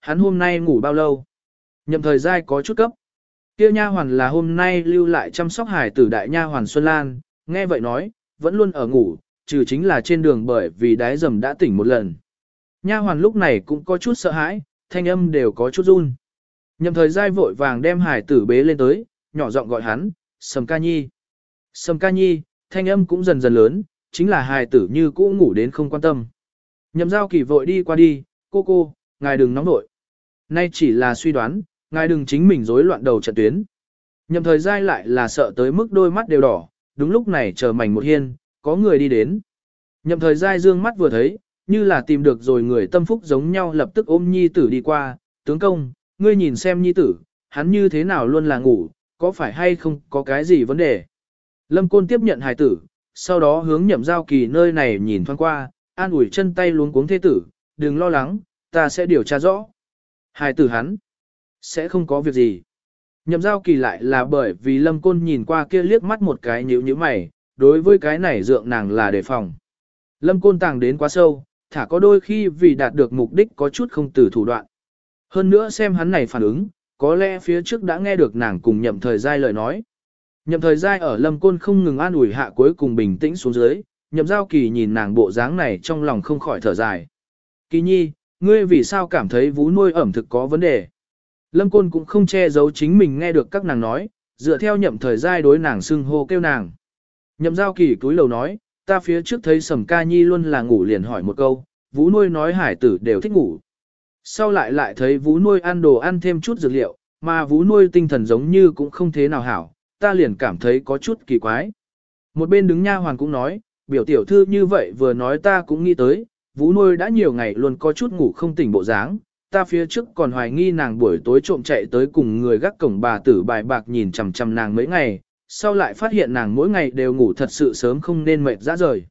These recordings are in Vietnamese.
hắn hôm nay ngủ bao lâu? Nhậm thời giai có chút cấp. Kia nha hoàn là hôm nay lưu lại chăm sóc hải tử đại nha hoàn Xuân Lan, nghe vậy nói, vẫn luôn ở ngủ, trừ chính là trên đường bởi vì đái dầm đã tỉnh một lần. Nha hoàn lúc này cũng có chút sợ hãi, thanh âm đều có chút run. Nhậm thời giai vội vàng đem hải tử bế lên tới, nhỏ giọng gọi hắn, Sầm Ca Nhi. Sầm Ca Nhi, thanh âm cũng dần dần lớn, chính là hài tử như cũ ngủ đến không quan tâm. Nhậm giao kỳ vội đi qua đi, cô cô, ngài đừng nóng nội. Nay chỉ là suy đoán, ngài đừng chính mình rối loạn đầu trận tuyến. Nhậm thời gian lại là sợ tới mức đôi mắt đều đỏ, đúng lúc này chờ mảnh một hiên, có người đi đến. Nhậm thời gian dương mắt vừa thấy, như là tìm được rồi người tâm phúc giống nhau lập tức ôm nhi tử đi qua, tướng công, ngươi nhìn xem nhi tử, hắn như thế nào luôn là ngủ, có phải hay không có cái gì vấn đề. Lâm Côn tiếp nhận hài tử, sau đó hướng nhậm giao kỳ nơi này nhìn thoáng qua, an ủi chân tay luống cuống thế tử, đừng lo lắng, ta sẽ điều tra rõ. Hài tử hắn, sẽ không có việc gì. Nhậm giao kỳ lại là bởi vì lâm côn nhìn qua kia liếc mắt một cái nhíu như mày, đối với cái này dượng nàng là đề phòng. Lâm côn tàng đến quá sâu, thả có đôi khi vì đạt được mục đích có chút không từ thủ đoạn. Hơn nữa xem hắn này phản ứng, có lẽ phía trước đã nghe được nàng cùng nhậm thời giai lời nói. Nhậm thời giai ở lâm côn không ngừng an ủi hạ cuối cùng bình tĩnh xuống dưới, nhậm giao kỳ nhìn nàng bộ dáng này trong lòng không khỏi thở dài. Kỳ nhi, ngươi vì sao cảm thấy vú nuôi ẩm thực có vấn đề? Lâm côn cũng không che giấu chính mình nghe được các nàng nói, dựa theo nhậm thời giai đối nàng xưng hô kêu nàng. Nhậm giao kỳ túi lầu nói, ta phía trước thấy sầm ca nhi luôn là ngủ liền hỏi một câu, vú nuôi nói hải tử đều thích ngủ. Sau lại lại thấy vú nuôi ăn đồ ăn thêm chút dược liệu, mà vú nuôi tinh thần giống như cũng không thế nào hảo, ta liền cảm thấy có chút kỳ quái. Một bên đứng nha hoàn cũng nói, biểu tiểu thư như vậy vừa nói ta cũng nghĩ tới, Vũ nuôi đã nhiều ngày luôn có chút ngủ không tỉnh bộ dáng, ta phía trước còn hoài nghi nàng buổi tối trộm chạy tới cùng người gác cổng bà tử bài bạc nhìn chằm chằm nàng mấy ngày, sau lại phát hiện nàng mỗi ngày đều ngủ thật sự sớm không nên mệt ra rời.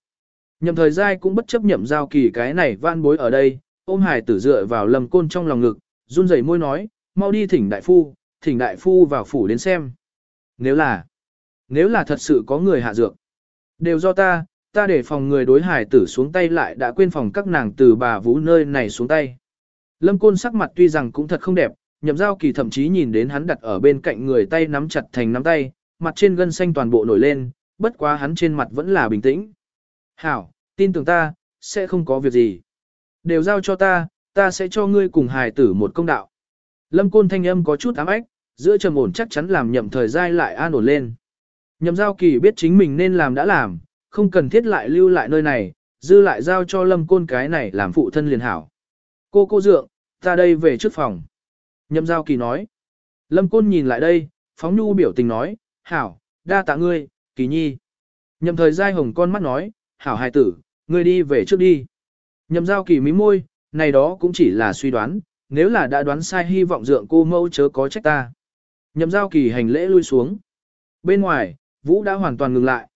Nhậm thời giai cũng bất chấp nhậm giao kỳ cái này van bối ở đây, ôm hài tử dựa vào lầm côn trong lòng ngực, run rẩy môi nói, mau đi thỉnh đại phu, thỉnh đại phu vào phủ đến xem. Nếu là, nếu là thật sự có người hạ dược, đều do ta, ta để phòng người đối hải tử xuống tay lại đã quên phòng các nàng từ bà vũ nơi này xuống tay. Lâm Côn sắc mặt tuy rằng cũng thật không đẹp, nhậm giao kỳ thậm chí nhìn đến hắn đặt ở bên cạnh người tay nắm chặt thành nắm tay, mặt trên gân xanh toàn bộ nổi lên, bất quá hắn trên mặt vẫn là bình tĩnh. Hảo, tin tưởng ta, sẽ không có việc gì. Đều giao cho ta, ta sẽ cho ngươi cùng hài tử một công đạo. Lâm Côn thanh âm có chút ám ách, giữa trầm ổn chắc chắn làm nhậm thời gian lại an ổn lên. Nhậm giao kỳ biết chính mình nên làm đã làm, không cần thiết lại lưu lại nơi này, dư lại giao cho lâm côn cái này làm phụ thân liền hảo. Cô cô dượng, ta đây về trước phòng. Nhậm giao kỳ nói. Lâm côn nhìn lại đây, phóng nhu biểu tình nói, hảo, đa tạ ngươi, kỳ nhi. Nhậm thời giai hồng con mắt nói, hảo hài tử, ngươi đi về trước đi. Nhậm giao kỳ mí môi, này đó cũng chỉ là suy đoán, nếu là đã đoán sai hy vọng dượng cô mâu chớ có trách ta. Nhậm giao kỳ hành lễ lui xuống. Bên ngoài, vũ đã hoàn toàn ngừng lại.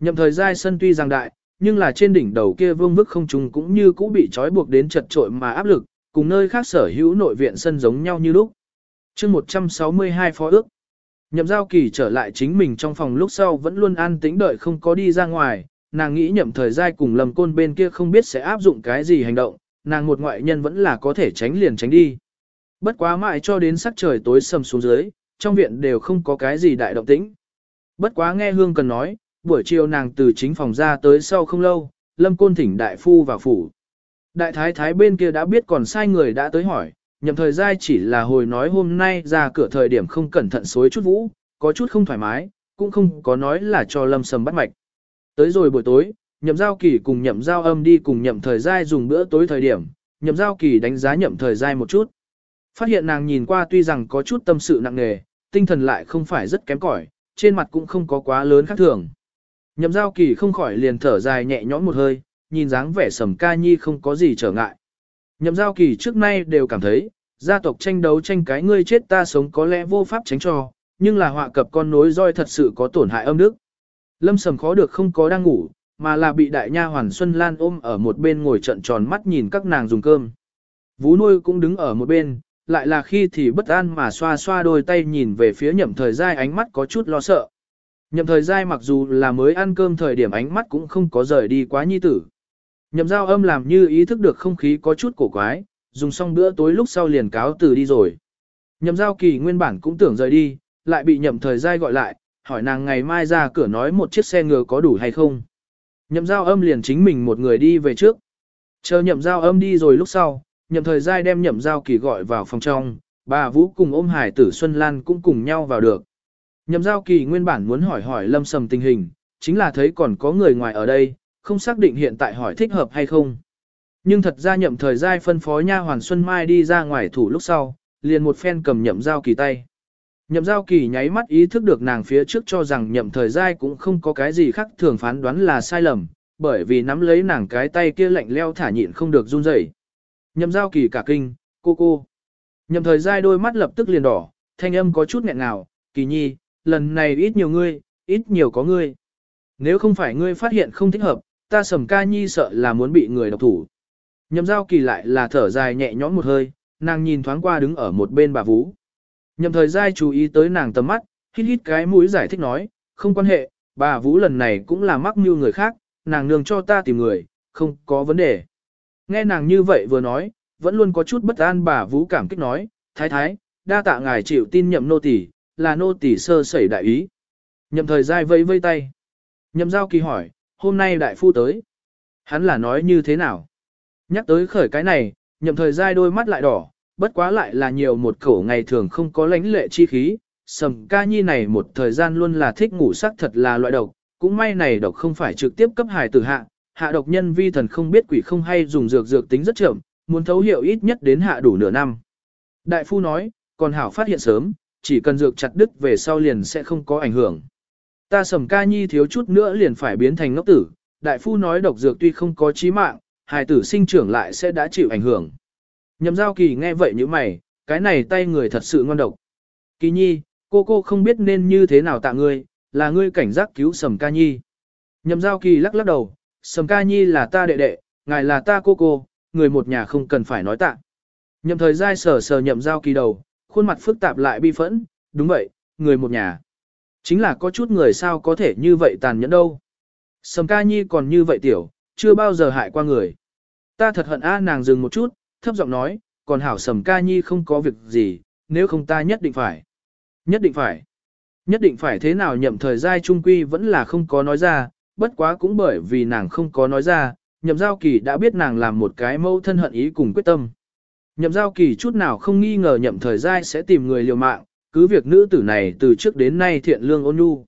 Nhậm thời giai sân tuy rằng đại, nhưng là trên đỉnh đầu kia vương bức không trùng cũng như cũ bị trói buộc đến chật trội mà áp lực, cùng nơi khác sở hữu nội viện sân giống nhau như lúc. chương 162 phó ước. Nhậm giao kỳ trở lại chính mình trong phòng lúc sau vẫn luôn an tĩnh đợi không có đi ra ngoài, nàng nghĩ nhậm thời giai cùng lầm côn bên kia không biết sẽ áp dụng cái gì hành động, nàng một ngoại nhân vẫn là có thể tránh liền tránh đi. Bất quá mãi cho đến sắc trời tối sầm xuống dưới, trong viện đều không có cái gì đại động tĩnh. Bất quá nghe Hương cần nói, buổi chiều nàng từ chính phòng ra tới sau không lâu, Lâm Côn thỉnh đại phu vào phủ. Đại thái thái bên kia đã biết còn sai người đã tới hỏi, nhậm thời gian chỉ là hồi nói hôm nay ra cửa thời điểm không cẩn thận xối chút vũ, có chút không thoải mái, cũng không có nói là cho Lâm Sầm bắt mạch. Tới rồi buổi tối, nhậm giao kỳ cùng nhậm giao âm đi cùng nhậm thời gian dùng bữa tối thời điểm, nhậm giao kỳ đánh giá nhậm thời gian một chút. Phát hiện nàng nhìn qua tuy rằng có chút tâm sự nặng nề, tinh thần lại không phải rất kém cỏi, trên mặt cũng không có quá lớn khác thường. Nhậm giao kỳ không khỏi liền thở dài nhẹ nhõm một hơi, nhìn dáng vẻ sầm ca nhi không có gì trở ngại. Nhậm giao kỳ trước nay đều cảm thấy, gia tộc tranh đấu tranh cái ngươi chết ta sống có lẽ vô pháp tránh cho, nhưng là họa cập con nối roi thật sự có tổn hại âm đức. Lâm sầm khó được không có đang ngủ, mà là bị đại nha hoàn Xuân Lan ôm ở một bên ngồi trận tròn mắt nhìn các nàng dùng cơm. Vú nuôi cũng đứng ở một bên, lại là khi thì bất an mà xoa xoa đôi tay nhìn về phía nhậm thời gian ánh mắt có chút lo sợ. Nhậm thời giai mặc dù là mới ăn cơm thời điểm ánh mắt cũng không có rời đi quá nhi tử. Nhậm giao âm làm như ý thức được không khí có chút cổ quái, dùng xong bữa tối lúc sau liền cáo từ đi rồi. Nhậm giao kỳ nguyên bản cũng tưởng rời đi, lại bị nhậm thời giai gọi lại, hỏi nàng ngày mai ra cửa nói một chiếc xe ngựa có đủ hay không. Nhậm giao âm liền chính mình một người đi về trước. Chờ nhậm giao âm đi rồi lúc sau, nhậm thời giai đem nhậm giao kỳ gọi vào phòng trong, bà Vũ cùng ôm hải tử Xuân Lan cũng cùng nhau vào được. Nhậm giao kỳ nguyên bản muốn hỏi hỏi lâm sầm tình hình, chính là thấy còn có người ngoài ở đây, không xác định hiện tại hỏi thích hợp hay không. Nhưng thật ra nhậm thời giai phân phó nha hoàn Xuân Mai đi ra ngoài thủ lúc sau, liền một phen cầm nhậm giao kỳ tay. Nhậm giao kỳ nháy mắt ý thức được nàng phía trước cho rằng nhậm thời giai cũng không có cái gì khác thường phán đoán là sai lầm, bởi vì nắm lấy nàng cái tay kia lạnh leo thả nhịn không được run rẩy. Nhậm giao kỳ cả kinh, cô cô. Nhậm thời giai đôi mắt lập tức liền đỏ, thanh âm có chút nghẹn ngào, kỳ nhi, lần này ít nhiều ngươi, ít nhiều có ngươi. Nếu không phải ngươi phát hiện không thích hợp, ta sầm ca nhi sợ là muốn bị người độc thủ. Nhậm giao kỳ lại là thở dài nhẹ nhõm một hơi, nàng nhìn thoáng qua đứng ở một bên bà Vũ. Nhậm thời gian chú ý tới nàng tầm mắt, hít hít cái mũi giải thích nói, không quan hệ, bà Vũ lần này cũng là mắc mưu người khác, nàng nương cho ta tìm người, không có vấn đề. Nghe nàng như vậy vừa nói, vẫn luôn có chút bất an bà Vũ cảm kích nói, thái thái, đa tạ ngài chịu tin nhậm nô tỷ, là nô tỳ sơ sẩy đại ý. Nhậm thời giai vây vây tay. Nhậm giao kỳ hỏi, hôm nay đại phu tới. Hắn là nói như thế nào? Nhắc tới khởi cái này, nhậm thời giai đôi mắt lại đỏ, bất quá lại là nhiều một khẩu ngày thường không có lãnh lệ chi khí. Sầm ca nhi này một thời gian luôn là thích ngủ sắc thật là loại độc, cũng may này độc không phải trực tiếp cấp hài tử hạ, hạ độc nhân vi thần không biết quỷ không hay dùng dược dược tính rất chậm, muốn thấu hiệu ít nhất đến hạ đủ nửa năm. Đại phu nói, còn hảo phát hiện sớm, chỉ cần dược chặt đứt về sau liền sẽ không có ảnh hưởng. Ta sầm ca nhi thiếu chút nữa liền phải biến thành ngốc tử, đại phu nói độc dược tuy không có chí mạng, hài tử sinh trưởng lại sẽ đã chịu ảnh hưởng. Nhậm giao kỳ nghe vậy như mày, cái này tay người thật sự ngon độc. Kỳ nhi, cô cô không biết nên như thế nào tạ ngươi, là ngươi cảnh giác cứu sầm ca nhi. Nhậm giao kỳ lắc lắc đầu, sầm ca nhi là ta đệ đệ, ngài là ta cô cô, người một nhà không cần phải nói tạ. Nhậm thời gian sờ sờ nhậm giao kỳ đầu, khuôn mặt phức tạp lại bi phẫn, đúng vậy, người một nhà. Chính là có chút người sao có thể như vậy tàn nhẫn đâu. Sầm ca nhi còn như vậy tiểu, chưa bao giờ hại qua người. Ta thật hận a nàng dừng một chút, thấp giọng nói, còn hảo sầm ca nhi không có việc gì, nếu không ta nhất định phải. Nhất định phải. Nhất định phải thế nào nhậm thời giai trung quy vẫn là không có nói ra, bất quá cũng bởi vì nàng không có nói ra, nhậm giao kỳ đã biết nàng làm một cái mâu thân hận ý cùng quyết tâm. Nhậm giao kỳ chút nào không nghi ngờ nhậm thời giai sẽ tìm người liều mạng, cứ việc nữ tử này từ trước đến nay thiện lương ôn nhu.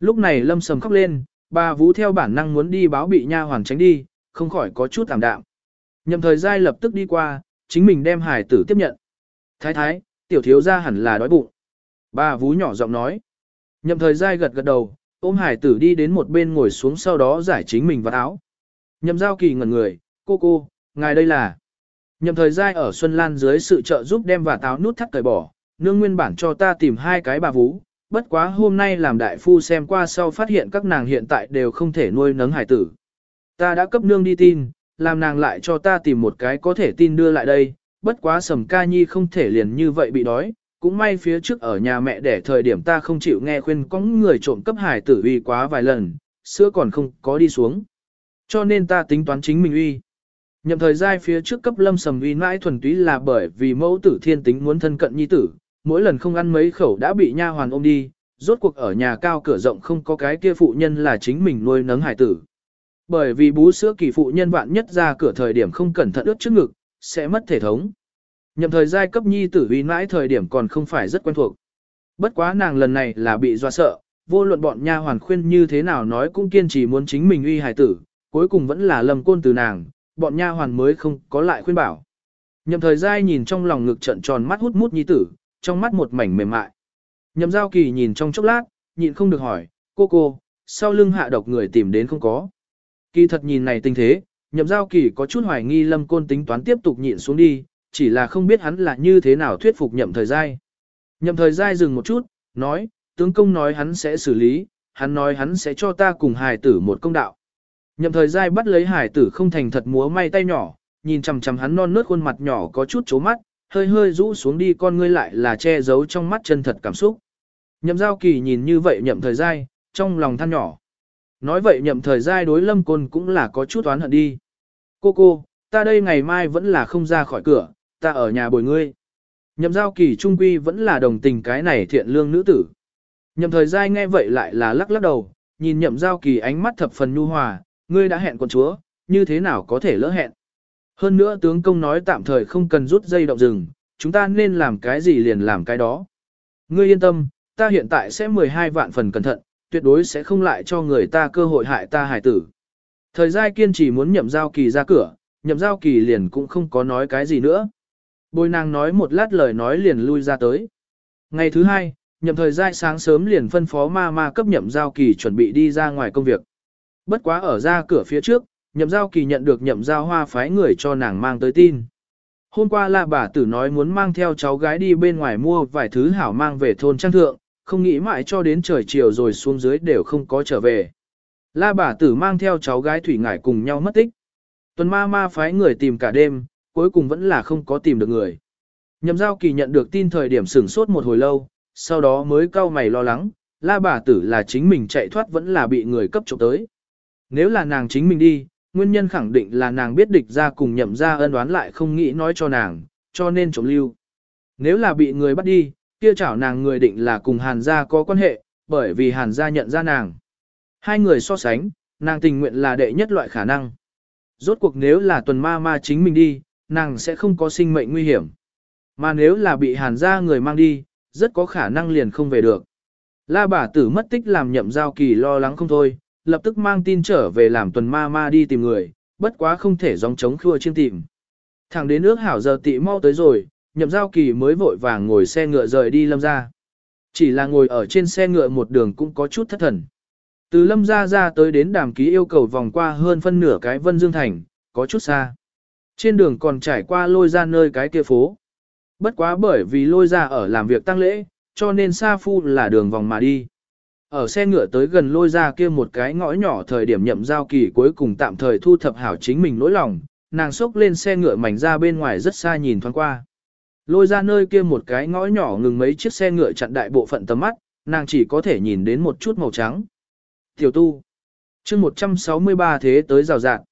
Lúc này lâm sầm khóc lên, bà vũ theo bản năng muốn đi báo bị nha hoàn tránh đi, không khỏi có chút tạm đạm. Nhậm thời giai lập tức đi qua, chính mình đem hải tử tiếp nhận. Thái thái, tiểu thiếu ra hẳn là đói bụng. Bà vú nhỏ giọng nói. Nhậm thời giai gật gật đầu, ôm hải tử đi đến một bên ngồi xuống sau đó giải chính mình vào áo. Nhậm giao kỳ ngẩn người, cô cô, ngài đây là. Nhậm thời giai ở Xuân Lan dưới sự trợ giúp đem và táo nút thắt cởi bỏ, nương nguyên bản cho ta tìm hai cái bà vú, bất quá hôm nay làm đại phu xem qua sau phát hiện các nàng hiện tại đều không thể nuôi nấng hải tử. Ta đã cấp nương đi tin, làm nàng lại cho ta tìm một cái có thể tin đưa lại đây, bất quá sầm ca nhi không thể liền như vậy bị đói, cũng may phía trước ở nhà mẹ để thời điểm ta không chịu nghe khuyên có người trộm cấp hải tử uy quá vài lần, sữa còn không có đi xuống. Cho nên ta tính toán chính mình uy. Nhậm thời gian phía trước cấp lâm sầm uy mãi thuần túy là bởi vì mẫu tử thiên tính muốn thân cận nhi tử, mỗi lần không ăn mấy khẩu đã bị nha hoàn ôm đi, rốt cuộc ở nhà cao cửa rộng không có cái kia phụ nhân là chính mình nuôi nấng hải tử. Bởi vì bú sữa kỳ phụ nhân vạn nhất ra cửa thời điểm không cẩn thận ướt trước ngực, sẽ mất thể thống. Nhậm thời giai cấp nhi tử uy mãi thời điểm còn không phải rất quen thuộc. Bất quá nàng lần này là bị doa sợ, vô luận bọn nha hoàn khuyên như thế nào nói cũng kiên trì muốn chính mình uy hải tử, cuối cùng vẫn là lầm côn từ nàng, bọn nha hoàn mới không có lại khuyên bảo. Nhậm thời giai nhìn trong lòng ngực trận tròn mắt hút mút nhi tử, trong mắt một mảnh mềm mại. Nhậm giao kỳ nhìn trong chốc lát, nhịn không được hỏi, cô cô, sau lưng hạ độc người tìm đến không có. Kỳ thật nhìn này tình thế, nhậm giao kỳ có chút hoài nghi lâm côn tính toán tiếp tục nhịn xuống đi, chỉ là không biết hắn là như thế nào thuyết phục nhậm thời giai. Nhậm thời giai dừng một chút, nói, tướng công nói hắn sẽ xử lý, hắn nói hắn sẽ cho ta cùng hài tử một công đạo. Nhậm thời giai bắt lấy Hải tử không thành thật múa may tay nhỏ, nhìn chằm chằm hắn non nớt khuôn mặt nhỏ có chút chố mắt, hơi hơi rũ xuống đi con ngươi lại là che giấu trong mắt chân thật cảm xúc. Nhậm giao kỳ nhìn như vậy nhậm thời giai, trong lòng than nhỏ. Nói vậy nhậm thời giai đối lâm côn cũng là có chút oán hận đi. Cô cô, ta đây ngày mai vẫn là không ra khỏi cửa, ta ở nhà bồi ngươi. Nhậm giao kỳ trung quy vẫn là đồng tình cái này thiện lương nữ tử. Nhậm thời giai nghe vậy lại là lắc lắc đầu, nhìn nhậm giao kỳ ánh mắt thập phần nhu hòa, ngươi đã hẹn con chúa, như thế nào có thể lỡ hẹn. Hơn nữa tướng công nói tạm thời không cần rút dây động rừng, chúng ta nên làm cái gì liền làm cái đó. Ngươi yên tâm, ta hiện tại sẽ 12 vạn phần cẩn thận, tuyệt đối sẽ không lại cho người ta cơ hội hại ta hài tử. Thời gian kiên trì muốn nhậm giao kỳ ra cửa, nhậm giao kỳ liền cũng không có nói cái gì nữa. Bồi nàng nói một lát lời nói liền lui ra tới. Ngày thứ hai, nhậm thời gian sáng sớm liền phân phó ma ma cấp nhậm giao kỳ chuẩn bị đi ra ngoài công việc. Bất quá ở ra cửa phía trước, nhậm giao kỳ nhận được nhậm giao hoa phái người cho nàng mang tới tin. Hôm qua là bà tử nói muốn mang theo cháu gái đi bên ngoài mua vài thứ hảo mang về thôn trang thượng, không nghĩ mãi cho đến trời chiều rồi xuống dưới đều không có trở về. La bà tử mang theo cháu gái Thủy Ngải cùng nhau mất tích. Tuần ma ma phái người tìm cả đêm, cuối cùng vẫn là không có tìm được người. Nhậm giao kỳ nhận được tin thời điểm sửng sốt một hồi lâu, sau đó mới cau mày lo lắng, la bà tử là chính mình chạy thoát vẫn là bị người cấp trộm tới. Nếu là nàng chính mình đi, nguyên nhân khẳng định là nàng biết địch ra cùng nhậm ra ân đoán lại không nghĩ nói cho nàng, cho nên trộm lưu. Nếu là bị người bắt đi, kia chảo nàng người định là cùng hàn gia có quan hệ, bởi vì hàn gia nhận ra nàng. Hai người so sánh, nàng tình nguyện là đệ nhất loại khả năng. Rốt cuộc nếu là tuần ma ma chính mình đi, nàng sẽ không có sinh mệnh nguy hiểm. Mà nếu là bị hàn gia người mang đi, rất có khả năng liền không về được. La bà tử mất tích làm nhậm giao kỳ lo lắng không thôi, lập tức mang tin trở về làm tuần ma ma đi tìm người, bất quá không thể dòng chống khua chiên tìm. Thẳng đến nước hảo giờ tị mau tới rồi, nhậm giao kỳ mới vội vàng ngồi xe ngựa rời đi lâm ra. Chỉ là ngồi ở trên xe ngựa một đường cũng có chút thất thần. Từ lâm ra ra tới đến đàm ký yêu cầu vòng qua hơn phân nửa cái vân dương thành, có chút xa. Trên đường còn trải qua lôi ra nơi cái kia phố. Bất quá bởi vì lôi ra ở làm việc tăng lễ, cho nên xa Phu là đường vòng mà đi. Ở xe ngựa tới gần lôi ra kia một cái ngõ nhỏ thời điểm nhậm giao kỳ cuối cùng tạm thời thu thập hảo chính mình nỗi lòng, nàng xốc lên xe ngựa mảnh ra bên ngoài rất xa nhìn thoáng qua. Lôi ra nơi kia một cái ngõ nhỏ ngừng mấy chiếc xe ngựa chặn đại bộ phận tầm mắt, nàng chỉ có thể nhìn đến một chút màu trắng. Tiểu tu. chương 163 thế tới rào rạng.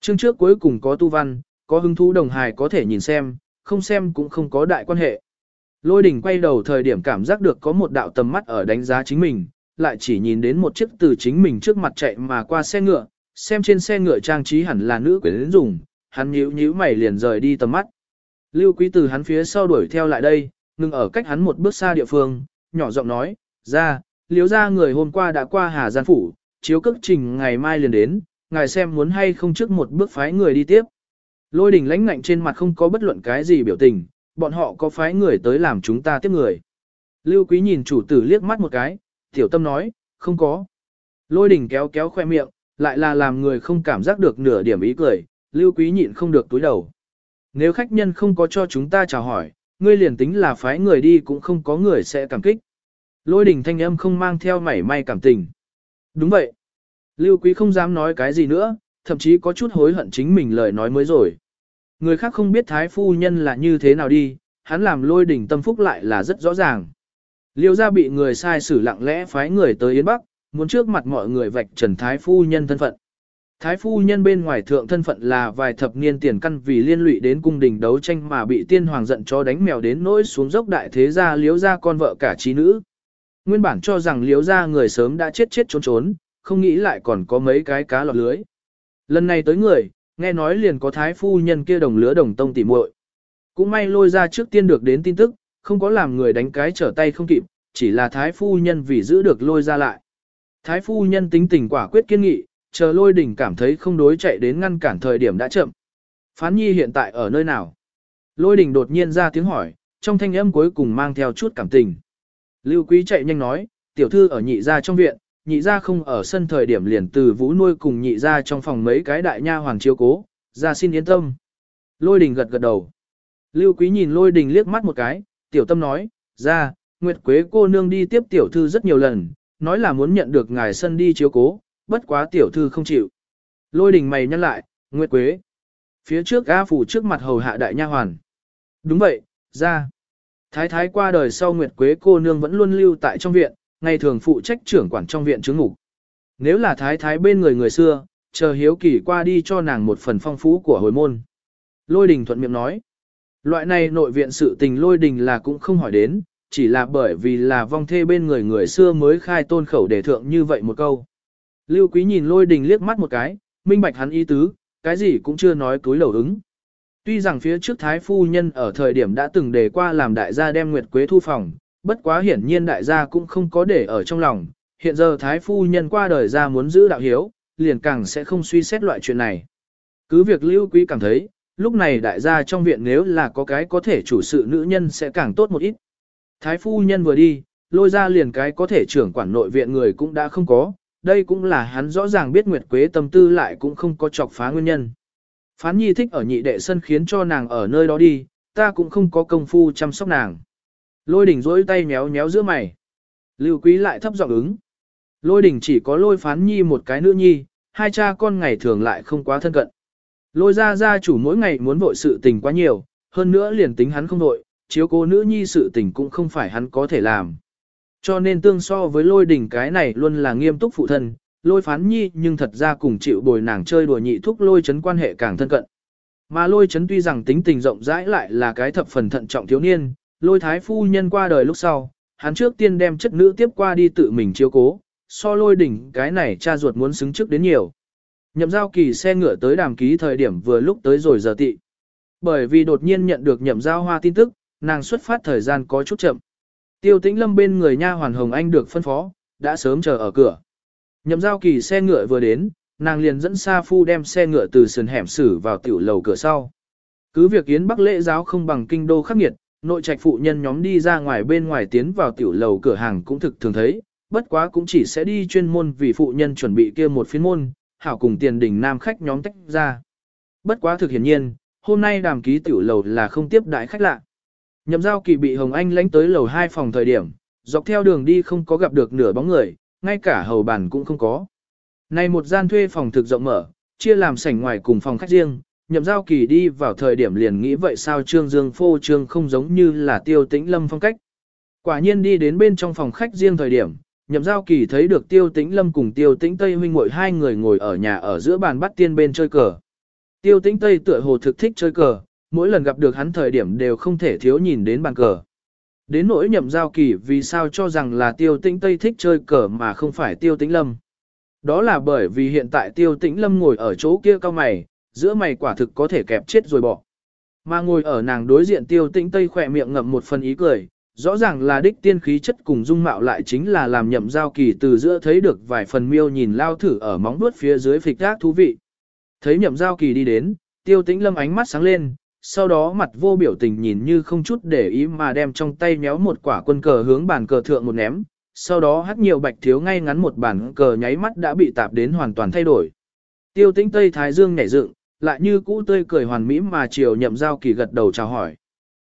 Chương trước cuối cùng có tu văn, có hứng thú đồng hài có thể nhìn xem, không xem cũng không có đại quan hệ. Lôi đỉnh quay đầu thời điểm cảm giác được có một đạo tầm mắt ở đánh giá chính mình, lại chỉ nhìn đến một chiếc từ chính mình trước mặt chạy mà qua xe ngựa, xem trên xe ngựa trang trí hẳn là nữ quyến dùng, hắn nhíu nhíu mày liền rời đi tầm mắt. Lưu Quý từ hắn phía sau đuổi theo lại đây, ngừng ở cách hắn một bước xa địa phương, nhỏ giọng nói, ra, liếu ra người hôm qua đã qua Hà Giang Phủ, chiếu cước trình ngày mai liền đến, ngài xem muốn hay không trước một bước phái người đi tiếp. Lôi đình lãnh ngạnh trên mặt không có bất luận cái gì biểu tình, bọn họ có phái người tới làm chúng ta tiếp người. Lưu Quý nhìn chủ tử liếc mắt một cái, tiểu tâm nói, không có. Lôi đình kéo kéo khoe miệng, lại là làm người không cảm giác được nửa điểm ý cười, Lưu Quý nhịn không được túi đầu. Nếu khách nhân không có cho chúng ta chào hỏi, ngươi liền tính là phái người đi cũng không có người sẽ cảm kích. Lôi đình thanh âm không mang theo mảy may cảm tình. Đúng vậy. Lưu Quý không dám nói cái gì nữa, thậm chí có chút hối hận chính mình lời nói mới rồi. Người khác không biết thái phu nhân là như thế nào đi, hắn làm lôi đỉnh tâm phúc lại là rất rõ ràng. Liêu gia bị người sai xử lặng lẽ phái người tới Yến Bắc, muốn trước mặt mọi người vạch trần thái phu nhân thân phận. Thái phu nhân bên ngoài thượng thân phận là vài thập niên tiền căn vì liên lụy đến cung đình đấu tranh mà bị tiên hoàng giận cho đánh mèo đến nỗi xuống dốc đại thế gia liếu gia con vợ cả trí nữ. Nguyên bản cho rằng liếu gia người sớm đã chết chết trốn trốn, không nghĩ lại còn có mấy cái cá lọt lưới. Lần này tới người, nghe nói liền có thái phu nhân kia đồng lứa đồng tông tỉ muội. Cũng may lôi ra trước tiên được đến tin tức, không có làm người đánh cái trở tay không kịp, chỉ là thái phu nhân vì giữ được lôi ra lại. Thái phu nhân tính tình quả quyết kiên nghị, chờ lôi đỉnh cảm thấy không đối chạy đến ngăn cản thời điểm đã chậm. Phán nhi hiện tại ở nơi nào? Lôi đỉnh đột nhiên ra tiếng hỏi, trong thanh âm cuối cùng mang theo chút cảm tình. Lưu quý chạy nhanh nói, tiểu thư ở nhị gia trong viện, nhị gia không ở sân thời điểm liền từ vũ nuôi cùng nhị gia trong phòng mấy cái đại nha hoàng chiếu cố, ra xin yên tâm. Lôi đình gật gật đầu. Lưu quý nhìn lôi đình liếc mắt một cái, tiểu tâm nói, ra, Nguyệt Quế cô nương đi tiếp tiểu thư rất nhiều lần, nói là muốn nhận được ngài sân đi chiếu cố, bất quá tiểu thư không chịu. Lôi đình mày nhăn lại, Nguyệt Quế. Phía trước A phủ trước mặt hầu hạ đại nha hoàn. Đúng vậy, ra. Thái thái qua đời sau Nguyệt Quế cô nương vẫn luôn lưu tại trong viện, ngày thường phụ trách trưởng quản trong viện chứng ngục. Nếu là thái thái bên người người xưa, chờ hiếu kỳ qua đi cho nàng một phần phong phú của hồi môn. Lôi đình thuận miệng nói. Loại này nội viện sự tình lôi đình là cũng không hỏi đến, chỉ là bởi vì là vong thê bên người người xưa mới khai tôn khẩu để thượng như vậy một câu. Lưu Quý nhìn lôi đình liếc mắt một cái, minh bạch hắn ý tứ, cái gì cũng chưa nói túi lầu ứng. Tuy rằng phía trước Thái Phu Nhân ở thời điểm đã từng đề qua làm đại gia đem Nguyệt Quế thu phòng, bất quá hiển nhiên đại gia cũng không có để ở trong lòng, hiện giờ Thái Phu Nhân qua đời ra muốn giữ đạo hiếu, liền càng sẽ không suy xét loại chuyện này. Cứ việc Lưu Quý cảm thấy, lúc này đại gia trong viện nếu là có cái có thể chủ sự nữ nhân sẽ càng tốt một ít. Thái Phu Nhân vừa đi, lôi ra liền cái có thể trưởng quản nội viện người cũng đã không có, đây cũng là hắn rõ ràng biết Nguyệt Quế tâm tư lại cũng không có chọc phá nguyên nhân. Phán nhi thích ở nhị đệ sân khiến cho nàng ở nơi đó đi, ta cũng không có công phu chăm sóc nàng. Lôi đỉnh rỗi tay méo méo giữa mày. Lưu quý lại thấp giọng ứng. Lôi đỉnh chỉ có lôi phán nhi một cái nữ nhi, hai cha con ngày thường lại không quá thân cận. Lôi ra gia chủ mỗi ngày muốn vội sự tình quá nhiều, hơn nữa liền tính hắn không vội, chiếu cố nữ nhi sự tình cũng không phải hắn có thể làm. Cho nên tương so với lôi đỉnh cái này luôn là nghiêm túc phụ thân, lôi phán nhi nhưng thật ra cùng chịu bồi nàng chơi đùa nhị thúc lôi chấn quan hệ càng thân cận. Mà lôi chấn tuy rằng tính tình rộng rãi lại là cái thập phần thận trọng thiếu niên, lôi thái phu nhân qua đời lúc sau, hắn trước tiên đem chất nữ tiếp qua đi tự mình chiếu cố, so lôi đỉnh cái này cha ruột muốn xứng trước đến nhiều. Nhậm giao kỳ xe ngựa tới đàm ký thời điểm vừa lúc tới rồi giờ tị. Bởi vì đột nhiên nhận được nhậm giao hoa tin tức, nàng xuất phát thời gian có chút chậm. Tiêu tĩnh lâm bên người nha hoàn hồng anh được phân phó, đã sớm chờ ở cửa. Nhậm giao kỳ xe ngựa vừa đến, nàng liền dẫn Sa Phu đem xe ngựa từ sườn hẻm xử vào tiểu lầu cửa sau. Cứ việc yến bắc lễ giáo không bằng kinh đô khắc nghiệt, nội trạch phụ nhân nhóm đi ra ngoài bên ngoài tiến vào tiểu lầu cửa hàng cũng thực thường thấy, bất quá cũng chỉ sẽ đi chuyên môn vì phụ nhân chuẩn bị kia một phiên môn, hảo cùng tiền đỉnh nam khách nhóm tách ra. Bất quá thực hiển nhiên, hôm nay đàm ký tiểu lầu là không tiếp đại khách lạ. Nhậm giao kỳ bị Hồng Anh lánh tới lầu 2 phòng thời điểm, dọc theo đường đi không có gặp được nửa bóng người, ngay cả hầu bàn cũng không có. Này một gian thuê phòng thực rộng mở, chia làm sảnh ngoài cùng phòng khách riêng, nhậm giao kỳ đi vào thời điểm liền nghĩ vậy sao trương dương phô trương không giống như là tiêu tĩnh lâm phong cách. Quả nhiên đi đến bên trong phòng khách riêng thời điểm, nhậm giao kỳ thấy được tiêu tĩnh lâm cùng tiêu tĩnh tây huynh muội hai người ngồi ở nhà ở giữa bàn bắt tiên bên chơi cờ. Tiêu tĩnh tây tựa hồ thực thích chơi cờ, mỗi lần gặp được hắn thời điểm đều không thể thiếu nhìn đến bàn cờ. Đến nỗi nhậm giao kỳ vì sao cho rằng là tiêu tĩnh Tây thích chơi cờ mà không phải tiêu tĩnh lâm. Đó là bởi vì hiện tại tiêu tĩnh lâm ngồi ở chỗ kia cao mày, giữa mày quả thực có thể kẹp chết rồi bỏ. Mà ngồi ở nàng đối diện tiêu tĩnh Tây khỏe miệng ngậm một phần ý cười, rõ ràng là đích tiên khí chất cùng dung mạo lại chính là làm nhậm giao kỳ từ giữa thấy được vài phần miêu nhìn lao thử ở móng vuốt phía dưới phịch gác thú vị. Thấy nhậm giao kỳ đi đến, tiêu tĩnh lâm ánh mắt sáng lên, sau đó mặt vô biểu tình nhìn như không chút để ý mà đem trong tay méo một quả quân cờ hướng bàn cờ thượng một ném, sau đó hắt nhiều bạch thiếu ngay ngắn một bàn cờ nháy mắt đã bị tạp đến hoàn toàn thay đổi. Tiêu tĩnh Tây Thái Dương nhảy dựng, lại như cũ tươi cười hoàn mỹ mà chiều nhậm giao kỳ gật đầu chào hỏi.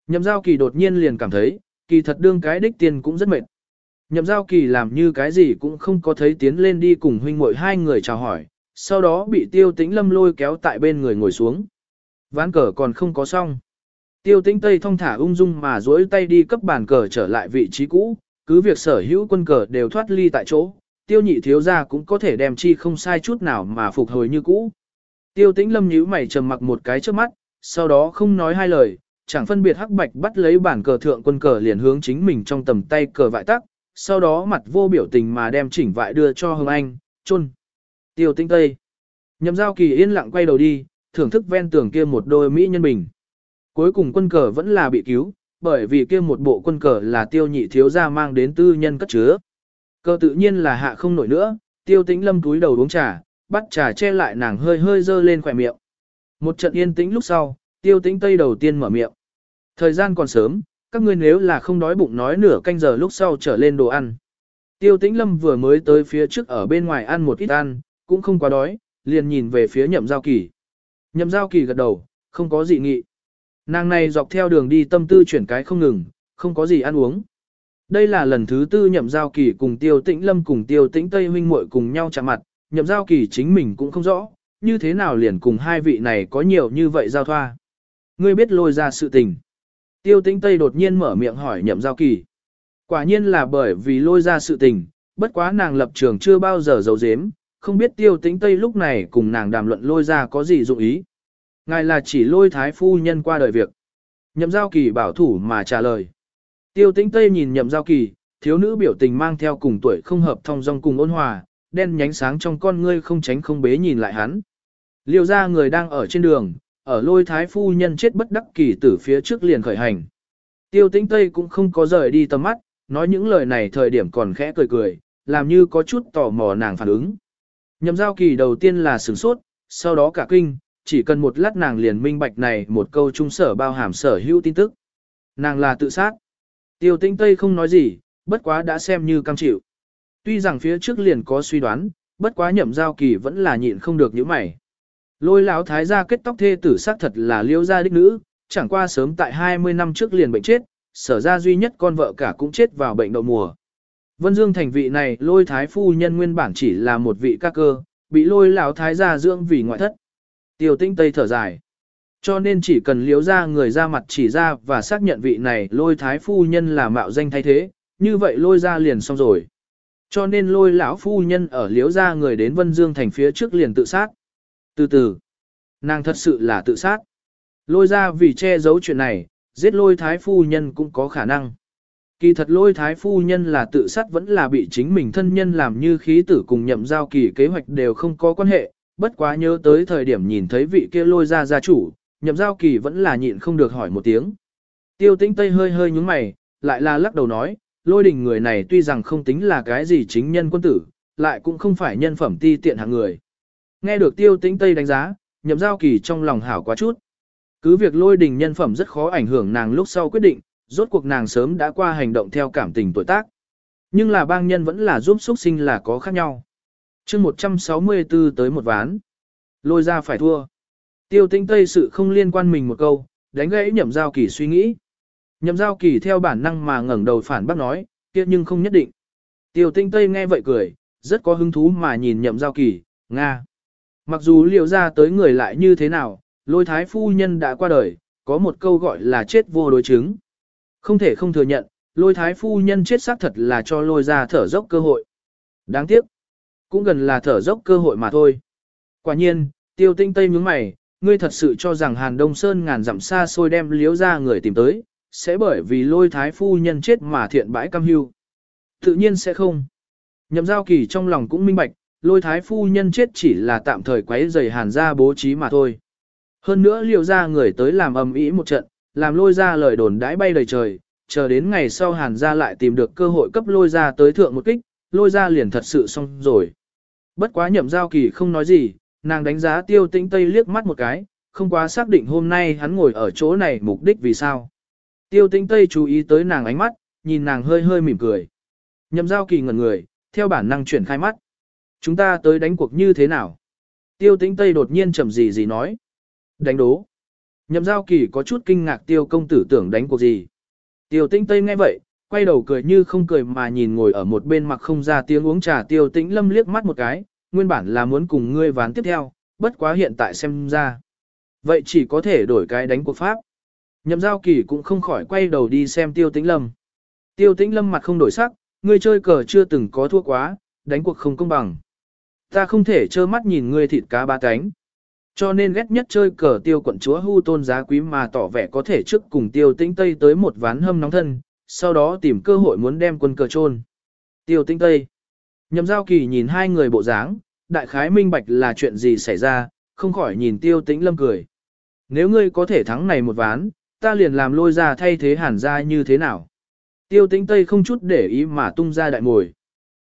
Nhậm giao kỳ đột nhiên liền cảm thấy, kỳ thật đương cái đích tiền cũng rất mệt. Nhậm giao kỳ làm như cái gì cũng không có thấy tiến lên đi cùng huynh muội hai người chào hỏi, sau đó bị tiêu tĩnh lâm lôi kéo tại bên người ngồi xuống. Ván cờ còn không có xong. Tiêu tĩnh Tây thong thả ung dung mà duỗi tay đi cấp bàn cờ trở lại vị trí cũ, cứ việc sở hữu quân cờ đều thoát ly tại chỗ, tiêu nhị thiếu gia cũng có thể đem chi không sai chút nào mà phục hồi như cũ. Tiêu tĩnh lâm nhíu mày trầm mặc một cái trước mắt, sau đó không nói hai lời, chẳng phân biệt hắc bạch bắt lấy bản cờ thượng quân cờ liền hướng chính mình trong tầm tay cờ vại tắc, sau đó mặt vô biểu tình mà đem chỉnh vại đưa cho Hồng Anh, chôn. Tiêu tinh Tây. Nhậm giao kỳ yên lặng quay đầu đi, thưởng thức ven tường kia một đôi mỹ nhân bình. Cuối cùng quân cờ vẫn là bị cứu, bởi vì kia một bộ quân cờ là tiêu nhị thiếu gia mang đến tư nhân cất chứa. Cờ tự nhiên là hạ không nổi nữa, tiêu tĩnh lâm túi đầu uống trà, bắt trà che lại nàng hơi hơi dơ lên khỏe miệng. Một trận yên tĩnh lúc sau, tiêu tĩnh tây đầu tiên mở miệng. Thời gian còn sớm, các ngươi nếu là không đói bụng nói nửa canh giờ lúc sau trở lên đồ ăn. Tiêu tĩnh lâm vừa mới tới phía trước ở bên ngoài ăn một ít ăn, cũng không quá đói, liền nhìn về phía nhậm giao kỳ. Nhậm giao kỳ gật đầu, không có gì nghị. Nàng này dọc theo đường đi tâm tư chuyển cái không ngừng, không có gì ăn uống. Đây là lần thứ tư nhậm giao kỳ cùng tiêu tĩnh lâm cùng tiêu tĩnh tây huynh muội cùng nhau chạm mặt, nhậm giao kỳ chính mình cũng không rõ, như thế nào liền cùng hai vị này có nhiều như vậy giao thoa. Ngươi biết lôi ra sự tình. Tiêu tĩnh tây đột nhiên mở miệng hỏi nhậm giao kỳ. Quả nhiên là bởi vì lôi ra sự tình, bất quá nàng lập trường chưa bao giờ giấu giếm, không biết tiêu tĩnh Tây lúc này cùng nàng đàm luận lôi ra có gì dụng ý. Ngài là chỉ lôi thái phu nhân qua đời việc. Nhậm giao kỳ bảo thủ mà trả lời. Tiêu tĩnh Tây nhìn nhậm giao kỳ, thiếu nữ biểu tình mang theo cùng tuổi không hợp thông dong cùng ôn hòa, đen nhánh sáng trong con ngươi không tránh không bế nhìn lại hắn. Liêu ra người đang ở trên đường, ở lôi thái phu nhân chết bất đắc kỳ tử phía trước liền khởi hành. Tiêu tĩnh Tây cũng không có rời đi tầm mắt, nói những lời này thời điểm còn khẽ cười cười, làm như có chút tò mò nàng phản ứng. Nhậm giao kỳ đầu tiên là sửng sốt, sau đó cả kinh, chỉ cần một lát nàng liền minh bạch này một câu trung sở bao hàm sở hữu tin tức. Nàng là tự sát. Tiêu tĩnh Tây không nói gì, bất quá đã xem như cam chịu. Tuy rằng phía trước liền có suy đoán, bất quá nhậm giao kỳ vẫn là nhịn không được những mày. Lôi lão thái gia kết tóc thê tử xác thật là liêu gia đích nữ, chẳng qua sớm tại 20 năm trước liền bệnh chết, sở ra duy nhất con vợ cả cũng chết vào bệnh đậu mùa. Vân Dương thành vị này lôi thái phu nhân nguyên bản chỉ là một vị ca cơ, bị lôi lão thái gia dưỡng vì ngoại thất. Tiêu tinh tây thở dài. Cho nên chỉ cần liếu ra người ra mặt chỉ ra và xác nhận vị này lôi thái phu nhân là mạo danh thay thế, như vậy lôi ra liền xong rồi. Cho nên lôi lão phu nhân ở liếu ra người đến Vân Dương thành phía trước liền tự sát. Từ từ, nàng thật sự là tự sát. Lôi ra vì che giấu chuyện này, giết lôi thái phu nhân cũng có khả năng. Kỳ thật lôi thái phu nhân là tự sát vẫn là bị chính mình thân nhân làm như khí tử cùng nhậm giao kỳ kế hoạch đều không có quan hệ, bất quá nhớ tới thời điểm nhìn thấy vị kia lôi ra gia chủ, nhậm giao kỳ vẫn là nhịn không được hỏi một tiếng. Tiêu tĩnh Tây hơi hơi nhúng mày, lại là lắc đầu nói, lôi đình người này tuy rằng không tính là cái gì chính nhân quân tử, lại cũng không phải nhân phẩm ti tiện hạng người. Nghe được tiêu tĩnh Tây đánh giá, nhậm giao kỳ trong lòng hảo quá chút. Cứ việc lôi đình nhân phẩm rất khó ảnh hưởng nàng lúc sau quyết định, rốt cuộc nàng sớm đã qua hành động theo cảm tình tuổi tác. Nhưng là bang nhân vẫn là giúp xuất sinh là có khác nhau. chương 164 tới một ván. Lôi ra phải thua. Tiêu tinh tây sự không liên quan mình một câu, đánh gãy nhậm giao kỳ suy nghĩ. Nhậm giao kỳ theo bản năng mà ngẩng đầu phản bác nói, kia nhưng không nhất định. Tiêu tinh tây nghe vậy cười, rất có hứng thú mà nhìn nhậm giao kỳ, Nga. Mặc dù liệu ra tới người lại như thế nào, lôi thái phu nhân đã qua đời, có một câu gọi là chết vô đối chứng. Không thể không thừa nhận, lôi thái phu nhân chết xác thật là cho lôi ra thở dốc cơ hội. Đáng tiếc, cũng gần là thở dốc cơ hội mà thôi. Quả nhiên, tiêu tinh tây nhướng mày, ngươi thật sự cho rằng Hàn Đông Sơn ngàn dặm xa xôi đem liếu ra người tìm tới, sẽ bởi vì lôi thái phu nhân chết mà thiện bãi cam hưu. Tự nhiên sẽ không. Nhậm giao kỳ trong lòng cũng minh bạch, lôi thái phu nhân chết chỉ là tạm thời quấy rầy hàn gia bố trí mà thôi. Hơn nữa liều ra người tới làm ầm ĩ một trận, làm lôi ra lời đồn đãi bay đầy trời, chờ đến ngày sau hàn gia lại tìm được cơ hội cấp lôi ra tới thượng một kích, lôi ra liền thật sự xong rồi. Bất quá nhậm giao kỳ không nói gì, nàng đánh giá tiêu tĩnh Tây liếc mắt một cái, không quá xác định hôm nay hắn ngồi ở chỗ này mục đích vì sao. Tiêu tĩnh Tây chú ý tới nàng ánh mắt, nhìn nàng hơi hơi mỉm cười. Nhậm giao kỳ ngẩn người, theo bản năng chuyển khai mắt. Chúng ta tới đánh cuộc như thế nào? Tiêu tĩnh Tây đột nhiên chậm gì gì nói. Đánh đố. Nhậm giao kỳ có chút kinh ngạc tiêu công tử tưởng đánh cuộc gì. Tiêu tĩnh Tây nghe vậy, quay đầu cười như không cười mà nhìn ngồi ở một bên mặc không ra tiếng uống trà tiêu tĩnh lâm liếc mắt một cái, nguyên bản là muốn cùng ngươi ván tiếp theo, bất quá hiện tại xem ra. Vậy chỉ có thể đổi cái đánh cuộc pháp. Nhậm giao kỳ cũng không khỏi quay đầu đi xem tiêu tĩnh lâm. Tiêu tĩnh lâm mặt không đổi sắc, ngươi chơi cờ chưa từng có thua quá, đánh cuộc không công bằng. Ta không thể trơ mắt nhìn ngươi thịt cá ba cánh. Cho nên ghét nhất chơi cờ tiêu quận chúa hưu tôn giá quý mà tỏ vẻ có thể trước cùng tiêu tĩnh Tây tới một ván hâm nóng thân, sau đó tìm cơ hội muốn đem quân cờ trôn. Tiêu tĩnh Tây. Nhậm giao kỳ nhìn hai người bộ dáng, đại khái minh bạch là chuyện gì xảy ra, không khỏi nhìn tiêu tĩnh lâm cười. Nếu ngươi có thể thắng này một ván, ta liền làm lôi ra thay thế hẳn ra như thế nào. Tiêu tĩnh Tây không chút để ý mà tung ra đại mồi.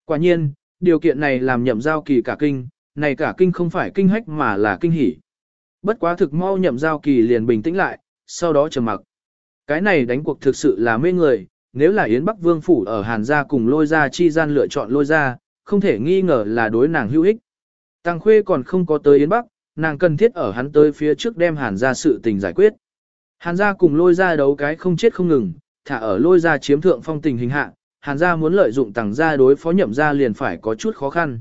Quả nhiên, điều kiện này làm nhậm giao kỳ cả kinh, này cả kinh không phải kinh hách mà là kinh hỉ. Bất quá thực mau nhậm giao kỳ liền bình tĩnh lại, sau đó trầm mặc. Cái này đánh cuộc thực sự là mê người, nếu là Yến Bắc Vương Phủ ở Hàn gia cùng lôi ra chi gian lựa chọn lôi ra, không thể nghi ngờ là đối nàng hữu ích. Tăng Khuê còn không có tới Yến Bắc, nàng cần thiết ở hắn tới phía trước đem Hàn gia sự tình giải quyết. Hàn gia cùng lôi ra đấu cái không chết không ngừng, thả ở lôi ra chiếm thượng phong tình hình hạ, Hàn gia muốn lợi dụng tăng gia đối phó nhậm gia liền phải có chút khó khăn.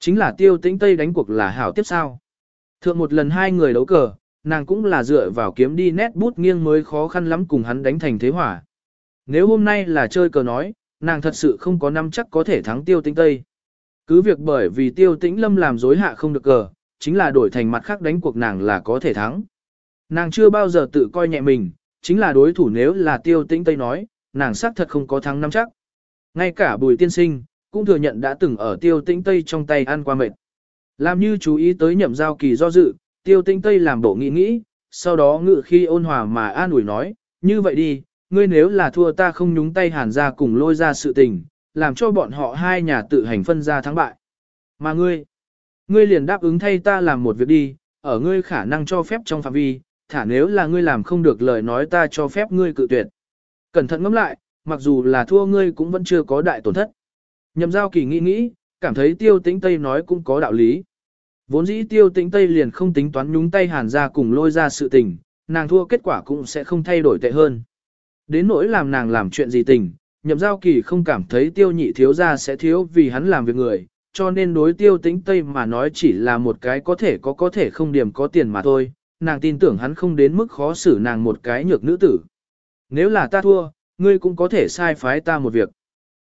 Chính là tiêu tĩnh Tây đánh cuộc là hảo tiếp sao. Thượng một lần hai người đấu cờ, nàng cũng là dựa vào kiếm đi nét bút nghiêng mới khó khăn lắm cùng hắn đánh thành thế hỏa. Nếu hôm nay là chơi cờ nói, nàng thật sự không có năm chắc có thể thắng tiêu tĩnh Tây. Cứ việc bởi vì tiêu tĩnh lâm làm dối hạ không được cờ, chính là đổi thành mặt khác đánh cuộc nàng là có thể thắng. Nàng chưa bao giờ tự coi nhẹ mình, Chính là đối thủ nếu là tiêu tĩnh Tây nói, nàng xác thật không có thắng năm chắc. Ngay cả bùi tiên sinh, cũng thừa nhận đã từng ở tiêu tĩnh Tây trong tay ăn qua mệt. Làm như chú ý tới nhậm giao kỳ do dự, tiêu tĩnh Tây làm bộ nghĩ nghĩ, sau đó ngự khi ôn hòa mà an ủi nói, như vậy đi, ngươi nếu là thua ta không nhúng tay hàn ra cùng lôi ra sự tình, làm cho bọn họ hai nhà tự hành phân ra thắng bại. Mà ngươi, ngươi liền đáp ứng thay ta làm một việc đi, ở ngươi khả năng cho phép trong phạm vi, thả nếu là ngươi làm không được lời nói ta cho phép ngươi cự tuyệt. Cẩn thận ngẫm lại, mặc dù là thua ngươi cũng vẫn chưa có đại tổn thất. Nhậm giao kỳ nghĩ nghĩ, cảm thấy tiêu tĩnh Tây nói cũng có đạo lý. Vốn dĩ tiêu tĩnh Tây liền không tính toán nhúng tay hàn ra cùng lôi ra sự tình, nàng thua kết quả cũng sẽ không thay đổi tệ hơn. Đến nỗi làm nàng làm chuyện gì tình, nhậm giao kỳ không cảm thấy tiêu nhị thiếu ra sẽ thiếu vì hắn làm việc người, cho nên đối tiêu tĩnh Tây mà nói chỉ là một cái có thể có có thể không điểm có tiền mà thôi, nàng tin tưởng hắn không đến mức khó xử nàng một cái nhược nữ tử. Nếu là ta thua, ngươi cũng có thể sai phái ta một việc.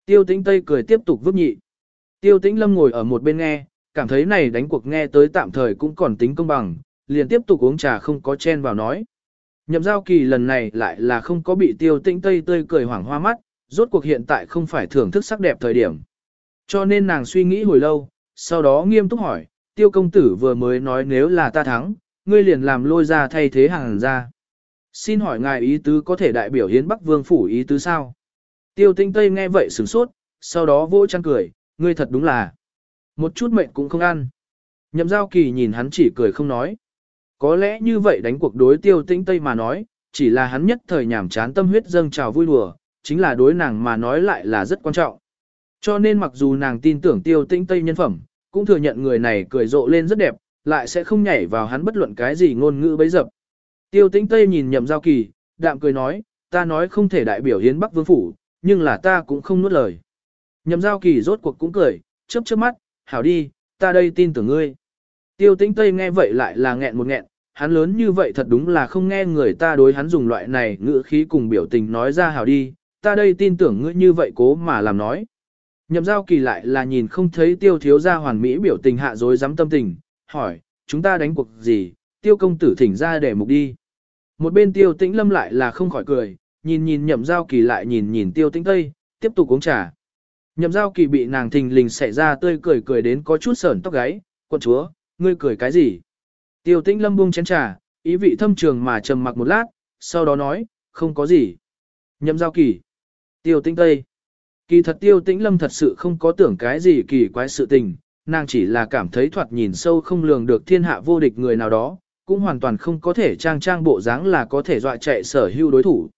Tiêu tĩnh Tây cười tiếp tục vứt nhị. Tiêu tĩnh Lâm ngồi ở một bên nghe, cảm thấy này đánh cuộc nghe tới tạm thời cũng còn tính công bằng, liền tiếp tục uống trà không có chen vào nói. Nhậm giao kỳ lần này lại là không có bị tiêu tĩnh Tây tươi cười hoảng hoa mắt, rốt cuộc hiện tại không phải thưởng thức sắc đẹp thời điểm. Cho nên nàng suy nghĩ hồi lâu, sau đó nghiêm túc hỏi, tiêu công tử vừa mới nói nếu là ta thắng, ngươi liền làm lôi ra thay thế hàng ra. Xin hỏi ngài ý tứ có thể đại biểu hiến Bắc Vương phủ ý tứ sao? Tiêu tinh tây nghe vậy sửng sốt, sau đó vỗ chăn cười, ngươi thật đúng là. Một chút mệnh cũng không ăn. Nhậm giao kỳ nhìn hắn chỉ cười không nói. Có lẽ như vậy đánh cuộc đối tiêu tinh tây mà nói, chỉ là hắn nhất thời nhảm chán tâm huyết dâng trào vui đùa, chính là đối nàng mà nói lại là rất quan trọng. Cho nên mặc dù nàng tin tưởng tiêu tinh tây nhân phẩm, cũng thừa nhận người này cười rộ lên rất đẹp, lại sẽ không nhảy vào hắn bất luận cái gì ngôn ngữ bấy dập. Tiêu tĩnh Tây nhìn nhậm giao kỳ, đạm cười nói, ta nói không thể đại biểu hiến Bắc Vương Phủ, nhưng là ta cũng không nuốt lời. Nhậm giao kỳ rốt cuộc cũng cười, chớp chớp mắt, hảo đi, ta đây tin tưởng ngươi. Tiêu tĩnh Tây nghe vậy lại là nghẹn một nghẹn, hắn lớn như vậy thật đúng là không nghe người ta đối hắn dùng loại này ngữ khí cùng biểu tình nói ra hảo đi, ta đây tin tưởng ngươi như vậy cố mà làm nói. Nhậm giao kỳ lại là nhìn không thấy tiêu thiếu gia hoàn mỹ biểu tình hạ dối dám tâm tình, hỏi, chúng ta đánh cuộc gì, tiêu công tử thỉnh ra để mục đi. Một bên tiêu tĩnh lâm lại là không khỏi cười, nhìn nhìn nhậm giao kỳ lại nhìn nhìn tiêu tĩnh tây, tiếp tục uống trà. Nhậm giao kỳ bị nàng thình lình xảy ra tươi cười cười đến có chút sởn tóc gáy, quận chúa, ngươi cười cái gì? Tiêu tĩnh lâm buông chén trà, ý vị thâm trường mà trầm mặc một lát, sau đó nói, không có gì. Nhậm giao kỳ. Tiêu tĩnh tây. Kỳ thật tiêu tĩnh lâm thật sự không có tưởng cái gì kỳ quái sự tình, nàng chỉ là cảm thấy thoạt nhìn sâu không lường được thiên hạ vô địch người nào đó, cũng hoàn toàn không có thể trang trang bộ dáng là có thể dọa chạy sở hưu đối thủ.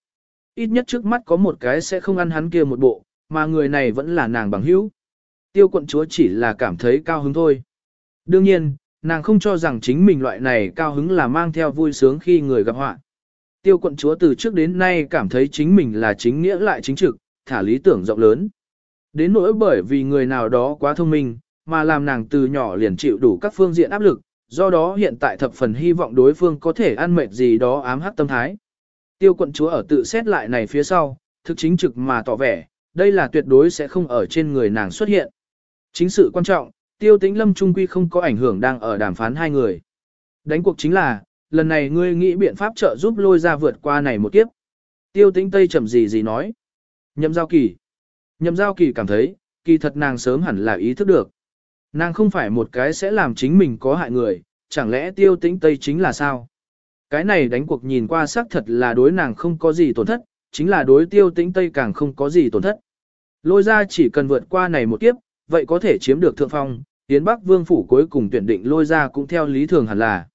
Ít nhất trước mắt có một cái sẽ không ăn hắn kia một bộ, mà người này vẫn là nàng bằng hữu. Tiêu quận chúa chỉ là cảm thấy cao hứng thôi. Đương nhiên, nàng không cho rằng chính mình loại này cao hứng là mang theo vui sướng khi người gặp họa. Tiêu quận chúa từ trước đến nay cảm thấy chính mình là chính nghĩa lại chính trực, thả lý tưởng rộng lớn. Đến nỗi bởi vì người nào đó quá thông minh, mà làm nàng từ nhỏ liền chịu đủ các phương diện áp lực, do đó hiện tại thập phần hy vọng đối phương có thể ăn mệt gì đó ám hắc tâm thái. Tiêu quận chúa ở tự xét lại này phía sau, thực chính trực mà tỏ vẻ, đây là tuyệt đối sẽ không ở trên người nàng xuất hiện. Chính sự quan trọng, tiêu tĩnh lâm trung quy không có ảnh hưởng đang ở đàm phán hai người. Đánh cuộc chính là, lần này ngươi nghĩ biện pháp trợ giúp lôi ra vượt qua này một kiếp. Tiêu tĩnh Tây chậm gì gì nói. Nhậm giao kỳ. Nhậm giao kỳ cảm thấy, kỳ thật nàng sớm hẳn là ý thức được. Nàng không phải một cái sẽ làm chính mình có hại người, chẳng lẽ tiêu tĩnh Tây chính là sao? Cái này đánh cuộc nhìn qua xác thật là đối nàng không có gì tổn thất, chính là đối tiêu tĩnh Tây càng không có gì tổn thất. Lôi ra chỉ cần vượt qua này một kiếp, vậy có thể chiếm được thượng phong, Yến Bắc Vương Phủ cuối cùng tuyển định lôi ra cũng theo lý thường hẳn là.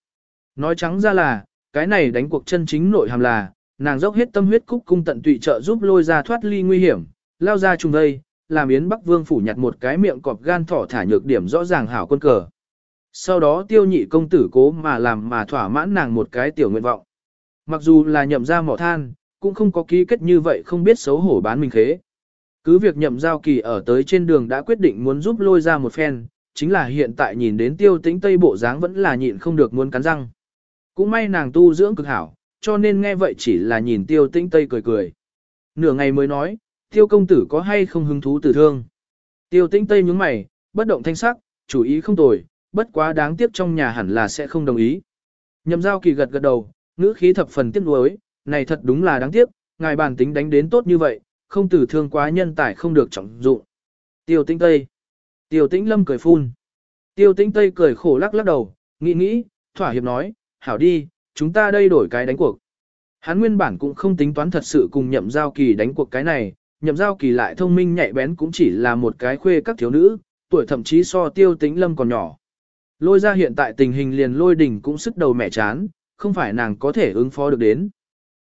Nói trắng ra là, cái này đánh cuộc chân chính nội hàm là, nàng dốc hết tâm huyết cúc cung tận tụy trợ giúp lôi ra thoát ly nguy hiểm, lao ra trùng đây, làm Yến Bắc Vương phủ nhặt một cái miệng cọp gan thỏ thả nhược điểm rõ ràng hảo quân cờ. Sau đó tiêu nhị công tử cố mà làm mà thỏa mãn nàng một cái tiểu nguyện vọng. Mặc dù là nhậm ra mỏ than, cũng không có ký kết như vậy không biết xấu hổ bán mình khế. Cứ việc nhậm giao kỳ ở tới trên đường đã quyết định muốn giúp lôi ra một phen, chính là hiện tại nhìn đến tiêu tĩnh tây bộ dáng vẫn là nhịn không được muốn cắn răng. Cũng may nàng tu dưỡng cực hảo, cho nên nghe vậy chỉ là nhìn tiêu tĩnh tây cười cười. Nửa ngày mới nói, tiêu công tử có hay không hứng thú tử thương. Tiêu tĩnh tây nhướng mày, bất động thanh sắc, chủ ý không tồi, bất quá đáng tiếc trong nhà hẳn là sẽ không đồng ý. Nhậm giao kỳ gật gật đầu, ngữ khí thập phần tiếc nuối, này thật đúng là đáng tiếc, ngài bản tính đánh đến tốt như vậy, không tử thương quá nhân tài không được trọng dụng. Tiêu tĩnh Tây. Tiêu tĩnh Lâm cười phun. Tiêu tĩnh Tây cười khổ lắc lắc đầu, nghĩ nghĩ, thỏa hiệp nói, hảo đi, chúng ta đây đổi cái đánh cuộc. Hắn nguyên bản cũng không tính toán thật sự cùng nhậm giao kỳ đánh cuộc cái này, nhậm giao kỳ lại thông minh nhạy bén cũng chỉ là một cái khuê các thiếu nữ, tuổi thậm chí so tiêu tĩnh lâm còn nhỏ. Lôi ra hiện tại tình hình liền lôi đỉnh cũng sức đầu mẹ chán, không phải nàng có thể ứng phó được đến.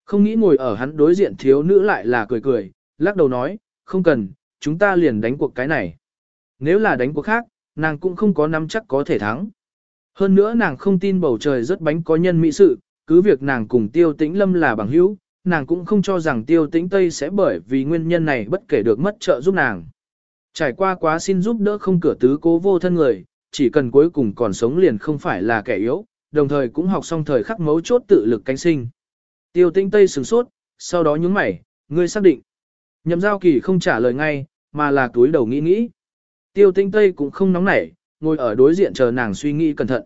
Không nghĩ ngồi ở hắn đối diện thiếu nữ lại là cười cười, lắc đầu nói, không cần, chúng ta liền đánh cuộc cái này. Nếu là đánh cuộc khác, nàng cũng không có nắm chắc có thể thắng. Hơn nữa nàng không tin bầu trời rất bánh có nhân mỹ sự, cứ việc nàng cùng tiêu tĩnh lâm là bằng hữu, nàng cũng không cho rằng tiêu tĩnh Tây sẽ bởi vì nguyên nhân này bất kể được mất trợ giúp nàng. Trải qua quá xin giúp đỡ không cửa tứ cố vô thân người, chỉ cần cuối cùng còn sống liền không phải là kẻ yếu, đồng thời cũng học xong thời khắc mấu chốt tự lực cánh sinh. Tiêu tĩnh Tây sửng sốt, sau đó nhướng mày, ngươi xác định. Nhậm giao kỳ không trả lời ngay, mà là túi đầu nghĩ nghĩ. Tiêu tĩnh Tây cũng không nóng nảy, ngồi ở đối diện chờ nàng suy nghĩ cẩn thận.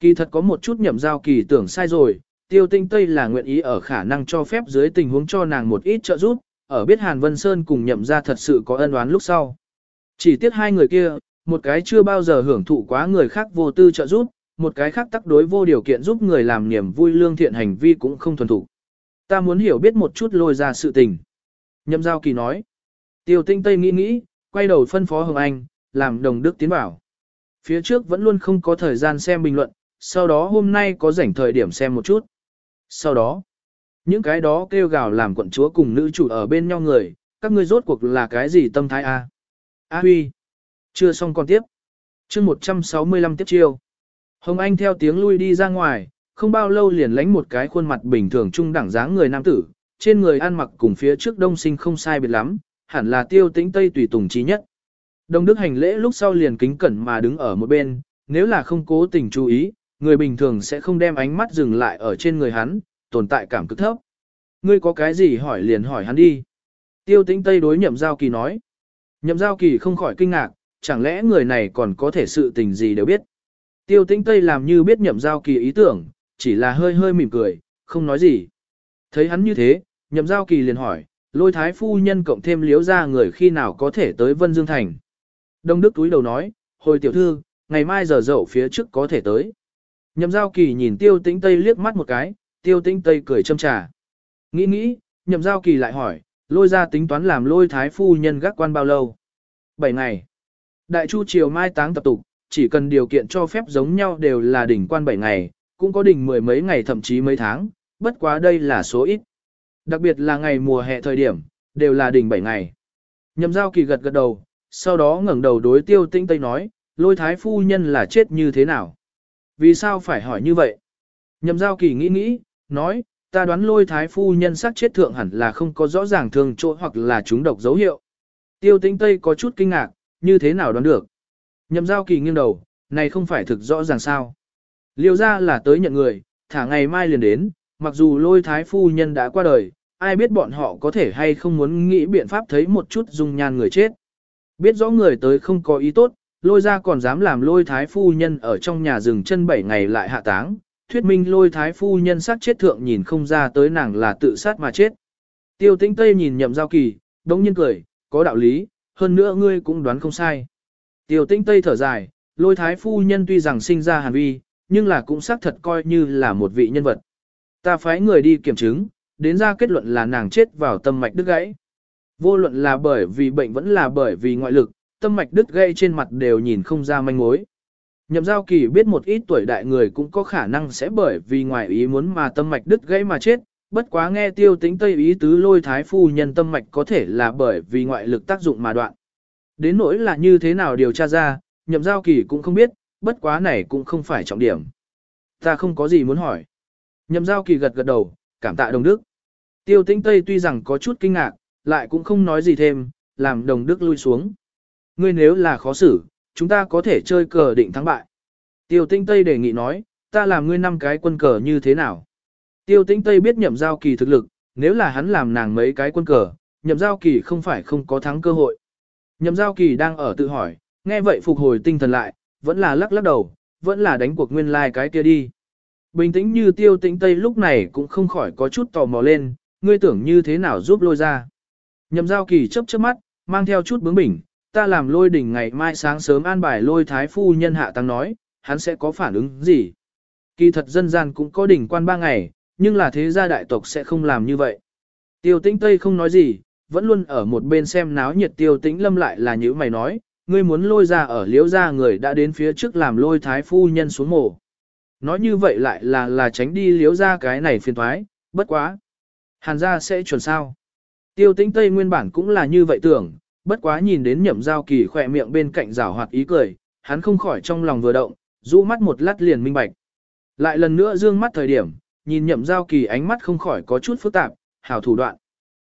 Kỳ thật có một chút nhậm giao kỳ tưởng sai rồi, tiêu tinh Tây là nguyện ý ở khả năng cho phép dưới tình huống cho nàng một ít trợ giúp, ở biết Hàn Vân Sơn cùng nhậm ra thật sự có ân oán lúc sau. Chỉ tiếc hai người kia, một cái chưa bao giờ hưởng thụ quá người khác vô tư trợ giúp, một cái khác tắc đối vô điều kiện giúp người làm niềm vui lương thiện hành vi cũng không thuần thủ. Ta muốn hiểu biết một chút lôi ra sự tình. Nhậm giao kỳ nói. Tiêu tinh Tây nghĩ nghĩ, quay đầu phân phó Hồng Anh, làm đồng đức tiến bảo. Phía trước vẫn luôn không có thời gian xem bình luận, sau đó hôm nay có rảnh thời điểm xem một chút. Sau đó, những cái đó kêu gào làm quận chúa cùng nữ chủ ở bên nhau người, các ngươi rốt cuộc là cái gì tâm thái a? A huy, chưa xong còn tiếp. chương 165 tiếp chiêu. Hồng Anh theo tiếng lui đi ra ngoài, không bao lâu liền lánh một cái khuôn mặt bình thường trung đẳng dáng người nam tử, trên người ăn mặc cùng phía trước đông sinh không sai biệt lắm, hẳn là tiêu tĩnh tây tùy tùng trí nhất. Đông Đức hành lễ lúc sau liền kính cẩn mà đứng ở một bên, nếu là không cố tình chú ý, người bình thường sẽ không đem ánh mắt dừng lại ở trên người hắn, tồn tại cảm cực thấp. Ngươi có cái gì hỏi liền hỏi hắn đi. Tiêu tĩnh Tây đối nhậm giao kỳ nói. Nhậm giao kỳ không khỏi kinh ngạc, chẳng lẽ người này còn có thể sự tình gì đều biết. Tiêu tĩnh Tây làm như biết nhậm giao kỳ ý tưởng, chỉ là hơi hơi mỉm cười, không nói gì. Thấy hắn như thế, nhậm giao kỳ liền hỏi, lôi thái phu nhân cộng thêm liếu ra người khi nào có thể tới Vân Dương Thành. Đông Đức túi đầu nói, hồi tiểu thư, ngày mai giờ dậu phía trước có thể tới. Nhậm giao kỳ nhìn tiêu tĩnh Tây liếc mắt một cái, tiêu tĩnh Tây cười châm trà. Nghĩ nghĩ, nhậm giao kỳ lại hỏi, lôi ra tính toán làm lôi thái phu nhân gác quan bao lâu? 7 ngày. Đại chu triều mai táng tập tục, chỉ cần điều kiện cho phép giống nhau đều là đỉnh quan 7 ngày, cũng có đỉnh mười mấy ngày thậm chí mấy tháng, bất quá đây là số ít. Đặc biệt là ngày mùa hè thời điểm, đều là đỉnh 7 ngày. Nhậm giao kỳ gật gật đầu, sau đó ngẩng đầu đối tiêu tĩnh Tây nói, lôi thái phu nhân là chết như thế nào? Vì sao phải hỏi như vậy? Nhậm giao kỳ nghĩ nghĩ, nói, ta đoán lôi thái phu nhân sắc chết thượng hẳn là không có rõ ràng thương chỗ hoặc là chúng độc dấu hiệu. Tiêu tĩnh Tây có chút kinh ngạc, như thế nào đoán được? Nhậm giao kỳ nghiêng đầu, này không phải thực rõ ràng sao? Liêu ra là tới nhận người, thả ngày mai liền đến, mặc dù lôi thái phu nhân đã qua đời, ai biết bọn họ có thể hay không muốn nghĩ biện pháp thấy một chút dung nhan người chết. Biết rõ người tới không có ý tốt, lôi ra còn dám làm lôi thái phu nhân ở trong nhà rừng chân 7 ngày lại hạ táng, thuyết minh lôi thái phu nhân sát chết thượng nhìn không ra tới nàng là tự sát mà chết. Tiêu tĩnh Tây nhìn nhậm giao kỳ, đống nhiên cười, có đạo lý, hơn nữa ngươi cũng đoán không sai. Tiêu tĩnh Tây thở dài, lôi thái phu nhân tuy rằng sinh ra hàn vi, nhưng là cũng xác thật coi như là một vị nhân vật. Ta phái người đi kiểm chứng, đến ra kết luận là nàng chết vào tâm mạch đứt gãy. Vô luận là bởi vì bệnh vẫn là bởi vì ngoại lực, tâm mạch đứt gây trên mặt đều nhìn không ra manh mối. Nhậm giao kỳ biết một ít tuổi đại người cũng có khả năng sẽ bởi vì ngoài ý muốn mà tâm mạch đứt gãy mà chết, bất quá nghe tiêu tính tây ý tứ lôi thái phu nhân tâm mạch có thể là bởi vì ngoại lực tác dụng mà đoạn. Đến nỗi là như thế nào điều tra ra, nhậm giao kỳ cũng không biết, bất quá này cũng không phải trọng điểm. Ta không có gì muốn hỏi. Nhậm giao kỳ gật gật đầu, cảm tạ đồng đức. Tiêu tĩnh Tây tuy rằng có chút kinh ngạc, lại cũng không nói gì thêm, làm đồng đức lui xuống. Ngươi nếu là khó xử, chúng ta có thể chơi cờ định thắng bại. Tiêu tinh Tây đề nghị nói, ta làm ngươi năm cái quân cờ như thế nào. Tiêu tinh Tây biết nhậm giao kỳ thực lực, nếu là hắn làm nàng mấy cái quân cờ, nhậm giao kỳ không phải không có thắng cơ hội. Nhậm giao kỳ đang ở tự hỏi, nghe vậy phục hồi tinh thần lại, vẫn là lắc lắc đầu, vẫn là đánh cuộc nguyên lai like cái kia đi. Bình tĩnh như tiêu tĩnh Tây lúc này cũng không khỏi có chút tò mò lên, ngươi tưởng như thế nào giúp lôi ra. Nhậm giao kỳ chấp chớp mắt, mang theo chút bướng bỉnh, ta làm lôi đỉnh ngày mai sáng sớm an bài lôi thái phu nhân hạ tăng nói, hắn sẽ có phản ứng gì. Kỳ thật dân gian cũng có đỉnh quan ba ngày, nhưng là thế gia đại tộc sẽ không làm như vậy. Tiêu tĩnh Tây không nói gì, vẫn luôn ở một bên xem náo nhiệt tiêu tĩnh lâm lại là như mày nói, ngươi muốn lôi ra ở liễu gia người đã đến phía trước làm lôi thái phu nhân xuống mổ. Nói như vậy lại là là tránh đi liễu ra cái này phiền thoái, bất quá. Hàn gia sẽ chuẩn sao. Tiêu tĩnh Tây nguyên bản cũng là như vậy tưởng, bất quá nhìn đến nhậm giao kỳ khỏe miệng bên cạnh rảo hoạt ý cười, hắn không khỏi trong lòng vừa động, rũ mắt một lát liền minh bạch. Lại lần nữa dương mắt thời điểm, nhìn nhậm giao kỳ ánh mắt không khỏi có chút phức tạp, hảo thủ đoạn.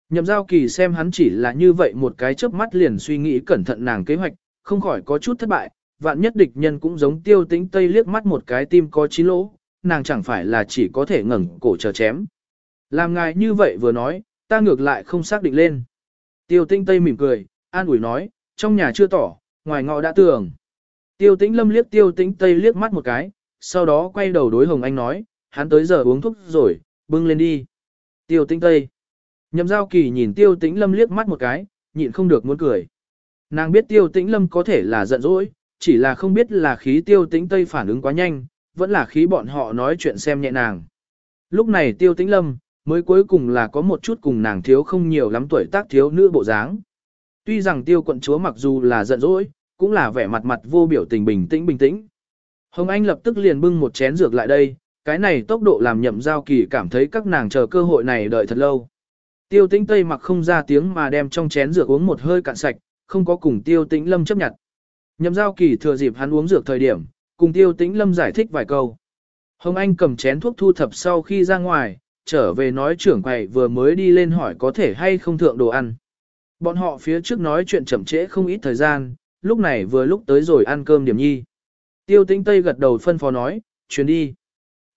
Nhậm giao kỳ xem hắn chỉ là như vậy một cái chớp mắt liền suy nghĩ cẩn thận nàng kế hoạch, không khỏi có chút thất bại, vạn nhất địch nhân cũng giống tiêu tĩnh tây liếc mắt một cái tim có chín lỗ, nàng chẳng phải là chỉ có thể ngẩng cổ chờ chém. Làm ngài như vậy vừa nói, ta ngược lại không xác định lên. Tiêu tĩnh tây mỉm cười, an ủi nói, trong nhà chưa tỏ, ngoài ngọ đã tường. Tiêu tĩnh lâm liếc tiêu tĩnh tây liếc mắt một cái, sau đó quay đầu đối Hồng Anh nói, hắn tới giờ uống thuốc rồi, bưng lên đi. Tiêu tĩnh tây. Nhậm giao kỳ nhìn tiêu tĩnh lâm liếc mắt một cái, nhịn không được muốn cười. Nàng biết tiêu tĩnh lâm có thể là giận dỗi, chỉ là không biết là khí tiêu tĩnh tây phản ứng quá nhanh, vẫn là khí bọn họ nói chuyện xem nhẹ nàng. Lúc này tiêu tĩnh lâm, mới cuối cùng là có một chút cùng nàng thiếu không nhiều lắm tuổi tác thiếu nữ bộ dáng. Tuy rằng tiêu quận chúa mặc dù là giận dỗi, cũng là vẻ mặt mặt vô biểu tình bình tĩnh bình tĩnh. Hồng Anh lập tức liền bưng một chén dược lại đây, cái này tốc độ làm nhậm giao kỳ cảm thấy các nàng chờ cơ hội này đợi thật lâu. Tiêu tĩnh Tây mặc không ra tiếng mà đem trong chén dược uống một hơi cạn sạch, không có cùng tiêu tĩnh lâm chấp nhận. Nhậm giao kỳ thừa dịp hắn uống dược thời điểm, cùng tiêu tĩnh lâm giải thích vài câu. Hồng Anh cầm chén thuốc thu thập sau khi ra ngoài, trở về nói trưởng quầy vừa mới đi lên hỏi có thể hay không thượng đồ ăn. Bọn họ phía trước nói chuyện chậm trễ không ít thời gian, lúc này vừa lúc tới rồi ăn cơm điểm nhi. Tiêu tĩnh Tây gật đầu phân phó nói, chuyến đi.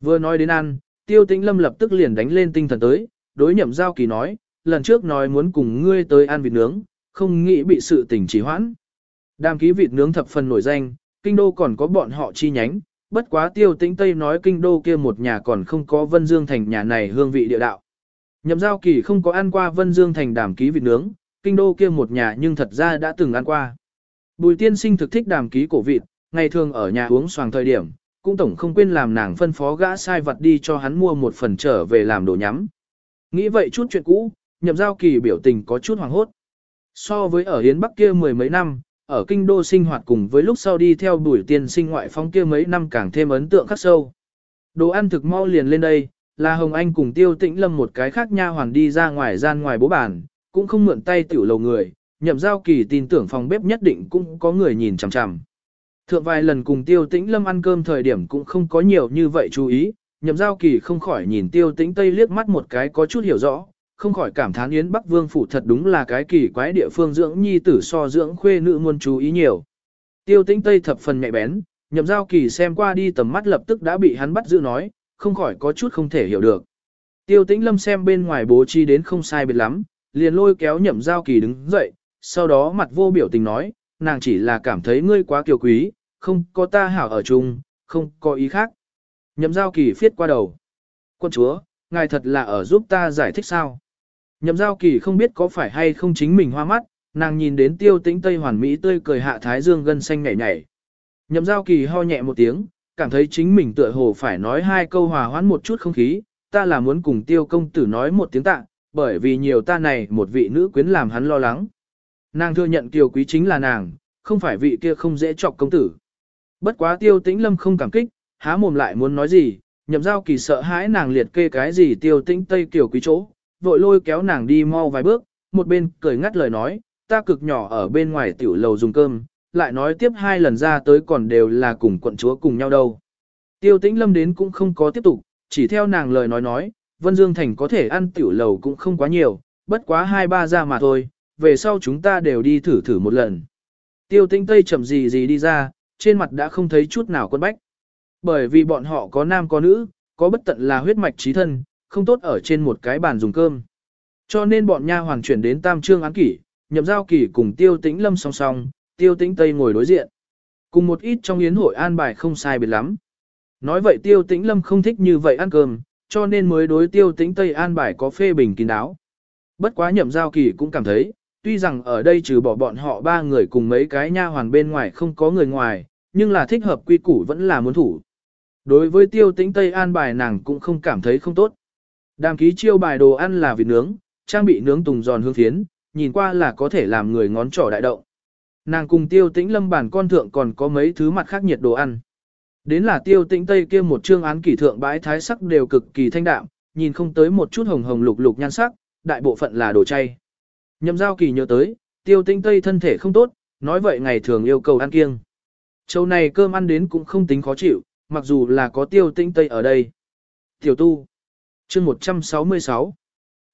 Vừa nói đến ăn, tiêu tĩnh lâm lập tức liền đánh lên tinh thần tới, đối nhậm giao kỳ nói, lần trước nói muốn cùng ngươi tới ăn vịt nướng, không nghĩ bị sự tình trì hoãn. Đàm ký vịt nướng thập phần nổi danh, kinh đô còn có bọn họ chi nhánh, bất quá tiêu tĩnh Tây nói kinh đô kia một nhà còn không có Vân Dương Thành nhà này hương vị địa đạo. Nhậm giao kỳ không có ăn qua Vân Dương Thành đàm ký vịt nướng, kinh đô kia một nhà nhưng thật ra đã từng ăn qua. Bùi tiên sinh thực thích đàm ký cổ vịt, ngày thường ở nhà uống xoàng thời điểm, cũng tổng không quên làm nàng phân phó gã sai vật đi cho hắn mua một phần trở về làm đồ nhắm. Nghĩ vậy chút chuyện cũ, nhậm giao kỳ biểu tình có chút hoàng hốt. So với ở Hiến Bắc kia mười mấy năm, ở kinh đô sinh hoạt cùng với lúc sau đi theo bùi tiên sinh ngoại phong kia mấy năm càng thêm ấn tượng khắc sâu. Đồ ăn thực mau liền lên đây, là Hồng Anh cùng Tiêu Tĩnh Lâm một cái khác nha hoàn đi ra ngoài gian ngoài bố bàn, cũng không mượn tay tiểu lầu người, nhậm giao kỳ tin tưởng phòng bếp nhất định cũng có người nhìn chằm chằm. Thượng vài lần cùng Tiêu Tĩnh Lâm ăn cơm thời điểm cũng không có nhiều như vậy chú ý, nhậm giao kỳ không khỏi nhìn Tiêu Tĩnh Tây liếc mắt một cái có chút hiểu rõ, không khỏi cảm thán Yến Bắc Vương phủ thật đúng là cái kỳ quái địa phương dưỡng nhi tử so dưỡng khuê nữ muôn chú ý nhiều. Tiêu Tĩnh Tây thập phần nhạy bén, nhậm giao kỳ xem qua đi tầm mắt lập tức đã bị hắn bắt giữ nói, không khỏi có chút không thể hiểu được. Tiêu Tĩnh Lâm xem bên ngoài bố trí đến không sai biệt lắm, liền lôi kéo nhậm giao kỳ đứng dậy, sau đó mặt vô biểu tình nói, nàng chỉ là cảm thấy ngươi quá kiều quý, không có ta hảo ở chung, không có ý khác. Nhậm giao kỳ phiết qua đầu. Quân chúa, ngài thật là ở giúp ta giải thích sao? Nhậm giao kỳ không biết có phải hay không chính mình hoa mắt, nàng nhìn đến tiêu tĩnh Tây Hoàn Mỹ tươi cười hạ thái dương gân xanh nhảy nhảy. Nhậm giao kỳ ho nhẹ một tiếng, cảm thấy chính mình tựa hồ phải nói hai câu hòa hoãn một chút không khí, ta là muốn cùng tiêu công tử nói một tiếng tạ, bởi vì nhiều ta này một vị nữ quyến làm hắn lo lắng. Nàng thừa nhận kiều quý chính là nàng, không phải vị kia không dễ chọc công tử. Bất quá tiêu tĩnh lâm không cảm kích, há mồm lại muốn nói gì, nhậm giao kỳ sợ hãi nàng liệt kê cái gì tiêu tĩnh tây kiều quý chỗ, vội lôi kéo nàng đi mau vài bước, một bên cười ngắt lời nói, ta cực nhỏ ở bên ngoài tiểu lầu dùng cơm, lại nói tiếp hai lần ra tới còn đều là cùng quận chúa cùng nhau đâu. Tiêu tĩnh lâm đến cũng không có tiếp tục, chỉ theo nàng lời nói nói, Vân Dương Thành có thể ăn tiểu lầu cũng không quá nhiều, bất quá hai ba ra mà thôi, về sau chúng ta đều đi thử thử một lần. Tiêu Tinh Tây chậm gì gì đi ra, trên mặt đã không thấy chút nào quân bách. Bởi vì bọn họ có nam có nữ, có bất tận là huyết mạch trí thân, không tốt ở trên một cái bàn dùng cơm. Cho nên bọn nha hoàng chuyển đến tam trương án kỷ, nhậm giao kỷ cùng tiêu tĩnh lâm song song, tiêu tĩnh Tây ngồi đối diện. Cùng một ít trong yến hội an bài không sai biệt lắm. Nói vậy tiêu tĩnh lâm không thích như vậy ăn cơm, cho nên mới đối tiêu tĩnh Tây an bài có phê bình kín đáo. Bất quá nhậm giao kỳ cũng cảm thấy, tuy rằng ở đây trừ bỏ bọn họ ba người cùng mấy cái nha hoàn bên ngoài không có người ngoài, nhưng là thích hợp quy củ vẫn là muốn thủ. Đối với tiêu tĩnh Tây an bài nàng cũng không cảm thấy không tốt. Đàm ký chiêu bài đồ ăn là vịt nướng, trang bị nướng tùng giòn hương phiến, nhìn qua là có thể làm người ngón trỏ đại động. Nàng cùng tiêu tĩnh lâm bản con thượng còn có mấy thứ mặt khác nhiệt đồ ăn. Đến là tiêu tĩnh tây kia một chương án kỷ thượng bãi thái sắc đều cực kỳ thanh đạm, nhìn không tới một chút hồng hồng lục lục nhan sắc, đại bộ phận là đồ chay. Nhậm giao kỳ nhớ tới, tiêu tĩnh tây thân thể không tốt, nói vậy ngày thường yêu cầu ăn kiêng. Châu này cơm ăn đến cũng không tính khó chịu, mặc dù là có tiêu tĩnh tây ở đây. Tiểu tu. chương 166.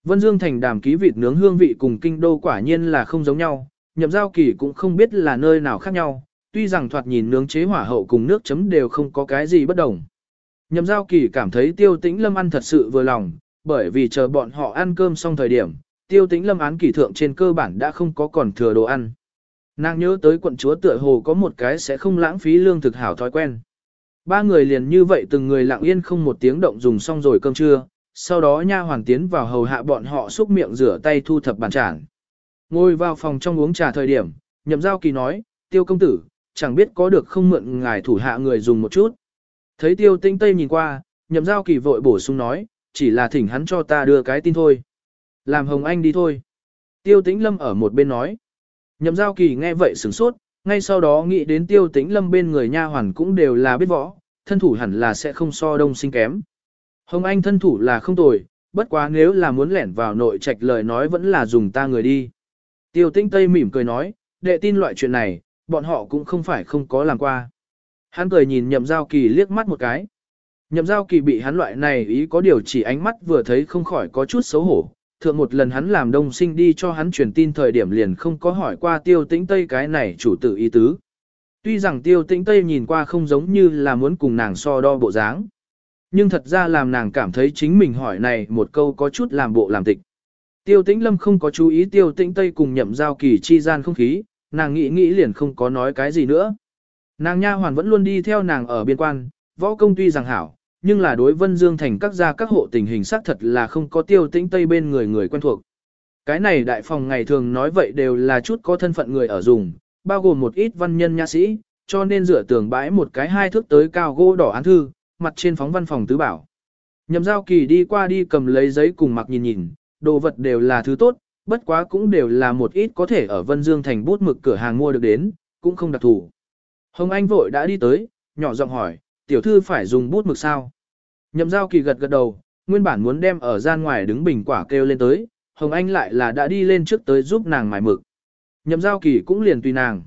Vân Dương thành đàm ký vịt nướng hương vị cùng kinh đô quả nhiên là không giống nhau, nhậm giao kỳ cũng không biết là nơi nào khác nhau, tuy rằng thoạt nhìn nướng chế hỏa hậu cùng nước chấm đều không có cái gì bất đồng. Nhậm giao kỳ cảm thấy tiêu tĩnh lâm ăn thật sự vừa lòng, bởi vì chờ bọn họ ăn cơm xong thời điểm, tiêu tĩnh lâm án kỳ thượng trên cơ bản đã không có còn thừa đồ ăn. Nàng nhớ tới quận chúa tựa hồ có một cái sẽ không lãng phí lương thực hảo thói quen. Ba người liền như vậy từng người lặng yên không một tiếng động dùng xong rồi cơm trưa, sau đó nha hoàng tiến vào hầu hạ bọn họ xúc miệng rửa tay thu thập bàn tràn. Ngồi vào phòng trong uống trà thời điểm, nhậm giao kỳ nói, tiêu công tử, chẳng biết có được không mượn ngài thủ hạ người dùng một chút. Thấy tiêu tinh tây nhìn qua, nhậm giao kỳ vội bổ sung nói, chỉ là thỉnh hắn cho ta đưa cái tin thôi. Làm hồng anh đi thôi. Tiêu tĩnh lâm ở một bên nói. Nhậm giao kỳ nghe vậy sửng sốt, ngay sau đó nghĩ đến tiêu tĩnh lâm bên người nha hoàn cũng đều là biết võ, thân thủ hẳn là sẽ không so đông sinh kém. Hồng anh thân thủ là không tồi, bất quá nếu là muốn lẻn vào nội trạch lời nói vẫn là dùng ta người đi. Tiêu tĩnh tây mỉm cười nói, đệ tin loại chuyện này, bọn họ cũng không phải không có làm qua. Hắn cười nhìn nhậm giao kỳ liếc mắt một cái. Nhậm giao kỳ bị hắn loại này ý có điều chỉ ánh mắt vừa thấy không khỏi có chút xấu hổ. Thượng một lần hắn làm đông sinh đi cho hắn truyền tin thời điểm liền không có hỏi qua tiêu tĩnh Tây cái này chủ tử ý tứ. Tuy rằng tiêu tĩnh Tây nhìn qua không giống như là muốn cùng nàng so đo bộ dáng. Nhưng thật ra làm nàng cảm thấy chính mình hỏi này một câu có chút làm bộ làm tịch. Tiêu tĩnh lâm không có chú ý tiêu tĩnh Tây cùng nhậm giao kỳ chi gian không khí, nàng nghĩ nghĩ liền không có nói cái gì nữa. Nàng nha hoàn vẫn luôn đi theo nàng ở biên quan, võ công tuy rằng hảo, nhưng là đối Vân Dương thành các gia các hộ tình hình xác thật là không có tiêu tĩnh tây bên người người quen thuộc. Cái này đại phòng ngày thường nói vậy đều là chút có thân phận người ở dùng, bao gồm một ít văn nhân nha sĩ, cho nên rửa tường bãi một cái hai thước tới cao gỗ đỏ án thư, mặt trên phóng văn phòng tứ bảo. Nhậm giao kỳ đi qua đi cầm lấy giấy cùng mặc nhìn nhìn, đồ vật đều là thứ tốt, bất quá cũng đều là một ít có thể ở Vân Dương thành bút mực cửa hàng mua được đến, cũng không đặc thủ. Hồng Anh vội đã đi tới, nhỏ giọng hỏi, tiểu thư phải dùng bút mực sao? Nhậm giao kỳ gật gật đầu, nguyên bản muốn đem ở gian ngoài đứng bình quả kêu lên tới, Hồng Anh lại là đã đi lên trước tới giúp nàng mài mực. Nhậm giao kỳ cũng liền tùy nàng.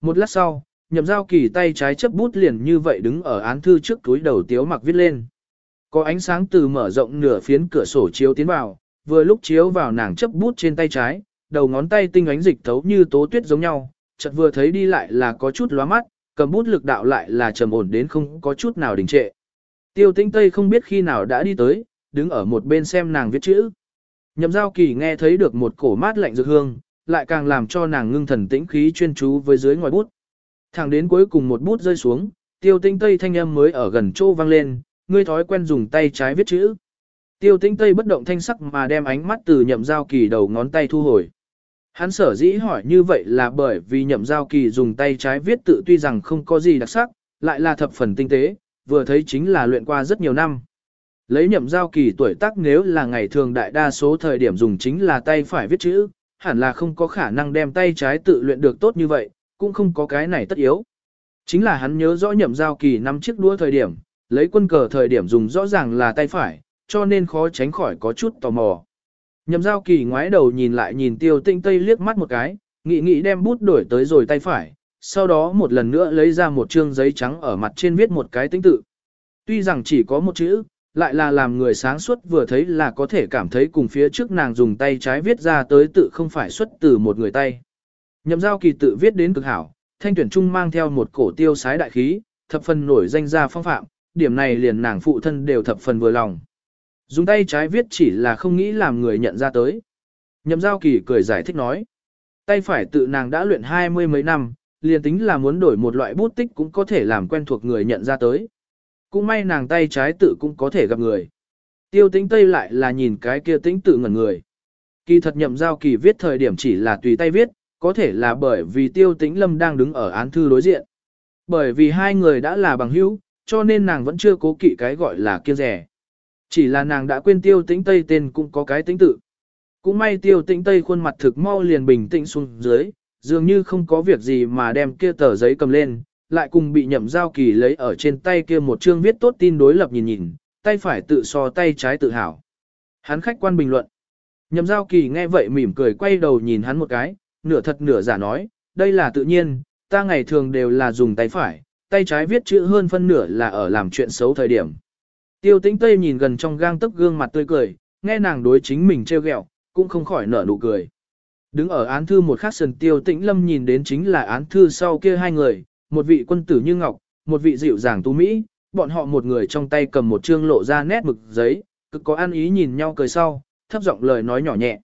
Một lát sau, nhậm giao kỳ tay trái chấp bút liền như vậy đứng ở án thư trước túi đầu tiếu mặc viết lên. Có ánh sáng từ mở rộng nửa phiến cửa sổ chiếu tiến vào, vừa lúc chiếu vào nàng chấp bút trên tay trái, đầu ngón tay tinh ánh dịch thấu như tố tuyết giống nhau, chợt vừa thấy đi lại là có chút lóa mắt, cầm bút lực đạo lại là trầm ổn đến không có chút nào đình trệ. Tiêu tĩnh Tây không biết khi nào đã đi tới, đứng ở một bên xem nàng viết chữ. Nhậm giao kỳ nghe thấy được một cổ mát lạnh dược hương, lại càng làm cho nàng ngưng thần tĩnh khí chuyên chú với dưới ngoài bút. Thẳng đến cuối cùng một bút rơi xuống, tiêu tĩnh Tây thanh âm mới ở gần chỗ vang lên, ngươi thói quen dùng tay trái viết chữ. Tiêu tĩnh Tây bất động thanh sắc mà đem ánh mắt từ nhậm giao kỳ đầu ngón tay thu hồi. Hắn sở dĩ hỏi như vậy là bởi vì nhậm giao kỳ dùng tay trái viết tự tuy rằng không có gì đặc sắc, lại là thập phần tinh tế, vừa thấy chính là luyện qua rất nhiều năm. Lấy nhậm giao kỳ tuổi tác nếu là ngày thường đại đa số thời điểm dùng chính là tay phải viết chữ, hẳn là không có khả năng đem tay trái tự luyện được tốt như vậy, cũng không có cái này tất yếu. Chính là hắn nhớ rõ nhậm giao kỳ năm chiếc đua thời điểm, lấy quân cờ thời điểm dùng rõ ràng là tay phải, cho nên khó tránh khỏi có chút tò mò. Nhậm giao kỳ ngoái đầu nhìn lại nhìn tiêu tinh tây liếc mắt một cái, nghĩ nghĩ đem bút đổi tới rồi tay phải, sau đó một lần nữa lấy ra một trương giấy trắng ở mặt trên viết một cái tinh tự. Tuy rằng chỉ có một chữ, lại là làm người sáng suốt vừa thấy là có thể cảm thấy cùng phía trước nàng dùng tay trái viết ra tới tự không phải xuất từ một người tay. Nhậm giao kỳ tự viết đến cực hảo, thanh tuyển trung mang theo một cổ tiêu sái đại khí, thập phần nổi danh ra phong phạm, điểm này liền nàng phụ thân đều thập phần vừa lòng. Dùng tay trái viết chỉ là không nghĩ làm người nhận ra tới. Nhậm giao kỳ cười giải thích nói. Tay phải tự nàng đã luyện hai mươi mấy năm, liền tính là muốn đổi một loại bút tích cũng có thể làm quen thuộc người nhận ra tới. Cũng may nàng tay trái tự cũng có thể gặp người. Tiêu tĩnh Tây lại là nhìn cái kia tĩnh tự ngẩn người. Kỳ thật nhậm giao kỳ viết thời điểm chỉ là tùy tay viết, có thể là bởi vì tiêu tĩnh lâm đang đứng ở án thư đối diện. Bởi vì hai người đã là bằng hữu, cho nên nàng vẫn chưa cố kỵ cái gọi là kia rẻ. Chỉ là nàng đã quên tiêu tĩnh Tây tên cũng có cái tính tự. Cũng may tiêu tĩnh Tây khuôn mặt thực mau liền bình tĩnh xuống dưới, dường như không có việc gì mà đem kia tờ giấy cầm lên, lại cùng bị nhậm giao kỳ lấy ở trên tay kia một chương viết tốt tin đối lập nhìn nhìn, tay phải tự so tay trái tự hào. Hắn khách quan bình luận. Nhậm giao kỳ nghe vậy mỉm cười quay đầu nhìn hắn một cái, nửa thật nửa giả nói, đây là tự nhiên, ta ngày thường đều là dùng tay phải, tay trái viết chữ hơn phân nửa là ở làm chuyện xấu thời điểm. Tiêu tĩnh Tây nhìn gần trong gang tấc gương mặt tươi cười, nghe nàng đối chính mình trêu ghẹo, cũng không khỏi nở nụ cười. Đứng ở án thư một khắc sần tiêu tĩnh lâm nhìn đến chính là án thư sau kia hai người, một vị quân tử như ngọc, một vị dịu dàng tu Mỹ, bọn họ một người trong tay cầm một chương lộ ra nét mực giấy, cực có ăn ý nhìn nhau cười sau, thấp giọng lời nói nhỏ nhẹ.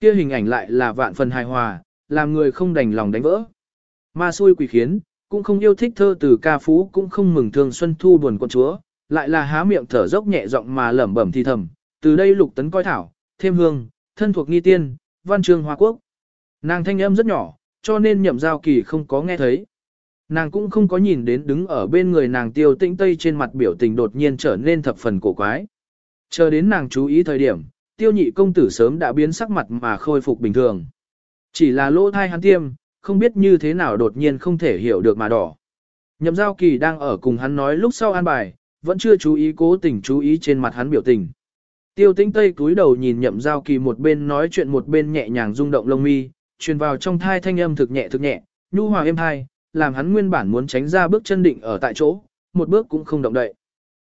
Kia hình ảnh lại là vạn phần hài hòa, làm người không đành lòng đánh vỡ. Ma xui quỷ khiến, cũng không yêu thích thơ từ ca phú cũng không mừng thương xuân thu buồn con chúa, lại là há miệng thở dốc nhẹ giọng mà lẩm bẩm thì thầm, từ đây lục tấn coi thảo, thêm hương, thân thuộc nghi tiên, văn chương hoa quốc. Nàng thanh âm rất nhỏ, cho nên nhậm giao kỳ không có nghe thấy. Nàng cũng không có nhìn đến đứng ở bên người nàng tiêu tĩnh tây trên mặt biểu tình đột nhiên trở nên thập phần cổ quái. Chờ đến nàng chú ý thời điểm, tiêu nhị công tử sớm đã biến sắc mặt mà khôi phục bình thường. Chỉ là lỗ thai hắn tiêm, không biết như thế nào đột nhiên không thể hiểu được mà đỏ. Nhậm giao kỳ đang ở cùng hắn nói lúc sau an bài, vẫn chưa chú ý cố tình chú ý trên mặt hắn biểu tình. Tiêu tĩnh tây cúi đầu nhìn nhậm giao kỳ một bên nói chuyện một bên nhẹ nhàng rung động lông mi, truyền vào trong thai thanh âm thực nhẹ thực nhẹ, nhu hòa êm thai, làm hắn nguyên bản muốn tránh ra bước chân định ở tại chỗ, một bước cũng không động đậy.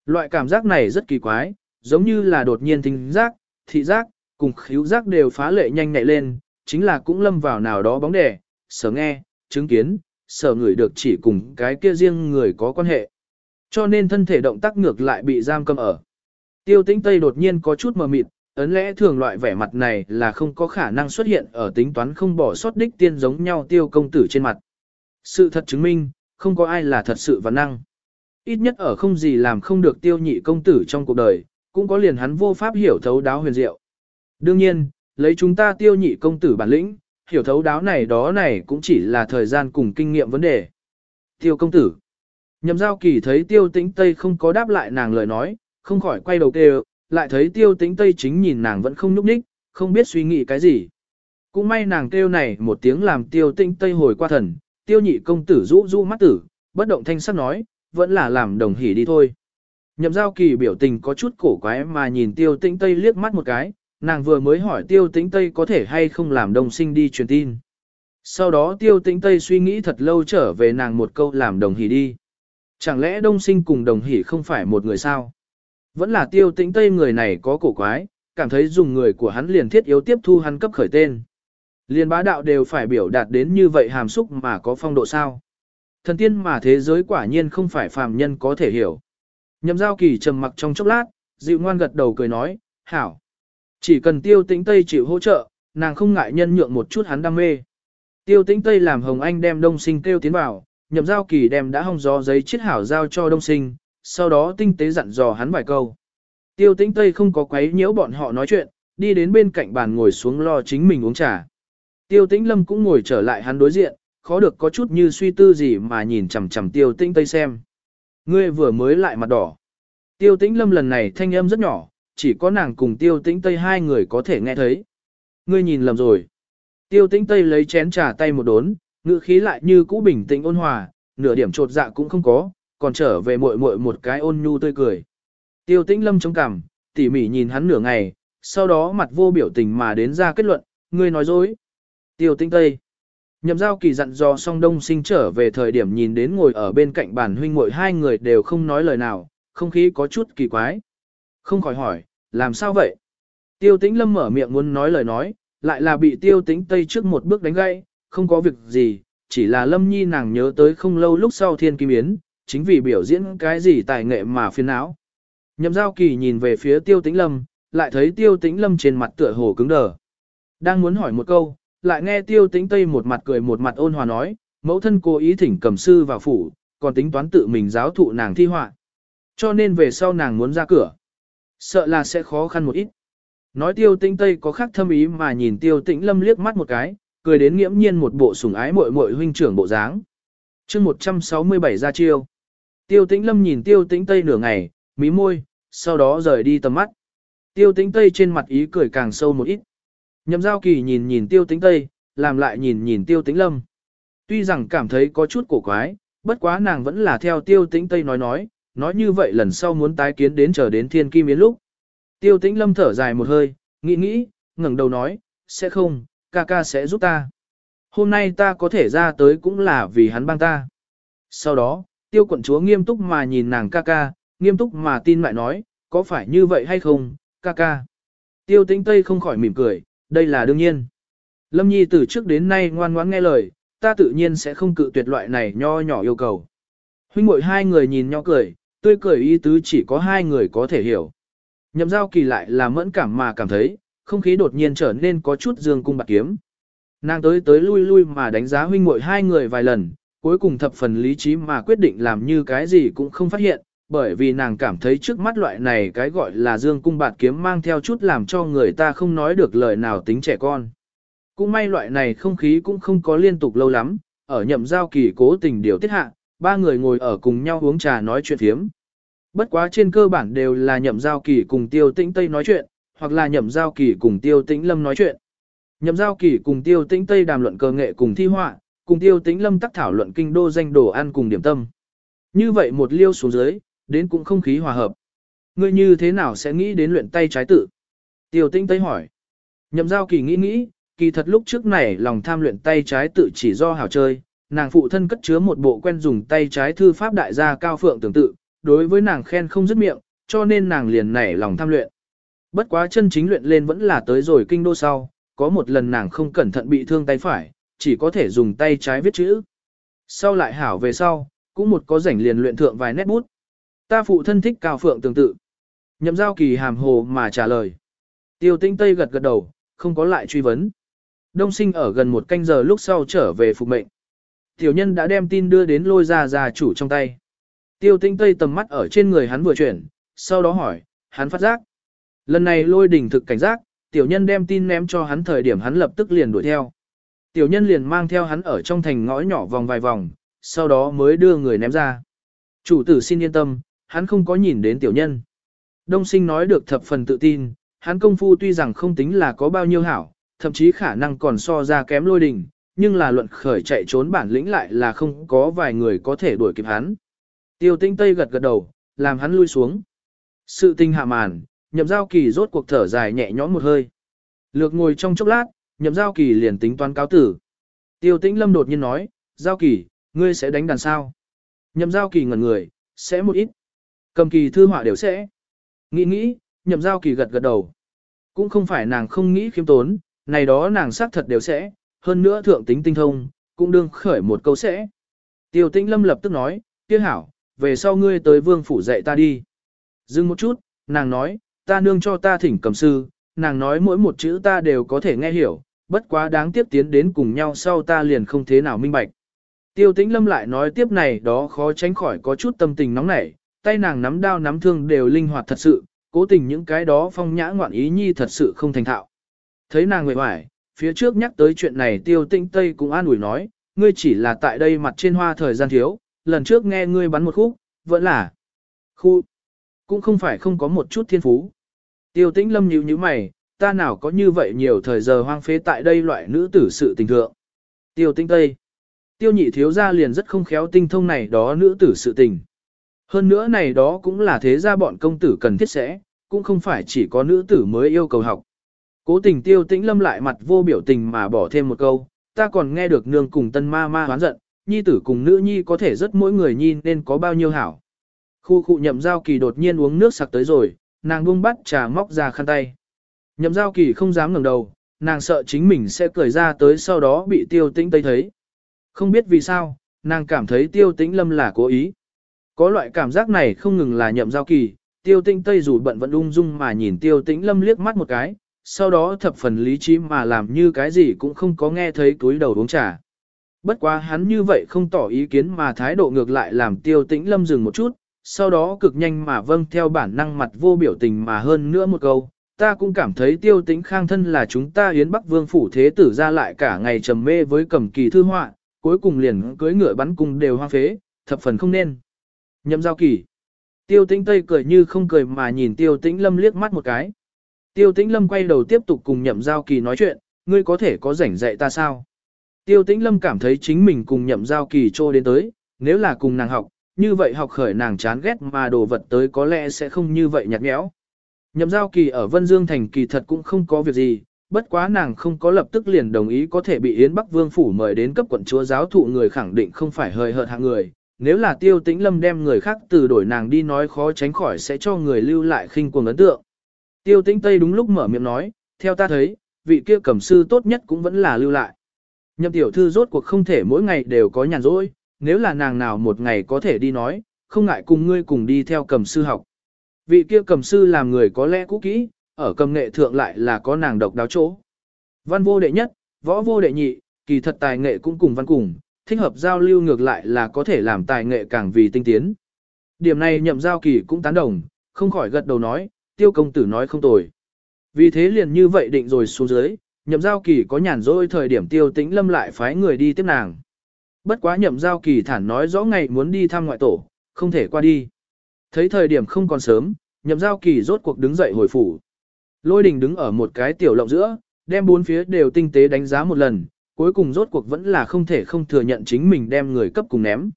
Loại cảm giác này rất kỳ quái, giống như là đột nhiên thính giác, thị giác, cùng khíu giác đều phá lệ nhanh nhạy lên, chính là cũng lâm vào nào đó bóng đè, sở nghe, chứng kiến, sở người được chỉ cùng cái kia riêng người có quan hệ. Cho nên thân thể động tác ngược lại bị giam cầm ở. Tiêu tĩnh Tây đột nhiên có chút mờ mịt, ấn lẽ thường loại vẻ mặt này là không có khả năng xuất hiện ở tính toán không bỏ sót đích tiên giống nhau tiêu công tử trên mặt. Sự thật chứng minh, không có ai là thật sự văn năng. Ít nhất ở không gì làm không được tiêu nhị công tử trong cuộc đời, cũng có liền hắn vô pháp hiểu thấu đáo huyền diệu. Đương nhiên, lấy chúng ta tiêu nhị công tử bản lĩnh, hiểu thấu đáo này đó này cũng chỉ là thời gian cùng kinh nghiệm vấn đề. Tiêu công tử. Nhậm giao kỳ thấy tiêu tĩnh Tây không có đáp lại nàng lời nói, không khỏi quay đầu kêu, lại thấy tiêu tĩnh Tây chính nhìn nàng vẫn không nhúc nhích, không biết suy nghĩ cái gì. Cũng may nàng kêu này một tiếng làm tiêu tĩnh Tây hồi qua thần, tiêu nhị công tử rũ rũ mắt tử, bất động thanh sắc nói, vẫn là làm đồng hỉ đi thôi. Nhậm giao kỳ biểu tình có chút cổ quái mà nhìn tiêu tĩnh Tây liếc mắt một cái, nàng vừa mới hỏi tiêu tĩnh Tây có thể hay không làm đồng sinh đi truyền tin. Sau đó tiêu tĩnh Tây suy nghĩ thật lâu trở về nàng một câu làm đồng hỉ đi. Chẳng lẽ đông sinh cùng đồng hỷ không phải một người sao? Vẫn là tiêu tĩnh Tây người này có cổ quái, cảm thấy dùng người của hắn liền thiết yếu tiếp thu hắn cấp khởi tên. Liên bá đạo đều phải biểu đạt đến như vậy hàm xúc mà có phong độ sao. Thần tiên mà thế giới quả nhiên không phải phàm nhân có thể hiểu. Nhậm giao kỳ trầm mặc trong chốc lát, dịu ngoan gật đầu cười nói, hảo. Chỉ cần tiêu tĩnh Tây chịu hỗ trợ, nàng không ngại nhân nhượng một chút hắn đam mê. Tiêu tĩnh Tây làm Hồng Anh đem đông sinh kêu tiến vào, nhậm giao kỳ đem đã hong gió giấy chiết hảo giao cho đông sinh, sau đó tinh tế dặn dò hắn vài câu. Tiêu tĩnh Tây không có quấy nhiễu bọn họ nói chuyện, đi đến bên cạnh bàn ngồi xuống lo chính mình uống trà. Tiêu tĩnh lâm cũng ngồi trở lại hắn đối diện, khó được có chút như suy tư gì mà nhìn chằm chằm tiêu tĩnh tây xem. Ngươi vừa mới lại mặt đỏ. Tiêu tĩnh lâm lần này thanh âm rất nhỏ, chỉ có nàng cùng tiêu tĩnh tây hai người có thể nghe thấy. Ngươi nhìn lầm rồi. Tiêu tĩnh tây lấy chén trà tay một đốn, ngữ khí lại như cũ bình tĩnh ôn hòa, nửa điểm trột dạ cũng không có, còn trở về muội muội một cái ôn nhu tươi cười. Tiêu tĩnh lâm chống cằm, tỉ mỉ nhìn hắn nửa ngày, sau đó mặt vô biểu tình mà đến ra kết luận, ngươi nói dối. Tiêu tinh tây. Nhậm giao kỳ dặn dò song đông sinh trở về thời điểm nhìn đến ngồi ở bên cạnh bàn huynh muội hai người đều không nói lời nào, không khí có chút kỳ quái. Không khỏi hỏi, làm sao vậy? Tiêu tĩnh lâm mở miệng muốn nói lời nói, lại là bị tiêu tĩnh tây trước một bước đánh gãy, không có việc gì, chỉ là lâm nhi nàng nhớ tới không lâu lúc sau thiên kim yến, chính vì biểu diễn cái gì tài nghệ mà phiền não. Nhậm giao kỳ nhìn về phía tiêu tĩnh lâm, lại thấy tiêu tĩnh lâm trên mặt tựa hồ cứng đờ. Đang muốn hỏi một câu, lại nghe tiêu tĩnh tây một mặt cười một mặt ôn hòa nói, mẫu thân cố ý thỉnh cầm sư vào phủ, còn tính toán tự mình giáo thụ nàng thi họa. Cho nên về sau nàng muốn ra cửa. Sợ là sẽ khó khăn một ít. Nói tiêu tĩnh Tây có khác thâm ý mà nhìn tiêu tĩnh lâm liếc mắt một cái, cười đến nghiễm nhiên một bộ sủng ái muội muội huynh trưởng bộ dáng. chương 167 ra chiêu. Tiêu tĩnh lâm nhìn tiêu tĩnh Tây nửa ngày, mí môi, sau đó rời đi tầm mắt. Tiêu tĩnh Tây trên mặt ý cười càng sâu một ít. Nhậm giao kỳ nhìn nhìn tiêu tĩnh Tây, làm lại nhìn nhìn tiêu tĩnh lâm. Tuy rằng cảm thấy có chút cổ quái, bất quá nàng vẫn là theo tiêu tĩnh Tây nói nói, nói như vậy lần sau muốn tái kiến đến chờ đến thiên kim yến lúc. Tiêu tĩnh lâm thở dài một hơi, nghĩ nghĩ, ngẩng đầu nói, sẽ không, ca ca sẽ giúp ta. Hôm nay ta có thể ra tới cũng là vì hắn bang ta. Sau đó, tiêu quận chúa nghiêm túc mà nhìn nàng ca ca, nghiêm túc mà tin lại nói, có phải như vậy hay không, ca ca. Tiêu tĩnh Tây không khỏi mỉm cười, đây là đương nhiên. Lâm Nhi từ trước đến nay ngoan ngoãn nghe lời, ta tự nhiên sẽ không cự tuyệt loại này nho nhỏ yêu cầu. Huynh muội hai người nhìn nhau cười, tươi cười ý tứ chỉ có hai người có thể hiểu. Nhậm giao kỳ lại là mẫn cảm mà cảm thấy, không khí đột nhiên trở nên có chút dương cung bạc kiếm. Nàng tới tới lui lui mà đánh giá huynh muội hai người vài lần, cuối cùng thập phần lý trí mà quyết định làm như cái gì cũng không phát hiện, bởi vì nàng cảm thấy trước mắt loại này cái gọi là dương cung bạc kiếm mang theo chút làm cho người ta không nói được lời nào tính trẻ con. Cũng may loại này không khí cũng không có liên tục lâu lắm, ở nhậm giao kỳ cố tình điều tiết hạ, ba người ngồi ở cùng nhau uống trà nói chuyện thiếm. Bất quá trên cơ bản đều là nhậm giao kỳ cùng tiêu tĩnh Tây nói chuyện, hoặc là nhậm giao kỳ cùng tiêu tĩnh Lâm nói chuyện. Nhậm giao kỳ cùng tiêu tĩnh Tây đàm luận cờ nghệ cùng thi họa, cùng tiêu tĩnh Lâm tác thảo luận kinh đô danh đồ ăn cùng điểm tâm. Như vậy một liêu xuống dưới, đến cũng không khí hòa hợp. Ngươi như thế nào sẽ nghĩ đến luyện tay trái tự? Tiêu tĩnh Tây hỏi. Nhậm giao kỳ nghĩ nghĩ, kỳ thật lúc trước này lòng tham luyện tay trái tự chỉ do hảo chơi, nàng phụ thân cất chứa một bộ quen dùng tay trái thư pháp đại gia cao phượng tương tự, đối với nàng khen không dứt miệng, cho nên nàng liền nảy lòng tham luyện. Bất quá chân chính luyện lên vẫn là tới rồi kinh đô sau, có một lần nàng không cẩn thận bị thương tay phải, chỉ có thể dùng tay trái viết chữ. Sau lại hảo về sau, cũng một có rảnh liền luyện thượng vài nét bút. Ta phụ thân thích cao phượng tương tự. Nhậm giao kỳ hàm hồ mà trả lời. Tiêu tinh tây gật gật đầu, không có lại truy vấn. Đông sinh ở gần một canh giờ lúc sau trở về phục mệnh. Tiểu nhân đã đem tin đưa đến lôi ra gia chủ trong tay. Tiêu tinh tây tầm mắt ở trên người hắn vừa chuyển, sau đó hỏi, hắn phát giác. Lần này lôi đỉnh thực cảnh giác, tiểu nhân đem tin ném cho hắn thời điểm hắn lập tức liền đuổi theo. Tiểu nhân liền mang theo hắn ở trong thành ngõ nhỏ vòng vài vòng, sau đó mới đưa người ném ra. Chủ tử xin yên tâm, hắn không có nhìn đến tiểu nhân. Đông sinh nói được thập phần tự tin, hắn công phu tuy rằng không tính là có bao nhiêu hảo, thậm chí khả năng còn so ra kém lôi đình, nhưng là luận khởi chạy trốn bản lĩnh lại là không có vài người có thể đuổi kịp hắn. Tiêu tinh tây gật gật đầu, làm hắn lui xuống. Sự tinh hạ màn, nhậm giao kỳ rốt cuộc thở dài nhẹ nhõm một hơi. Lược ngồi trong chốc lát, nhậm giao kỳ liền tính toán cáo tử. Tiêu tĩnh lâm đột nhiên nói, giao kỳ, ngươi sẽ đánh đàn sao? Nhậm giao kỳ ngẩn người, sẽ một ít. Cầm kỳ thư họa đều sẽ. Nghĩ nghĩ, nhậm giao kỳ gật gật đầu. Cũng không phải nàng không nghĩ khiêm tốn, này đó nàng xác thật đều sẽ, hơn nữa thượng tính tinh thông, cũng đương khởi một câu sẽ. Tiêu tĩnh lâm lập tức nói, tiêu hảo, về sau ngươi tới vương phủ dạy ta đi. Dừng một chút, nàng nói, ta nương cho ta thỉnh cầm sư, nàng nói mỗi một chữ ta đều có thể nghe hiểu, bất quá đáng tiếp tiến đến cùng nhau sau ta liền không thế nào minh bạch. Tiêu tĩnh lâm lại nói tiếp này đó khó tránh khỏi có chút tâm tình nóng nảy, tay nàng nắm đao nắm thương đều linh hoạt thật sự, cố tình những cái đó phong nhã ngoạn ý nhi thật sự không thành thạo. Thấy nàng nguyện hoài, phía trước nhắc tới chuyện này tiêu tĩnh Tây cũng an ủi nói, ngươi chỉ là tại đây mặt trên hoa thời gian thiếu, lần trước nghe ngươi bắn một khúc, vẫn là khu, cũng không phải không có một chút thiên phú. Tiêu tĩnh lâm nhíu như mày, ta nào có như vậy nhiều thời giờ hoang phế tại đây loại nữ tử sự tình thượng. Tiêu tĩnh Tây, tiêu nhị thiếu gia liền rất không khéo tinh thông này đó nữ tử sự tình. Hơn nữa này đó cũng là thế gia bọn công tử cần thiết sẽ, cũng không phải chỉ có nữ tử mới yêu cầu học. Cố tình tiêu tĩnh lâm lại mặt vô biểu tình mà bỏ thêm một câu, ta còn nghe được nương cùng tân ma ma hoán giận, nhi tử cùng nữ nhi có thể rất mỗi người nhi nên có bao nhiêu hảo. Khu khu nhậm giao kỳ đột nhiên uống nước sặc tới rồi, nàng buông bắt trà móc ra khăn tay. Nhậm giao kỳ không dám ngẩng đầu, nàng sợ chính mình sẽ cười ra tới sau đó bị tiêu tĩnh tây thấy. Không biết vì sao, nàng cảm thấy tiêu tĩnh lâm là cố ý. Có loại cảm giác này không ngừng là nhậm giao kỳ, tiêu tĩnh tây dù bận vẫn ung dung mà nhìn tiêu tĩnh lâm liếc mắt một cái, sau đó thập phần lý trí mà làm như cái gì cũng không có nghe thấy túi đầu uống trà. Bất quá hắn như vậy không tỏ ý kiến mà thái độ ngược lại làm tiêu tĩnh lâm dừng một chút, sau đó cực nhanh mà vâng theo bản năng mặt vô biểu tình mà hơn nữa một câu, ta cũng cảm thấy tiêu tĩnh khang thân là chúng ta Yến Bắc Vương phủ thế tử ra lại cả ngày trầm mê với cầm kỳ thư họa, cuối cùng liền cưới ngựa bắn cung đều hoang phế, thập phần không nên. Nhậm giao kỳ. Tiêu tĩnh Tây cười như không cười mà nhìn tiêu tĩnh Lâm liếc mắt một cái. Tiêu tĩnh Lâm quay đầu tiếp tục cùng nhậm giao kỳ nói chuyện, ngươi có thể có rảnh dạy ta sao? Tiêu tĩnh Lâm cảm thấy chính mình cùng nhậm giao kỳ trô đến tới, nếu là cùng nàng học, như vậy học khởi nàng chán ghét mà đồ vật tới có lẽ sẽ không như vậy nhạt nhẽo. Nhậm giao kỳ ở Vân Dương Thành kỳ thật cũng không có việc gì, bất quá nàng không có lập tức liền đồng ý có thể bị Yến Bắc Vương Phủ mời đến cấp quận chúa giáo thụ người khẳng định không phải hời hợt hạng người. Nếu là tiêu tĩnh lâm đem người khác từ đổi nàng đi nói khó tránh khỏi sẽ cho người lưu lại khinh cuồng ấn tượng. Tiêu tĩnh Tây đúng lúc mở miệng nói, theo ta thấy, vị kia cẩm sư tốt nhất cũng vẫn là lưu lại. Nhậm tiểu thư rốt cuộc không thể mỗi ngày đều có nhàn rỗi, nếu là nàng nào một ngày có thể đi nói, không ngại cùng ngươi cùng đi theo cầm sư học. Vị kia cầm sư làm người có lẽ cũ kỹ, ở cầm nghệ thượng lại là có nàng độc đáo chỗ. Văn vô đệ nhất, võ vô đệ nhị, kỳ thật tài nghệ cũng cùng văn cùng, thích hợp giao lưu ngược lại là có thể làm tài nghệ càng vì tinh tiến. Điểm này nhậm giao kỳ cũng tán đồng, không khỏi gật đầu nói, tiêu công tử nói không tồi. Vì thế liền như vậy định rồi xuống dưới, nhậm giao kỳ có nhàn rỗi thời điểm tiêu tĩnh lâm lại phái người đi tiếp nàng. Bất quá nhậm giao kỳ thản nói rõ ngày muốn đi thăm ngoại tổ, không thể qua đi. Thấy thời điểm không còn sớm, nhậm giao kỳ rốt cuộc đứng dậy hồi phủ. Lôi đình đứng ở một cái tiểu lộng giữa, đem bốn phía đều tinh tế đánh giá một lần, cuối cùng rốt cuộc vẫn là không thể không thừa nhận chính mình đem người cấp cùng ném.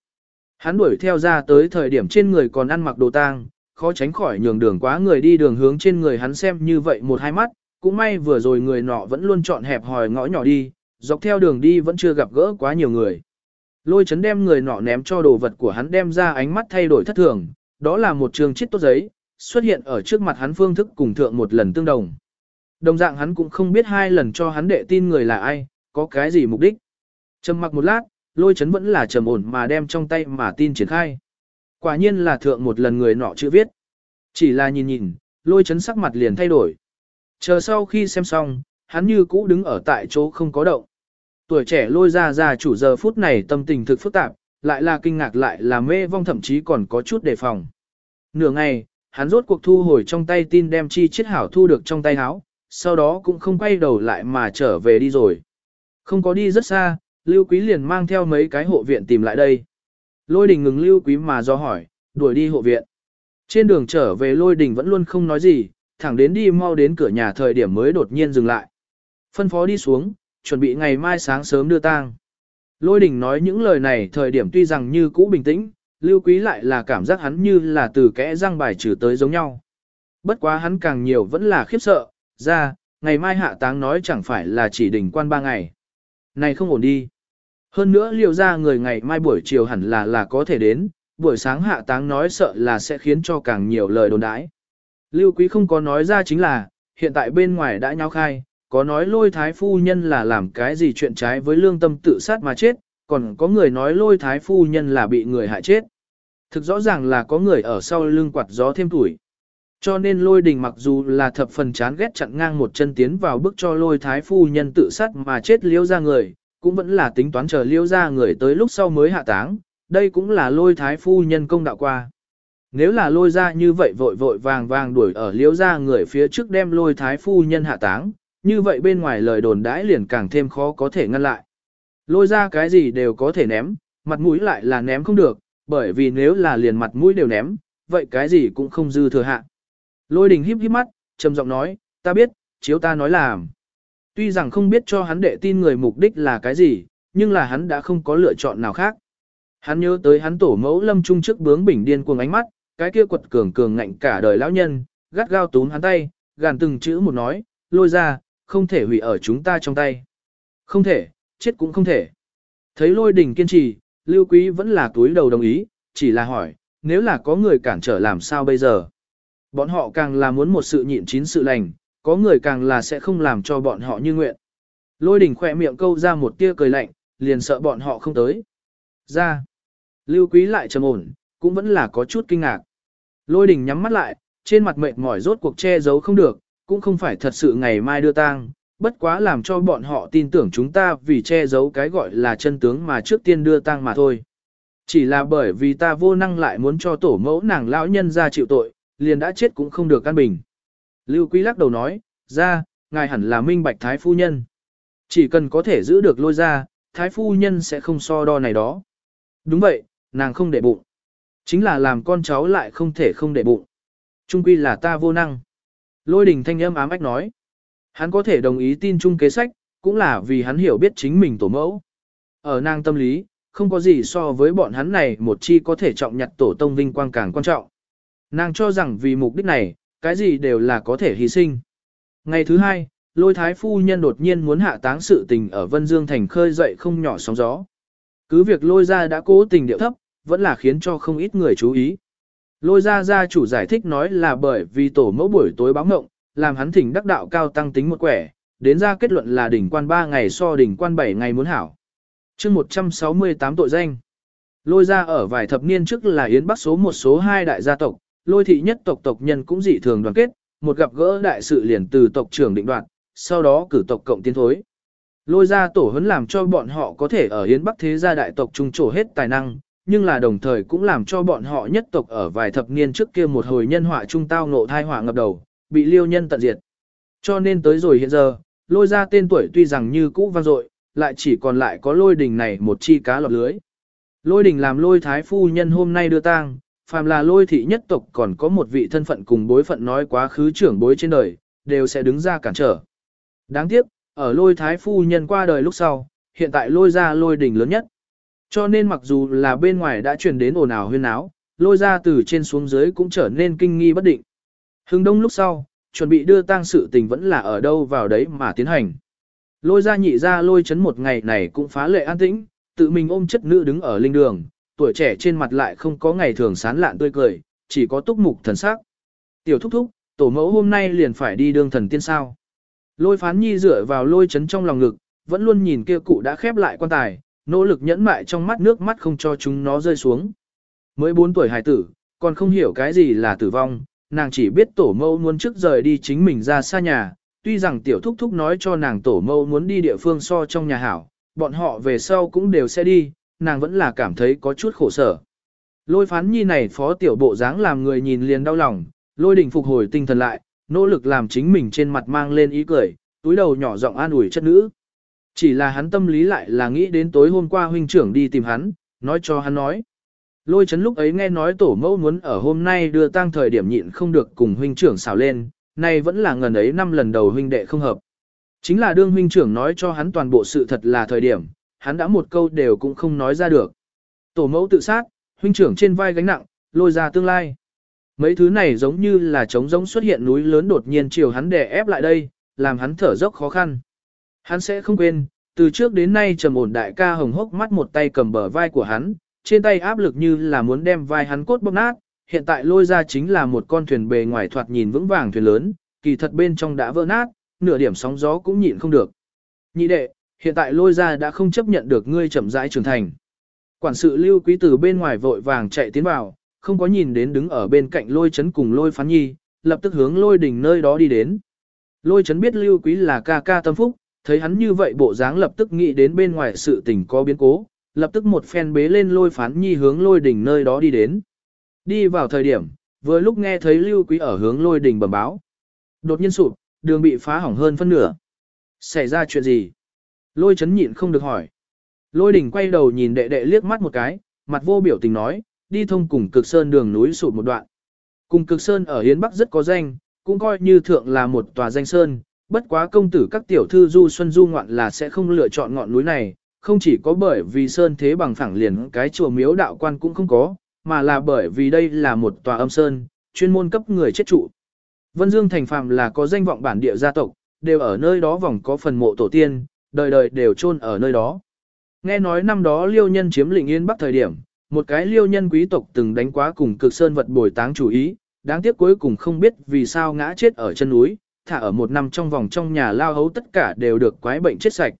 Hắn đuổi theo ra tới thời điểm trên người còn ăn mặc đồ tang, khó tránh khỏi nhường đường quá người đi đường hướng trên người hắn xem như vậy một hai mắt, cũng may vừa rồi người nọ vẫn luôn chọn hẹp hòi ngõ nhỏ đi, dọc theo đường đi vẫn chưa gặp gỡ quá nhiều người. Lôi chấn đem người nọ ném cho đồ vật của hắn đem ra ánh mắt thay đổi thất thường, đó là một trường chiết tốt giấy, xuất hiện ở trước mặt hắn phương thức cùng thượng một lần tương đồng. Đồng dạng hắn cũng không biết hai lần cho hắn đệ tin người là ai, có cái gì mục đích. Trầm mặc một lát, lôi chấn vẫn là trầm ổn mà đem trong tay mà tin triển khai. Quả nhiên là thượng một lần người nọ chưa viết. Chỉ là nhìn nhìn, lôi chấn sắc mặt liền thay đổi. Chờ sau khi xem xong, hắn như cũ đứng ở tại chỗ không có động. Tuổi trẻ lôi ra ra chủ giờ phút này tâm tình thực phức tạp, lại là kinh ngạc lại là mê vong thậm chí còn có chút đề phòng. Nửa ngày, hắn rốt cuộc thu hồi trong tay tin đem chi chiết hảo thu được trong tay áo, sau đó cũng không quay đầu lại mà trở về đi rồi. Không có đi rất xa, Lưu Quý liền mang theo mấy cái hộ viện tìm lại đây. Lôi đình ngừng Lưu Quý mà do hỏi, đuổi đi hộ viện. Trên đường trở về lôi đình vẫn luôn không nói gì, thẳng đến đi mau đến cửa nhà thời điểm mới đột nhiên dừng lại. Phân phó đi xuống, chuẩn bị ngày mai sáng sớm đưa tang. Lôi đình nói những lời này thời điểm tuy rằng như cũ bình tĩnh, lưu quý lại là cảm giác hắn như là từ kẽ răng bài trừ tới giống nhau. Bất quá hắn càng nhiều vẫn là khiếp sợ, ra, ngày mai hạ táng nói chẳng phải là chỉ đỉnh quan ba ngày. Này không ổn đi. Hơn nữa liệu ra người ngày mai buổi chiều hẳn là là có thể đến, buổi sáng hạ táng nói sợ là sẽ khiến cho càng nhiều lời đồn đãi. Lưu quý không có nói ra chính là, hiện tại bên ngoài đã nháo khai, có nói lôi thái phu nhân là làm cái gì chuyện trái với lương tâm tự sát mà chết, còn có người nói lôi thái phu nhân là bị người hại chết. Thực rõ ràng là có người ở sau lưng quạt gió thêm tuổi. Cho nên lôi đình mặc dù là thập phần chán ghét chặn ngang một chân tiến vào bước cho lôi thái phu nhân tự sát mà chết liêu ra người, cũng vẫn là tính toán chờ liêu ra người tới lúc sau mới hạ táng, đây cũng là lôi thái phu nhân công đạo qua. Nếu là lôi ra như vậy vội vội vàng vàng đuổi ở liêu ra người phía trước đem lôi thái phu nhân hạ táng, như vậy bên ngoài lời đồn đãi liền càng thêm khó có thể ngăn lại. Lôi ra cái gì đều có thể ném, mặt mũi lại là ném không được, bởi vì nếu là liền mặt mũi đều ném, vậy cái gì cũng không dư thừa hạ. Lôi đình híp híp mắt, trầm giọng nói, ta biết, chiếu ta nói làm. Tuy rằng không biết cho hắn đệ tin người mục đích là cái gì, nhưng là hắn đã không có lựa chọn nào khác. Hắn nhớ tới hắn tổ mẫu lâm trung trước bướng bình điên cuồng ánh mắt, cái kia quật cường cường ngạnh cả đời lão nhân, gắt gao túm hắn tay, gàn từng chữ một nói, lôi ra, không thể hủy ở chúng ta trong tay. Không thể, chết cũng không thể. Thấy lôi đình kiên trì, Lưu Quý vẫn là túi đầu đồng ý, chỉ là hỏi, nếu là có người cản trở làm sao bây giờ? Bọn họ càng là muốn một sự nhịn chín sự lành, có người càng là sẽ không làm cho bọn họ như nguyện. Lôi đình khỏe miệng câu ra một tia cười lạnh, liền sợ bọn họ không tới. Ra. Lưu Quý lại trầm ổn, cũng vẫn là có chút kinh ngạc. Lôi đình nhắm mắt lại, trên mặt mệt mỏi rốt cuộc che giấu không được, cũng không phải thật sự ngày mai đưa tang, bất quá làm cho bọn họ tin tưởng chúng ta vì che giấu cái gọi là chân tướng mà trước tiên đưa tang mà thôi. Chỉ là bởi vì ta vô năng lại muốn cho tổ mẫu nàng lão nhân ra chịu tội, liền đã chết cũng không được căn bình. Lưu Quý lắc đầu nói, ra, ngài hẳn là minh bạch thái phu nhân. Chỉ cần có thể giữ được lôi ra, thái phu nhân sẽ không so đo này đó. Đúng vậy, nàng không để bụng. Chính là làm con cháu lại không thể không để bụng. Trung quy là ta vô năng. Lôi đình thanh âm ám ách nói. Hắn có thể đồng ý tin chung kế sách, cũng là vì hắn hiểu biết chính mình tổ mẫu. Ở nàng tâm lý, không có gì so với bọn hắn này một chi có thể trọng nhặt tổ tông vinh quang càng quan trọng. Nàng cho rằng vì mục đích này, cái gì đều là có thể hy sinh. Ngày thứ hai, lôi thái phu nhân đột nhiên muốn hạ táng sự tình ở Vân Dương Thành khơi dậy không nhỏ sóng gió. Cứ việc lôi ra đã cố tình điệu thấp, vẫn là khiến cho không ít người chú ý. Lôi ra gia chủ giải thích nói là bởi vì tổ mẫu buổi tối báo ngộng, làm hắn thỉnh đắc đạo cao tăng tính một quẻ, đến ra kết luận là đỉnh quan 3 ngày so đỉnh quan 7 ngày muốn hảo. chương 168 tội danh. Lôi ra ở vài thập niên trước là Yến Bắc số một số hai đại gia tộc, lôi thị nhất tộc tộc nhân cũng dị thường đoàn kết, một gặp gỡ đại sự liền từ tộc trưởng định đoạt, sau đó cử tộc cộng tiến thối. Lôi ra tổ huấn làm cho bọn họ có thể ở Yến Bắc thế gia đại tộc trung trổ hết tài năng, nhưng là đồng thời cũng làm cho bọn họ nhất tộc ở vài thập niên trước kia một hồi nhân họa trung tao ngộ thai họa ngập đầu, bị liêu nhân tận diệt. Cho nên tới rồi hiện giờ, lôi ra tên tuổi tuy rằng như cũ vang dội, lại chỉ còn lại có lôi đình này một chi cá lọt lưới. Lôi đình làm lôi thái phu nhân hôm nay đưa tang, phàm là lôi thị nhất tộc còn có một vị thân phận cùng bối phận nói quá khứ trưởng bối trên đời, đều sẽ đứng ra cản trở. Đáng tiếc, ở lôi thái phu nhân qua đời lúc sau, hiện tại lôi ra lôi đỉnh lớn nhất. Cho nên mặc dù là bên ngoài đã truyền đến ồn ào huyên áo, lôi ra từ trên xuống dưới cũng trở nên kinh nghi bất định. Hưng đông lúc sau, chuẩn bị đưa tang sự tình vẫn là ở đâu vào đấy mà tiến hành. Lôi ra nhị ra lôi chấn một ngày này cũng phá lệ an tĩnh, tự mình ôm chất nữ đứng ở linh đường, tuổi trẻ trên mặt lại không có ngày thường sán lạn tươi cười, chỉ có túc mục thần sắc. Tiểu thúc thúc, tổ mẫu hôm nay liền phải đi đương thần tiên sao. Lôi phán nhi dựa vào lôi chấn trong lòng ngực, vẫn luôn nhìn kia cụ đã khép lại quan tài, nỗ lực nhẫn mại trong mắt nước mắt không cho chúng nó rơi xuống. Mới 4 tuổi hài tử, còn không hiểu cái gì là tử vong, nàng chỉ biết tổ mâu muốn trước rời đi chính mình ra xa nhà, tuy rằng tiểu thúc thúc nói cho nàng tổ mâu muốn đi địa phương so trong nhà hảo, bọn họ về sau cũng đều sẽ đi, nàng vẫn là cảm thấy có chút khổ sở. Lôi phán nhi này phó tiểu bộ dáng làm người nhìn liền đau lòng, lôi đình phục hồi tinh thần lại, nỗ lực làm chính mình trên mặt mang lên ý cười, túi đầu nhỏ giọng an ủi chất nữ. Chỉ là hắn tâm lý lại là nghĩ đến tối hôm qua huynh trưởng đi tìm hắn, nói cho hắn nói. Lôi chấn lúc ấy nghe nói tổ mẫu muốn ở hôm nay đưa tang thời điểm nhịn không được cùng huynh trưởng xào lên, nay vẫn là ngần ấy năm lần đầu huynh đệ không hợp. Chính là đương huynh trưởng nói cho hắn toàn bộ sự thật là thời điểm, hắn đã một câu đều cũng không nói ra được. Tổ mẫu tự sát, huynh trưởng trên vai gánh nặng, lôi ra tương lai. Mấy thứ này giống như là trống giống xuất hiện núi lớn đột nhiên chiều hắn đè ép lại đây, làm hắn thở dốc khó khăn. Hắn sẽ không quên, từ trước đến nay trầm ổn đại ca hồng hốc mắt một tay cầm bờ vai của hắn, trên tay áp lực như là muốn đem vai hắn cốt bóp nát, hiện tại lôi ra chính là một con thuyền bề ngoài thoạt nhìn vững vàng thuyền lớn, kỳ thật bên trong đã vỡ nát, nửa điểm sóng gió cũng nhịn không được. Nhị đệ, hiện tại lôi ra đã không chấp nhận được ngươi chậm rãi trưởng thành. Quản sự lưu quý từ bên ngoài vội vàng chạy tiến vào, không có nhìn đến đứng ở bên cạnh lôi chấn cùng lôi phán nhi, lập tức hướng lôi đỉnh nơi đó đi đến. Lôi chấn biết lưu quý là ca ca tâm phúc, thấy hắn như vậy bộ dáng lập tức nghĩ đến bên ngoài sự tình có biến cố, lập tức một phen bế lên lôi phán nhi hướng lôi đỉnh nơi đó đi đến. Đi vào thời điểm, vừa lúc nghe thấy lưu quý ở hướng lôi đỉnh bẩm báo. Đột nhiên sụp, đường bị phá hỏng hơn phân nửa. Xảy ra chuyện gì? Lôi chấn nhịn không được hỏi. Lôi đỉnh quay đầu nhìn đệ đệ liếc mắt một cái, mặt vô biểu tình nói, đi thông cùng cực sơn đường núi sụt một đoạn. Cùng cực sơn ở Hiến Bắc rất có danh, cũng coi như thượng là một tòa danh sơn, bất quá công tử các tiểu thư du xuân du ngoạn là sẽ không lựa chọn ngọn núi này, không chỉ có bởi vì sơn thế bằng phẳng liền cái chùa miếu đạo quan cũng không có, mà là bởi vì đây là một tòa âm sơn, chuyên môn cấp người chết trụ. Vân Dương thành phàm là có danh vọng bản địa gia tộc, đều ở nơi đó vòng có phần mộ tổ tiên, đời đời đều chôn ở nơi đó. Nghe nói năm đó liêu nhân chiếm lĩnh yên bắc thời điểm, một cái liêu nhân quý tộc từng đánh quá cùng cực sơn vật bồi táng chủ ý, đáng tiếc cuối cùng không biết vì sao ngã chết ở chân núi, thả ở một năm trong vòng trong nhà lao hấu tất cả đều được quái bệnh chết sạch.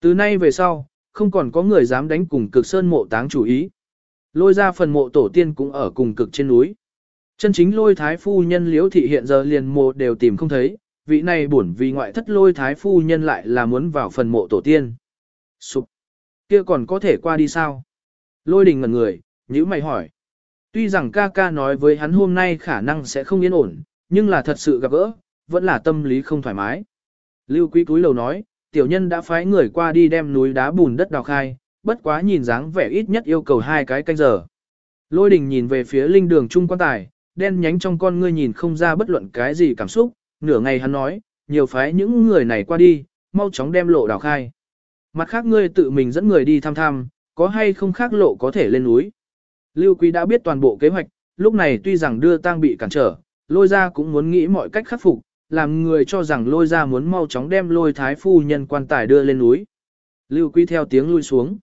Từ nay về sau, không còn có người dám đánh cùng cực sơn mộ táng chủ ý. Lôi ra phần mộ tổ tiên cũng ở cùng cực trên núi. Chân chính lôi thái phu nhân liễu thị hiện giờ liền mộ đều tìm không thấy, vị này buồn vì ngoại thất lôi thái phu nhân lại là muốn vào phần mộ tổ tiên. Sụp! Kia còn có thể qua đi sao? Lôi đình ngẩn người, nhữ mày hỏi. Tuy rằng ca ca nói với hắn hôm nay khả năng sẽ không yên ổn, nhưng là thật sự gặp gỡ, vẫn là tâm lý không thoải mái. Lưu Quý túi lầu nói, tiểu nhân đã phái người qua đi đem núi đá bùn đất đào khai, bất quá nhìn dáng vẻ ít nhất yêu cầu hai cái canh giờ. Lôi đình nhìn về phía linh đường trung quan tài, đen nhánh trong con ngươi nhìn không ra bất luận cái gì cảm xúc, nửa ngày hắn nói, nhiều phái những người này qua đi, mau chóng đem lộ đào khai. Mặt khác ngươi tự mình dẫn người đi thăm thăm, có hay không khác lộ có thể lên núi. Lưu Quý đã biết toàn bộ kế hoạch, lúc này tuy rằng đưa tang bị cản trở, lôi ra cũng muốn nghĩ mọi cách khắc phục, làm người cho rằng lôi ra muốn mau chóng đem lôi thái phu nhân quan tài đưa lên núi. Lưu Quý theo tiếng lui xuống.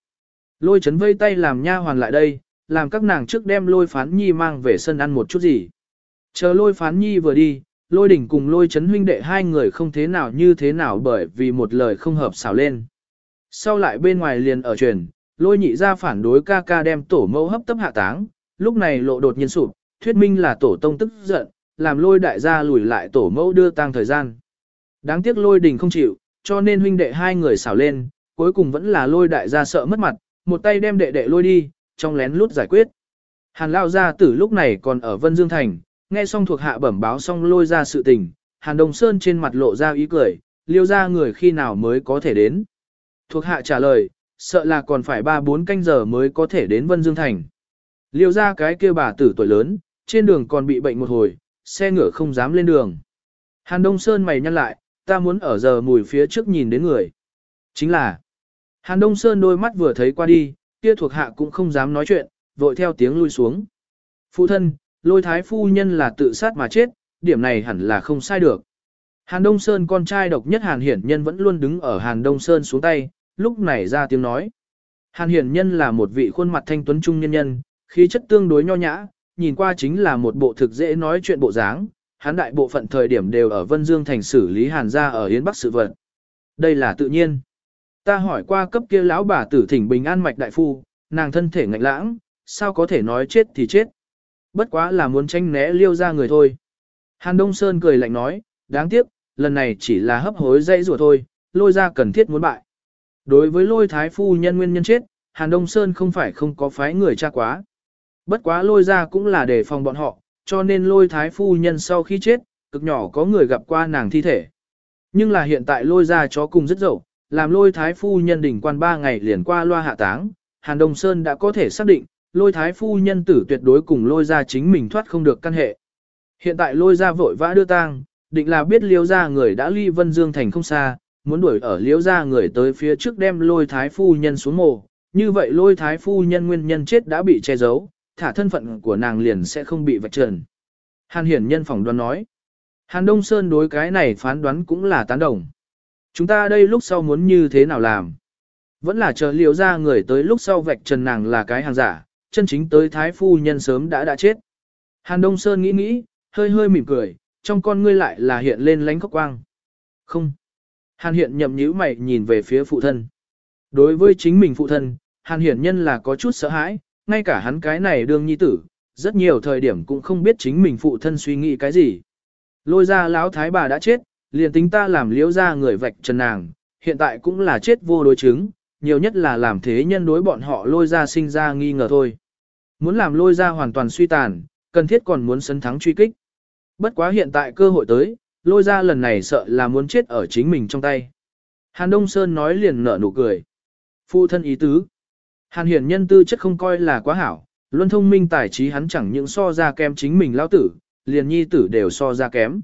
Lôi chấn vây tay làm nha hoàn lại đây, làm các nàng trước đem lôi phán nhi mang về sân ăn một chút gì. Chờ lôi phán nhi vừa đi, lôi đỉnh cùng lôi chấn huynh đệ hai người không thế nào như thế nào bởi vì một lời không hợp xảo lên. Sau lại bên ngoài liền ở truyền, lôi nhị ra phản đối ca ca đem tổ mẫu hấp tấp hạ táng, lúc này lộ đột nhiên sụp, thuyết minh là tổ tông tức giận, làm lôi đại gia lùi lại tổ mẫu đưa tang thời gian. Đáng tiếc lôi đình không chịu, cho nên huynh đệ hai người xảo lên, cuối cùng vẫn là lôi đại gia sợ mất mặt, một tay đem đệ đệ lôi đi, trong lén lút giải quyết. Hàn lao gia tử lúc này còn ở Vân Dương Thành, nghe xong thuộc hạ bẩm báo xong lôi ra sự tình, Hàn Đồng Sơn trên mặt lộ ra ý cười, liêu ra người khi nào mới có thể đến. Thuộc hạ trả lời, sợ là còn phải 3-4 canh giờ mới có thể đến Vân Dương Thành. Liêu ra cái kia bà tử tuổi lớn, trên đường còn bị bệnh một hồi, xe ngựa không dám lên đường. Hàn Đông Sơn mày nhăn lại, ta muốn ở giờ mùi phía trước nhìn đến người. Chính là, Hàn Đông Sơn đôi mắt vừa thấy qua đi, kia thuộc hạ cũng không dám nói chuyện, vội theo tiếng lui xuống. Phụ thân, lôi thái phu nhân là tự sát mà chết, điểm này hẳn là không sai được. Hàn Đông Sơn con trai độc nhất Hàn Hiển Nhân vẫn luôn đứng ở Hàn Đông Sơn xuống tay, lúc này ra tiếng nói. Hàn Hiển Nhân là một vị khuôn mặt thanh tuấn trung nhân nhân, khí chất tương đối nho nhã, nhìn qua chính là một bộ thực dễ nói chuyện bộ dáng, hắn đại bộ phận thời điểm đều ở Vân Dương thành xử lý Hàn gia ở Yến Bắc sự vật. Đây là tự nhiên. Ta hỏi qua cấp kia lão bà tử thỉnh bình an mạch đại phu, nàng thân thể ngạnh lãng, sao có thể nói chết thì chết. Bất quá là muốn tranh né liêu ra người thôi. Hàn Đông Sơn cười lạnh nói, đáng tiếc, lần này chỉ là hấp hối dây rùa thôi, lôi ra cần thiết muốn bại. Đối với lôi thái phu nhân nguyên nhân chết, Hàn Đông Sơn không phải không có phái người tra quá. Bất quá lôi ra cũng là để phòng bọn họ, cho nên lôi thái phu nhân sau khi chết, cực nhỏ có người gặp qua nàng thi thể. Nhưng là hiện tại lôi ra chó cùng rất dậu, làm lôi thái phu nhân đỉnh quan ba ngày liền qua loa hạ táng, Hàn Đông Sơn đã có thể xác định, lôi thái phu nhân tử tuyệt đối cùng lôi ra chính mình thoát không được căn hệ. Hiện tại lôi ra vội vã đưa tang, định là biết liêu ra người đã ly Vân Dương Thành không xa, muốn đuổi ở liêu ra người tới phía trước đem lôi thái phu nhân xuống mồ. Như vậy lôi thái phu nhân nguyên nhân chết đã bị che giấu, thả thân phận của nàng liền sẽ không bị vạch trần. Hàn hiển nhân phỏng đoán nói. Hàn Đông Sơn đối cái này phán đoán cũng là tán đồng. Chúng ta đây lúc sau muốn như thế nào làm? Vẫn là chờ liều ra người tới lúc sau vạch trần nàng là cái hàng giả, chân chính tới thái phu nhân sớm đã đã chết. Hàn Đông Sơn nghĩ nghĩ, hơi hơi mỉm cười, trong con ngươi lại là hiện lên lánh khóc quang. Không. Hàn hiện nhậm nhíu mày nhìn về phía phụ thân. Đối với chính mình phụ thân, Hàn hiển nhân là có chút sợ hãi, ngay cả hắn cái này đương nhi tử, rất nhiều thời điểm cũng không biết chính mình phụ thân suy nghĩ cái gì. Lôi ra lão thái bà đã chết, liền tính ta làm liễu ra người vạch trần nàng, hiện tại cũng là chết vô đối chứng, nhiều nhất là làm thế nhân đối bọn họ lôi ra sinh ra nghi ngờ thôi. Muốn làm lôi ra hoàn toàn suy tàn, cần thiết còn muốn sấn thắng truy kích. Bất quá hiện tại cơ hội tới, lôi ra lần này sợ là muốn chết ở chính mình trong tay. Hàn Đông Sơn nói liền nở nụ cười. Phụ thân ý tứ. Hàn hiển nhân tư chất không coi là quá hảo, luân thông minh tài trí hắn chẳng những so ra kém chính mình lao tử, liền nhi tử đều so ra kém.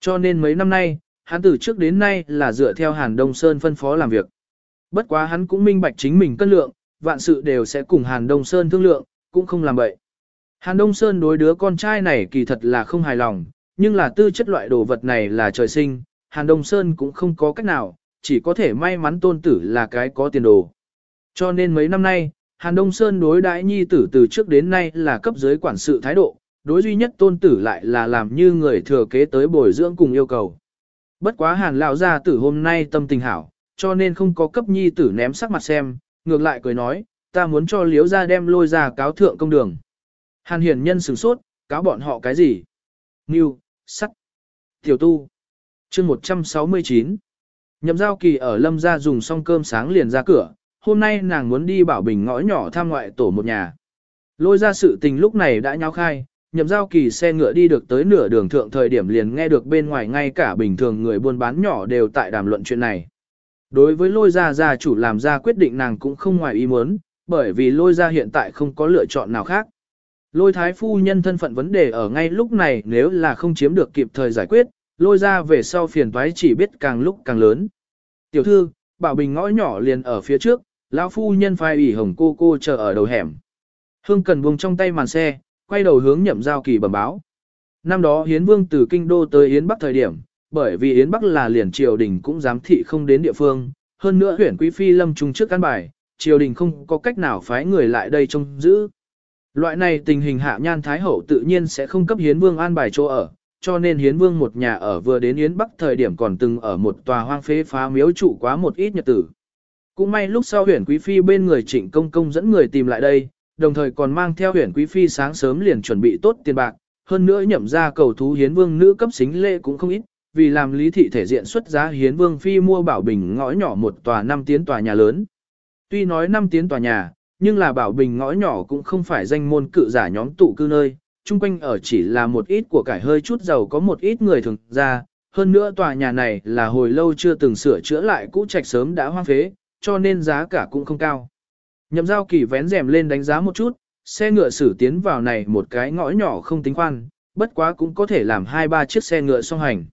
Cho nên mấy năm nay, hắn từ trước đến nay là dựa theo Hàn Đông Sơn phân phó làm việc. Bất quá hắn cũng minh bạch chính mình cân lượng, vạn sự đều sẽ cùng Hàn Đông Sơn thương lượng, cũng không làm vậy. Hàn Đông Sơn đối đứa con trai này kỳ thật là không hài lòng, nhưng là tư chất loại đồ vật này là trời sinh, Hàn Đông Sơn cũng không có cách nào, chỉ có thể may mắn tôn tử là cái có tiền đồ. Cho nên mấy năm nay, Hàn Đông Sơn đối đãi nhi tử từ trước đến nay là cấp dưới quản sự thái độ, đối duy nhất tôn tử lại là làm như người thừa kế tới bồi dưỡng cùng yêu cầu. Bất quá Hàn lão gia tử hôm nay tâm tình hảo, cho nên không có cấp nhi tử ném sắc mặt xem, ngược lại cười nói, ta muốn cho liếu ra đem lôi ra cáo thượng công đường. Hàn hiển nhân sửng sốt, cáo bọn họ cái gì? Ngưu, sắt, tiểu tu. chương 169. Nhậm giao kỳ ở lâm gia dùng xong cơm sáng liền ra cửa, hôm nay nàng muốn đi bảo bình ngõ nhỏ thăm ngoại tổ một nhà. Lôi ra sự tình lúc này đã nháo khai, nhậm giao kỳ xe ngựa đi được tới nửa đường thượng thời điểm liền nghe được bên ngoài ngay cả bình thường người buôn bán nhỏ đều tại đàm luận chuyện này. Đối với lôi gia gia chủ làm ra quyết định nàng cũng không ngoài ý muốn, bởi vì lôi gia hiện tại không có lựa chọn nào khác. Lôi thái phu nhân thân phận vấn đề ở ngay lúc này nếu là không chiếm được kịp thời giải quyết, lôi ra về sau phiền toái chỉ biết càng lúc càng lớn. Tiểu thư, bảo bình ngõ nhỏ liền ở phía trước, lão phu nhân phai ủy hồng cô cô chờ ở đầu hẻm. Hương cần buông trong tay màn xe, quay đầu hướng nhậm giao kỳ bẩm báo. Năm đó Hiến Vương từ Kinh Đô tới Yến Bắc thời điểm, bởi vì Yến Bắc là liền triều đình cũng giám thị không đến địa phương, hơn nữa huyển quý phi lâm trung trước căn bài, triều đình không có cách nào phái người lại đây trông giữ. Loại này tình hình hạ nhan thái hậu tự nhiên sẽ không cấp Hiến Vương an bài chỗ ở, cho nên Hiến Vương một nhà ở vừa đến Yến Bắc thời điểm còn từng ở một tòa hoang phế phá miếu trụ quá một ít nhật tử. Cũng may lúc sau Huyền quý phi bên người trịnh công công dẫn người tìm lại đây, đồng thời còn mang theo Huyền quý phi sáng sớm liền chuẩn bị tốt tiền bạc, hơn nữa nhậm ra cầu thú hiến vương nữ cấp xính lễ cũng không ít, vì làm lý thị thể diện xuất giá hiến vương phi mua bảo bình ngõ nhỏ một tòa năm tiến tòa nhà lớn. Tuy nói năm tiến tòa nhà, nhưng là bảo bình ngõ nhỏ cũng không phải danh môn cự giả nhóm tụ cư nơi, chung quanh ở chỉ là một ít của cải hơi chút giàu có một ít người thường ra, hơn nữa tòa nhà này là hồi lâu chưa từng sửa chữa lại cũ trạch sớm đã hoang phế, cho nên giá cả cũng không cao. Nhậm giao kỳ vén rèm lên đánh giá một chút, xe ngựa xử tiến vào này một cái ngõ nhỏ không tính khoan, bất quá cũng có thể làm hai ba chiếc xe ngựa song hành.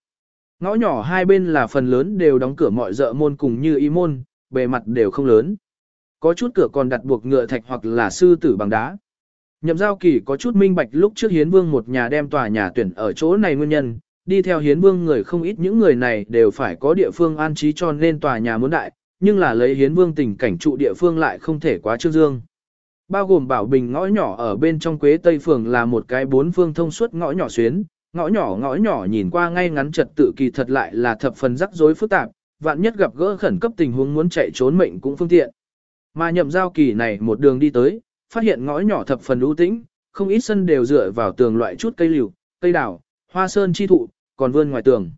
Ngõ nhỏ hai bên là phần lớn đều đóng cửa mọi dợ môn cùng như y môn, bề mặt đều không lớn. Có chút cửa còn đặt buộc ngựa thạch hoặc là sư tử bằng đá. Nhậm giao kỳ có chút minh bạch lúc trước hiến vương một nhà đem tòa nhà tuyển ở chỗ này nguyên nhân, đi theo hiến vương người không ít những người này đều phải có địa phương an trí cho nên tòa nhà muốn đại, nhưng là lấy hiến vương tình cảnh trụ địa phương lại không thể quá trương dương. Bao gồm bảo bình ngõ nhỏ ở bên trong quế tây phường là một cái bốn phương thông suốt ngõ nhỏ xuyến, ngõ nhỏ ngõ nhỏ nhìn qua ngay ngắn trật tự kỳ thật lại là thập phần rắc rối phức tạp, vạn nhất gặp gỡ khẩn cấp tình huống muốn chạy trốn mệnh cũng phương tiện. Mà nhậm giao kỳ này một đường đi tới, phát hiện ngõ nhỏ thập phần ưu tĩnh, không ít sân đều dựa vào tường loại chút cây liễu, cây đào, hoa sơn chi thụ, còn vươn ngoài tường.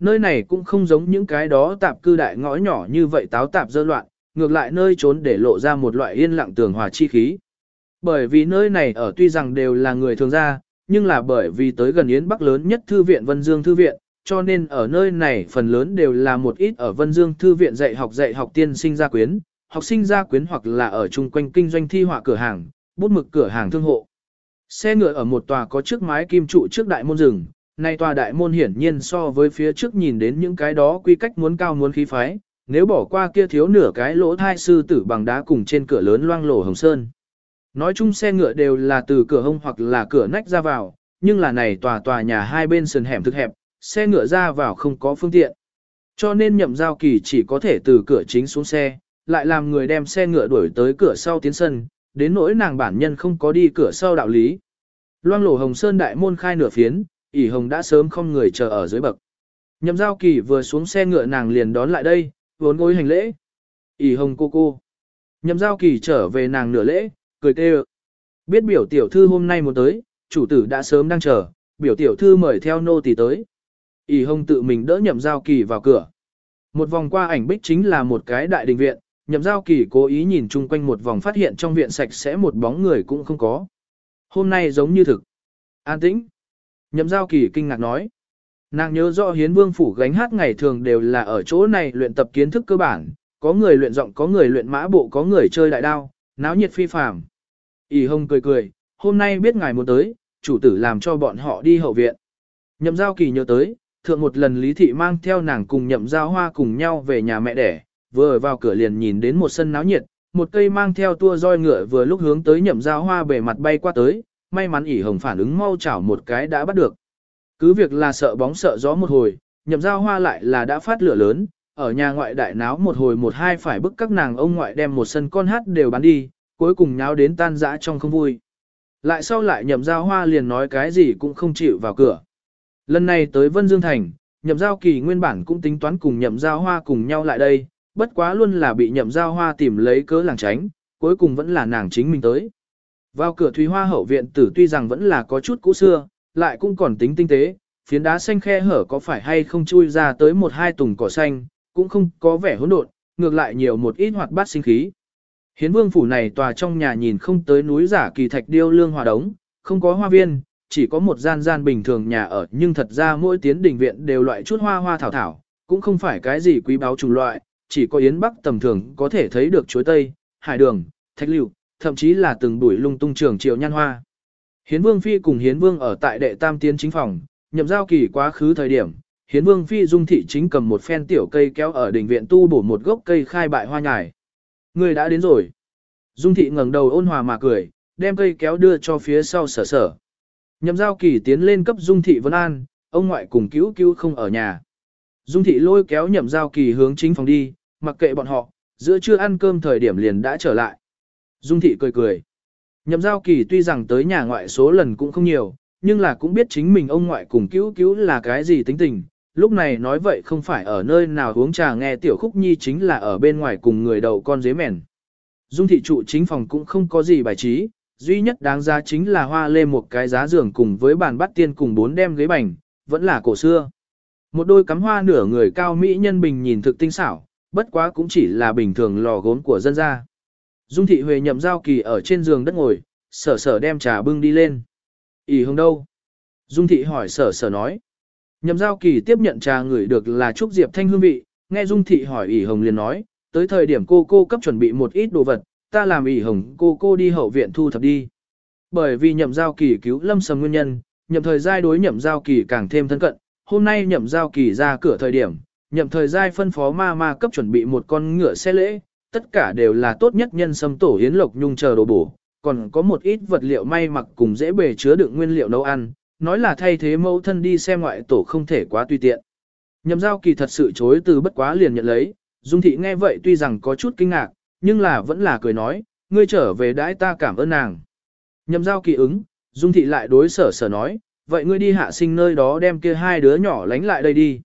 Nơi này cũng không giống những cái đó tạp cư đại ngõ nhỏ như vậy táo tạp dơ loạn, ngược lại nơi trốn để lộ ra một loại yên lặng tường hòa chi khí. Bởi vì nơi này ở tuy rằng đều là người thường gia, nhưng là bởi vì tới gần Yến Bắc lớn nhất thư viện Vân Dương Thư viện, cho nên ở nơi này phần lớn đều là một ít ở Vân Dương Thư viện dạy học dạy học tiên sinh gia quyến, học sinh gia quyến hoặc là ở chung quanh kinh doanh thi họa cửa hàng, bút mực cửa hàng thương hộ. Xe ngựa ở một tòa có chiếc mái kim trụ trước đại môn rừng, nay tòa đại môn hiển nhiên so với phía trước nhìn đến những cái đó quy cách muốn cao muốn khí phái, nếu bỏ qua kia thiếu nửa cái lỗ thai sư tử bằng đá cùng trên cửa lớn loang lổ hồng sơn. Nói chung xe ngựa đều là từ cửa hông hoặc là cửa nách ra vào, nhưng là này tòa tòa nhà hai bên sườn hẻm thực hẹp, xe ngựa ra vào không có phương tiện. Cho nên nhậm giao kỳ chỉ có thể từ cửa chính xuống xe, lại làm người đem xe ngựa đuổi tới cửa sau tiến sân, đến nỗi nàng bản nhân không có đi cửa sau đạo lý. Loang lổ hồng sơn đại môn khai nửa phiến, ỉ hồng đã sớm không người chờ ở dưới bậc. Nhậm giao kỳ vừa xuống xe ngựa nàng liền đón lại đây, vốn gối hành lễ. ỉ hồng cô cô. Nhậm giao kỳ trở về nàng nửa lễ, cười tê Biết biểu tiểu thư hôm nay muốn tới, chủ tử đã sớm đang chờ, biểu tiểu thư mời theo nô tỳ tới. ỉ hồng tự mình đỡ nhậm giao kỳ vào cửa. Một vòng qua ảnh bích chính là một cái đại đình viện, nhậm giao kỳ cố ý nhìn chung quanh một vòng phát hiện trong viện sạch sẽ một bóng người cũng không có. Hôm nay giống như thực. An tĩnh. Nhậm giao kỳ kinh ngạc nói. Nàng nhớ rõ hiến vương phủ gánh hát ngày thường đều là ở chỗ này luyện tập kiến thức cơ bản, có người luyện giọng có người luyện mã bộ có người chơi đại đao, náo nhiệt phi phàm. ỉ hông cười cười, hôm nay biết ngài muốn tới, chủ tử làm cho bọn họ đi hậu viện. Nhậm giao kỳ nhớ tới, thượng một lần Lý Thị mang theo nàng cùng nhậm giao hoa cùng nhau về nhà mẹ đẻ, vừa vào cửa liền nhìn đến một sân náo nhiệt, một cây mang theo tua roi ngựa vừa lúc hướng tới nhậm giao hoa bề mặt bay qua tới, may mắn ỉ hồng phản ứng mau chảo một cái đã bắt được. Cứ việc là sợ bóng sợ gió một hồi, nhậm giao hoa lại là đã phát lửa lớn, ở nhà ngoại đại náo một hồi một hai phải bức các nàng ông ngoại đem một sân con hát đều bán đi, cuối cùng nháo đến tan dã trong không vui. Lại sau lại nhậm giao hoa liền nói cái gì cũng không chịu vào cửa. Lần này tới Vân Dương Thành, nhậm giao kỳ nguyên bản cũng tính toán cùng nhậm giao hoa cùng nhau lại đây, bất quá luôn là bị nhậm giao hoa tìm lấy cớ làng tránh, cuối cùng vẫn là nàng chính mình tới. Vào cửa Thúy Hoa hậu viện tử tuy rằng vẫn là có chút cũ xưa, lại cũng còn tính tinh tế, phiến đá xanh khe hở có phải hay không chui ra tới một hai tùng cỏ xanh, cũng không có vẻ hỗn độn, ngược lại nhiều một ít hoạt bát sinh khí. Hiến vương phủ này tòa trong nhà nhìn không tới núi giả kỳ thạch điêu lương hòa đống, không có hoa viên, chỉ có một gian gian bình thường nhà ở nhưng thật ra mỗi tiến đình viện đều loại chút hoa hoa thảo thảo, cũng không phải cái gì quý báu chủng loại, chỉ có yến bắc tầm thường có thể thấy được chuối tây, hải đường, thạch lưu, thậm chí là từng đuổi lung tung trường triệu nhan hoa. Hiến vương phi cùng hiến vương ở tại đệ tam tiến chính phòng, nhậm giao kỳ quá khứ thời điểm, hiến vương phi dung thị chính cầm một phen tiểu cây kéo ở đỉnh viện tu bổ một gốc cây khai bại hoa nhài. Người đã đến rồi. Dung thị ngẩng đầu ôn hòa mà cười, đem cây kéo đưa cho phía sau sở sở. Nhậm giao kỳ tiến lên cấp dung thị vân an, ông ngoại cùng cứu cứu không ở nhà. Dung thị lôi kéo nhậm giao kỳ hướng chính phòng đi, mặc kệ bọn họ, giữa trưa ăn cơm thời điểm liền đã trở lại. Dung thị cười cười. Nhậm giao kỳ tuy rằng tới nhà ngoại số lần cũng không nhiều, nhưng là cũng biết chính mình ông ngoại cùng cứu cứu là cái gì tính tình. Lúc này nói vậy không phải ở nơi nào uống trà nghe tiểu khúc nhi chính là ở bên ngoài cùng người đầu con dế mèn. Dung thị trụ chính phòng cũng không có gì bài trí, duy nhất đáng giá chính là hoa lê một cái giá giường cùng với bàn bắt tiên cùng bốn đem ghế bành, vẫn là cổ xưa. Một đôi cắm hoa nửa người cao mỹ nhân bình nhìn thực tinh xảo, bất quá cũng chỉ là bình thường lò gốm của dân gia. Dung thị Huệ nhậm giao kỳ ở trên giường đất ngồi, sở sở đem trà bưng đi lên. ỉ hồng đâu? Dung thị hỏi sở sở nói. Nhậm giao kỳ tiếp nhận trà người được là Trúc Diệp Thanh hương vị, nghe Dung thị hỏi ỉ hồng liền nói, tới thời điểm cô cô cấp chuẩn bị một ít đồ vật, ta làm ỉ hồng cô cô đi hậu viện thu thập đi. Bởi vì nhậm giao kỳ cứu lâm sầm nguyên nhân, nhậm thời giai đối nhậm giao kỳ càng thêm thân cận, hôm nay nhậm giao kỳ ra cửa thời điểm, nhậm thời giai phân phó ma ma cấp chuẩn bị một con ngựa xe lễ, tất cả đều là tốt nhất nhân sâm tổ hiến lộc nhung chờ đồ bổ, còn có một ít vật liệu may mặc cùng dễ bề chứa đựng nguyên liệu nấu ăn, nói là thay thế mẫu thân đi xem ngoại tổ không thể quá tùy tiện. Nhậm giao kỳ thật sự chối từ bất quá liền nhận lấy, Dung thị nghe vậy tuy rằng có chút kinh ngạc, nhưng là vẫn là cười nói, ngươi trở về đãi ta cảm ơn nàng. Nhậm giao kỳ ứng, Dung thị lại đối sở sở nói, vậy ngươi đi hạ sinh nơi đó đem kia hai đứa nhỏ lánh lại đây đi.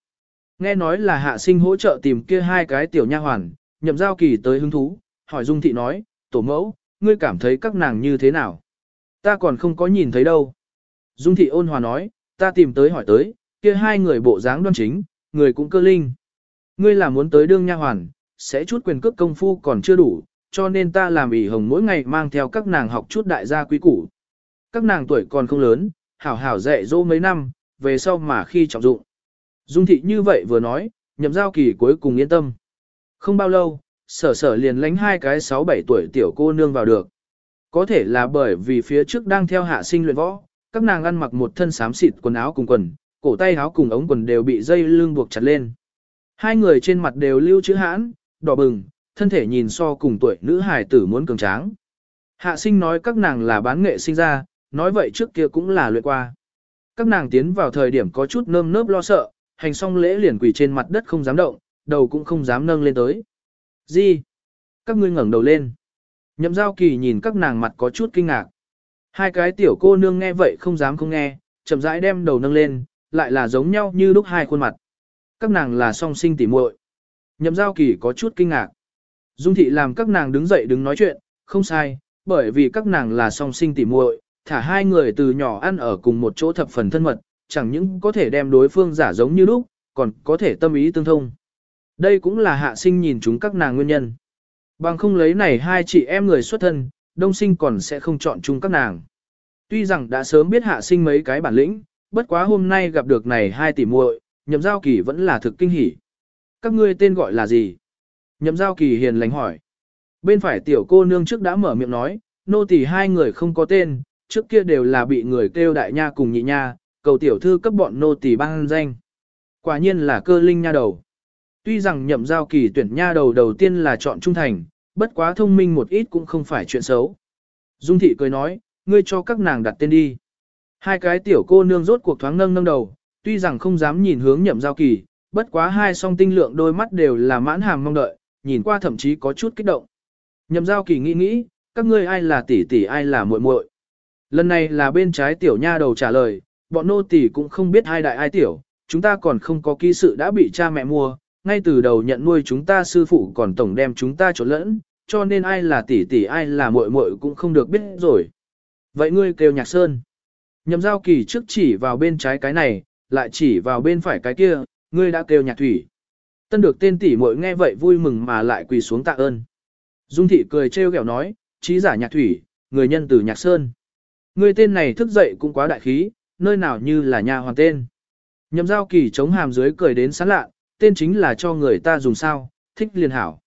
Nghe nói là hạ sinh hỗ trợ tìm kia hai cái tiểu nha hoàn, nhậm giao kỳ tới hứng thú, hỏi Dung thị nói, tổ mẫu, ngươi cảm thấy các nàng như thế nào? Ta còn không có nhìn thấy đâu. Dung thị ôn hòa nói, ta tìm tới hỏi tới, kia hai người bộ dáng đoan chính, người cũng cơ linh. Ngươi là muốn tới đương nha hoàn, sẽ chút quyền cước công phu còn chưa đủ, cho nên ta làm ỉ hồng mỗi ngày mang theo các nàng học chút đại gia quý củ. Các nàng tuổi còn không lớn, hảo hảo dạy dỗ mấy năm, về sau mà khi trọng dụng. Dung thị như vậy vừa nói, nhậm giao kỳ cuối cùng yên tâm. Không bao lâu, sở sở liền lánh hai cái 6-7 tuổi tiểu cô nương vào được. Có thể là bởi vì phía trước đang theo hạ sinh luyện võ, các nàng ăn mặc một thân xám xịt quần áo cùng quần, cổ tay áo cùng ống quần đều bị dây lưng buộc chặt lên. Hai người trên mặt đều lưu chữ hãn, đỏ bừng, thân thể nhìn so cùng tuổi nữ hài tử muốn cường tráng. Hạ sinh nói các nàng là bán nghệ sinh ra, nói vậy trước kia cũng là luyện qua. Các nàng tiến vào thời điểm có chút nơm nớp lo sợ, hành xong lễ liền quỳ trên mặt đất không dám động, đầu cũng không dám nâng lên tới. Gì? Các ngươi ngẩng đầu lên. Nhậm giao kỳ nhìn các nàng mặt có chút kinh ngạc. Hai cái tiểu cô nương nghe vậy không dám không nghe, chậm rãi đem đầu nâng lên, lại là giống nhau như lúc hai khuôn mặt. Các nàng là song sinh tỉ muội. Nhậm giao kỳ có chút kinh ngạc. Dung thị làm các nàng đứng dậy đứng nói chuyện, không sai, bởi vì các nàng là song sinh tỉ muội, thả hai người từ nhỏ ăn ở cùng một chỗ thập phần thân mật, chẳng những có thể đem đối phương giả giống như lúc, còn có thể tâm ý tương thông. Đây cũng là hạ sinh nhìn chúng các nàng nguyên nhân. Bằng không lấy này hai chị em người xuất thân, đông sinh còn sẽ không chọn chung các nàng. Tuy rằng đã sớm biết hạ sinh mấy cái bản lĩnh, bất quá hôm nay gặp được này hai tỷ muội, nhậm giao kỳ vẫn là thực kinh hỉ. Các ngươi tên gọi là gì? Nhậm giao kỳ hiền lành hỏi. Bên phải tiểu cô nương trước đã mở miệng nói, nô tỳ hai người không có tên, trước kia đều là bị người kêu đại nha cùng nhị nha, cầu tiểu thư cấp bọn nô tỳ ban danh. Quả nhiên là cơ linh nha đầu. Tuy rằng nhậm giao kỳ tuyển nha đầu đầu tiên là chọn trung thành, bất quá thông minh một ít cũng không phải chuyện xấu. Dung thị cười nói, ngươi cho các nàng đặt tên đi. Hai cái tiểu cô nương rốt cuộc thoáng nâng nâng đầu, tuy rằng không dám nhìn hướng nhậm giao kỳ, bất quá hai song tinh lượng đôi mắt đều là mãn hàm mong đợi, nhìn qua thậm chí có chút kích động. Nhậm giao kỳ nghĩ nghĩ, các ngươi ai là tỷ tỷ ai là muội muội. Lần này là bên trái tiểu nha đầu trả lời, bọn nô tỷ cũng không biết hai đại ai tiểu, chúng ta còn không có ký sự đã bị cha mẹ mua, ngay từ đầu nhận nuôi chúng ta sư phụ còn tổng đem chúng ta trộn lẫn, cho nên ai là tỷ tỷ ai là muội muội cũng không được biết rồi. Vậy ngươi kêu nhạc sơn. Nhậm giao kỳ trước chỉ vào bên trái cái này, lại chỉ vào bên phải cái kia, ngươi đã kêu nhạc thủy. Tân được tên tỷ muội nghe vậy vui mừng mà lại quỳ xuống tạ ơn. Dung thị cười trêu ghẹo nói, trí giả nhạc thủy, người nhân từ nhạc sơn. Người tên này thức dậy cũng quá đại khí, nơi nào như là nhà hoàng tên. Nhậm giao kỳ chống hàm dưới cười đến sán lạ, tên chính là cho người ta dùng sao, thích liền hảo.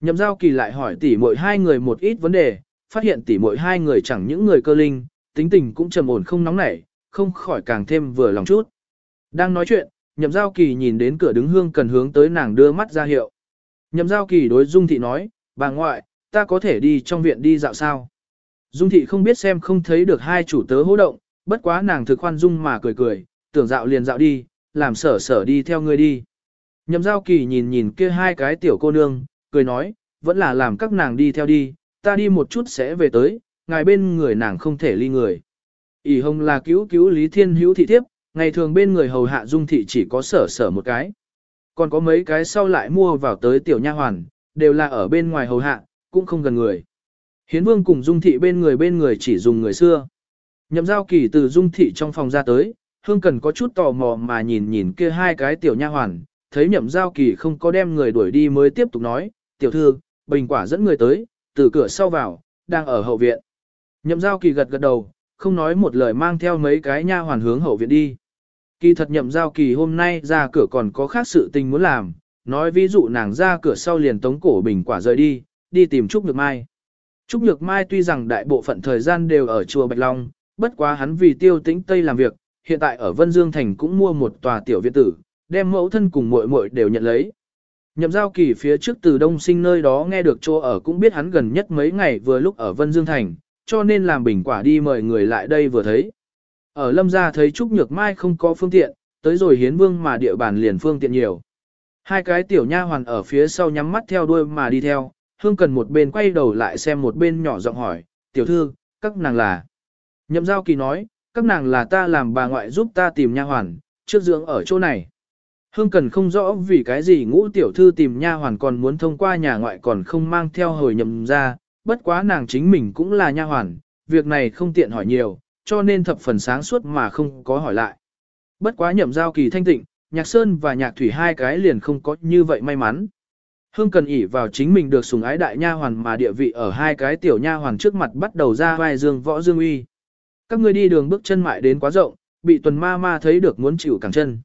Nhậm giao kỳ lại hỏi tỉ mỗi hai người một ít vấn đề, phát hiện tỉ mỗi hai người chẳng những người cơ linh, tính tình cũng trầm ổn không nóng nảy, không khỏi càng thêm vừa lòng chút. Đang nói chuyện, nhậm giao kỳ nhìn đến cửa đứng hương cần hướng tới nàng đưa mắt ra hiệu. Nhậm giao kỳ đối dung thị nói, bà ngoại, ta có thể đi trong viện đi dạo sao. Dung thị không biết xem không thấy được hai chủ tớ hỗ động, bất quá nàng thực khoan dung mà cười cười, tưởng dạo liền dạo đi, làm sở sở đi theo ngươi đi. Nhậm giao kỳ nhìn nhìn kia hai cái tiểu cô nương, cười nói, vẫn là làm các nàng đi theo đi, ta đi một chút sẽ về tới, ngài bên người nàng không thể ly người. ỉ hồng là cứu cứu Lý Thiên Hữu thị tiếp, ngày thường bên người hầu hạ dung thị chỉ có sở sở một cái. Còn có mấy cái sau lại mua vào tới tiểu nha hoàn, đều là ở bên ngoài hầu hạ, cũng không gần người. Hiến vương cùng dung thị bên người bên người chỉ dùng người xưa. Nhậm giao kỳ từ dung thị trong phòng ra tới, hương cần có chút tò mò mà nhìn nhìn kia hai cái tiểu nha hoàn, thấy nhậm giao kỳ không có đem người đuổi đi mới tiếp tục nói, tiểu thư, bình quả dẫn người tới, từ cửa sau vào, đang ở hậu viện. Nhậm giao kỳ gật gật đầu, không nói một lời mang theo mấy cái nha hoàn hướng hậu viện đi. Kỳ thật nhậm giao kỳ hôm nay ra cửa còn có khác sự tình muốn làm, nói ví dụ nàng ra cửa sau liền tống cổ bình quả rời đi, đi tìm Trúc Nhược Mai. Trúc Nhược Mai tuy rằng đại bộ phận thời gian đều ở chùa Bạch Long, bất quá hắn vì tiêu tĩnh Tây làm việc, hiện tại ở Vân Dương Thành cũng mua một tòa tiểu viện tử, đem mẫu thân cùng muội muội đều nhận lấy. Nhậm giao kỳ phía trước từ đông sinh nơi đó nghe được chỗ ở cũng biết hắn gần nhất mấy ngày vừa lúc ở Vân Dương Thành, cho nên làm bình quả đi mời người lại đây vừa thấy. Ở lâm gia thấy Trúc Nhược Mai không có phương tiện, tới rồi hiến vương mà địa bàn liền phương tiện nhiều. Hai cái tiểu nha hoàn ở phía sau nhắm mắt theo đuôi mà đi theo, hương cần một bên quay đầu lại xem một bên nhỏ giọng hỏi, tiểu thư, các nàng là. Nhậm giao kỳ nói, các nàng là ta làm bà ngoại giúp ta tìm nha hoàn, trước dưỡng ở chỗ này. Hương cần không rõ vì cái gì ngũ tiểu thư tìm nha hoàn còn muốn thông qua nhà ngoại còn không mang theo hồi nhậm ra, bất quá nàng chính mình cũng là nha hoàn, việc này không tiện hỏi nhiều, cho nên thập phần sáng suốt mà không có hỏi lại. Bất quá nhậm giao kỳ thanh tịnh, nhạc sơn và nhạc thủy hai cái liền không có như vậy may mắn. Hương cần ỉ vào chính mình được sùng ái đại nha hoàn mà địa vị ở hai cái tiểu nha hoàn trước mặt bắt đầu ra vai dương võ dương uy. Các ngươi đi đường bước chân mại đến quá rộng, bị tuần ma ma thấy được muốn chịu cẳng chân.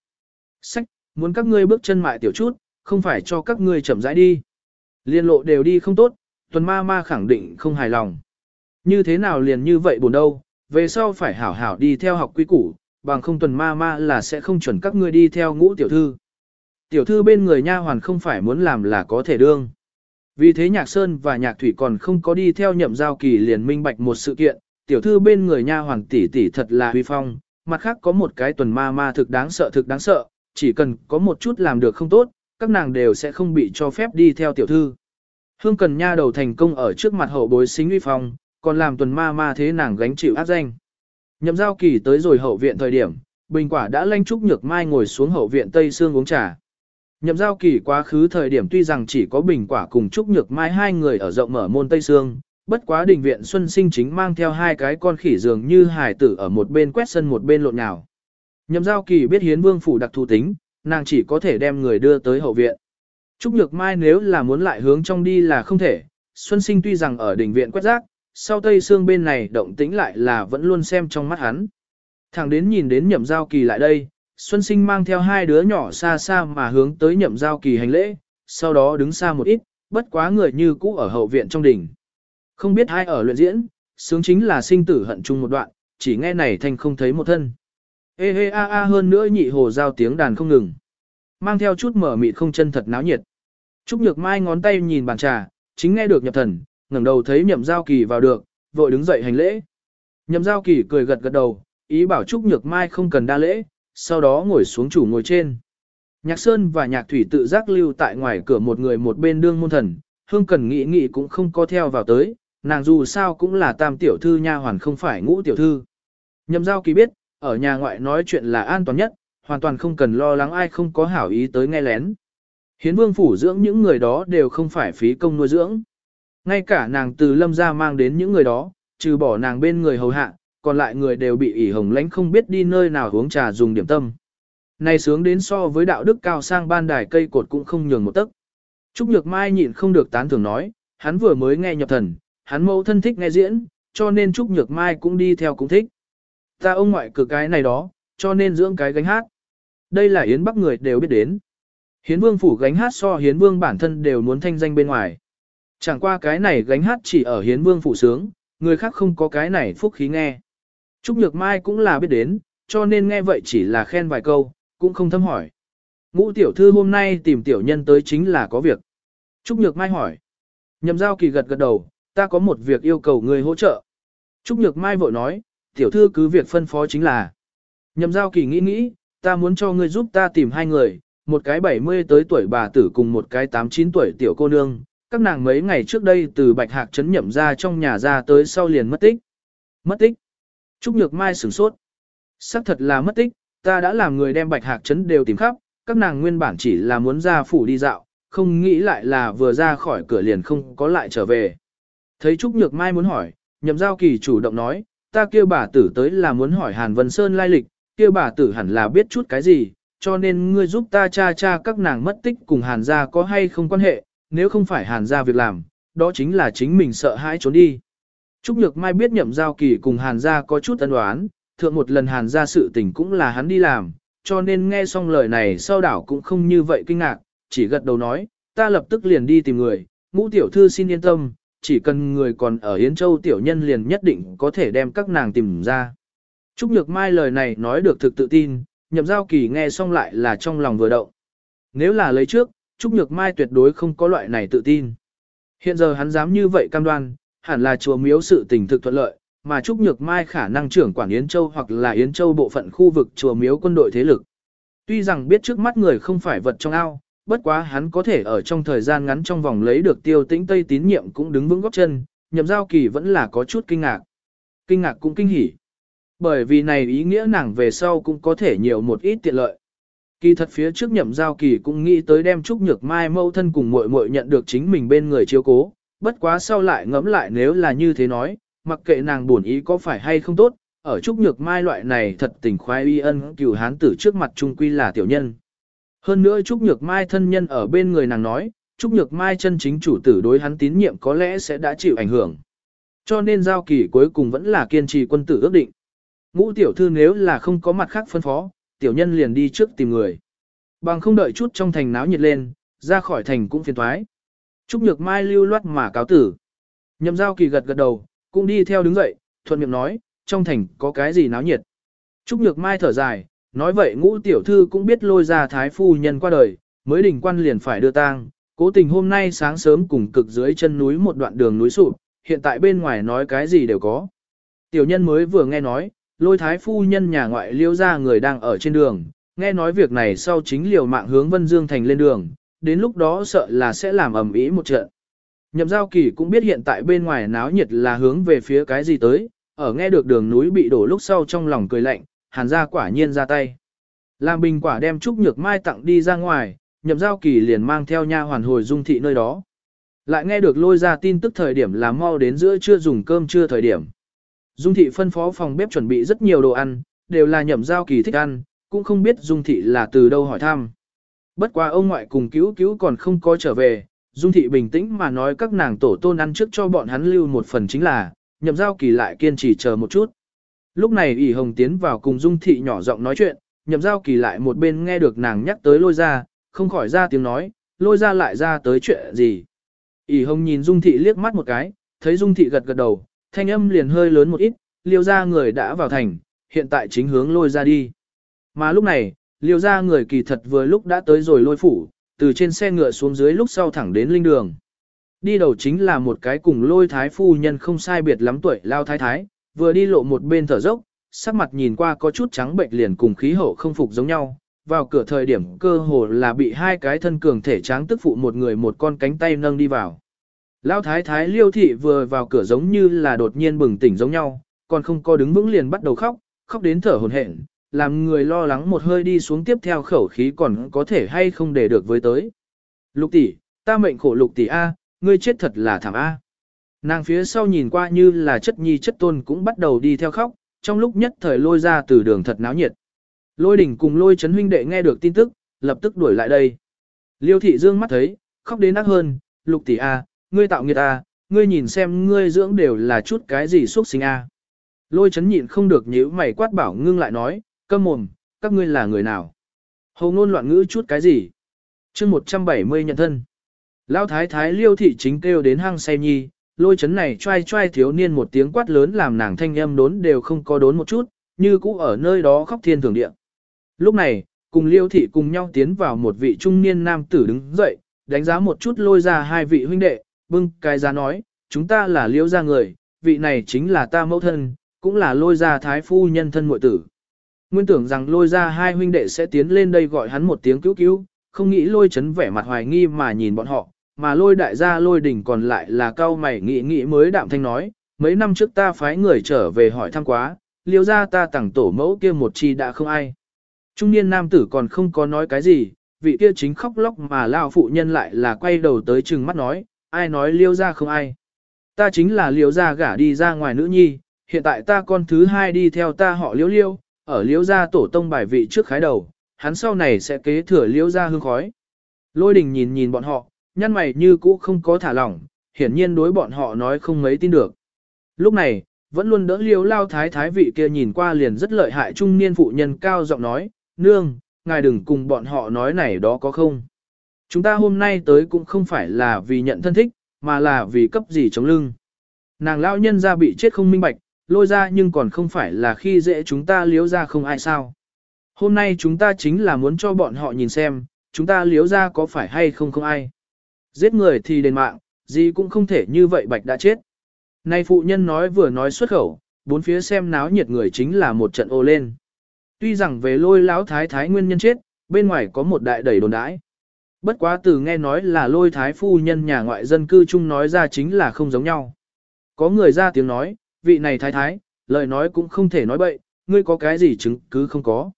Sách, muốn các ngươi bước chân mại tiểu chút, không phải cho các ngươi chậm rãi đi. Liên lộ đều đi không tốt, tuần ma ma khẳng định không hài lòng. Như thế nào liền như vậy buồn đâu, về sau phải hảo hảo đi theo học quy củ, bằng không tuần ma ma là sẽ không chuẩn các ngươi đi theo ngũ tiểu thư. Tiểu thư bên người nha hoàn không phải muốn làm là có thể đương. Vì thế Nhạc Sơn và Nhạc Thủy còn không có đi theo nhậm giao kỳ liền minh bạch một sự kiện, tiểu thư bên người nha hoàn tỷ tỷ thật là huy phong, mặt khác có một cái tuần ma ma thực đáng sợ thực đáng sợ, chỉ cần có một chút làm được không tốt, các nàng đều sẽ không bị cho phép đi theo tiểu thư. Hương cần nha đầu thành công ở trước mặt hậu bối xính uy phong, còn làm tuần ma ma thế nàng gánh chịu áp danh. Nhậm giao kỳ tới rồi hậu viện thời điểm, bình quả đã lanh trúc nhược mai ngồi xuống hậu viện Tây Sương uống trà. Nhậm giao kỳ quá khứ thời điểm tuy rằng chỉ có bình quả cùng trúc nhược mai hai người ở rộng mở môn Tây Sương, bất quá đình viện Xuân Sinh chính mang theo hai cái con khỉ dường như hài tử ở một bên quét sân một bên lộn nhào. Nhậm giao kỳ biết hiến vương phủ đặc thù tính, nàng chỉ có thể đem người đưa tới hậu viện. Trúc Nhược Mai nếu là muốn lại hướng trong đi là không thể, Xuân Sinh tuy rằng ở đỉnh viện quét rác, sau tây xương bên này động tĩnh lại là vẫn luôn xem trong mắt hắn. Thẳng đến nhìn đến nhậm giao kỳ lại đây, Xuân Sinh mang theo hai đứa nhỏ xa xa mà hướng tới nhậm giao kỳ hành lễ, sau đó đứng xa một ít, bất quá người như cũ ở hậu viện trong đỉnh. Không biết ai ở luyện diễn, sướng chính là sinh tử hận chung một đoạn, chỉ nghe này thành không thấy một thân. Ê hê a a hơn nữa nhị hồ giao tiếng đàn không ngừng. Mang theo chút mở mịt không chân thật náo nhiệt. Trúc Nhược Mai ngón tay nhìn bàn trà, chính nghe được nhập thần, ngẩng đầu thấy Nhậm Giao Kỳ vào được, vội đứng dậy hành lễ. Nhậm Giao Kỳ cười gật gật đầu, ý bảo Trúc Nhược Mai không cần đa lễ, sau đó ngồi xuống chủ ngồi trên. Nhạc Sơn và Nhạc Thủy tự giác lưu tại ngoài cửa một người một bên đương môn thần, Hương Cần nghĩ nghĩ cũng không có theo vào tới, nàng dù sao cũng là tam tiểu thư nha hoàn không phải ngũ tiểu thư. Nhậm Giao Kỳ biết, ở nhà ngoại nói chuyện là an toàn nhất, hoàn toàn không cần lo lắng ai không có hảo ý tới nghe lén. Hiến vương phủ dưỡng những người đó đều không phải phí công nuôi dưỡng. Ngay cả nàng từ lâm ra mang đến những người đó, trừ bỏ nàng bên người hầu hạ, còn lại người đều bị ỉ hồng lánh không biết đi nơi nào uống trà dùng điểm tâm. Này sướng đến so với đạo đức cao sang ban đài cây cột cũng không nhường một tấc. Trúc Nhược Mai nhịn không được tán thưởng nói, hắn vừa mới nghe nhập thần, hắn mẫu thân thích nghe diễn, cho nên Trúc Nhược Mai cũng đi theo cũng thích. Ta ông ngoại cực cái này đó, cho nên dưỡng cái gánh hát. Đây là Yến Bắc người đều biết đến. Hiến Vương phủ gánh hát so Hiến Vương bản thân đều muốn thanh danh bên ngoài. Chẳng qua cái này gánh hát chỉ ở Hiến Vương phủ sướng, người khác không có cái này phúc khí nghe. Trúc Nhược Mai cũng là biết đến, cho nên nghe vậy chỉ là khen vài câu, cũng không thâm hỏi. Ngũ tiểu thư hôm nay tìm tiểu nhân tới chính là có việc. Trúc Nhược Mai hỏi. Nhậm giao kỳ gật gật đầu, ta có một việc yêu cầu người hỗ trợ. Trúc Nhược Mai vội nói, tiểu thư cứ việc phân phó chính là. Nhậm giao kỳ nghĩ nghĩ, ta muốn cho ngươi giúp ta tìm hai người, một cái 70 tới tuổi bà tử cùng một cái 89 tuổi tiểu cô nương. Các nàng mấy ngày trước đây từ Bạch Hạc Trấn nhậm ra trong nhà ra tới sau liền mất tích. Mất tích. Trúc Nhược Mai sửng sốt. xác thật là mất tích, ta đã làm người đem Bạch Hạc Trấn đều tìm khắp, các nàng nguyên bản chỉ là muốn ra phủ đi dạo, không nghĩ lại là vừa ra khỏi cửa liền không có lại trở về. Thấy Trúc Nhược Mai muốn hỏi, nhậm giao kỳ chủ động nói, ta kêu bà tử tới là muốn hỏi Hàn Vân Sơn lai lịch, kêu bà tử hẳn là biết chút cái gì, cho nên ngươi giúp ta cha cha các nàng mất tích cùng Hàn gia có hay không quan hệ, nếu không phải Hàn gia việc làm, đó chính là chính mình sợ hãi trốn đi. Trúc Nhược Mai biết nhậm giao kỳ cùng Hàn gia có chút ân đoán, thượng một lần Hàn gia sự tình cũng là hắn đi làm, cho nên nghe xong lời này sau đảo cũng không như vậy kinh ngạc, chỉ gật đầu nói, ta lập tức liền đi tìm người, ngũ tiểu thư xin yên tâm, chỉ cần người còn ở Yến Châu tiểu nhân liền nhất định có thể đem các nàng tìm ra. Trúc Nhược Mai lời này nói được thực tự tin, nhậm giao kỳ nghe xong lại là trong lòng vừa động. Nếu là lấy trước, Trúc Nhược Mai tuyệt đối không có loại này tự tin. Hiện giờ hắn dám như vậy cam đoan, hẳn là chùa miếu sự tình thực thuận lợi, mà Trúc Nhược Mai khả năng trưởng quản Yến Châu hoặc là Yến Châu bộ phận khu vực chùa miếu quân đội thế lực. Tuy rằng biết trước mắt người không phải vật trong ao, bất quá hắn có thể ở trong thời gian ngắn trong vòng lấy được tiêu tĩnh Tây tín nhiệm cũng đứng vững góc chân, nhậm giao kỳ vẫn là có chút kinh ngạc. Kinh ngạc cũng kinh hỉ. Bởi vì này ý nghĩa nàng về sau cũng có thể nhiều một ít tiện lợi. Kỳ thật phía trước nhậm giao kỳ cũng nghĩ tới đem Trúc Nhược Mai mâu thân cùng muội muội nhận được chính mình bên người chiếu cố, bất quá sau lại ngẫm lại nếu là như thế nói, mặc kệ nàng buồn ý có phải hay không tốt, ở Trúc Nhược Mai loại này thật tình khoái uy ân cửu hán tử trước mặt trung quy là tiểu nhân. Hơn nữa Trúc Nhược Mai thân nhân ở bên người nàng nói, Trúc Nhược Mai chân chính chủ tử đối hắn tín nhiệm có lẽ sẽ đã chịu ảnh hưởng. Cho nên giao kỳ cuối cùng vẫn là kiên trì quân tử ước định. Ngũ tiểu thư nếu là không có mặt khác phân phó, tiểu nhân liền đi trước tìm người. Bằng không đợi chút trong thành náo nhiệt lên, ra khỏi thành cũng phiền thoái. Trúc Nhược Mai lưu loát mà cáo tử. Nhậm giao kỳ gật gật đầu, cũng đi theo đứng dậy, thuận miệng nói, trong thành có cái gì náo nhiệt. Trúc Nhược Mai thở dài, nói vậy ngũ tiểu thư cũng biết lôi ra thái phu nhân qua đời, mới đỉnh quan liền phải đưa tang. Cố tình hôm nay sáng sớm cùng cực dưới chân núi một đoạn đường núi sụp, hiện tại bên ngoài nói cái gì đều có. Tiểu nhân mới vừa nghe nói, lôi thái phu nhân nhà ngoại liêu ra người đang ở trên đường, nghe nói việc này sau chính liều mạng hướng Vân Dương Thành lên đường, đến lúc đó sợ là sẽ làm ầm ĩ một trận. Nhậm giao kỳ cũng biết hiện tại bên ngoài náo nhiệt là hướng về phía cái gì tới, ở nghe được đường núi bị đổ lúc sau trong lòng cười lạnh, hàn gia quả nhiên ra tay. Làm bình quả đem Trúc Nhược Mai tặng đi ra ngoài, nhậm giao kỳ liền mang theo nha hoàn hồi dung thị nơi đó. Lại nghe được lôi ra tin tức thời điểm là mau đến giữa trưa dùng cơm trưa thời điểm. Dung thị phân phó phòng bếp chuẩn bị rất nhiều đồ ăn, đều là nhậm giao kỳ thích ăn, cũng không biết Dung thị là từ đâu hỏi thăm. Bất quá ông ngoại cùng cứu cứu còn không có trở về, Dung thị bình tĩnh mà nói các nàng tổ tôn ăn trước cho bọn hắn lưu một phần chính là, nhậm giao kỳ lại kiên trì chờ một chút. Lúc này ỷ hồng tiến vào cùng Dung thị nhỏ giọng nói chuyện, nhậm giao kỳ lại một bên nghe được nàng nhắc tới lôi ra, không khỏi ra tiếng nói, lôi ra lại ra tới chuyện gì. ỷ hồng nhìn Dung thị liếc mắt một cái, thấy Dung thị gật gật đầu, thanh âm liền hơi lớn một ít, liêu ra người đã vào thành, hiện tại chính hướng lôi ra đi. Mà lúc này, liêu ra người kỳ thật vừa lúc đã tới rồi lôi phủ, từ trên xe ngựa xuống dưới lúc sau thẳng đến linh đường. Đi đầu chính là một cái cùng lôi thái phu nhân không sai biệt lắm tuổi lao thái thái, vừa đi lộ một bên thở dốc, sắc mặt nhìn qua có chút trắng bệnh liền cùng khí hậu không phục giống nhau. Vào cửa thời điểm cơ hồ là bị hai cái thân cường thể tráng tức phụ một người một con cánh tay nâng đi vào. Lão thái thái liêu thị vừa vào cửa giống như là đột nhiên bừng tỉnh giống nhau, còn không có đứng vững liền bắt đầu khóc, khóc đến thở hổn hển, làm người lo lắng một hơi đi xuống tiếp theo khẩu khí còn có thể hay không để được với tới. Lục tỷ, ta mệnh khổ lục tỷ A, ngươi chết thật là thảm A. Nàng phía sau nhìn qua như là chất nhi chất tôn cũng bắt đầu đi theo khóc, trong lúc nhất thời lôi ra từ đường thật náo nhiệt. Lôi đỉnh cùng lôi chấn huynh đệ nghe được tin tức, lập tức đuổi lại đây. Liêu thị dương mắt thấy, khóc đến nát hơn, lục tỷ A, ngươi tạo nghiệt à, ngươi nhìn xem ngươi dưỡng đều là chút cái gì xuất sinh à. Lôi chấn nhịn không được nhíu mày quát bảo ngưng lại nói, câm mồm, các ngươi là người nào? Hầu ngôn loạn ngữ chút cái gì? chương 170 nhận thân. Lão thái thái liêu thị chính kêu đến hang say nhi, lôi chấn này trai trai thiếu niên một tiếng quát lớn làm nàng thanh âm đốn đều không có đốn một chút, như cũ ở nơi đó khóc thiên thường địa. Lúc này, cùng liêu thị cùng nhau tiến vào một vị trung niên nam tử đứng dậy, đánh giá một chút lôi ra hai vị huynh đệ, bưng cái giá nói, chúng ta là liêu ra người, vị này chính là ta mẫu thân, cũng là lôi ra thái phu nhân thân muội tử. Nguyên tưởng rằng lôi ra hai huynh đệ sẽ tiến lên đây gọi hắn một tiếng cứu cứu, không nghĩ lôi chấn vẻ mặt hoài nghi mà nhìn bọn họ, mà lôi đại gia lôi đỉnh còn lại là cao mày nghĩ nghĩ mới đạm thanh nói, mấy năm trước ta phái người trở về hỏi thăm quá, liêu ra ta tặng tổ mẫu kia một chi đã không ai. Trung niên nam tử còn không có nói cái gì, vị kia chính khóc lóc mà lao phụ nhân lại là quay đầu tới chừng mắt nói, ai nói liêu ra không ai. Ta chính là liêu ra gả đi ra ngoài nữ nhi, hiện tại ta con thứ hai đi theo ta họ liêu liêu, ở liêu ra tổ tông bài vị trước khái đầu, hắn sau này sẽ kế thừa liêu ra hương khói. Lôi đình nhìn nhìn bọn họ, nhăn mày như cũ không có thả lỏng, hiển nhiên đối bọn họ nói không mấy tin được. Lúc này, vẫn luôn đỡ liêu lao thái thái vị kia nhìn qua liền rất lợi hại trung niên phụ nhân cao giọng nói, nương, ngài đừng cùng bọn họ nói này đó có không. Chúng ta hôm nay tới cũng không phải là vì nhận thân thích, mà là vì cấp gì chống lưng. Nàng lao nhân ra bị chết không minh bạch, lôi ra nhưng còn không phải là khi dễ chúng ta liếu ra không ai sao. Hôm nay chúng ta chính là muốn cho bọn họ nhìn xem, chúng ta liếu ra có phải hay không không ai. Giết người thì đền mạng, gì cũng không thể như vậy bạch đã chết. Nay phụ nhân nói vừa nói xuất khẩu, bốn phía xem náo nhiệt người chính là một trận ô lên. Tuy rằng về lôi lão thái thái nguyên nhân chết, bên ngoài có một đại đầy đồn đãi. Bất quá từ nghe nói là lôi thái phu nhân nhà ngoại dân cư chung nói ra chính là không giống nhau. Có người ra tiếng nói, vị này thái thái, lời nói cũng không thể nói bậy, ngươi có cái gì chứng cứ không có.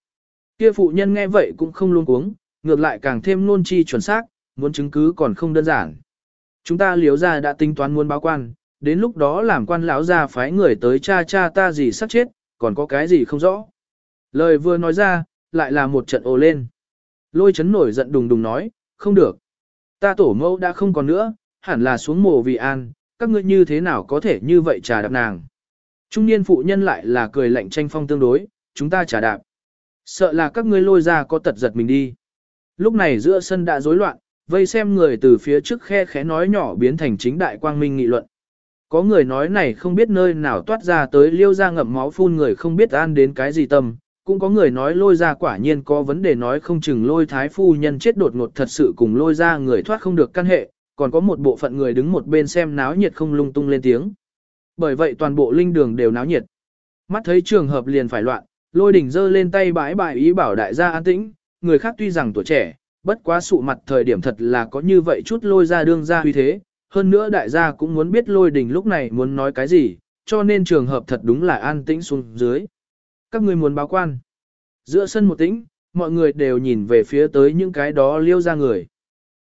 Kia phụ nhân nghe vậy cũng không luôn cuống, ngược lại càng thêm nôn chi chuẩn xác, muốn chứng cứ còn không đơn giản. Chúng ta liếu ra đã tính toán muốn báo quan, đến lúc đó làm quan lão ra phái người tới cha cha ta gì sắp chết, còn có cái gì không rõ. Lời vừa nói ra, lại là một trận ồ lên. Lôi chấn nổi giận đùng đùng nói, không được. Ta tổ mẫu đã không còn nữa, hẳn là xuống mồ vì an, các ngươi như thế nào có thể như vậy trà đạp nàng. Trung niên phụ nhân lại là cười lạnh tranh phong tương đối, chúng ta trà đạp. Sợ là các ngươi lôi ra có tật giật mình đi. Lúc này giữa sân đã rối loạn, vây xem người từ phía trước khe khẽ nói nhỏ biến thành chính đại quang minh nghị luận. Có người nói này không biết nơi nào toát ra tới liêu ra ngậm máu phun người không biết an đến cái gì tâm, cũng có người nói lôi ra quả nhiên có vấn đề nói không chừng lôi thái phu nhân chết đột ngột thật sự cùng lôi ra người thoát không được căn hệ, còn có một bộ phận người đứng một bên xem náo nhiệt không lung tung lên tiếng. Bởi vậy toàn bộ linh đường đều náo nhiệt. Mắt thấy trường hợp liền phải loạn, lôi đỉnh giơ lên tay bãi bãi ý bảo đại gia an tĩnh, người khác tuy rằng tuổi trẻ, bất quá sụ mặt thời điểm thật là có như vậy chút lôi ra đương ra huy thế, hơn nữa đại gia cũng muốn biết lôi đỉnh lúc này muốn nói cái gì, cho nên trường hợp thật đúng là an tĩnh xuống dưới. Các người muốn báo quan. Giữa sân một tĩnh, mọi người đều nhìn về phía tới những cái đó liêu ra người.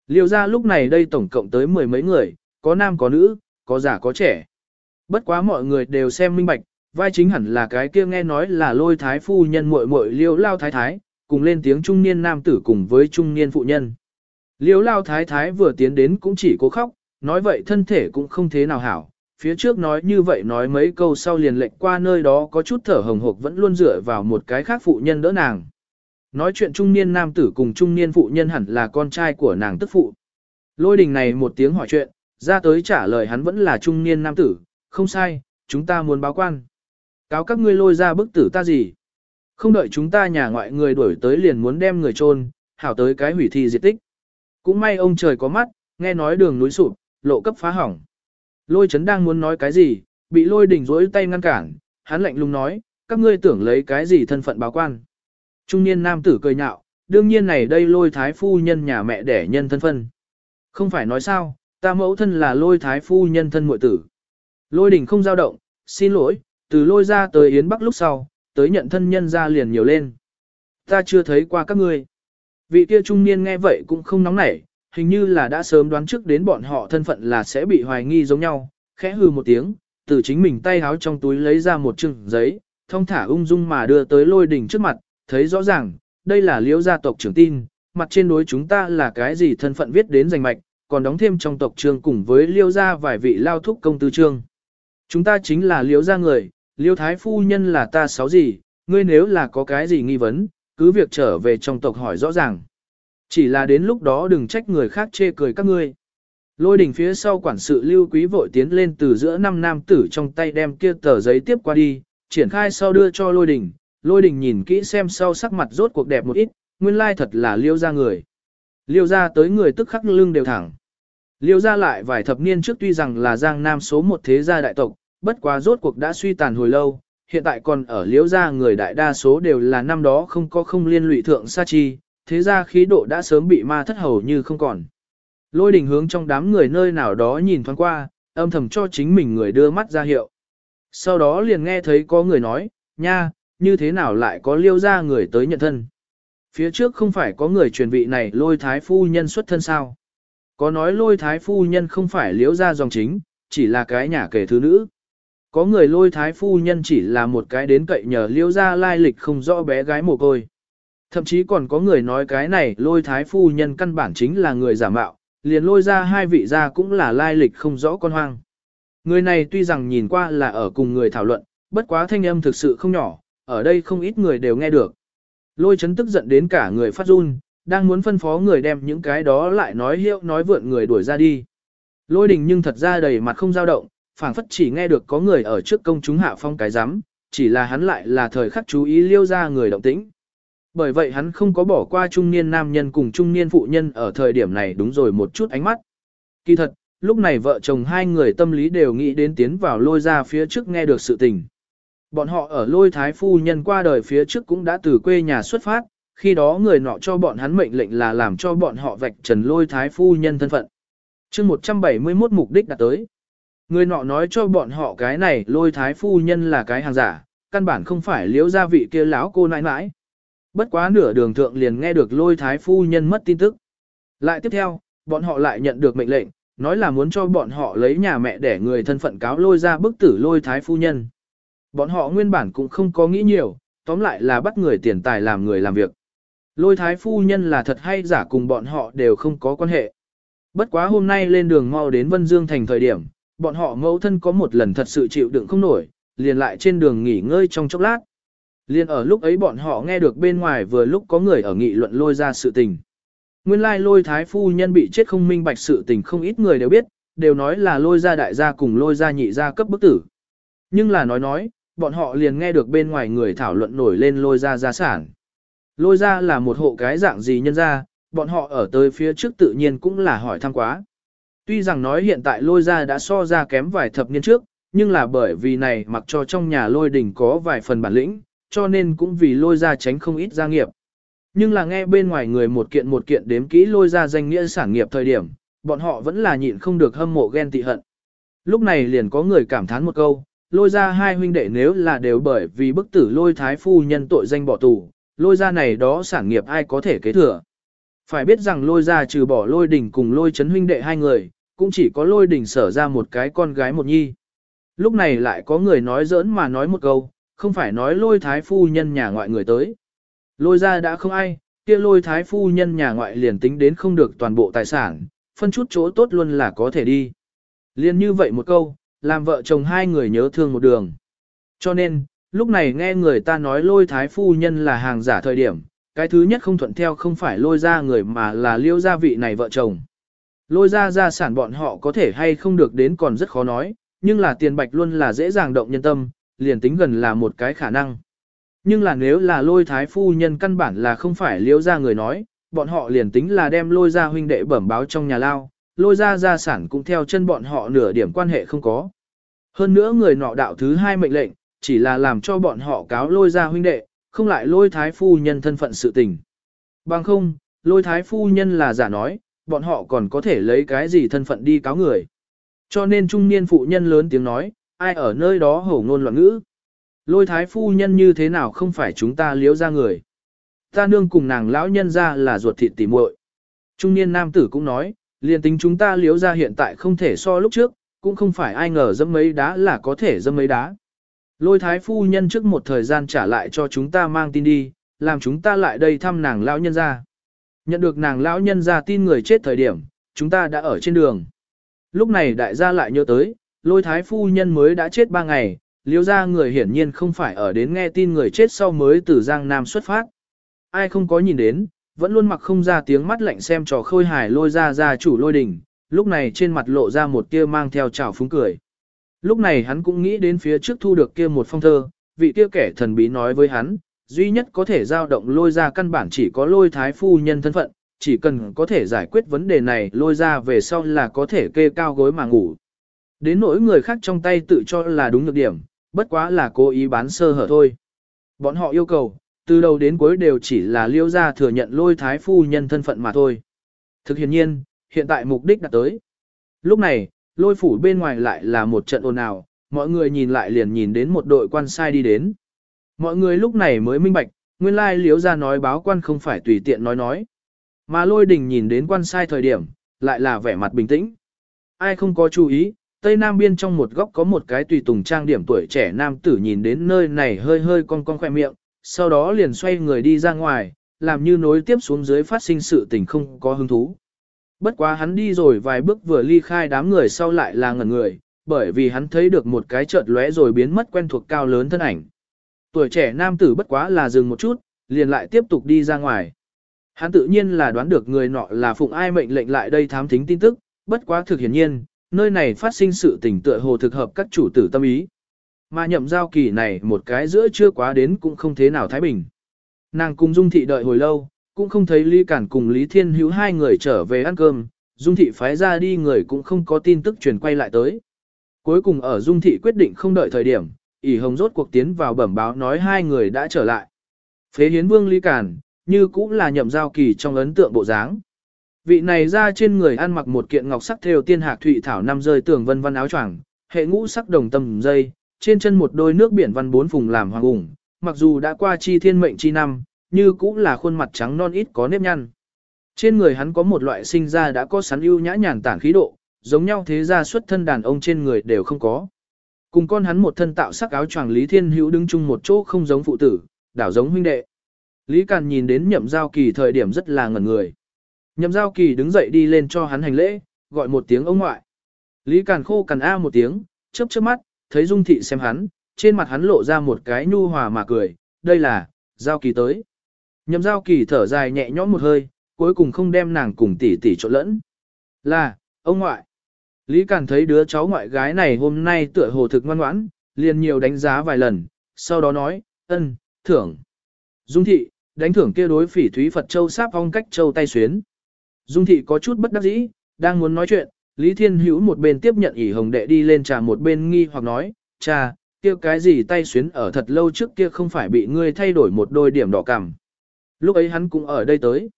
Liêu ra lúc này đây tổng cộng tới mười mấy người, có nam có nữ, có già có trẻ. Bất quá mọi người đều xem minh bạch, vai chính hẳn là cái kia nghe nói là lôi thái phu nhân muội muội liêu lao thái thái, cùng lên tiếng trung niên nam tử cùng với trung niên phụ nhân. Liêu lao thái thái vừa tiến đến cũng chỉ cố khóc, nói vậy thân thể cũng không thế nào hảo, phía trước nói như vậy nói mấy câu sau liền lệnh qua nơi đó có chút thở hồng hộc vẫn luôn dựa vào một cái khác phụ nhân đỡ nàng. Nói chuyện trung niên nam tử cùng trung niên phụ nhân hẳn là con trai của nàng tức phụ. Lôi đình này một tiếng hỏi chuyện, ra tới trả lời hắn vẫn là trung niên nam tử, không sai, chúng ta muốn báo quan. Cáo các ngươi lôi ra bức tử ta gì? Không đợi chúng ta nhà ngoại người đuổi tới liền muốn đem người chôn, hảo tới cái hủy thi diệt tích. Cũng may ông trời có mắt, nghe nói đường núi sụp, lộ cấp phá hỏng. Lôi chấn đang muốn nói cái gì, bị lôi đỉnh rối tay ngăn cản, hắn lạnh lùng nói, các ngươi tưởng lấy cái gì thân phận báo quan. Trung niên nam tử cười nhạo, đương nhiên này đây lôi thái phu nhân nhà mẹ đẻ nhân thân phân. Không phải nói sao, ta mẫu thân là lôi thái phu nhân thân muội tử. Lôi đỉnh không dao động, xin lỗi, từ lôi ra tới Yến Bắc lúc sau, tới nhận thân nhân ra liền nhiều lên. Ta chưa thấy qua các ngươi. Vị kia trung niên nghe vậy cũng không nóng nảy, hình như là đã sớm đoán trước đến bọn họ thân phận là sẽ bị hoài nghi giống nhau, khẽ hừ một tiếng, từ chính mình tay háo trong túi lấy ra một chừng giấy, thông thả ung dung mà đưa tới lôi đỉnh trước mặt, thấy rõ ràng, đây là liễu gia tộc trưởng tin, mặt trên đối chúng ta là cái gì thân phận viết đến danh mạch, còn đóng thêm trong tộc trường cùng với liêu gia vài vị lao thúc công tư trương. Chúng ta chính là liêu gia người, liêu thái phu nhân là ta sáu gì, ngươi nếu là có cái gì nghi vấn, cứ việc trở về trong tộc hỏi rõ ràng. Chỉ là đến lúc đó đừng trách người khác chê cười các ngươi. Lôi đỉnh phía sau quản sự lưu quý vội tiến lên từ giữa năm nam tử trong tay đem kia tờ giấy tiếp qua đi, triển khai sau đưa cho lôi đỉnh. Lôi đỉnh nhìn kỹ xem sau sắc mặt rốt cuộc đẹp một ít, nguyên lai thật là liêu ra người. Liêu ra tới người tức khắc lưng đều thẳng. Liêu ra lại vài thập niên trước tuy rằng là giang nam số một thế gia đại tộc, bất quá rốt cuộc đã suy tàn hồi lâu, hiện tại còn ở liễu gia người đại đa số đều là năm đó không có không liên lụy thượng sa chi, thế ra khí độ đã sớm bị ma thất hầu như không còn. Lôi đình hướng trong đám người nơi nào đó nhìn thoáng qua, âm thầm cho chính mình người đưa mắt ra hiệu. Sau đó liền nghe thấy có người nói, nha, như thế nào lại có liêu ra người tới nhận thân. Phía trước không phải có người truyền vị này lôi thái phu nhân xuất thân sao. Có nói lôi thái phu nhân không phải liễu ra dòng chính, chỉ là cái nhà kể thứ nữ. Có người lôi thái phu nhân chỉ là một cái đến cậy nhờ liêu ra lai lịch không rõ bé gái mồ côi. Thậm chí còn có người nói cái này lôi thái phu nhân căn bản chính là người giả mạo, liền lôi ra hai vị gia cũng là lai lịch không rõ con hoang. Người này tuy rằng nhìn qua là ở cùng người thảo luận, bất quá thanh âm thực sự không nhỏ, ở đây không ít người đều nghe được. Lôi chấn tức giận đến cả người phát run, đang muốn phân phó người đem những cái đó lại nói hiệu nói vượn người đuổi ra đi. Lôi đình nhưng thật ra đầy mặt không dao động, phảng phất chỉ nghe được có người ở trước công chúng hạ phong cái giám, chỉ là hắn lại là thời khắc chú ý liêu ra người động tĩnh. Bởi vậy hắn không có bỏ qua trung niên nam nhân cùng trung niên phụ nhân ở thời điểm này đúng rồi một chút ánh mắt. Kỳ thật, lúc này vợ chồng hai người tâm lý đều nghĩ đến tiến vào lôi ra phía trước nghe được sự tình. Bọn họ ở lôi thái phu nhân qua đời phía trước cũng đã từ quê nhà xuất phát, khi đó người nọ cho bọn hắn mệnh lệnh là làm cho bọn họ vạch trần lôi thái phu nhân thân phận. chương 171 mục đích đã tới. Người nọ nói cho bọn họ cái này lôi thái phu nhân là cái hàng giả, căn bản không phải liễu gia vị kia lão cô nãi nãi. Bất quá nửa đường thượng liền nghe được lôi thái phu nhân mất tin tức. Lại tiếp theo, bọn họ lại nhận được mệnh lệnh, nói là muốn cho bọn họ lấy nhà mẹ để người thân phận cáo lôi ra bức tử lôi thái phu nhân. Bọn họ nguyên bản cũng không có nghĩ nhiều, tóm lại là bắt người tiền tài làm người làm việc. Lôi thái phu nhân là thật hay giả cùng bọn họ đều không có quan hệ. Bất quá hôm nay lên đường mau đến Vân Dương thành thời điểm, bọn họ mẫu thân có một lần thật sự chịu đựng không nổi, liền lại trên đường nghỉ ngơi trong chốc lát. Liên ở lúc ấy bọn họ nghe được bên ngoài vừa lúc có người ở nghị luận lôi ra sự tình. Nguyên lai lôi thái phu nhân bị chết không minh bạch sự tình không ít người đều biết, đều nói là lôi ra đại gia cùng lôi ra nhị gia cấp bức tử. Nhưng là nói nói, bọn họ liền nghe được bên ngoài người thảo luận nổi lên lôi ra gia sản. Lôi ra là một hộ cái dạng gì nhân ra, bọn họ ở tới phía trước tự nhiên cũng là hỏi thăm quá. Tuy rằng nói hiện tại lôi ra đã so ra kém vài thập niên trước, nhưng là bởi vì này mặc cho trong nhà lôi đỉnh có vài phần bản lĩnh, cho nên cũng vì lôi ra tránh không ít gia nghiệp. Nhưng là nghe bên ngoài người một kiện một kiện đếm kỹ lôi ra danh nghĩa sản nghiệp thời điểm, bọn họ vẫn là nhịn không được hâm mộ ghen tị hận. Lúc này liền có người cảm thán một câu, lôi ra hai huynh đệ nếu là đều bởi vì bức tử lôi thái phu nhân tội danh bỏ tù, lôi ra này đó sản nghiệp ai có thể kế thừa. Phải biết rằng lôi ra trừ bỏ lôi đỉnh cùng lôi chấn huynh đệ hai người, cũng chỉ có lôi đình sở ra một cái con gái một nhi. Lúc này lại có người nói giỡn mà nói một câu, không phải nói lôi thái phu nhân nhà ngoại người tới. Lôi ra đã không ai, kia lôi thái phu nhân nhà ngoại liền tính đến không được toàn bộ tài sản, phân chút chỗ tốt luôn là có thể đi. Liên như vậy một câu, làm vợ chồng hai người nhớ thương một đường. Cho nên, lúc này nghe người ta nói lôi thái phu nhân là hàng giả thời điểm, cái thứ nhất không thuận theo không phải lôi ra người mà là liêu gia vị này vợ chồng. Lôi ra gia sản bọn họ có thể hay không được đến còn rất khó nói, nhưng là tiền bạch luôn là dễ dàng động nhân tâm, liền tính gần là một cái khả năng. Nhưng là nếu là lôi thái phu nhân căn bản là không phải liễu ra người nói, bọn họ liền tính là đem lôi ra huynh đệ bẩm báo trong nhà lao, lôi ra gia sản cũng theo chân bọn họ nửa điểm quan hệ không có. Hơn nữa người nọ đạo thứ hai mệnh lệnh, chỉ là làm cho bọn họ cáo lôi ra huynh đệ, không lại lôi thái phu nhân thân phận sự tình. Bằng không, lôi thái phu nhân là giả nói, bọn họ còn có thể lấy cái gì thân phận đi cáo người. Cho nên trung niên phụ nhân lớn tiếng nói, ai ở nơi đó hổ ngôn loạn ngữ. Lôi thái phu nhân như thế nào không phải chúng ta liếu ra người. Ta nương cùng nàng lão nhân ra là ruột thịt tỉ muội. Trung niên nam tử cũng nói, liền tính chúng ta liếu ra hiện tại không thể so lúc trước, cũng không phải ai ngờ dâm mấy đá là có thể dâm mấy đá. Lôi thái phu nhân trước một thời gian trả lại cho chúng ta mang tin đi, làm chúng ta lại đây thăm nàng lão nhân ra. Nhận được nàng lão nhân ra tin người chết thời điểm, chúng ta đã ở trên đường. Lúc này đại gia lại nhớ tới, lôi thái phu nhân mới đã chết ba ngày, liêu ra người hiển nhiên không phải ở đến nghe tin người chết sau mới từ Giang Nam xuất phát. Ai không có nhìn đến, vẫn luôn mặc không ra tiếng mắt lạnh xem trò khôi hài lôi ra ra chủ lôi đình, lúc này trên mặt lộ ra một tia mang theo trào phúng cười. Lúc này hắn cũng nghĩ đến phía trước thu được kia một phong thơ, vị kia kẻ thần bí nói với hắn, duy nhất có thể giao động lôi ra căn bản chỉ có lôi thái phu nhân thân phận, chỉ cần có thể giải quyết vấn đề này lôi ra về sau là có thể kê cao gối mà ngủ. Đến nỗi người khác trong tay tự cho là đúng được điểm, bất quá là cố ý bán sơ hở thôi. Bọn họ yêu cầu, từ đầu đến cuối đều chỉ là liêu ra thừa nhận lôi thái phu nhân thân phận mà thôi. Thực hiện nhiên, hiện tại mục đích đã tới. Lúc này, lôi phủ bên ngoài lại là một trận ồn ào, mọi người nhìn lại liền nhìn đến một đội quan sai đi đến. Mọi người lúc này mới minh bạch, nguyên lai liếu ra nói báo quan không phải tùy tiện nói nói. Mà lôi đình nhìn đến quan sai thời điểm, lại là vẻ mặt bình tĩnh. Ai không có chú ý, Tây Nam biên trong một góc có một cái tùy tùng trang điểm tuổi trẻ nam tử nhìn đến nơi này hơi hơi cong cong khoe miệng, sau đó liền xoay người đi ra ngoài, làm như nối tiếp xuống dưới phát sinh sự tình không có hứng thú. Bất quá hắn đi rồi vài bước vừa ly khai đám người sau lại là ngẩn người, bởi vì hắn thấy được một cái chợt lóe rồi biến mất quen thuộc cao lớn thân ảnh. Tuổi trẻ nam tử bất quá là dừng một chút, liền lại tiếp tục đi ra ngoài. Hắn tự nhiên là đoán được người nọ là phụng ai mệnh lệnh lại đây thám thính tin tức, bất quá thực hiển nhiên, nơi này phát sinh sự tình tựa hồ thực hợp các chủ tử tâm ý. Mà nhậm giao kỳ này một cái giữa chưa quá đến cũng không thế nào thái bình. Nàng cùng Dung Thị đợi hồi lâu, cũng không thấy Lý Cản cùng Lý Thiên Hữu hai người trở về ăn cơm, Dung Thị phái ra đi người cũng không có tin tức truyền quay lại tới. Cuối cùng ở Dung Thị quyết định không đợi thời điểm, ỉ hồng rốt cuộc tiến vào bẩm báo nói hai người đã trở lại. Phế hiến vương Lý Cản, như cũng là nhậm giao kỳ trong ấn tượng bộ dáng. Vị này ra trên người ăn mặc một kiện ngọc sắc theo tiên hạc thụy thảo năm rơi tường vân văn áo choàng, hệ ngũ sắc đồng tầm dây, trên chân một đôi nước biển văn bốn phùng làm hoàng ủng, mặc dù đã qua chi thiên mệnh chi năm, như cũng là khuôn mặt trắng non ít có nếp nhăn. Trên người hắn có một loại sinh ra đã có sắn ưu nhã nhàn tản khí độ, giống nhau thế ra xuất thân đàn ông trên người đều không có. Cùng con hắn một thân tạo sắc áo choàng Lý Thiên Hữu đứng chung một chỗ không giống phụ tử, đảo giống huynh đệ. Lý Càn nhìn đến nhậm giao kỳ thời điểm rất là ngẩn người. Nhậm giao kỳ đứng dậy đi lên cho hắn hành lễ, gọi một tiếng ông ngoại. Lý Càn khô cằn a một tiếng, chớp chớp mắt, thấy Dung Thị xem hắn, trên mặt hắn lộ ra một cái nhu hòa mà cười, đây là, giao kỳ tới. Nhậm giao kỳ thở dài nhẹ nhõm một hơi, cuối cùng không đem nàng cùng tỷ tỷ trộn lẫn. Là, ông ngoại. Lý Càn thấy đứa cháu ngoại gái này hôm nay tựa hồ thực ngoan ngoãn, liền nhiều đánh giá vài lần, sau đó nói, ân, thưởng. Dung thị, đánh thưởng kia đối phỉ thúy Phật Châu sáp phong cách Châu tay xuyến. Dung thị có chút bất đắc dĩ, đang muốn nói chuyện, Lý Thiên Hữu một bên tiếp nhận ỉ hồng đệ đi lên trà một bên nghi hoặc nói, cha, kia cái gì tay xuyến ở thật lâu trước kia không phải bị ngươi thay đổi một đôi điểm đỏ cằm. Lúc ấy hắn cũng ở đây tới.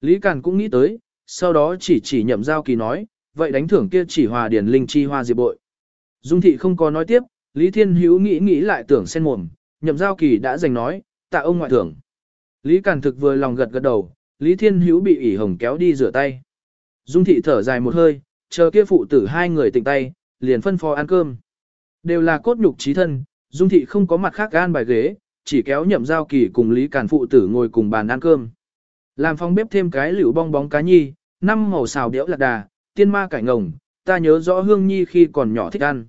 Lý Càn cũng nghĩ tới, sau đó chỉ chỉ nhậm giao kỳ nói, vậy đánh thưởng kia chỉ hòa điển linh chi hoa diệp bội. Dung thị không có nói tiếp, Lý Thiên Hữu nghĩ nghĩ lại tưởng sen mồm, nhậm giao kỳ đã giành nói, tạ ông ngoại thưởng. Lý Càn thực vừa lòng gật gật đầu, Lý Thiên Hữu bị ỉ hồng kéo đi rửa tay. Dung thị thở dài một hơi, chờ kia phụ tử hai người tỉnh tay, liền phân phó ăn cơm. Đều là cốt nhục trí thân, Dung thị không có mặt khác gan bài ghế, chỉ kéo nhậm giao kỳ cùng Lý Càn phụ tử ngồi cùng bàn ăn cơm. Làm phong bếp thêm cái liễu bong bóng cá nhi, năm màu xào đẽo lạc đà, tiên ma cải ngồng, ta nhớ rõ Hương Nhi khi còn nhỏ thích ăn.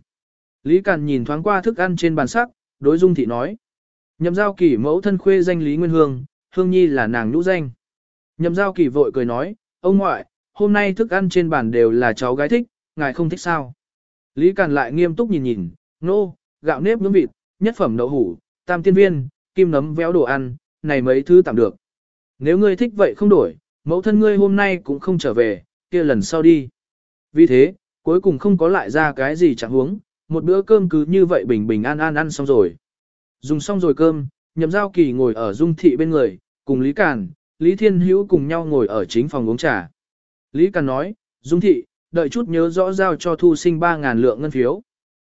Lý Càn nhìn thoáng qua thức ăn trên bàn sắc, đối Dung thị nói. Nhậm giao kỳ mẫu thân khuê danh Lý Nguyên Hương, Hương Nhi là nàng nhũ danh. Nhậm giao kỳ vội cười nói, ông ngoại, hôm nay thức ăn trên bàn đều là cháu gái thích, ngài không thích sao. Lý Càn lại nghiêm túc nhìn nhìn, nô, gạo nếp nướng vịt, nhất phẩm đậu hủ, tam tiên viên, kim nấm véo đồ ăn, này mấy thứ tạm được. Nếu ngươi thích vậy không đổi, mẫu thân ngươi hôm nay cũng không trở về, kia lần sau đi. Vì thế, cuối cùng không có lại ra cái gì chẳng huống, một bữa cơm cứ như vậy bình bình an an ăn xong rồi. Dùng xong rồi cơm, nhậm giao kỳ ngồi ở dung thị bên người, cùng Lý Càn, Lý Thiên Hữu cùng nhau ngồi ở chính phòng uống trà. Lý Càn nói, dung thị, đợi chút nhớ rõ giao cho thu sinh 3.000 lượng ngân phiếu.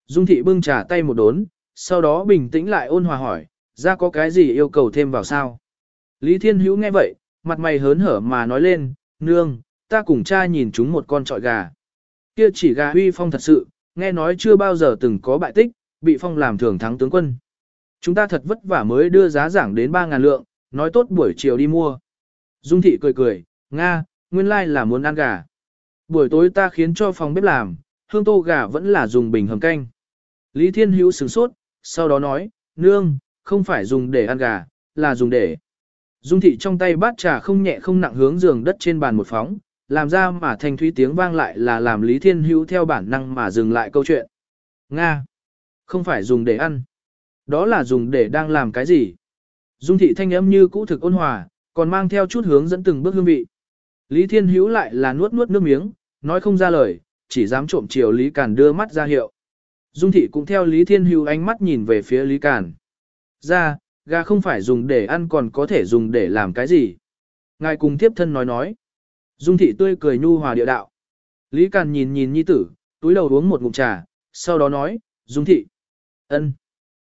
Dung thị bưng trà tay một đốn, sau đó bình tĩnh lại ôn hòa hỏi, ra có cái gì yêu cầu thêm vào sao? Lý Thiên Hữu nghe vậy, mặt mày hớn hở mà nói lên, nương, ta cùng cha nhìn chúng một con trọi gà. Kia chỉ gà huy phong thật sự, nghe nói chưa bao giờ từng có bại tích, bị phong làm thường thắng tướng quân. Chúng ta thật vất vả mới đưa giá giảng đến 3.000 lượng, nói tốt buổi chiều đi mua. Dung thị cười cười, Nga, nguyên lai là muốn ăn gà. Buổi tối ta khiến cho phòng bếp làm, hương tô gà vẫn là dùng bình hầm canh. Lý Thiên Hữu sửng sốt, sau đó nói, nương, không phải dùng để ăn gà, là dùng để. Dung thị trong tay bát trà không nhẹ không nặng hướng giường đất trên bàn một phóng, làm ra mà thanh thúy tiếng vang lại là làm Lý Thiên Hữu theo bản năng mà dừng lại câu chuyện. Nga! Không phải dùng để ăn. Đó là dùng để đang làm cái gì? Dung thị thanh âm như cũ thực ôn hòa, còn mang theo chút hướng dẫn từng bước hương vị. Lý Thiên Hữu lại là nuốt nuốt nước miếng, nói không ra lời, chỉ dám trộm chiều Lý Càn đưa mắt ra hiệu. Dung thị cũng theo Lý Thiên Hữu ánh mắt nhìn về phía Lý Càn. Ra, gà không phải dùng để ăn còn có thể dùng để làm cái gì. Ngài cùng tiếp thân nói nói. Dung thị tươi cười nhu hòa địa đạo. Lý Càn nhìn nhìn nhi tử, túi đầu uống một ngụm trà, sau đó nói, Dung thị. ân,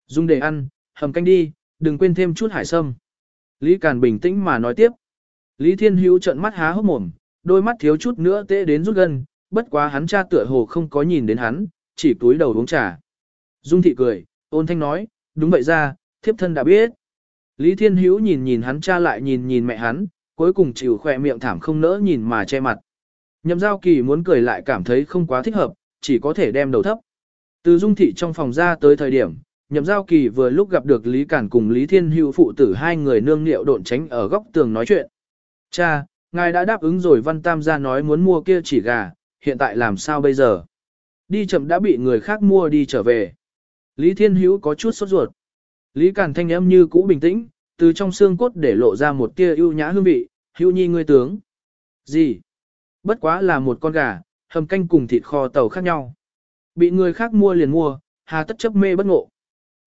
Dung để ăn, hầm canh đi, đừng quên thêm chút hải sâm. Lý Càn bình tĩnh mà nói tiếp. Lý Thiên Hữu trợn mắt há hốc mồm, đôi mắt thiếu chút nữa tê đến rút gần, bất quá hắn cha tựa hồ không có nhìn đến hắn, chỉ túi đầu uống trà. Dung thị cười, ôn thanh nói, đúng vậy ra, thiếp thân đã biết. Lý Thiên Hữu nhìn nhìn hắn cha lại nhìn nhìn mẹ hắn, cuối cùng chịu khỏe miệng thảm không nỡ nhìn mà che mặt. Nhậm giao kỳ muốn cười lại cảm thấy không quá thích hợp, chỉ có thể đem đầu thấp. Từ dung thị trong phòng ra tới thời điểm, nhậm giao kỳ vừa lúc gặp được Lý Cản cùng Lý Thiên Hữu phụ tử hai người nương liệu độn tránh ở góc tường nói chuyện. Cha, ngài đã đáp ứng rồi Văn Tam gia nói muốn mua kia chỉ gà, hiện tại làm sao bây giờ? Đi chậm đã bị người khác mua đi trở về. Lý Thiên Hữu có chút sốt ruột. Lý Cản thanh âm như cũ bình tĩnh, từ trong xương cốt để lộ ra một tia ưu nhã hương vị, hữu nhi ngươi tướng. Gì? Bất quá là một con gà, hầm canh cùng thịt kho tàu khác nhau. Bị người khác mua liền mua, hà tất chấp mê bất ngộ.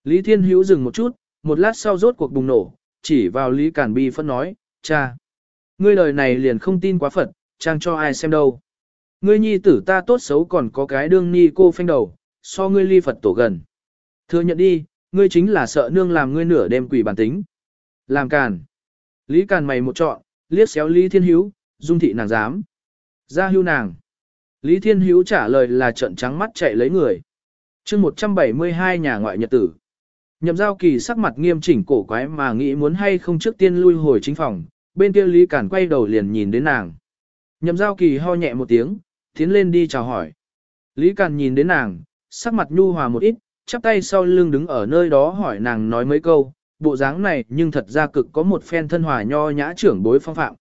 Lý Thiên Hữu dừng một chút, một lát sau rốt cuộc bùng nổ, chỉ vào Lý Cản Bi phân nói, cha. Ngươi lời này liền không tin quá Phật, trang cho ai xem đâu. Ngươi nhi tử ta tốt xấu còn có cái đương ni cô phanh đầu, so ngươi ly Phật tổ gần. Thừa nhận đi, ngươi chính là sợ nương làm ngươi nửa đêm quỷ bản tính. Làm càn. Lý càn mày một trọn, liếc xéo Lý Thiên Hữu, dung thị nàng dám. Ra hưu nàng. Lý Thiên Hữu trả lời là trận trắng mắt chạy lấy người. chương 172 nhà ngoại nhật tử. Nhậm giao kỳ sắc mặt nghiêm chỉnh cổ quái mà nghĩ muốn hay không trước tiên lui hồi chính phòng, bên kia Lý Cản quay đầu liền nhìn đến nàng. Nhậm giao kỳ ho nhẹ một tiếng, tiến lên đi chào hỏi. Lý Cản nhìn đến nàng, sắc mặt nhu hòa một ít, chắp tay sau lưng đứng ở nơi đó hỏi nàng nói mấy câu, bộ dáng này nhưng thật ra cực có một phen thân hòa nho nhã trưởng bối phong phạm.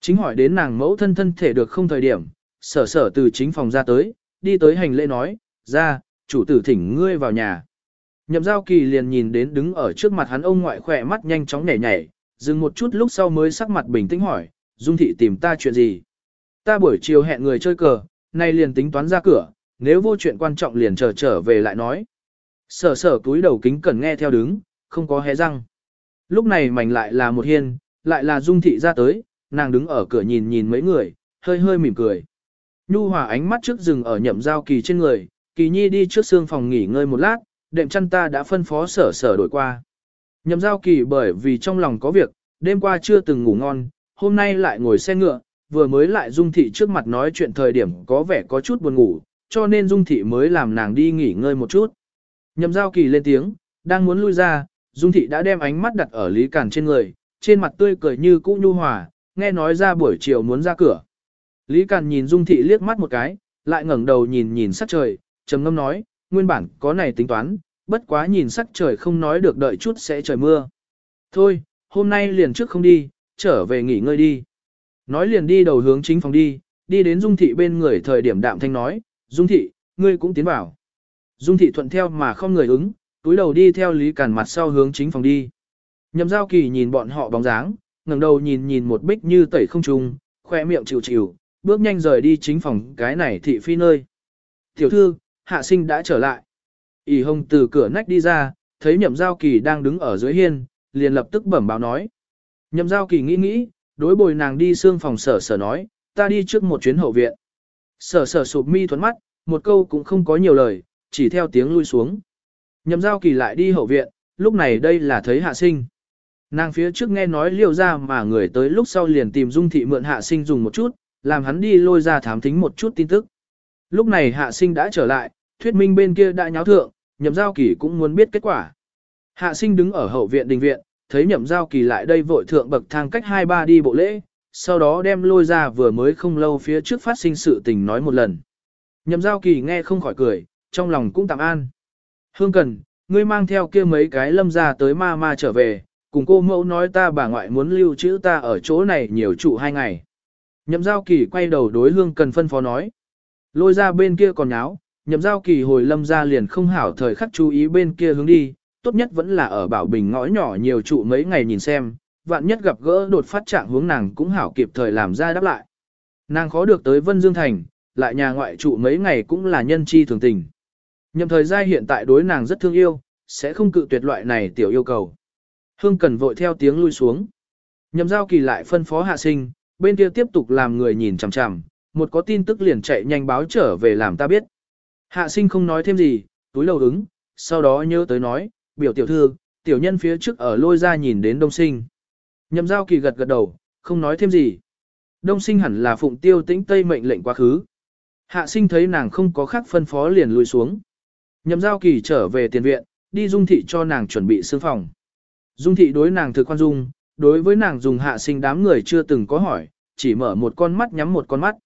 Chính hỏi đến nàng mẫu thân thân thể được không thời điểm, sở sở từ chính phòng ra tới, đi tới hành lễ nói, ra, chủ tử thỉnh ngươi vào nhà. Nhậm giao kỳ liền nhìn đến đứng ở trước mặt hắn ông ngoại khỏe mắt nhanh chóng nhảy nhảy, dừng một chút lúc sau mới sắc mặt bình tĩnh hỏi, Dung thị tìm ta chuyện gì? Ta buổi chiều hẹn người chơi cờ, nay liền tính toán ra cửa, nếu vô chuyện quan trọng liền chờ trở, trở về lại nói. Sở sở túi đầu kính cần nghe theo đứng, không có hé răng. Lúc này mảnh lại là một hiên, lại là dung thị ra tới, nàng đứng ở cửa nhìn nhìn mấy người, hơi hơi mỉm cười. Nhu hòa ánh mắt trước rừng ở nhậm giao kỳ trên người, kỳ nhi đi trước xương phòng nghỉ ngơi một lát, đệm chăn ta đã phân phó sở sở đổi qua. Nhậm giao kỳ bởi vì trong lòng có việc, đêm qua chưa từng ngủ ngon, hôm nay lại ngồi xe ngựa, vừa mới lại dung thị trước mặt nói chuyện thời điểm có vẻ có chút buồn ngủ, cho nên dung thị mới làm nàng đi nghỉ ngơi một chút. Nhậm giao kỳ lên tiếng, đang muốn lui ra, dung thị đã đem ánh mắt đặt ở Lý Càn trên người, trên mặt tươi cười như cũ nhu hòa, nghe nói ra buổi chiều muốn ra cửa. Lý Càn nhìn dung thị liếc mắt một cái, lại ngẩng đầu nhìn nhìn sắc trời, trầm ngâm nói, nguyên bản có này tính toán, bất quá nhìn sắc trời không nói được đợi chút sẽ trời mưa. Thôi, hôm nay liền trước không đi, trở về nghỉ ngơi đi. Nói liền đi đầu hướng chính phòng đi, đi đến Dung Thị bên người thời điểm đạm thanh nói, Dung Thị, ngươi cũng tiến vào. Dung Thị thuận theo mà không người ứng, túi đầu đi theo Lý Cản mặt sau hướng chính phòng đi. Nhậm giao kỳ nhìn bọn họ bóng dáng, ngẩng đầu nhìn nhìn một bích như tẩy không trùng, khoe miệng chịu chịu, bước nhanh rời đi chính phòng cái này thị phi nơi. Tiểu thư, hạ sinh đã trở lại. ỉ hồng từ cửa nách đi ra, thấy nhậm giao kỳ đang đứng ở dưới hiên, liền lập tức bẩm báo nói. Nhậm giao kỳ nghĩ nghĩ, đối bồi nàng đi xương phòng sở sở nói, ta đi trước một chuyến hậu viện. Sở sở sụp mi thuấn mắt, một câu cũng không có nhiều lời, chỉ theo tiếng lui xuống. Nhậm giao kỳ lại đi hậu viện, lúc này đây là thấy hạ sinh. Nàng phía trước nghe nói liêu ra mà người tới lúc sau liền tìm dung thị mượn hạ sinh dùng một chút, làm hắn đi lôi ra thám thính một chút tin tức. Lúc này hạ sinh đã trở lại, thuyết minh bên kia đã nháo thượng, nhậm giao kỳ cũng muốn biết kết quả. Hạ sinh đứng ở hậu viện đình viện, thấy nhậm giao kỳ lại đây vội thượng bậc thang cách hai ba đi bộ lễ, sau đó đem lôi ra vừa mới không lâu phía trước phát sinh sự tình nói một lần. Nhậm giao kỳ nghe không khỏi cười, trong lòng cũng tạm an. Hương cần, ngươi mang theo kia mấy cái lâm ra tới ma ma trở về, cùng cô mẫu nói ta bà ngoại muốn lưu trữ ta ở chỗ này nhiều trụ hai ngày. Nhậm giao kỳ quay đầu đối hương cần phân phó nói. Lôi ra bên kia còn nháo, nhậm giao kỳ hồi lâm ra liền không hảo thời khắc chú ý bên kia hướng đi, tốt nhất vẫn là ở bảo bình ngõ nhỏ nhiều trụ mấy ngày nhìn xem, vạn nhất gặp gỡ đột phát trạng hướng nàng cũng hảo kịp thời làm ra đáp lại. Nàng khó được tới Vân Dương Thành, lại nhà ngoại trụ mấy ngày cũng là nhân chi thường tình. Nhậm thời gian hiện tại đối nàng rất thương yêu, sẽ không cự tuyệt loại này tiểu yêu cầu. Hương Cần vội theo tiếng lui xuống. Nhậm giao kỳ lại phân phó hạ sinh, bên kia tiếp tục làm người nhìn chằm chằm, một có tin tức liền chạy nhanh báo trở về làm ta biết. Hạ sinh không nói thêm gì, túi lầu ứng, sau đó nhớ tới nói, biểu tiểu thư, tiểu nhân phía trước ở lôi ra nhìn đến đông sinh. Nhậm giao kỳ gật gật đầu, không nói thêm gì. Đông sinh hẳn là phụng tiêu tĩnh tây mệnh lệnh quá khứ. Hạ sinh thấy nàng không có khác phân phó liền lùi xuống. Nhậm giao kỳ trở về tiền viện, đi dung thị cho nàng chuẩn bị xương phòng. Dung thị đối nàng thực quan dung, đối với nàng dùng hạ sinh đám người chưa từng có hỏi, chỉ mở một con mắt nhắm một con mắt.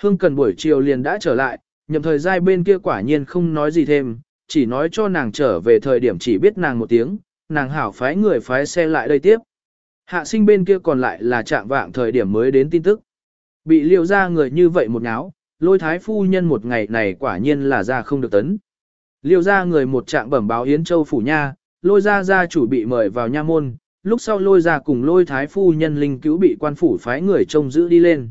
Hương cần buổi chiều liền đã trở lại, nhậm thời gian bên kia quả nhiên không nói gì thêm, chỉ nói cho nàng trở về thời điểm chỉ biết nàng một tiếng, nàng hảo phái người phái xe lại đây tiếp. Hạ sinh bên kia còn lại là chạm vạng thời điểm mới đến tin tức. Bị liều ra người như vậy một náo, lôi thái phu nhân một ngày này quả nhiên là ra không được tấn. Liêu ra người một trạng bẩm báo Yến Châu Phủ Nha, lôi ra gia chủ bị mời vào nha môn, lúc sau lôi ra cùng lôi thái phu nhân linh cứu bị quan phủ phái người trông giữ đi lên.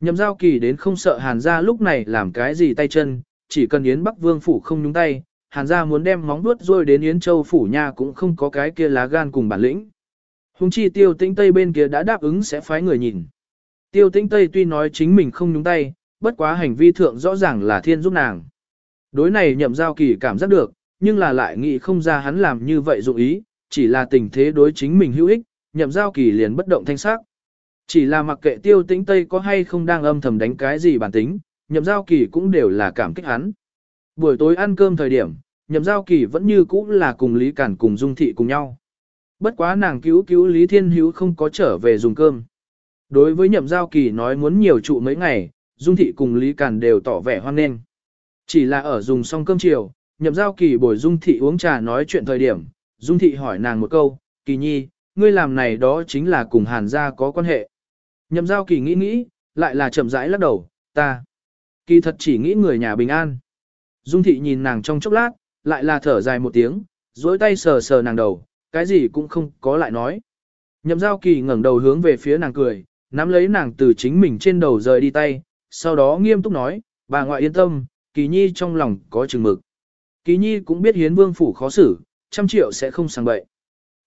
Nhậm giao kỳ đến không sợ hàn gia lúc này làm cái gì tay chân, chỉ cần Yến Bắc Vương Phủ không nhúng tay, hàn gia muốn đem móng vuốt rồi đến Yến Châu Phủ Nha cũng không có cái kia lá gan cùng bản lĩnh. Hùng chi tiêu tĩnh Tây bên kia đã đáp ứng sẽ phái người nhìn. Tiêu tĩnh Tây tuy nói chính mình không nhúng tay, bất quá hành vi thượng rõ ràng là thiên giúp nàng. Đối này nhậm giao kỳ cảm giác được, nhưng là lại nghĩ không ra hắn làm như vậy dụng ý, chỉ là tình thế đối chính mình hữu ích, nhậm giao kỳ liền bất động thanh sắc. Chỉ là mặc kệ tiêu tĩnh Tây có hay không đang âm thầm đánh cái gì bản tính, nhậm giao kỳ cũng đều là cảm kích hắn. Buổi tối ăn cơm thời điểm, nhậm giao kỳ vẫn như cũ là cùng Lý Cản cùng Dung Thị cùng nhau. Bất quá nàng cứu cứu Lý Thiên Hữu không có trở về dùng cơm. Đối với nhậm giao kỳ nói muốn nhiều trụ mấy ngày, Dung Thị cùng Lý Cản đều tỏ vẻ hoan nghênh. Chỉ là ở dùng xong cơm chiều, nhậm giao kỳ bồi Dung Thị uống trà nói chuyện thời điểm, Dung Thị hỏi nàng một câu, kỳ nhi, ngươi làm này đó chính là cùng hàn gia có quan hệ. Nhậm giao kỳ nghĩ nghĩ, lại là chậm rãi lắc đầu, ta. Kỳ thật chỉ nghĩ người nhà bình an. Dung Thị nhìn nàng trong chốc lát, lại là thở dài một tiếng, dối tay sờ sờ nàng đầu, cái gì cũng không có lại nói. Nhậm giao kỳ ngẩng đầu hướng về phía nàng cười, nắm lấy nàng từ chính mình trên đầu rời đi tay, sau đó nghiêm túc nói, bà ngoại yên tâm, kỳ nhi trong lòng có chừng mực. Kỳ nhi cũng biết hiến vương phủ khó xử, trăm triệu sẽ không sang bậy.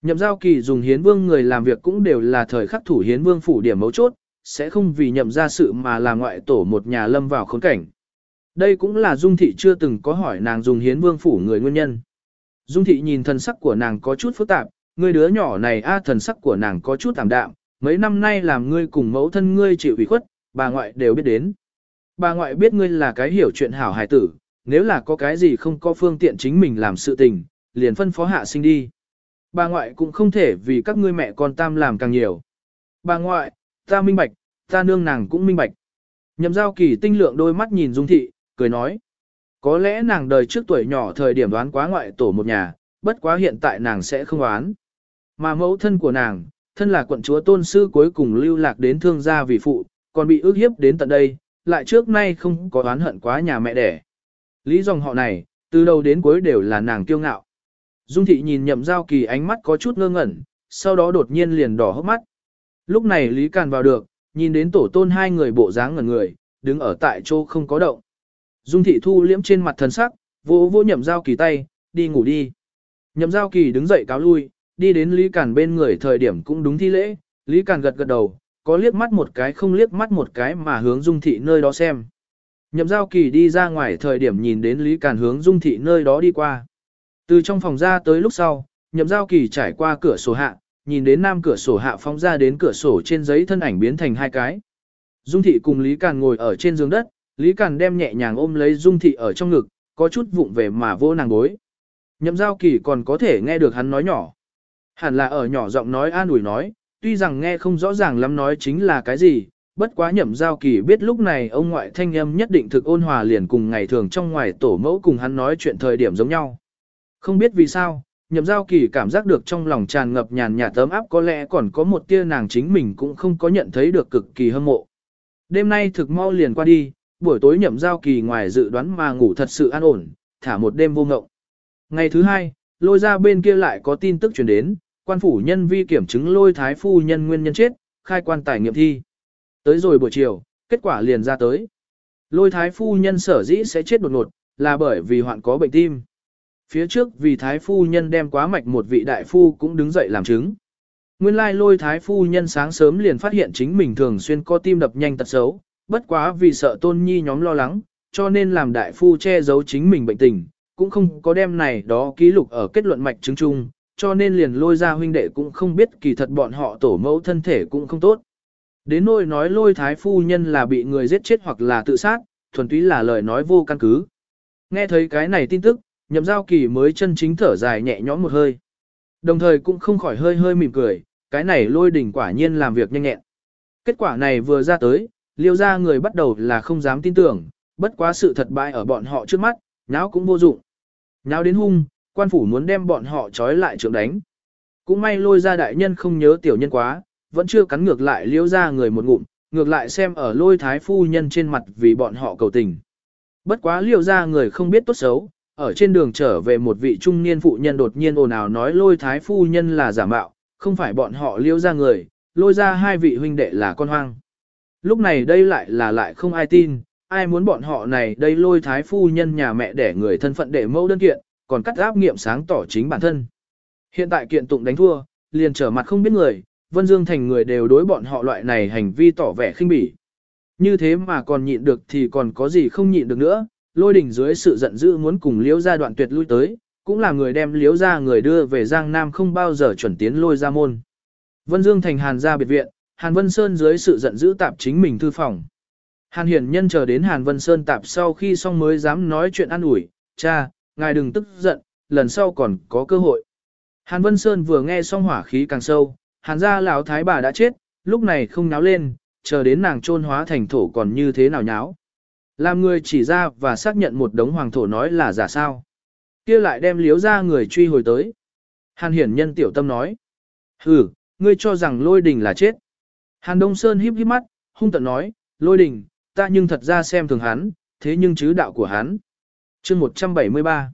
Nhậm giao kỳ dùng hiến vương người làm việc cũng đều là thời khắc thủ hiến vương phủ điểm mấu chốt, sẽ không vì nhậm ra sự mà làm ngoại tổ một nhà lâm vào khốn cảnh. Đây cũng là Dung Thị chưa từng có hỏi nàng dùng hiến vương phủ người nguyên nhân. Dung Thị nhìn thần sắc của nàng có chút phức tạp, người đứa nhỏ này a thần sắc của nàng có chút tạm đạm, mấy năm nay làm ngươi cùng mẫu thân ngươi chịu ủy khuất, bà ngoại đều biết đến. Bà ngoại biết ngươi là cái hiểu chuyện hảo hài tử, nếu là có cái gì không có phương tiện chính mình làm sự tình, liền phân phó hạ sinh đi. Bà ngoại cũng không thể vì các ngươi mẹ con tam làm càng nhiều. Bà ngoại, ta minh bạch, ta nương nàng cũng minh bạch. Nhậm giao kỳ tinh lượng đôi mắt nhìn Dung Thị, cười nói. Có lẽ nàng đời trước tuổi nhỏ thời điểm đoán quá ngoại tổ một nhà, bất quá hiện tại nàng sẽ không đoán. Mà mẫu thân của nàng, thân là quận chúa tôn sư cuối cùng lưu lạc đến thương gia vì phụ, còn bị ước hiếp đến tận đây, lại trước nay không có oán hận quá nhà mẹ đẻ. Lý dòng họ này, từ đầu đến cuối đều là nàng kiêu ngạo. Dung thị nhìn nhậm giao kỳ ánh mắt có chút ngơ ngẩn, sau đó đột nhiên liền đỏ hốc mắt. Lúc này Lý Càn vào được, nhìn đến tổ tôn hai người bộ dáng ngẩn người, đứng ở tại chỗ không có động. Dung thị thu liễm trên mặt thần sắc, vỗ vỗ nhậm giao kỳ tay, đi ngủ đi. Nhậm giao kỳ đứng dậy cáo lui, đi đến Lý Càn bên người thời điểm cũng đúng thi lễ, Lý Càn gật gật đầu, có liếc mắt một cái không liếc mắt một cái mà hướng Dung thị nơi đó xem. Nhậm giao kỳ đi ra ngoài thời điểm nhìn đến Lý Càn hướng Dung thị nơi đó đi qua. Từ trong phòng ra tới lúc sau, nhậm giao kỳ trải qua cửa sổ hạ, nhìn đến nam cửa sổ hạ phóng ra đến cửa sổ trên giấy thân ảnh biến thành hai cái. Dung thị cùng Lý Càn ngồi ở trên giường đất, Lý Càn đem nhẹ nhàng ôm lấy Dung thị ở trong ngực, có chút vụng về mà vô nàng bối. Nhậm giao kỳ còn có thể nghe được hắn nói nhỏ. Hẳn là ở nhỏ giọng nói an ủi nói, tuy rằng nghe không rõ ràng lắm nói chính là cái gì, bất quá nhậm giao kỳ biết lúc này ông ngoại thanh âm nhất định thực ôn hòa liền cùng ngày thường trong ngoài tổ mẫu cùng hắn nói chuyện thời điểm giống nhau. Không biết vì sao, nhậm giao kỳ cảm giác được trong lòng tràn ngập nhàn nhạt tấm áp có lẽ còn có một tia nàng chính mình cũng không có nhận thấy được cực kỳ hâm mộ. Đêm nay thực mau liền qua đi, buổi tối nhậm giao kỳ ngoài dự đoán mà ngủ thật sự an ổn, thả một đêm vô ngộng. Ngày thứ hai, lôi ra bên kia lại có tin tức truyền đến, quan phủ nhân vi kiểm chứng lôi thái phu nhân nguyên nhân chết, khai quan tài nghiệm thi. Tới rồi buổi chiều, kết quả liền ra tới. Lôi thái phu nhân sở dĩ sẽ chết đột ngột, là bởi vì hoạn có bệnh tim. Phía trước vì thái phu nhân đem quá mạch một vị đại phu cũng đứng dậy làm chứng. Nguyên lai lôi thái phu nhân sáng sớm liền phát hiện chính mình thường xuyên có tim đập nhanh tật xấu, bất quá vì sợ tôn nhi nhóm lo lắng, cho nên làm đại phu che giấu chính mình bệnh tình, cũng không có đem này đó ký lục ở kết luận mạch chứng chung, cho nên liền lôi ra huynh đệ cũng không biết kỳ thật bọn họ tổ mẫu thân thể cũng không tốt. Đến nỗi nói lôi thái phu nhân là bị người giết chết hoặc là tự sát, thuần túy là lời nói vô căn cứ. Nghe thấy cái này tin tức, nhậm giao kỳ mới chân chính thở dài nhẹ nhõm một hơi. Đồng thời cũng không khỏi hơi hơi mỉm cười, cái này lôi đỉnh quả nhiên làm việc nhanh nhẹn. Kết quả này vừa ra tới, liêu ra người bắt đầu là không dám tin tưởng, bất quá sự thật bại ở bọn họ trước mắt, nháo cũng vô dụng. Nháo đến hung, quan phủ muốn đem bọn họ trói lại trưởng đánh. Cũng may lôi ra đại nhân không nhớ tiểu nhân quá, vẫn chưa cắn ngược lại liêu ra người một ngụm, ngược lại xem ở lôi thái phu nhân trên mặt vì bọn họ cầu tình. Bất quá liêu ra người không biết tốt xấu, ở trên đường trở về một vị trung niên phụ nhân đột nhiên ồn ào nói lôi thái phu nhân là giả mạo, không phải bọn họ liêu ra người, lôi ra hai vị huynh đệ là con hoang. Lúc này đây lại là lại không ai tin, ai muốn bọn họ này đây lôi thái phu nhân nhà mẹ để người thân phận để mẫu đơn kiện, còn cắt áp nghiệm sáng tỏ chính bản thân. Hiện tại kiện tụng đánh thua, liền trở mặt không biết người, Vân Dương thành người đều đối bọn họ loại này hành vi tỏ vẻ khinh bỉ. Như thế mà còn nhịn được thì còn có gì không nhịn được nữa, lôi đỉnh dưới sự giận dữ muốn cùng liễu gia đoạn tuyệt lui tới, cũng là người đem liễu gia người đưa về Giang Nam không bao giờ chuẩn tiến lôi ra môn. Vân Dương thành Hàn gia biệt viện, Hàn Vân Sơn dưới sự giận dữ tạp chính mình thư phòng. Hàn Hiển Nhân chờ đến Hàn Vân Sơn tạp sau khi xong mới dám nói chuyện ăn ủi, cha, ngài đừng tức giận, lần sau còn có cơ hội. Hàn Vân Sơn vừa nghe xong hỏa khí càng sâu, Hàn gia lão thái bà đã chết, lúc này không náo lên, chờ đến nàng trôn hóa thành thổ còn như thế nào nháo. Làm người chỉ ra và xác nhận một đống hoàng thổ nói là giả sao. kia lại đem liếu ra người truy hồi tới. Hàn hiển nhân tiểu tâm nói. Ừ, ngươi cho rằng lôi đình là chết. Hàn Đông Sơn híp híp mắt, hung tận nói, lôi đình, ta nhưng thật ra xem thường hắn, thế nhưng chứ đạo của hắn chương 173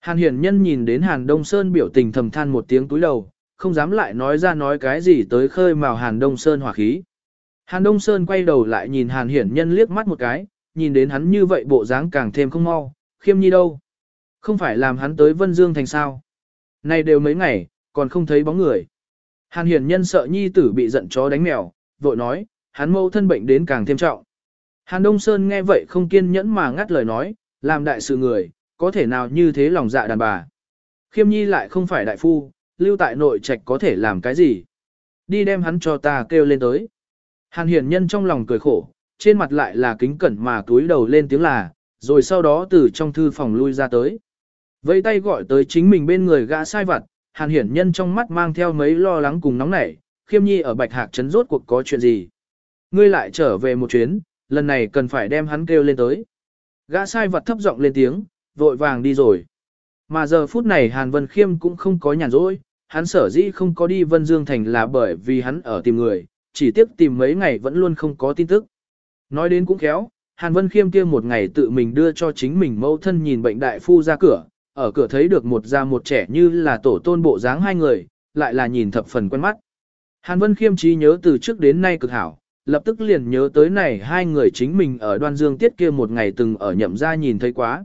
Hàn hiển nhân nhìn đến Hàn Đông Sơn biểu tình thầm than một tiếng túi đầu, không dám lại nói ra nói cái gì tới khơi mào Hàn Đông Sơn hỏa khí. Hàn Đông Sơn quay đầu lại nhìn Hàn hiển nhân liếc mắt một cái, nhìn đến hắn như vậy bộ dáng càng thêm không mau, khiêm nhi đâu. Không phải làm hắn tới Vân Dương thành sao. Này đều mấy ngày, còn không thấy bóng người. Hàn hiển nhân sợ nhi tử bị giận chó đánh mèo, vội nói, hắn mâu thân bệnh đến càng thêm trọng. Hàn Đông Sơn nghe vậy không kiên nhẫn mà ngắt lời nói, làm đại sự người, có thể nào như thế lòng dạ đàn bà. Khiêm nhi lại không phải đại phu, lưu tại nội trạch có thể làm cái gì. Đi đem hắn cho ta kêu lên tới. Hàn hiển nhân trong lòng cười khổ, trên mặt lại là kính cẩn mà túi đầu lên tiếng là, rồi sau đó từ trong thư phòng lui ra tới. Vẫy tay gọi tới chính mình bên người gã sai vặt, hàn hiển nhân trong mắt mang theo mấy lo lắng cùng nóng nảy, khiêm nhi ở bạch hạc trấn rốt cuộc có chuyện gì. Ngươi lại trở về một chuyến, lần này cần phải đem hắn kêu lên tới. Gã sai vật thấp giọng lên tiếng, vội vàng đi rồi. Mà giờ phút này Hàn Vân Khiêm cũng không có nhàn rỗi, hắn sở dĩ không có đi Vân Dương Thành là bởi vì hắn ở tìm người, chỉ tiếp tìm mấy ngày vẫn luôn không có tin tức. Nói đến cũng khéo, Hàn Vân Khiêm kia một ngày tự mình đưa cho chính mình mẫu thân nhìn bệnh đại phu ra cửa, ở cửa thấy được một già một trẻ như là tổ tôn bộ dáng hai người, lại là nhìn thập phần quen mắt. Hàn Vân Khiêm trí nhớ từ trước đến nay cực hảo, lập tức liền nhớ tới này hai người chính mình ở đoan dương tiết kia một ngày từng ở nhậm ra nhìn thấy quá.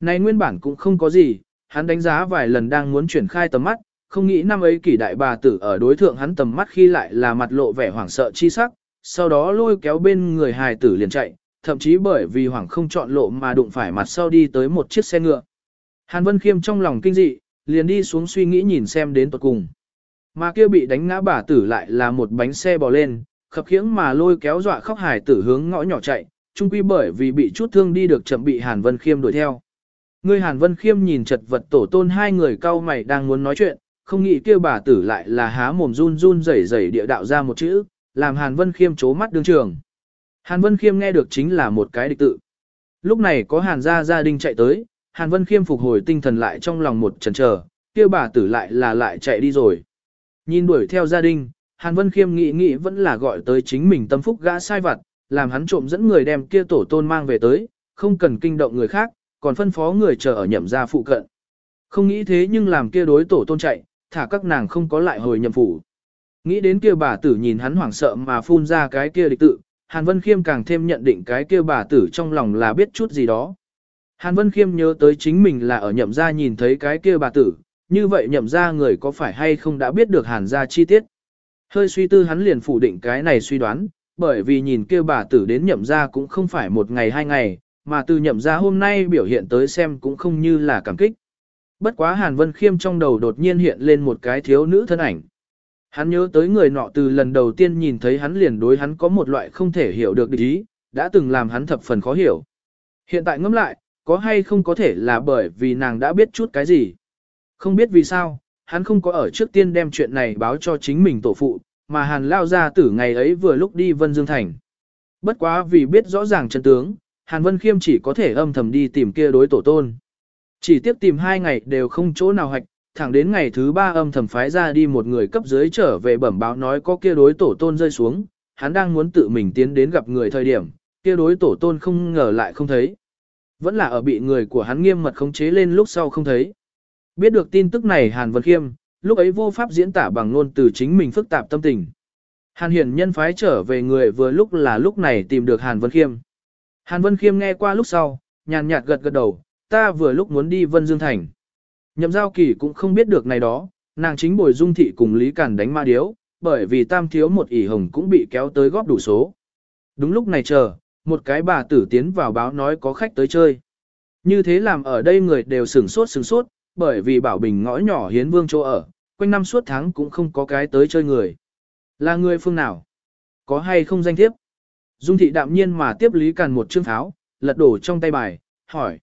Này nguyên bản cũng không có gì, hắn đánh giá vài lần đang muốn chuyển khai tầm mắt, không nghĩ năm ấy kỷ đại bà tử ở đối thượng hắn tầm mắt khi lại là mặt lộ vẻ hoảng sợ chi sắc, sau đó lôi kéo bên người hài tử liền chạy, thậm chí bởi vì hoảng không chọn lộ mà đụng phải mặt sau đi tới một chiếc xe ngựa. Hàn Vân Khiêm trong lòng kinh dị, liền đi xuống suy nghĩ nhìn xem đến tuật cùng. Mà kia bị đánh ngã bà tử lại là một bánh xe bò lên, khập khiễng mà lôi kéo dọa khóc hải tử hướng ngõ nhỏ chạy, chung quy bởi vì bị chút thương đi được chậm bị Hàn Vân Khiêm đuổi theo. Người Hàn Vân Khiêm nhìn chật vật tổ tôn hai người cao mày đang muốn nói chuyện, không nghĩ kêu bà tử lại là há mồm run run rẩy rẩy địa đạo ra một chữ, làm Hàn Vân Khiêm chố mắt đương trường. Hàn Vân Khiêm nghe được chính là một cái địch tự. Lúc này có Hàn gia gia đình chạy tới, Hàn Vân Khiêm phục hồi tinh thần lại trong lòng một chần chờ, kia bà tử lại là lại chạy đi rồi. Nhìn đuổi theo gia đình, Hàn Vân Khiêm nghĩ nghĩ vẫn là gọi tới chính mình tâm phúc gã sai vặt, làm hắn trộm dẫn người đem kia tổ tôn mang về tới, không cần kinh động người khác, còn phân phó người chờ ở nhậm gia phụ cận. Không nghĩ thế nhưng làm kia đối tổ tôn chạy, thả các nàng không có lại hồi nhậm phủ. Nghĩ đến kia bà tử nhìn hắn hoảng sợ mà phun ra cái kia địch tự, Hàn Vân Khiêm càng thêm nhận định cái kia bà tử trong lòng là biết chút gì đó. Hàn Vân Khiêm nhớ tới chính mình là ở nhậm gia nhìn thấy cái kia bà tử, như vậy nhậm gia người có phải hay không đã biết được hàn gia chi tiết. Hơi suy tư hắn liền phủ định cái này suy đoán, bởi vì nhìn kia bà tử đến nhậm gia cũng không phải một ngày hai ngày, mà từ nhậm gia hôm nay biểu hiện tới xem cũng không như là cảm kích. Bất quá Hàn Vân Khiêm trong đầu đột nhiên hiện lên một cái thiếu nữ thân ảnh. Hắn nhớ tới người nọ từ lần đầu tiên nhìn thấy hắn liền đối hắn có một loại không thể hiểu được ý, đã từng làm hắn thập phần khó hiểu. Hiện tại ngẫm lại, có hay không có thể là bởi vì nàng đã biết chút cái gì. Không biết vì sao, hắn không có ở trước tiên đem chuyện này báo cho chính mình tổ phụ, mà hàn lao ra tử ngày ấy vừa lúc đi Vân Dương Thành. Bất quá vì biết rõ ràng chân tướng, Hàn Vân Khiêm chỉ có thể âm thầm đi tìm kia đối tổ tôn. Chỉ tiếp tìm hai ngày đều không chỗ nào hạch, thẳng đến ngày thứ ba âm thầm phái ra đi một người cấp dưới trở về bẩm báo nói có kia đối tổ tôn rơi xuống, hắn đang muốn tự mình tiến đến gặp người thời điểm, kia đối tổ tôn không ngờ lại không thấy. Vẫn là ở bị người của hắn nghiêm mật khống chế lên lúc sau không thấy. Biết được tin tức này Hàn Vân Khiêm, lúc ấy vô pháp diễn tả bằng ngôn từ chính mình phức tạp tâm tình. Hàn Hiển nhân phái trở về người vừa lúc là lúc này tìm được Hàn Vân Khiêm. Hàn Vân Khiêm nghe qua lúc sau, nhàn nhạt gật gật đầu, ta vừa lúc muốn đi Vân Dương Thành. Nhậm giao kỳ cũng không biết được này đó, nàng chính bồi dung thị cùng Lý Cản đánh ma điếu, bởi vì tam thiếu một ỷ hồng cũng bị kéo tới góp đủ số. Đúng lúc này chờ, một cái bà tử tiến vào báo nói có khách tới chơi. Như thế làm ở đây người đều sửng sốt sửng sốt, bởi vì bảo bình ngõ nhỏ hiến vương chỗ ở, quanh năm suốt tháng cũng không có cái tới chơi người. Là người phương nào? Có hay không danh thiếp? Dung thị đạm nhiên mà tiếp Lý Càn một chương pháo, lật đổ trong tay bài, hỏi.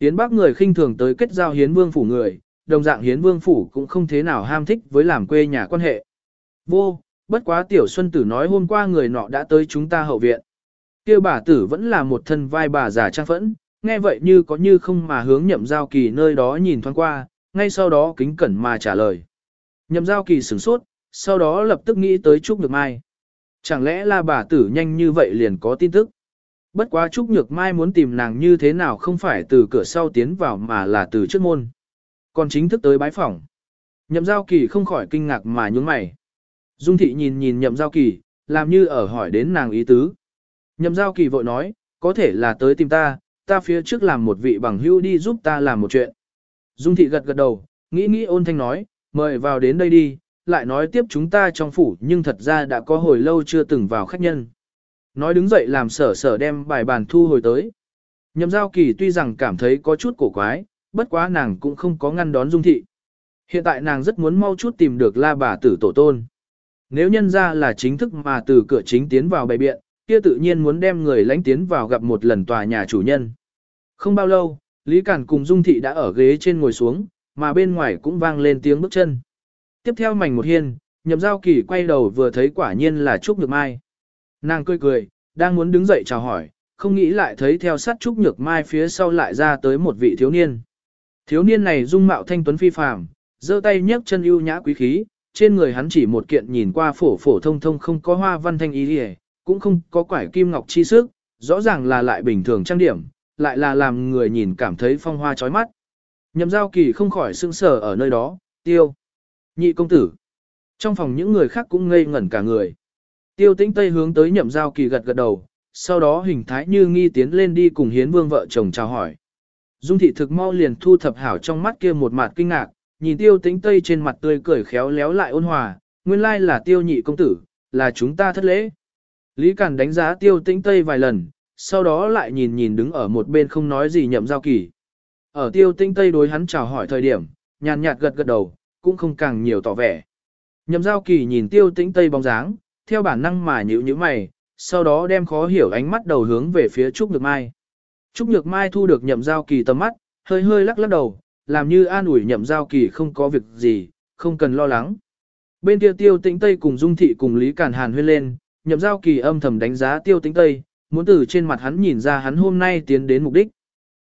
Hiến bác người khinh thường tới kết giao hiến vương phủ người, đồng dạng hiến vương phủ cũng không thế nào ham thích với làm quê nhà quan hệ. Vô, bất quá tiểu xuân tử nói hôm qua người nọ đã tới chúng ta hậu viện. kia bà tử vẫn là một thân vai bà già trang phẫn, nghe vậy như có như không mà hướng nhậm giao kỳ nơi đó nhìn thoáng qua, ngay sau đó kính cẩn mà trả lời. Nhậm giao kỳ sửng sốt, sau đó lập tức nghĩ tới Trúc Nhược Mai. Chẳng lẽ là bà tử nhanh như vậy liền có tin tức? Bất quá Trúc Nhược Mai muốn tìm nàng như thế nào không phải từ cửa sau tiến vào mà là từ trước môn. Còn chính thức tới bái phỏng. Nhậm giao kỳ không khỏi kinh ngạc mà nhúng mày. Dung thị nhìn nhìn nhậm giao kỳ, làm như ở hỏi đến nàng ý tứ. Nhậm giao kỳ vội nói, có thể là tới tìm ta, ta phía trước làm một vị bằng hưu đi giúp ta làm một chuyện. Dung thị gật gật đầu, nghĩ nghĩ ôn thanh nói, mời vào đến đây đi, lại nói tiếp chúng ta trong phủ nhưng thật ra đã có hồi lâu chưa từng vào khách nhân. Nói đứng dậy làm sở sở đem bài bàn thu hồi tới. Nhậm giao kỳ tuy rằng cảm thấy có chút cổ quái, bất quá nàng cũng không có ngăn đón dung thị. Hiện tại nàng rất muốn mau chút tìm được la bà tử tổ tôn. Nếu nhân ra là chính thức mà từ cửa chính tiến vào bày biện, kia tự nhiên muốn đem người lãnh tiến vào gặp một lần tòa nhà chủ nhân. Không bao lâu, Lý Cản cùng Dung Thị đã ở ghế trên ngồi xuống, mà bên ngoài cũng vang lên tiếng bước chân. Tiếp theo mảnh một hiên, nhậm giao kỳ quay đầu vừa thấy quả nhiên là Trúc Nhược Mai. Nàng cười cười, đang muốn đứng dậy chào hỏi, không nghĩ lại thấy theo sát Trúc Nhược Mai phía sau lại ra tới một vị thiếu niên. Thiếu niên này dung mạo thanh tuấn phi phàm, giơ tay nhấc chân ưu nhã quý khí, trên người hắn chỉ một kiện nhìn qua phổ phổ thông thông không có hoa văn thanh ý liề, cũng không có quải kim ngọc chi sức, rõ ràng là lại bình thường trang điểm, lại là làm người nhìn cảm thấy phong hoa chói mắt. Nhậm giao kỳ không khỏi sưng sờ ở nơi đó, tiêu. Nhị công tử. Trong phòng những người khác cũng ngây ngẩn cả người. Tiêu tĩnh tây hướng tới nhậm giao kỳ gật gật đầu, sau đó hình thái như nghi tiến lên đi cùng hiến vương vợ chồng chào hỏi. Dung thị thực mau liền thu thập hảo trong mắt kia một mặt kinh ngạc, nhìn tiêu tĩnh tây trên mặt tươi cười khéo léo lại ôn hòa, nguyên lai là tiêu nhị công tử, là chúng ta thất lễ. Lý Cản đánh giá tiêu tĩnh tây vài lần, sau đó lại nhìn nhìn đứng ở một bên không nói gì nhậm giao kỳ. Ở tiêu tinh tây đối hắn chào hỏi thời điểm, nhàn nhạt gật gật đầu, cũng không càng nhiều tỏ vẻ. Nhậm giao kỳ nhìn tiêu tĩnh tây bóng dáng, theo bản năng mà nhữ như mày, sau đó đem khó hiểu ánh mắt đầu hướng về phía Trúc Nhược Mai. Trúc Nhược Mai thu được nhậm giao kỳ tầm mắt, hơi hơi lắc lắc đầu, làm như an ủi nhậm giao kỳ không có việc gì, không cần lo lắng. Bên kia tiêu tĩnh Tây cùng Dung Thị cùng Lý Cản Hàn huyên lên, nhậm giao kỳ âm thầm đánh giá tiêu tĩnh Tây, muốn từ trên mặt hắn nhìn ra hắn hôm nay tiến đến mục đích.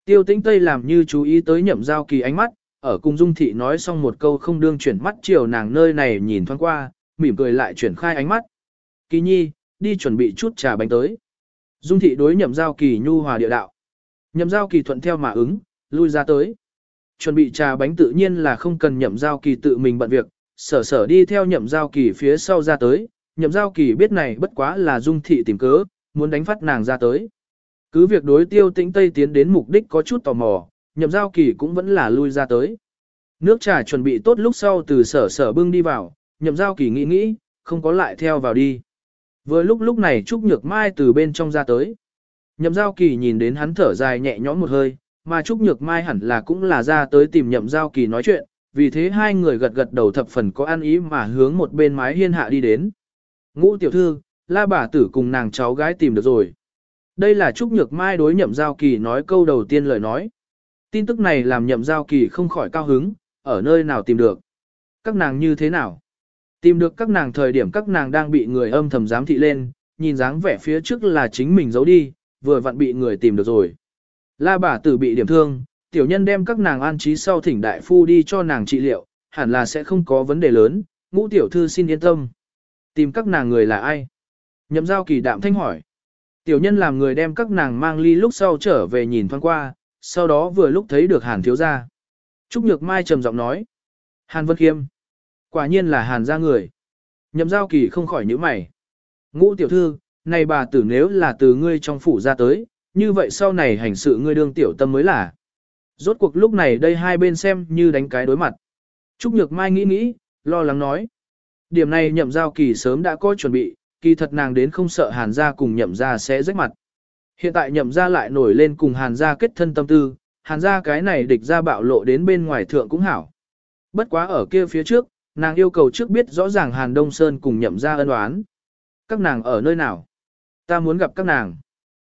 Tiêu tĩnh Tây làm như chú ý tới nhậm giao kỳ ánh mắt, ở cùng Dung Thị nói xong một câu không đương chuyển mắt chiều nàng nơi này nhìn thoáng qua, mỉm cười lại chuyển khai ánh mắt. Kỳ nhi, đi chuẩn bị chút trà bánh tới. Dung Thị đối nhậm giao kỳ nhu hòa địa đạo. Nhậm giao kỳ thuận theo mà ứng, lui ra tới. Chuẩn bị trà bánh tự nhiên là không cần nhậm giao kỳ tự mình bận việc, sở sở đi theo nhậm giao kỳ phía sau ra tới, nhậm giao kỳ biết này bất quá là dung thị tìm cớ, muốn đánh phát nàng ra tới. Cứ việc đối tiêu tĩnh Tây tiến đến mục đích có chút tò mò, nhậm giao kỳ cũng vẫn là lui ra tới. Nước trà chuẩn bị tốt lúc sau từ sở sở bưng đi vào, nhậm giao kỳ nghĩ nghĩ, không có lại theo vào đi. Vừa lúc lúc này Trúc Nhược Mai từ bên trong ra tới. Nhậm giao kỳ nhìn đến hắn thở dài nhẹ nhõm một hơi, mà Trúc Nhược Mai hẳn là cũng là ra tới tìm nhậm giao kỳ nói chuyện, vì thế hai người gật gật đầu thập phần có ăn ý mà hướng một bên mái hiên hạ đi đến. Ngũ tiểu thư, la bà tử cùng nàng cháu gái tìm được rồi. Đây là Trúc Nhược Mai đối nhậm giao kỳ nói câu đầu tiên lời nói. Tin tức này làm nhậm giao kỳ không khỏi cao hứng, ở nơi nào tìm được. Các nàng như thế nào? Tìm được các nàng thời điểm các nàng đang bị người âm thầm giám thị lên, nhìn dáng vẻ phía trước là chính mình giấu đi, vừa vặn bị người tìm được rồi. La bà tử bị điểm thương, tiểu nhân đem các nàng an trí sau thỉnh đại phu đi cho nàng trị liệu, hẳn là sẽ không có vấn đề lớn, ngũ tiểu thư xin yên tâm. Tìm các nàng người là ai? Nhậm giao kỳ đạm thanh hỏi. Tiểu nhân làm người đem các nàng mang ly lúc sau trở về nhìn thoáng qua, sau đó vừa lúc thấy được hàn thiếu gia. Trúc Nhược Mai trầm giọng nói. Hàn Vân Khiêm. Quả nhiên là hàn gia người. Nhậm giao kỳ không khỏi nhíu mày. Ngũ tiểu thư, này bà tử nếu là từ ngươi trong phủ ra tới, như vậy sau này hành sự ngươi đương tiểu tâm mới là. Rốt cuộc lúc này đây hai bên xem như đánh cái đối mặt. Trúc Nhược Mai nghĩ nghĩ, lo lắng nói. Điểm này nhậm giao kỳ sớm đã có chuẩn bị, kỳ thật nàng đến không sợ hàn gia cùng nhậm gia sẽ rách mặt. Hiện tại nhậm gia lại nổi lên cùng hàn gia kết thân tâm tư, hàn gia cái này địch ra bạo lộ đến bên ngoài thượng cũng hảo. Bất quá ở kia phía trước, nàng yêu cầu trước biết rõ ràng hàn đông sơn cùng nhậm gia ân oán. Các nàng ở nơi nào? Ta muốn gặp các nàng.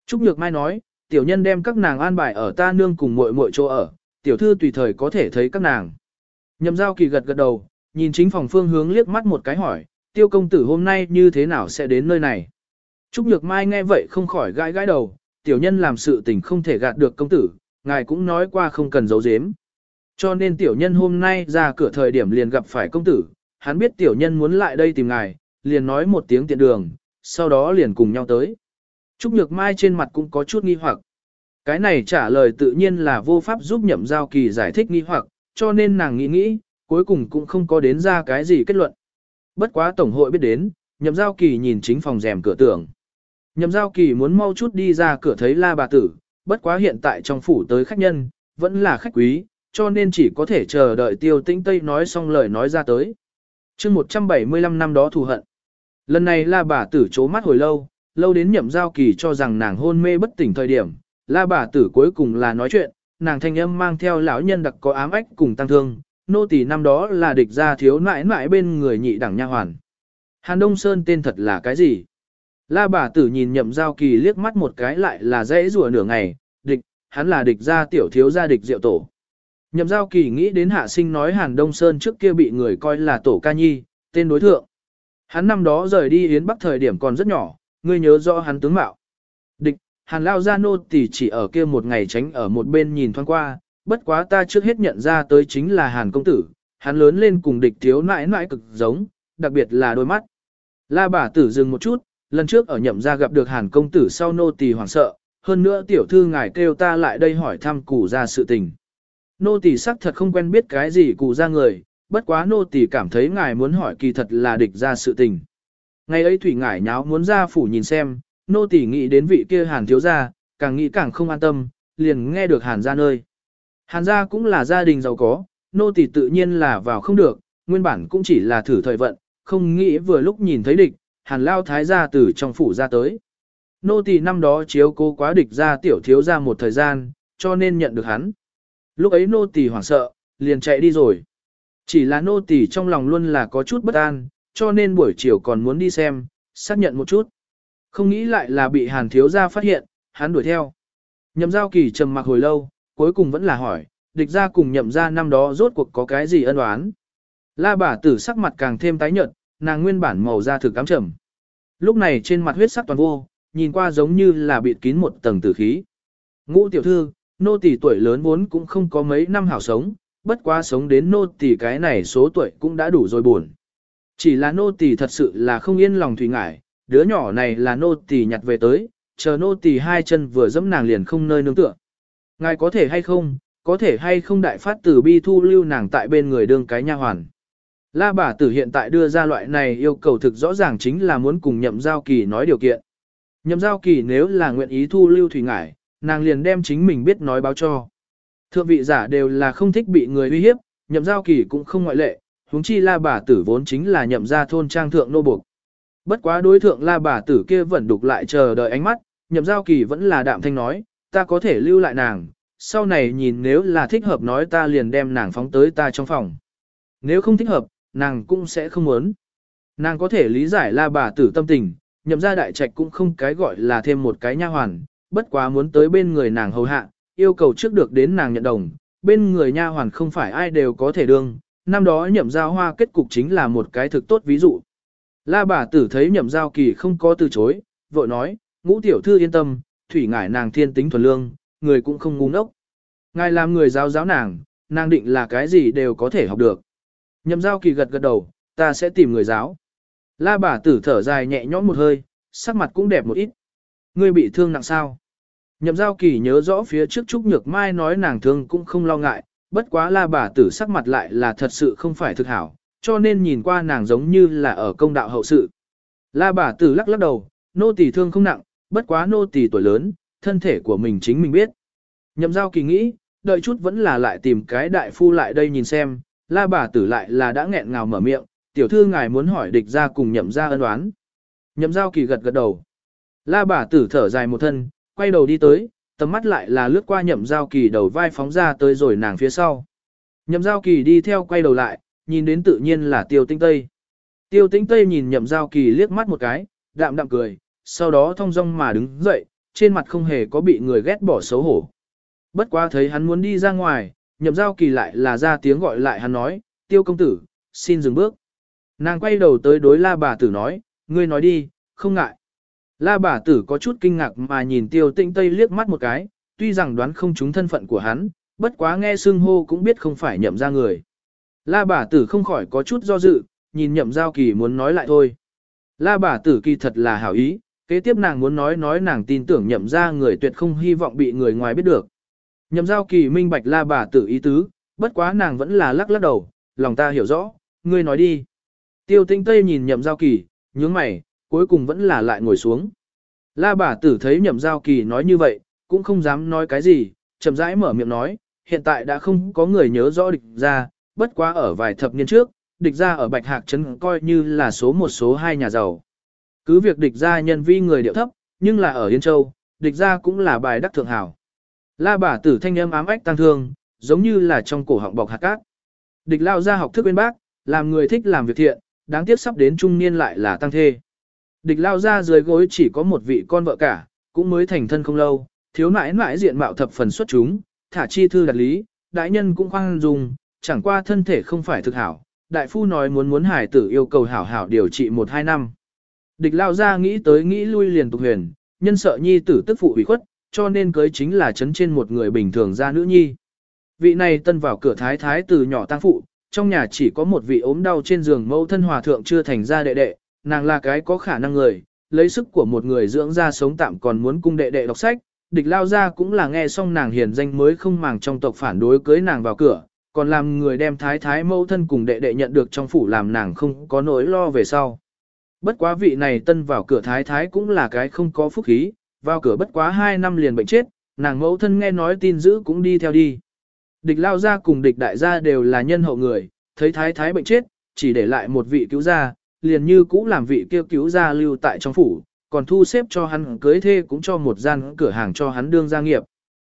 Trúc Nhược Mai nói, tiểu nhân đem các nàng an bài ở ta nương cùng muội muội chỗ ở, tiểu thư tùy thời có thể thấy các nàng. Nhậm giao kỳ gật gật đầu, nhìn chính phòng phương hướng liếc mắt một cái hỏi, tiêu công tử hôm nay như thế nào sẽ đến nơi này. Trúc Nhược Mai nghe vậy không khỏi gãi gãi đầu, tiểu nhân làm sự tình không thể gạt được công tử, ngài cũng nói qua không cần giấu giếm. Cho nên tiểu nhân hôm nay ra cửa thời điểm liền gặp phải công tử, hắn biết tiểu nhân muốn lại đây tìm ngài, liền nói một tiếng tiện đường, sau đó liền cùng nhau tới. Trúc Nhược Mai trên mặt cũng có chút nghi hoặc. Cái này trả lời tự nhiên là vô pháp giúp nhậm giao kỳ giải thích nghi hoặc, cho nên nàng nghĩ nghĩ, cuối cùng cũng không có đến ra cái gì kết luận. Bất quá Tổng hội biết đến, nhậm giao kỳ nhìn chính phòng rèm cửa tưởng. Nhậm giao kỳ muốn mau chút đi ra cửa thấy la bà tử, bất quá hiện tại trong phủ tới khách nhân, vẫn là khách quý, cho nên chỉ có thể chờ đợi tiêu tĩnh Tây nói xong lời nói ra tới. chương 175 năm đó thù hận. Lần này la bà tử chố mắt hồi lâu, lâu đến nhậm giao kỳ cho rằng nàng hôn mê bất tỉnh thời điểm, la bà tử cuối cùng là nói chuyện, nàng thanh âm mang theo lão nhân đặc có ám ách cùng tăng thương, nô tỳ năm đó là địch gia thiếu nãi nãi bên người nhị đẳng nha hoàn. Hàn Đông Sơn tên thật là cái gì? La bà tử nhìn nhậm giao kỳ liếc mắt một cái lại là dễ rùa nửa ngày, địch, hắn là địch gia tiểu thiếu gia địch diệu tổ. Nhậm giao kỳ nghĩ đến hạ sinh nói Hàn Đông Sơn trước kia bị người coi là tổ ca nhi, tên đối thượng. Hắn năm đó rời đi Yến Bắc thời điểm còn rất nhỏ, ngươi nhớ rõ hắn tướng mạo. Địch, Hàn Lao Gia Nô tỷ chỉ ở kia một ngày tránh ở một bên nhìn thoáng qua, bất quá ta trước hết nhận ra tới chính là Hàn Công Tử, hắn lớn lên cùng địch thiếu nãi nãi cực giống, đặc biệt là đôi mắt. La bà tử dừng một chút, lần trước ở nhậm gia gặp được Hàn Công Tử sau nô tỳ hoảng sợ, hơn nữa tiểu thư ngài kêu ta lại đây hỏi thăm cụ gia sự tình. Nô tỳ sắc thật không quen biết cái gì cụ gia người, bất quá nô tỳ cảm thấy ngài muốn hỏi kỳ thật là địch gia sự tình. Ngày ấy thủy ngải nháo muốn ra phủ nhìn xem, nô tỳ nghĩ đến vị kia hàn thiếu gia, càng nghĩ càng không an tâm, liền nghe được hàn gia nơi. Hàn gia cũng là gia đình giàu có, nô tỳ tự nhiên là vào không được, nguyên bản cũng chỉ là thử thời vận, không nghĩ vừa lúc nhìn thấy địch, hàn lao thái gia từ trong phủ ra tới. Nô tỳ năm đó chiếu cố quá địch ra tiểu thiếu ra một thời gian, cho nên nhận được hắn. Lúc ấy nô tỳ hoảng sợ, liền chạy đi rồi. Chỉ là nô tỳ trong lòng luôn là có chút bất an, cho nên buổi chiều còn muốn đi xem, xác nhận một chút. Không nghĩ lại là bị hàn thiếu gia phát hiện, hắn đuổi theo. Nhậm giao kỳ trầm mặc hồi lâu, cuối cùng vẫn là hỏi, địch gia cùng nhậm gia năm đó rốt cuộc có cái gì ân oán. La bà tử sắc mặt càng thêm tái nhợt, nàng nguyên bản màu da thực cám trầm. Lúc này trên mặt huyết sắc toàn vô, nhìn qua giống như là bịt kín một tầng tử khí. Ngũ tiểu thư, nô tỳ tuổi lớn vốn cũng không có mấy năm hảo sống, bất quá sống đến nô tỳ cái này số tuổi cũng đã đủ rồi buồn. Chỉ là nô tỳ thật sự là không yên lòng thủy ngải, đứa nhỏ này là nô tỳ nhặt về tới, chờ nô tỳ hai chân vừa dẫm nàng liền không nơi nương tựa. Ngài có thể hay không, có thể hay không đại phát tử bi thu lưu nàng tại bên người đương cái nha hoàn. La bà tử hiện tại đưa ra loại này yêu cầu thực rõ ràng chính là muốn cùng nhậm giao kỳ nói điều kiện. Nhậm giao kỳ nếu là nguyện ý thu lưu thủy ngải, nàng liền đem chính mình biết nói báo cho. Thượng vị giả đều là không thích bị người uy hiếp, nhậm giao kỳ cũng không ngoại lệ, huống chi la bà tử vốn chính là nhậm gia thôn trang thượng nô buộc. Bất quá đối thượng la bà tử kia vẫn đục lại chờ đợi ánh mắt, nhậm giao kỳ vẫn là đạm thanh nói, ta có thể lưu lại nàng, sau này nhìn nếu là thích hợp nói ta liền đem nàng phóng tới ta trong phòng. Nếu không thích hợp, nàng cũng sẽ không muốn. Nàng có thể lý giải la bà tử tâm tình, nhậm ra đại trạch cũng không cái gọi là thêm một cái nha hoàn, bất quá muốn tới bên người nàng hầu hạ, yêu cầu trước được đến nàng nhận đồng, bên người nha hoàn không phải ai đều có thể đương, năm đó nhậm giao hoa kết cục chính là một cái thực tốt ví dụ. La bà tử thấy nhậm giao kỳ không có từ chối, vội nói, ngũ tiểu thư yên tâm, thủy ngải nàng thiên tính thuần lương, người cũng không ngu ngốc. Ngài làm người giáo giáo nàng, nàng định là cái gì đều có thể học được. Nhậm giao kỳ gật gật đầu, ta sẽ tìm người giáo. La bà tử thở dài nhẹ nhõm một hơi, sắc mặt cũng đẹp một ít. Ngươi bị thương nặng sao? Nhậm giao kỳ nhớ rõ phía trước Trúc Nhược Mai nói nàng thương cũng không lo ngại, bất quá la bà tử sắc mặt lại là thật sự không phải thực hảo, cho nên nhìn qua nàng giống như là ở công đạo hậu sự. La bà tử lắc lắc đầu, nô tỳ thương không nặng, bất quá nô tỳ tuổi lớn, thân thể của mình chính mình biết. Nhậm giao kỳ nghĩ, đợi chút vẫn là lại tìm cái đại phu lại đây nhìn xem, la bà tử lại là đã nghẹn ngào mở miệng, tiểu thư ngài muốn hỏi địch ra cùng nhậm ra ân đoán. Nhậm giao kỳ gật gật đầu. La bà tử thở dài một thân, quay đầu đi tới, tầm mắt lại là lướt qua nhậm giao kỳ đầu vai phóng ra tới rồi nàng phía sau. Nhậm giao kỳ đi theo quay đầu lại, nhìn đến tự nhiên là tiêu tinh tây. Tiêu tinh tây nhìn nhậm giao kỳ liếc mắt một cái, đạm đạm cười, sau đó thong dong mà đứng dậy, trên mặt không hề có bị người ghét bỏ xấu hổ. Bất quá thấy hắn muốn đi ra ngoài, nhậm giao kỳ lại là ra tiếng gọi lại hắn nói, tiêu công tử, xin dừng bước. Nàng quay đầu tới đối la bà tử nói, ngươi nói đi, không ngại. La bà tử có chút kinh ngạc mà nhìn tiêu tĩnh tây liếc mắt một cái, tuy rằng đoán không trúng thân phận của hắn, bất quá nghe xương hô cũng biết không phải nhậm ra người. La bà tử không khỏi có chút do dự, nhìn nhậm giao kỳ muốn nói lại thôi. La bà tử kỳ thật là hảo ý, kế tiếp nàng muốn nói nói nàng tin tưởng nhậm ra người tuyệt không hy vọng bị người ngoài biết được. Nhậm giao kỳ minh bạch la bà tử ý tứ, bất quá nàng vẫn là lắc lắc đầu, lòng ta hiểu rõ, ngươi nói đi. Tiêu tinh tây nhìn nhậm giao kỳ, nhướng mày, cuối cùng vẫn là lại ngồi xuống. La bà tử thấy nhậm giao kỳ nói như vậy, cũng không dám nói cái gì, chậm rãi mở miệng nói, hiện tại đã không có người nhớ rõ địch ra, bất quá ở vài thập niên trước, địch ra ở Bạch Hạc Trấn coi như là số một số hai nhà giàu. Cứ việc địch ra nhân vi người điệu thấp, nhưng là ở Yên Châu, địch ra cũng là bài đắc thượng hảo. La bà tử thanh âm ám ách tăng thương, giống như là trong cổ họng bọc hạt cát. Địch lao ra học thức bên bác, làm người thích làm việc thiện, đáng tiếc sắp đến trung niên lại là tăng thê. Địch lao ra dưới gối chỉ có một vị con vợ cả, cũng mới thành thân không lâu, thiếu nãi nãi diện mạo thập phần xuất chúng, thả chi thư đặt lý, đại nhân cũng khoan dùng, chẳng qua thân thể không phải thực hảo. Đại phu nói muốn muốn hải tử yêu cầu hảo hảo điều trị một hai năm. Địch lao ra nghĩ tới nghĩ lui liền tục huyền, nhân sợ nhi tử tức phụ ủy khuất, cho nên cưới chính là chấn trên một người bình thường ra nữ nhi. Vị này tân vào cửa thái thái từ nhỏ tăng phụ, trong nhà chỉ có một vị ốm đau trên giường mẫu thân hòa thượng chưa thành ra đệ đệ, nàng là cái có khả năng người, lấy sức của một người dưỡng ra sống tạm còn muốn cung đệ đệ đọc sách, địch lao ra cũng là nghe xong nàng hiền danh mới không màng trong tộc phản đối cưới nàng vào cửa, còn làm người đem thái thái mẫu thân cùng đệ đệ nhận được trong phủ làm nàng không có nỗi lo về sau. Bất quá vị này tân vào cửa thái thái cũng là cái không có phúc khí, vào cửa bất quá 2 năm liền bệnh chết, nàng mẫu thân nghe nói tin dữ cũng đi theo đi. Địch lao ra cùng địch đại gia đều là nhân hậu người, thấy thái thái bệnh chết, chỉ để lại một vị cứu gia, liền như cũ làm vị kêu cứu gia lưu tại trong phủ, còn thu xếp cho hắn cưới thê cũng cho một gian cửa hàng cho hắn đương gia nghiệp.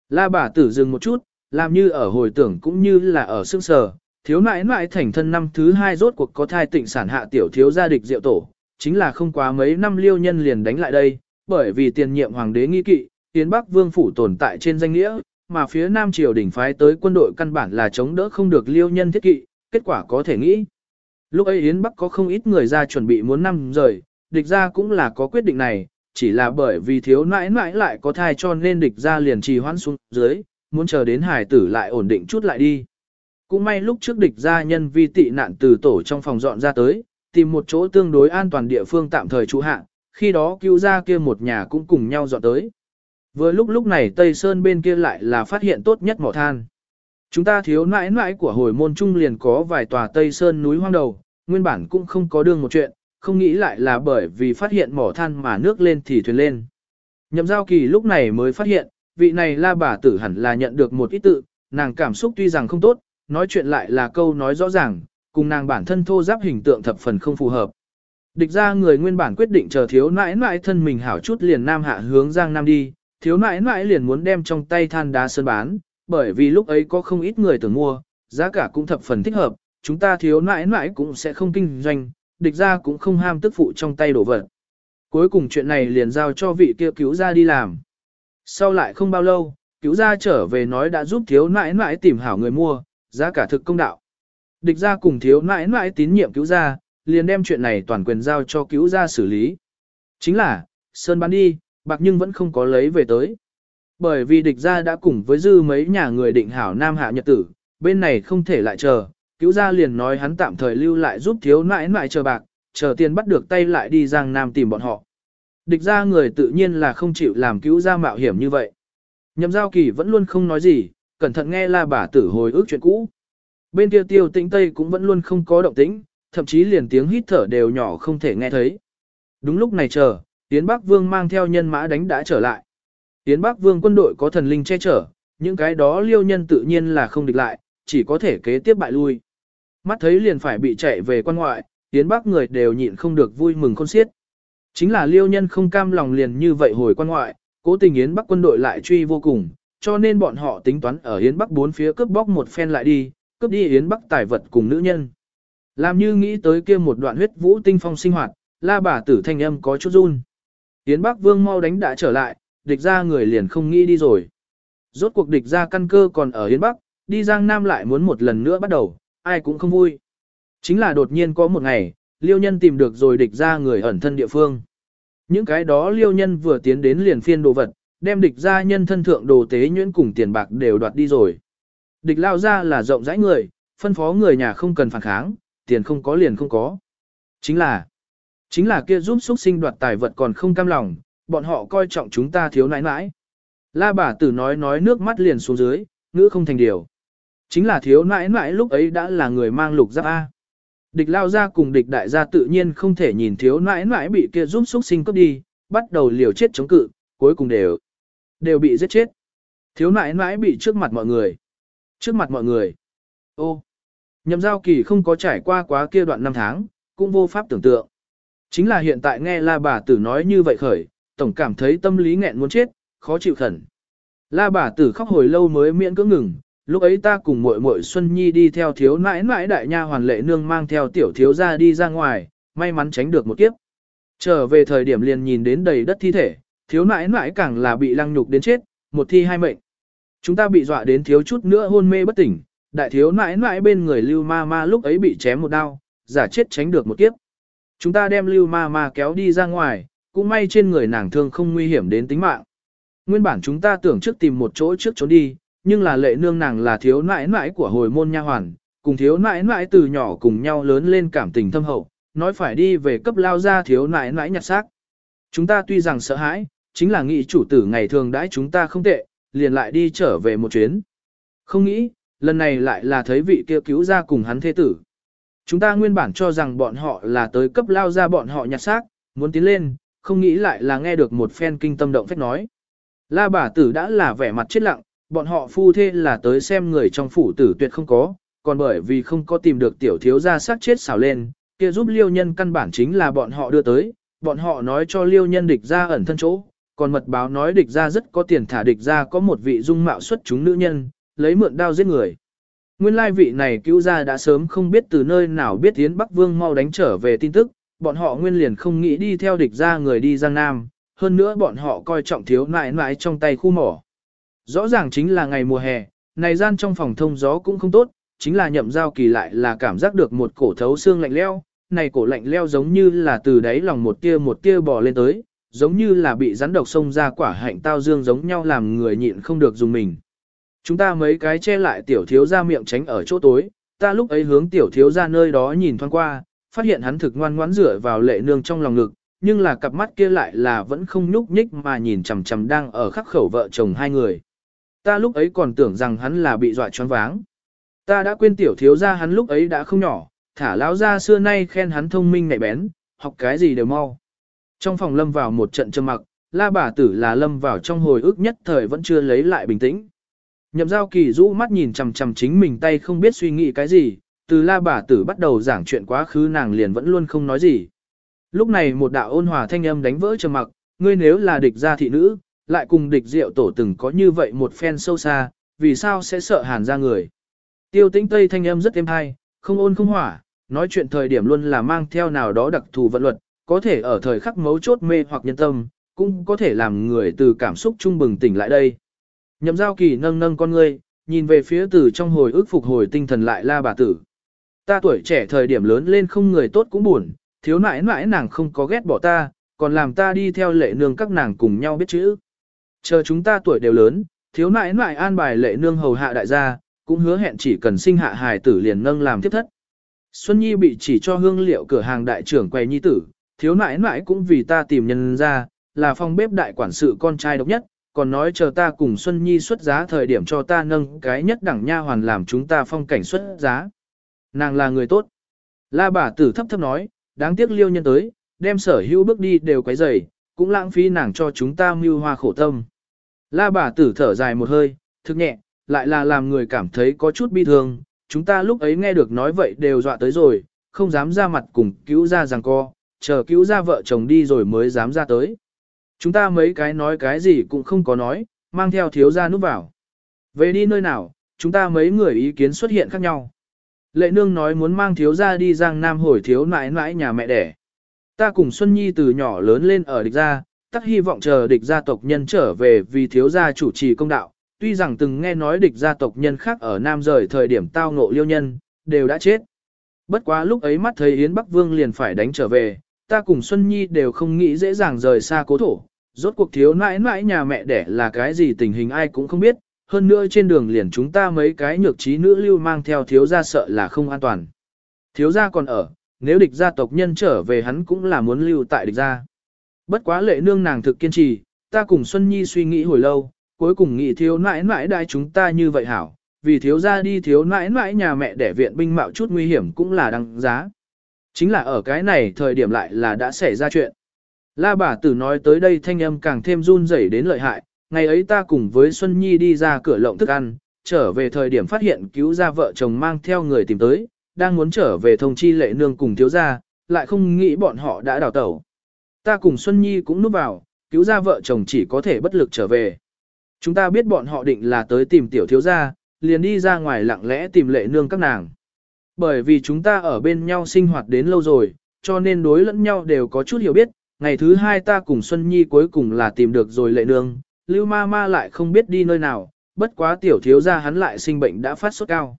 La bà tử dừng một chút, làm như ở hồi tưởng cũng như là ở sương sờ, thiếu nãi nãi thành thân năm thứ hai rốt cuộc có thai tịnh sản hạ tiểu thiếu gia địch diệu tổ, chính là không quá mấy năm liêu nhân liền đánh lại đây, bởi vì tiền nhiệm hoàng đế nghi kỵ, yến bắc vương phủ tồn tại trên danh nghĩa, mà phía nam triều đỉnh phái tới quân đội căn bản là chống đỡ không được liêu nhân thiết kỵ, kết quả có thể nghĩ. Lúc ấy Yến Bắc có không ít người ra chuẩn bị muốn năm rời, địch ra cũng là có quyết định này, chỉ là bởi vì thiếu nãi nãi lại có thai cho nên địch ra liền trì hoãn xuống dưới, muốn chờ đến hải tử lại ổn định chút lại đi. Cũng may lúc trước địch gia nhân vi tị nạn từ tổ trong phòng dọn ra tới, tìm một chỗ tương đối an toàn địa phương tạm thời trú hạ, khi đó cứu ra kia một nhà cũng cùng nhau dọn tới. Vừa lúc lúc này Tây Sơn bên kia lại là phát hiện tốt nhất mỏ than. Chúng ta thiếu nãi nãi của hồi môn trung liền có vài tòa Tây Sơn núi hoang đầu, nguyên bản cũng không có đương một chuyện, không nghĩ lại là bởi vì phát hiện mỏ than mà nước lên thì thuyền lên. Nhậm giao kỳ lúc này mới phát hiện, vị này la bà tử hẳn là nhận được một ít tự, nàng cảm xúc tuy rằng không tốt, nói chuyện lại là câu nói rõ ràng, cùng nàng bản thân thô giáp hình tượng thập phần không phù hợp. Địch ra người nguyên bản quyết định chờ thiếu nãi nãi thân mình hảo chút liền nam hạ hướng giang nam đi, thiếu nãi nãi liền muốn đem trong tay than đá sơn bán, bởi vì lúc ấy có không ít người tưởng mua, giá cả cũng thập phần thích hợp, chúng ta thiếu nãi nãi cũng sẽ không kinh doanh, địch ra cũng không ham tức phụ trong tay đổ vật. Cuối cùng chuyện này liền giao cho vị kia cứu ra đi làm. Sau lại không bao lâu, cứu ra trở về nói đã giúp thiếu nãi nãi tìm hảo người mua, giá cả thực công đạo. Địch ra cùng thiếu nãi nãi tín nhiệm cứu ra, liền đem chuyện này toàn quyền giao cho cứu ra xử lý. Chính là, Sơn bán đi, bạc nhưng vẫn không có lấy về tới. Bởi vì địch ra đã cùng với dư mấy nhà người định hảo nam hạ nhật tử, bên này không thể lại chờ, cứu ra liền nói hắn tạm thời lưu lại giúp thiếu nãi nãi chờ bạc, chờ tiền bắt được tay lại đi giang nam tìm bọn họ. Địch ra người tự nhiên là không chịu làm cứu ra mạo hiểm như vậy. Nhậm giao kỳ vẫn luôn không nói gì, cẩn thận nghe la bà tử hồi ức chuyện cũ. Bên kia tiêu tĩnh tây cũng vẫn luôn không có động tĩnh, thậm chí liền tiếng hít thở đều nhỏ không thể nghe thấy. Đúng lúc này chờ, Tiến Bắc Vương mang theo nhân mã đánh đã trở lại. Tiến Bắc Vương quân đội có thần linh che chở, những cái đó liêu nhân tự nhiên là không địch lại, chỉ có thể kế tiếp bại lui. Mắt thấy liền phải bị chạy về quan ngoại, Tiến Bắc người đều nhịn không được vui mừng khôn xiết. Chính là liêu nhân không cam lòng liền như vậy hồi quan ngoại, cố tình Yến Bắc quân đội lại truy vô cùng, cho nên bọn họ tính toán ở Yến Bắc bốn phía cướp bóc một phen lại đi, cướp đi Yến Bắc tài vật cùng nữ nhân. Làm như nghĩ tới kia một đoạn huyết vũ tinh phong sinh hoạt, la bà tử thanh âm có chút run. Yến Bắc Vương mau đánh đã trở lại, địch ra người liền không nghĩ đi rồi. Rốt cuộc địch ra căn cơ còn ở Yến Bắc, đi Giang Nam lại muốn một lần nữa bắt đầu, ai cũng không vui. Chính là đột nhiên có một ngày, liêu nhân tìm được rồi địch ra người ẩn thân địa phương. Những cái đó liêu nhân vừa tiến đến liền phiên đồ vật, đem địch ra nhân thân thượng đồ tế nhuyễn cùng tiền bạc đều đoạt đi rồi. Địch lao ra là rộng rãi người, phân phó người nhà không cần phản kháng, tiền không có liền không có. Chính là, chính là kia giúp xuất sinh đoạt tài vật còn không cam lòng, bọn họ coi trọng chúng ta thiếu nãi nãi. La bà tử nói nói nước mắt liền xuống dưới, ngữ không thành điều. Chính là thiếu nãi nãi lúc ấy đã là người mang lục giáp A. Địch lao ra cùng địch đại gia tự nhiên không thể nhìn thiếu nãi nãi bị kia giúp xuất sinh cướp đi, bắt đầu liều chết chống cự, cuối cùng đều, đều bị giết chết. Thiếu nãi nãi bị trước mặt mọi người. Trước mặt mọi người. Ô, nhậm giao kỳ không có trải qua quá kia đoạn năm tháng, cũng vô pháp tưởng tượng. Chính là hiện tại nghe la bà tử nói như vậy khởi, tổng cảm thấy tâm lý nghẹn muốn chết, khó chịu khẩn. La bà tử khóc hồi lâu mới miễn cưỡng ngừng, lúc ấy ta cùng muội muội Xuân Nhi đi theo thiếu nãi nãi đại nha hoàn lệ nương mang theo tiểu thiếu ra đi ra ngoài, may mắn tránh được một kiếp. Trở về thời điểm liền nhìn đến đầy đất thi thể, thiếu nãi nãi càng là bị lăng nhục đến chết, một thi hai mệnh. Chúng ta bị dọa đến thiếu chút nữa hôn mê bất tỉnh, đại thiếu mãi nãi bên người lưu ma ma lúc ấy bị chém một đao, giả chết tránh được một kiếp. Chúng ta đem lưu ma ma kéo đi ra ngoài, cũng may trên người nàng thương không nguy hiểm đến tính mạng. Nguyên bản chúng ta tưởng trước tìm một chỗ trước trốn đi, nhưng là lệ nương nàng là thiếu nãi nãi của hồi môn nha hoàn, cùng thiếu nãi nãi từ nhỏ cùng nhau lớn lên cảm tình thâm hậu, nói phải đi về cấp lao ra thiếu nãi nãi nhặt xác. Chúng ta tuy rằng sợ hãi, chính là nghĩ chủ tử ngày thường đãi chúng ta không tệ, liền lại đi trở về một chuyến. Không nghĩ, lần này lại là thấy vị kia cứu ra cùng hắn thế tử. Chúng ta nguyên bản cho rằng bọn họ là tới cấp lao ra bọn họ nhặt xác, muốn tiến lên, không nghĩ lại là nghe được một phen kinh tâm động phách nói. La bà tử đã là vẻ mặt chết lặng, bọn họ phu thê là tới xem người trong phủ tử tuyệt không có, còn bởi vì không có tìm được tiểu thiếu gia sát chết xảo lên, kia giúp liêu nhân căn bản chính là bọn họ đưa tới, bọn họ nói cho liêu nhân địch ra ẩn thân chỗ, còn mật báo nói địch ra rất có tiền thả địch ra có một vị dung mạo xuất chúng nữ nhân, lấy mượn đao giết người. Nguyên lai vị này cứu ra đã sớm không biết từ nơi nào biết Yến Bắc Vương mau đánh trở về tin tức, bọn họ nguyên liền không nghĩ đi theo địch ra người đi Giang Nam, hơn nữa bọn họ coi trọng thiếu nại nại trong tay khu mỏ. Rõ ràng chính là ngày mùa hè, này gian trong phòng thông gió cũng không tốt, chính là nhậm giao kỳ lại là cảm giác được một cổ thấu xương lạnh leo, này cổ lạnh leo giống như là từ đáy lòng một tia một tia bò lên tới, giống như là bị rắn độc xông ra quả hạnh tao dương giống nhau làm người nhịn không được dùng mình. Chúng ta mấy cái che lại tiểu thiếu ra miệng tránh ở chỗ tối, ta lúc ấy hướng tiểu thiếu ra nơi đó nhìn thoáng qua, phát hiện hắn thực ngoan ngoãn rửa vào lệ nương trong lòng ngực, nhưng là cặp mắt kia lại là vẫn không nhúc nhích mà nhìn chằm chằm đang ở khắc khẩu vợ chồng hai người. Ta lúc ấy còn tưởng rằng hắn là bị dọa choáng váng. Ta đã quên tiểu thiếu ra hắn lúc ấy đã không nhỏ, thả lão ra xưa nay khen hắn thông minh nhạy bén, học cái gì đều mau. Trong phòng lâm vào một trận trầm mặc, la bà tử là lâm vào trong hồi ức nhất thời vẫn chưa lấy lại bình tĩnh. Nhậm giao kỳ rũ mắt nhìn chằm chằm chính mình tay không biết suy nghĩ cái gì, từ la bà tử bắt đầu giảng chuyện quá khứ nàng liền vẫn luôn không nói gì. Lúc này một đạo ôn hòa thanh âm đánh vỡ trầm mặc, ngươi nếu là địch gia thị nữ, lại cùng địch diệu tổ từng có như vậy một phen sâu xa, vì sao sẽ sợ hàn ra người. Tiêu tĩnh tây thanh âm rất êm hay, không ôn không hỏa, nói chuyện thời điểm luôn là mang theo nào đó đặc thù vận luật, có thể ở thời khắc mấu chốt mê hoặc nhân tâm, cũng có thể làm người từ cảm xúc trung bừng tỉnh lại đây. Nhậm giao kỳ nâng nâng con ngươi, nhìn về phía từ trong hồi ức phục hồi tinh thần lại la bà tử. Ta tuổi trẻ thời điểm lớn lên không người tốt cũng buồn, thiếu nãi nãi nàng không có ghét bỏ ta, còn làm ta đi theo lệ nương các nàng cùng nhau biết chữ. Chờ chúng ta tuổi đều lớn, thiếu nãi nãi an bài lệ nương hầu hạ đại gia, cũng hứa hẹn chỉ cần sinh hạ hài tử liền nâng làm tiếp thất. Xuân Nhi bị chỉ cho hương liệu cửa hàng đại trưởng quầy nhi tử, thiếu nãi nãi cũng vì ta tìm nhân ra, là phòng bếp đại quản sự con trai độc nhất, còn nói chờ ta cùng Xuân Nhi xuất giá thời điểm cho ta nâng cái nhất đẳng nha hoàn làm chúng ta phong cảnh xuất giá. Nàng là người tốt. La bà tử thấp thấp nói, đáng tiếc liêu nhân tới, đem sở hữu bước đi đều quấy rầy, cũng lãng phí nàng cho chúng ta mưu hoa khổ tâm. La bà tử thở dài một hơi, thực nhẹ, lại là làm người cảm thấy có chút bi thương, chúng ta lúc ấy nghe được nói vậy đều dọa tới rồi, không dám ra mặt cùng cứu ra rằng co, chờ cứu ra vợ chồng đi rồi mới dám ra tới. Chúng ta mấy cái nói cái gì cũng không có nói, mang theo thiếu gia núp vào. Về đi nơi nào, chúng ta mấy người ý kiến xuất hiện khác nhau. Lệ nương nói muốn mang thiếu gia đi giang nam hồi thiếu nãi nãi nhà mẹ đẻ. Ta cùng Xuân Nhi từ nhỏ lớn lên ở địch gia, tắc hy vọng chờ địch gia tộc nhân trở về vì thiếu gia chủ trì công đạo. Tuy rằng từng nghe nói địch gia tộc nhân khác ở Nam rời thời điểm tao ngộ liêu nhân, đều đã chết. Bất quá lúc ấy mắt thấy Yến Bắc Vương liền phải đánh trở về, ta cùng Xuân Nhi đều không nghĩ dễ dàng rời xa cố thổ. Rốt cuộc thiếu nãi nãi nhà mẹ đẻ là cái gì tình hình ai cũng không biết, hơn nữa trên đường liền chúng ta mấy cái nhược trí nữ lưu mang theo thiếu gia sợ là không an toàn. Thiếu gia còn ở, nếu địch gia tộc nhân trở về hắn cũng là muốn lưu tại địch gia. Bất quá lệ nương nàng thực kiên trì, ta cùng Xuân Nhi suy nghĩ hồi lâu, cuối cùng nghĩ thiếu nãi nãi đại chúng ta như vậy hảo, vì thiếu gia đi thiếu nãi nãi nhà mẹ để viện binh mạo chút nguy hiểm cũng là đăng giá. Chính là ở cái này thời điểm lại là đã xảy ra chuyện. La bà tử nói tới đây thanh âm càng thêm run rẩy đến lợi hại, ngày ấy ta cùng với Xuân Nhi đi ra cửa lộng thức ăn, trở về thời điểm phát hiện cứu ra vợ chồng mang theo người tìm tới, đang muốn trở về thông chi lệ nương cùng thiếu gia, lại không nghĩ bọn họ đã đào tẩu. Ta cùng Xuân Nhi cũng núp vào, cứu ra vợ chồng chỉ có thể bất lực trở về. Chúng ta biết bọn họ định là tới tìm tiểu thiếu gia, liền đi ra ngoài lặng lẽ tìm lệ nương các nàng. Bởi vì chúng ta ở bên nhau sinh hoạt đến lâu rồi, cho nên đối lẫn nhau đều có chút hiểu biết. Ngày thứ hai ta cùng Xuân Nhi cuối cùng là tìm được rồi lệ nương, Lưu Ma Ma lại không biết đi nơi nào, bất quá tiểu thiếu gia hắn lại sinh bệnh đã phát sốt cao.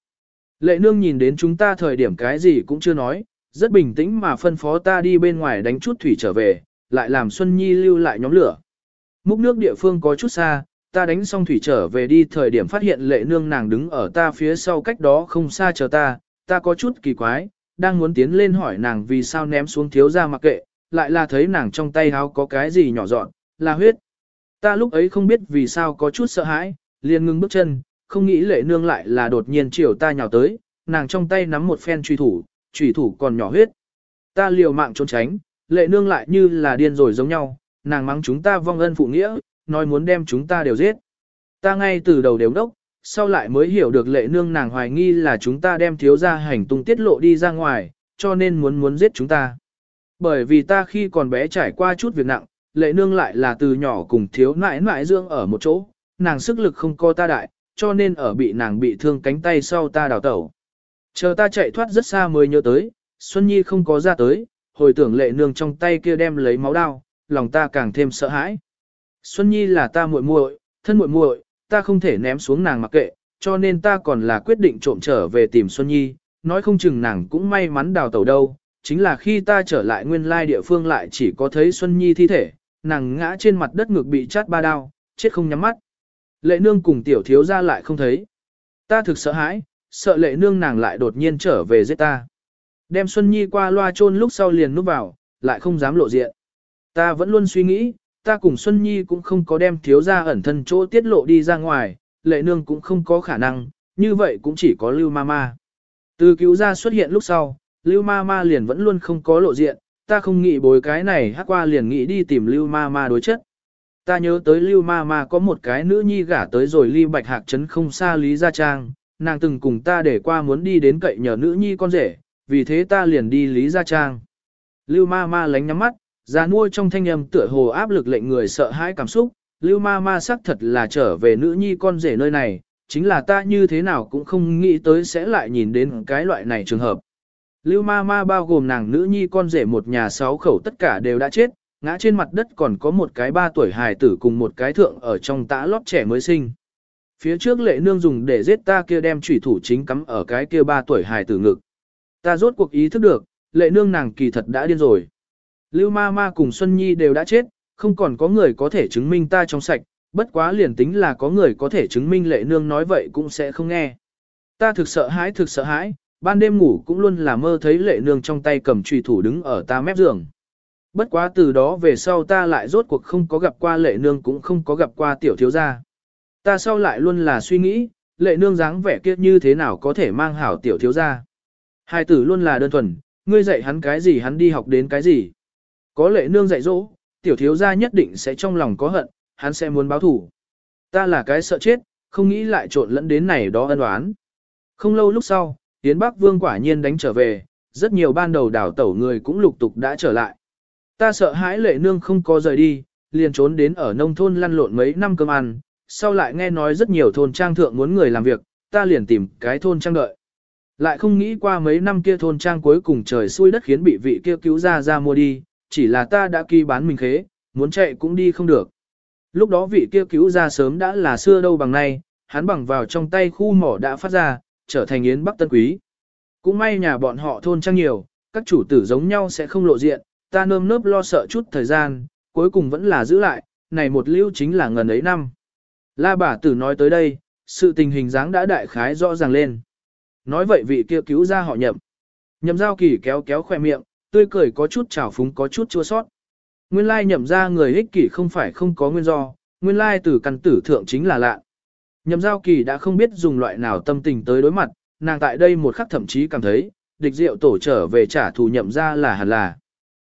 Lệ nương nhìn đến chúng ta thời điểm cái gì cũng chưa nói, rất bình tĩnh mà phân phó ta đi bên ngoài đánh chút thủy trở về, lại làm Xuân Nhi lưu lại nhóm lửa. Múc nước địa phương có chút xa, ta đánh xong thủy trở về đi thời điểm phát hiện lệ nương nàng đứng ở ta phía sau cách đó không xa chờ ta, ta có chút kỳ quái, đang muốn tiến lên hỏi nàng vì sao ném xuống thiếu ra mặc kệ, lại là thấy nàng trong tay háo có cái gì nhỏ dọn, là huyết. Ta lúc ấy không biết vì sao có chút sợ hãi, liền ngưng bước chân, không nghĩ lệ nương lại là đột nhiên chiều ta nhào tới, nàng trong tay nắm một phen truy thủ, truy thủ còn nhỏ huyết. Ta liều mạng trốn tránh, lệ nương lại như là điên rồi giống nhau, nàng mắng chúng ta vong ân phụ nghĩa, nói muốn đem chúng ta đều giết. Ta ngay từ đầu đều đốc, sau lại mới hiểu được lệ nương nàng hoài nghi là chúng ta đem thiếu gia hành tung tiết lộ đi ra ngoài, cho nên muốn muốn giết chúng ta. Bởi vì ta khi còn bé trải qua chút việc nặng, lệ nương lại là từ nhỏ cùng thiếu nãi nãi dương ở một chỗ, nàng sức lực không co ta đại, cho nên ở bị nàng bị thương cánh tay sau ta đào tẩu. Chờ ta chạy thoát rất xa mới nhớ tới, Xuân Nhi không có ra tới, hồi tưởng lệ nương trong tay kia đem lấy máu đao, lòng ta càng thêm sợ hãi. Xuân Nhi là ta muội muội, thân muội muội, ta không thể ném xuống nàng mặc kệ, cho nên ta còn là quyết định trộm trở về tìm Xuân Nhi, nói không chừng nàng cũng may mắn đào tẩu đâu, chính là khi ta trở lại nguyên lai địa phương lại chỉ có thấy Xuân Nhi thi thể, nàng ngã trên mặt đất ngực bị chát ba đao, chết không nhắm mắt. Lệ nương cùng tiểu thiếu ra lại không thấy. Ta thực sợ hãi, sợ lệ nương nàng lại đột nhiên trở về giết ta. Đem Xuân Nhi qua loa chôn lúc sau liền núp vào, lại không dám lộ diện. Ta vẫn luôn suy nghĩ, ta cùng Xuân Nhi cũng không có đem thiếu gia ẩn thân chỗ tiết lộ đi ra ngoài, lệ nương cũng không có khả năng, như vậy cũng chỉ có Lưu Mama. Từ cứu gia xuất hiện lúc sau, Lưu Mama liền vẫn luôn không có lộ diện, ta không nghĩ bối cái này hát qua liền nghĩ đi tìm Lưu Mama đối chất. Ta nhớ tới Lưu Mama có một cái nữ nhi gả tới rồi Ly Bạch Hạc Trấn không xa Lý Gia Trang, nàng từng cùng ta để qua muốn đi đến cậy nhờ nữ nhi con rể, vì thế ta liền đi Lý Gia Trang. Lưu Mama lánh nhắm mắt, Già nuôi trong thanh âm tựa hồ áp lực lệnh người sợ hãi cảm xúc, Lưu ma ma xác thật là trở về nữ nhi con rể nơi này, chính là ta như thế nào cũng không nghĩ tới sẽ lại nhìn đến cái loại này trường hợp. Lưu ma ma bao gồm nàng nữ nhi con rể một nhà sáu khẩu tất cả đều đã chết, ngã trên mặt đất còn có một cái ba tuổi hài tử cùng một cái thượng ở trong tã lót trẻ mới sinh. Phía trước lệ nương dùng để giết ta kia đem chủy thủ chính cắm ở cái kia ba tuổi hài tử ngực. Ta rốt cuộc ý thức được, lệ nương nàng kỳ thật đã điên rồi. Lưu ma ma cùng Xuân Nhi đều đã chết, không còn có người có thể chứng minh ta trong sạch, bất quá liền tính là có người có thể chứng minh lệ nương nói vậy cũng sẽ không nghe. Ta thực sợ hãi thực sợ hãi, ban đêm ngủ cũng luôn là mơ thấy lệ nương trong tay cầm trùy thủ đứng ở ta mép giường. Bất quá từ đó về sau ta lại rốt cuộc không có gặp qua lệ nương cũng không có gặp qua tiểu thiếu gia. Ta sau lại luôn là suy nghĩ, lệ nương dáng vẻ kia như thế nào có thể mang hảo tiểu thiếu gia. Hai tử luôn là đơn thuần, ngươi dạy hắn cái gì hắn đi học đến cái gì. Có lệ nương dạy dỗ, tiểu thiếu gia nhất định sẽ trong lòng có hận, hắn sẽ muốn báo thủ. Ta là cái sợ chết, không nghĩ lại trộn lẫn đến này đó ân oán. Không lâu lúc sau, Yến Bắc Vương quả nhiên đánh trở về, rất nhiều ban đầu đảo tẩu người cũng lục tục đã trở lại. Ta sợ hãi lệ nương không có rời đi, liền trốn đến ở nông thôn lăn lộn mấy năm cơm ăn, sau lại nghe nói rất nhiều thôn trang thượng muốn người làm việc, ta liền tìm cái thôn trang đợi. Lại không nghĩ qua mấy năm kia thôn trang cuối cùng trời xui đất khiến bị vị kia cứu ra ra mua đi, chỉ là ta đã ký bán mình khế, muốn chạy cũng đi không được. Lúc đó vị kia cứu ra sớm đã là xưa đâu bằng nay, hắn bằng vào trong tay khu mỏ đã phát ra, trở thành yến bắc tân quý. Cũng may nhà bọn họ thôn trang nhiều, các chủ tử giống nhau sẽ không lộ diện, ta nơm nớp lo sợ chút thời gian, cuối cùng vẫn là giữ lại, này một lưu chính là ngần ấy năm. La bà tử nói tới đây, sự tình hình dáng đã đại khái rõ ràng lên. Nói vậy vị kia cứu ra họ nhậm. Nhậm giao kỳ kéo kéo khoe miệng, tươi cười có chút trào phúng có chút chua sót. Nguyên lai nhậm ra người ích kỷ không phải không có nguyên do, nguyên lai từ căn tử thượng chính là lạ. Nhậm giao kỳ đã không biết dùng loại nào tâm tình tới đối mặt, nàng tại đây một khắc thậm chí cảm thấy, địch diệu tổ trở về trả thù nhậm ra là hẳn là.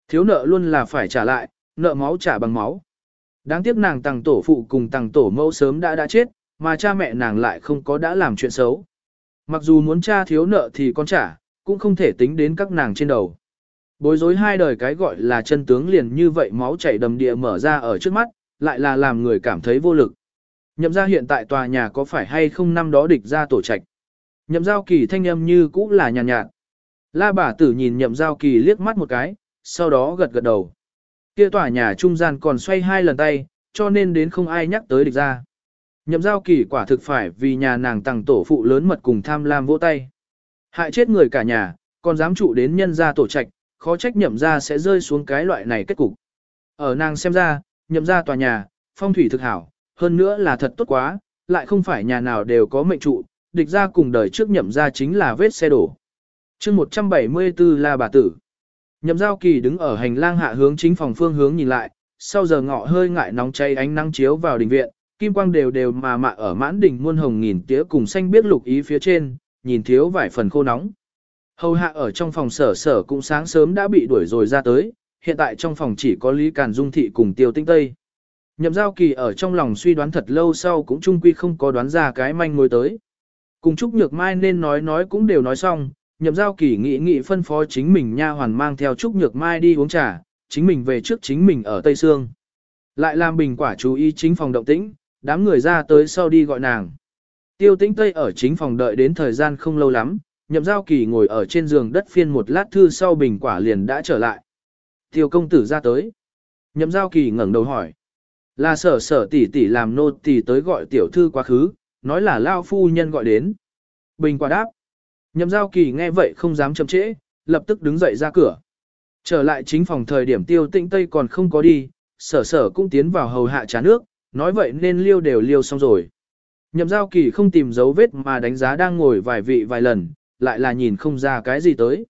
Thiếu nợ luôn là phải trả lại, nợ máu trả bằng máu. Đáng tiếc nàng tàng tổ phụ cùng tàng tổ mẫu sớm đã đã chết, mà cha mẹ nàng lại không có đã làm chuyện xấu. Mặc dù muốn cha thiếu nợ thì con trả, cũng không thể tính đến các nàng trên đầu. Bối rối hai đời cái gọi là chân tướng liền như vậy máu chảy đầm địa mở ra ở trước mắt, lại là làm người cảm thấy vô lực. Nhậm ra hiện tại tòa nhà có phải hay không năm đó địch ra tổ trạch. Nhậm giao kỳ thanh âm như cũ là nhàn nhạt, nhạt. La bà tử nhìn nhậm giao kỳ liếc mắt một cái, sau đó gật gật đầu. Kia tòa nhà trung gian còn xoay hai lần tay, cho nên đến không ai nhắc tới địch ra. Nhậm giao kỳ quả thực phải vì nhà nàng tặng tổ phụ lớn mật cùng tham lam vỗ tay. Hại chết người cả nhà, còn dám trụ đến nhân gia tổ trạch, khó trách nhậm ra sẽ rơi xuống cái loại này kết cục. Ở nàng xem ra, nhậm ra tòa nhà, phong thủy thực hảo, hơn nữa là thật tốt quá, lại không phải nhà nào đều có mệnh trụ, địch ra cùng đời trước nhậm ra chính là vết xe đổ. chương 174 là bà tử. Nhậm giao kỳ đứng ở hành lang hạ hướng chính phòng phương hướng nhìn lại, sau giờ ngọ hơi ngại nóng cháy ánh nắng chiếu vào đình viện, kim quang đều đều mà mạ ở mãn đỉnh muôn hồng nghìn tía cùng xanh biết lục ý phía trên, nhìn thiếu vài phần khô nóng. Hầu hạ ở trong phòng sở sở cũng sáng sớm đã bị đuổi rồi ra tới, hiện tại trong phòng chỉ có Lý Càn Dung Thị cùng Tiêu Tinh Tây. Nhậm giao kỳ ở trong lòng suy đoán thật lâu sau cũng chung quy không có đoán ra cái manh mối tới. Cùng Trúc Nhược Mai nên nói nói cũng đều nói xong, nhậm giao kỳ nghĩ nghĩ phân phó chính mình nha hoàn mang theo Trúc Nhược Mai đi uống trà, chính mình về trước chính mình ở Tây Sương. Lại làm bình quả chú ý chính phòng động tĩnh, đám người ra tới sau đi gọi nàng. Tiêu tĩnh Tây ở chính phòng đợi đến thời gian không lâu lắm, nhậm giao kỳ ngồi ở trên giường đất phiên một lát thư sau bình quả liền đã trở lại. Tiêu công tử ra tới. Nhậm giao kỳ ngẩng đầu hỏi. Là sở sở tỷ tỷ làm nô tỷ tới gọi tiểu thư quá khứ, nói là Lao phu nhân gọi đến. Bình quả đáp. Nhậm giao kỳ nghe vậy không dám chậm trễ, lập tức đứng dậy ra cửa. Trở lại chính phòng thời điểm tiêu tĩnh Tây còn không có đi, sở sở cũng tiến vào hầu hạ trà nước, nói vậy nên liêu đều liêu xong rồi. Nhậm giao kỳ không tìm dấu vết mà đánh giá đang ngồi vài vị vài lần, lại là nhìn không ra cái gì tới.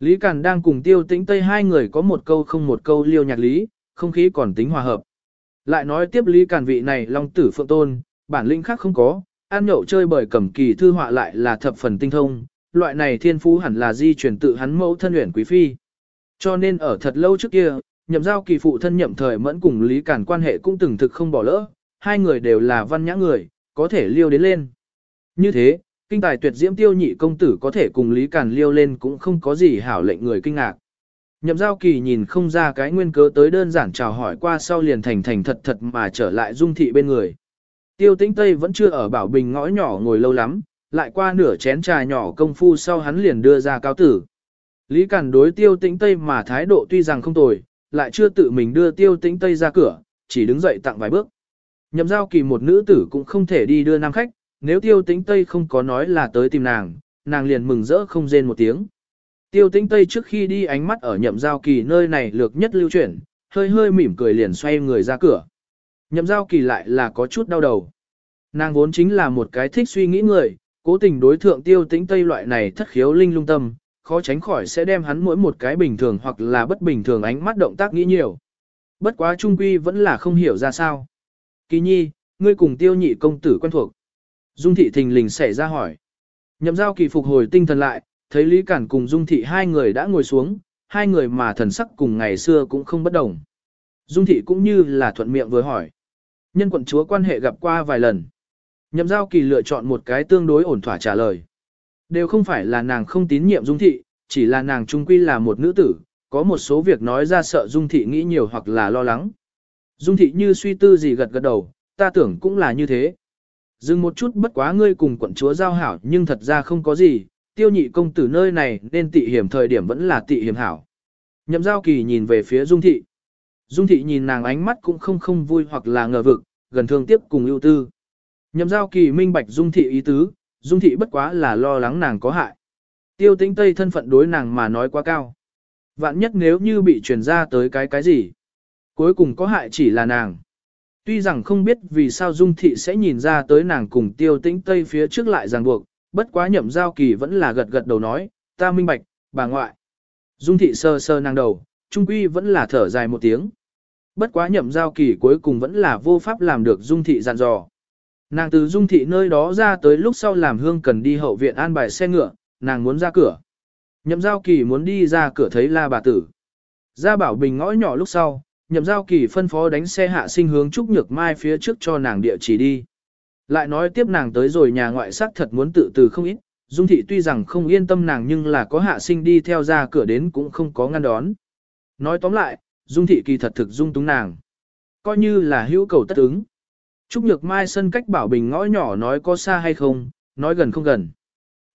Lý Càn đang cùng tiêu tĩnh Tây hai người có một câu không một câu liêu nhạc lý, không khí còn tính hòa hợp. Lại nói tiếp Lý Càn vị này long tử phượng tôn, bản lĩnh khác không có, ăn nhậu chơi bởi cẩm kỳ thư họa lại là thập phần tinh thông, loại này thiên phú hẳn là di truyền tự hắn mẫu thân luyện quý phi. Cho nên ở thật lâu trước kia, nhậm giao kỳ phụ thân nhậm thời mẫn cùng Lý Càn quan hệ cũng từng thực không bỏ lỡ, hai người đều là văn nhã người, có thể liêu đến lên. Như thế, kinh tài tuyệt diễm tiêu nhị công tử có thể cùng Lý Càn liêu lên cũng không có gì hảo lệnh người kinh ngạc. Nhậm giao kỳ nhìn không ra cái nguyên cớ tới đơn giản chào hỏi qua sau liền thành thành thật thật mà trở lại dung thị bên người. Tiêu tĩnh Tây vẫn chưa ở bảo bình ngõ nhỏ ngồi lâu lắm, lại qua nửa chén trà nhỏ công phu sau hắn liền đưa ra cáo tử. Lý Càn đối tiêu tĩnh Tây mà thái độ tuy rằng không tồi, lại chưa tự mình đưa tiêu tĩnh Tây ra cửa, chỉ đứng dậy tặng vài bước. Nhậm giao kỳ một nữ tử cũng không thể đi đưa nam khách, nếu tiêu tĩnh Tây không có nói là tới tìm nàng, nàng liền mừng rỡ không rên một tiếng. Tiêu tĩnh Tây trước khi đi ánh mắt ở nhậm giao kỳ nơi này lược nhất lưu chuyển, hơi hơi mỉm cười liền xoay người ra cửa. Nhậm giao kỳ lại là có chút đau đầu. Nàng vốn chính là một cái thích suy nghĩ người, cố tình đối thượng tiêu tĩnh Tây loại này thất khiếu linh lung tâm, khó tránh khỏi sẽ đem hắn mỗi một cái bình thường hoặc là bất bình thường ánh mắt động tác nghĩ nhiều. Bất quá trung quy vẫn là không hiểu ra sao. Kỳ nhi, ngươi cùng tiêu nhị công tử quen thuộc. Dung thị thình lình xảy ra hỏi. Nhậm giao kỳ phục hồi tinh thần lại, thấy Lý Cản cùng Dung thị hai người đã ngồi xuống, hai người mà thần sắc cùng ngày xưa cũng không bất đồng. Dung thị cũng như là thuận miệng vừa hỏi. Nhân quận chúa quan hệ gặp qua vài lần. Nhậm giao kỳ lựa chọn một cái tương đối ổn thỏa trả lời. Đều không phải là nàng không tín nhiệm Dung Thị, chỉ là nàng trung quy là một nữ tử, có một số việc nói ra sợ Dung Thị nghĩ nhiều hoặc là lo lắng. Dung Thị như suy tư gì gật gật đầu, ta tưởng cũng là như thế. Dừng một chút bất quá ngươi cùng quận chúa giao hảo nhưng thật ra không có gì, tiêu nhị công tử nơi này nên tị hiểm thời điểm vẫn là tị hiểm hảo. Nhậm giao kỳ nhìn về phía Dung Thị. Dung Thị nhìn nàng ánh mắt cũng không không vui hoặc là ngờ vực, gần thương tiếp cùng ưu tư. Nhậm giao kỳ minh bạch Dung Thị ý tứ, Dung thị bất quá là lo lắng nàng có hại. Tiêu tĩnh Tây thân phận đối nàng mà nói quá cao. Vạn nhất nếu như bị truyền ra tới cái cái gì. Cuối cùng có hại chỉ là nàng. Tuy rằng không biết vì sao Dung thị sẽ nhìn ra tới nàng cùng tiêu tĩnh Tây phía trước lại ràng buộc, bất quá nhậm giao kỳ vẫn là gật gật đầu nói, ta minh bạch, bà ngoại. Dung thị sơ sơ nàng đầu, trung quy vẫn là thở dài một tiếng. Bất quá nhậm giao kỳ cuối cùng vẫn là vô pháp làm được Dung thị dặn dò. Nàng từ dung thị nơi đó ra tới lúc sau làm hương cần đi hậu viện an bài xe ngựa, nàng muốn ra cửa. Nhậm giao kỳ muốn đi ra cửa thấy la bà tử. Ra bảo bình ngõ nhỏ lúc sau, nhậm giao kỳ phân phó đánh xe hạ sinh hướng Trúc Nhược Mai phía trước cho nàng địa chỉ đi. Lại nói tiếp nàng tới rồi nhà ngoại sắc thật muốn tự từ không ít, Dung thị tuy rằng không yên tâm nàng nhưng là có hạ sinh đi theo ra cửa đến cũng không có ngăn đón. Nói tóm lại, Dung thị kỳ thật thực dung túng nàng. Coi như là hữu cầu tất ứng. Trúc Nhược Mai sân cách bảo bình ngõ nhỏ nói có xa hay không, nói gần không gần.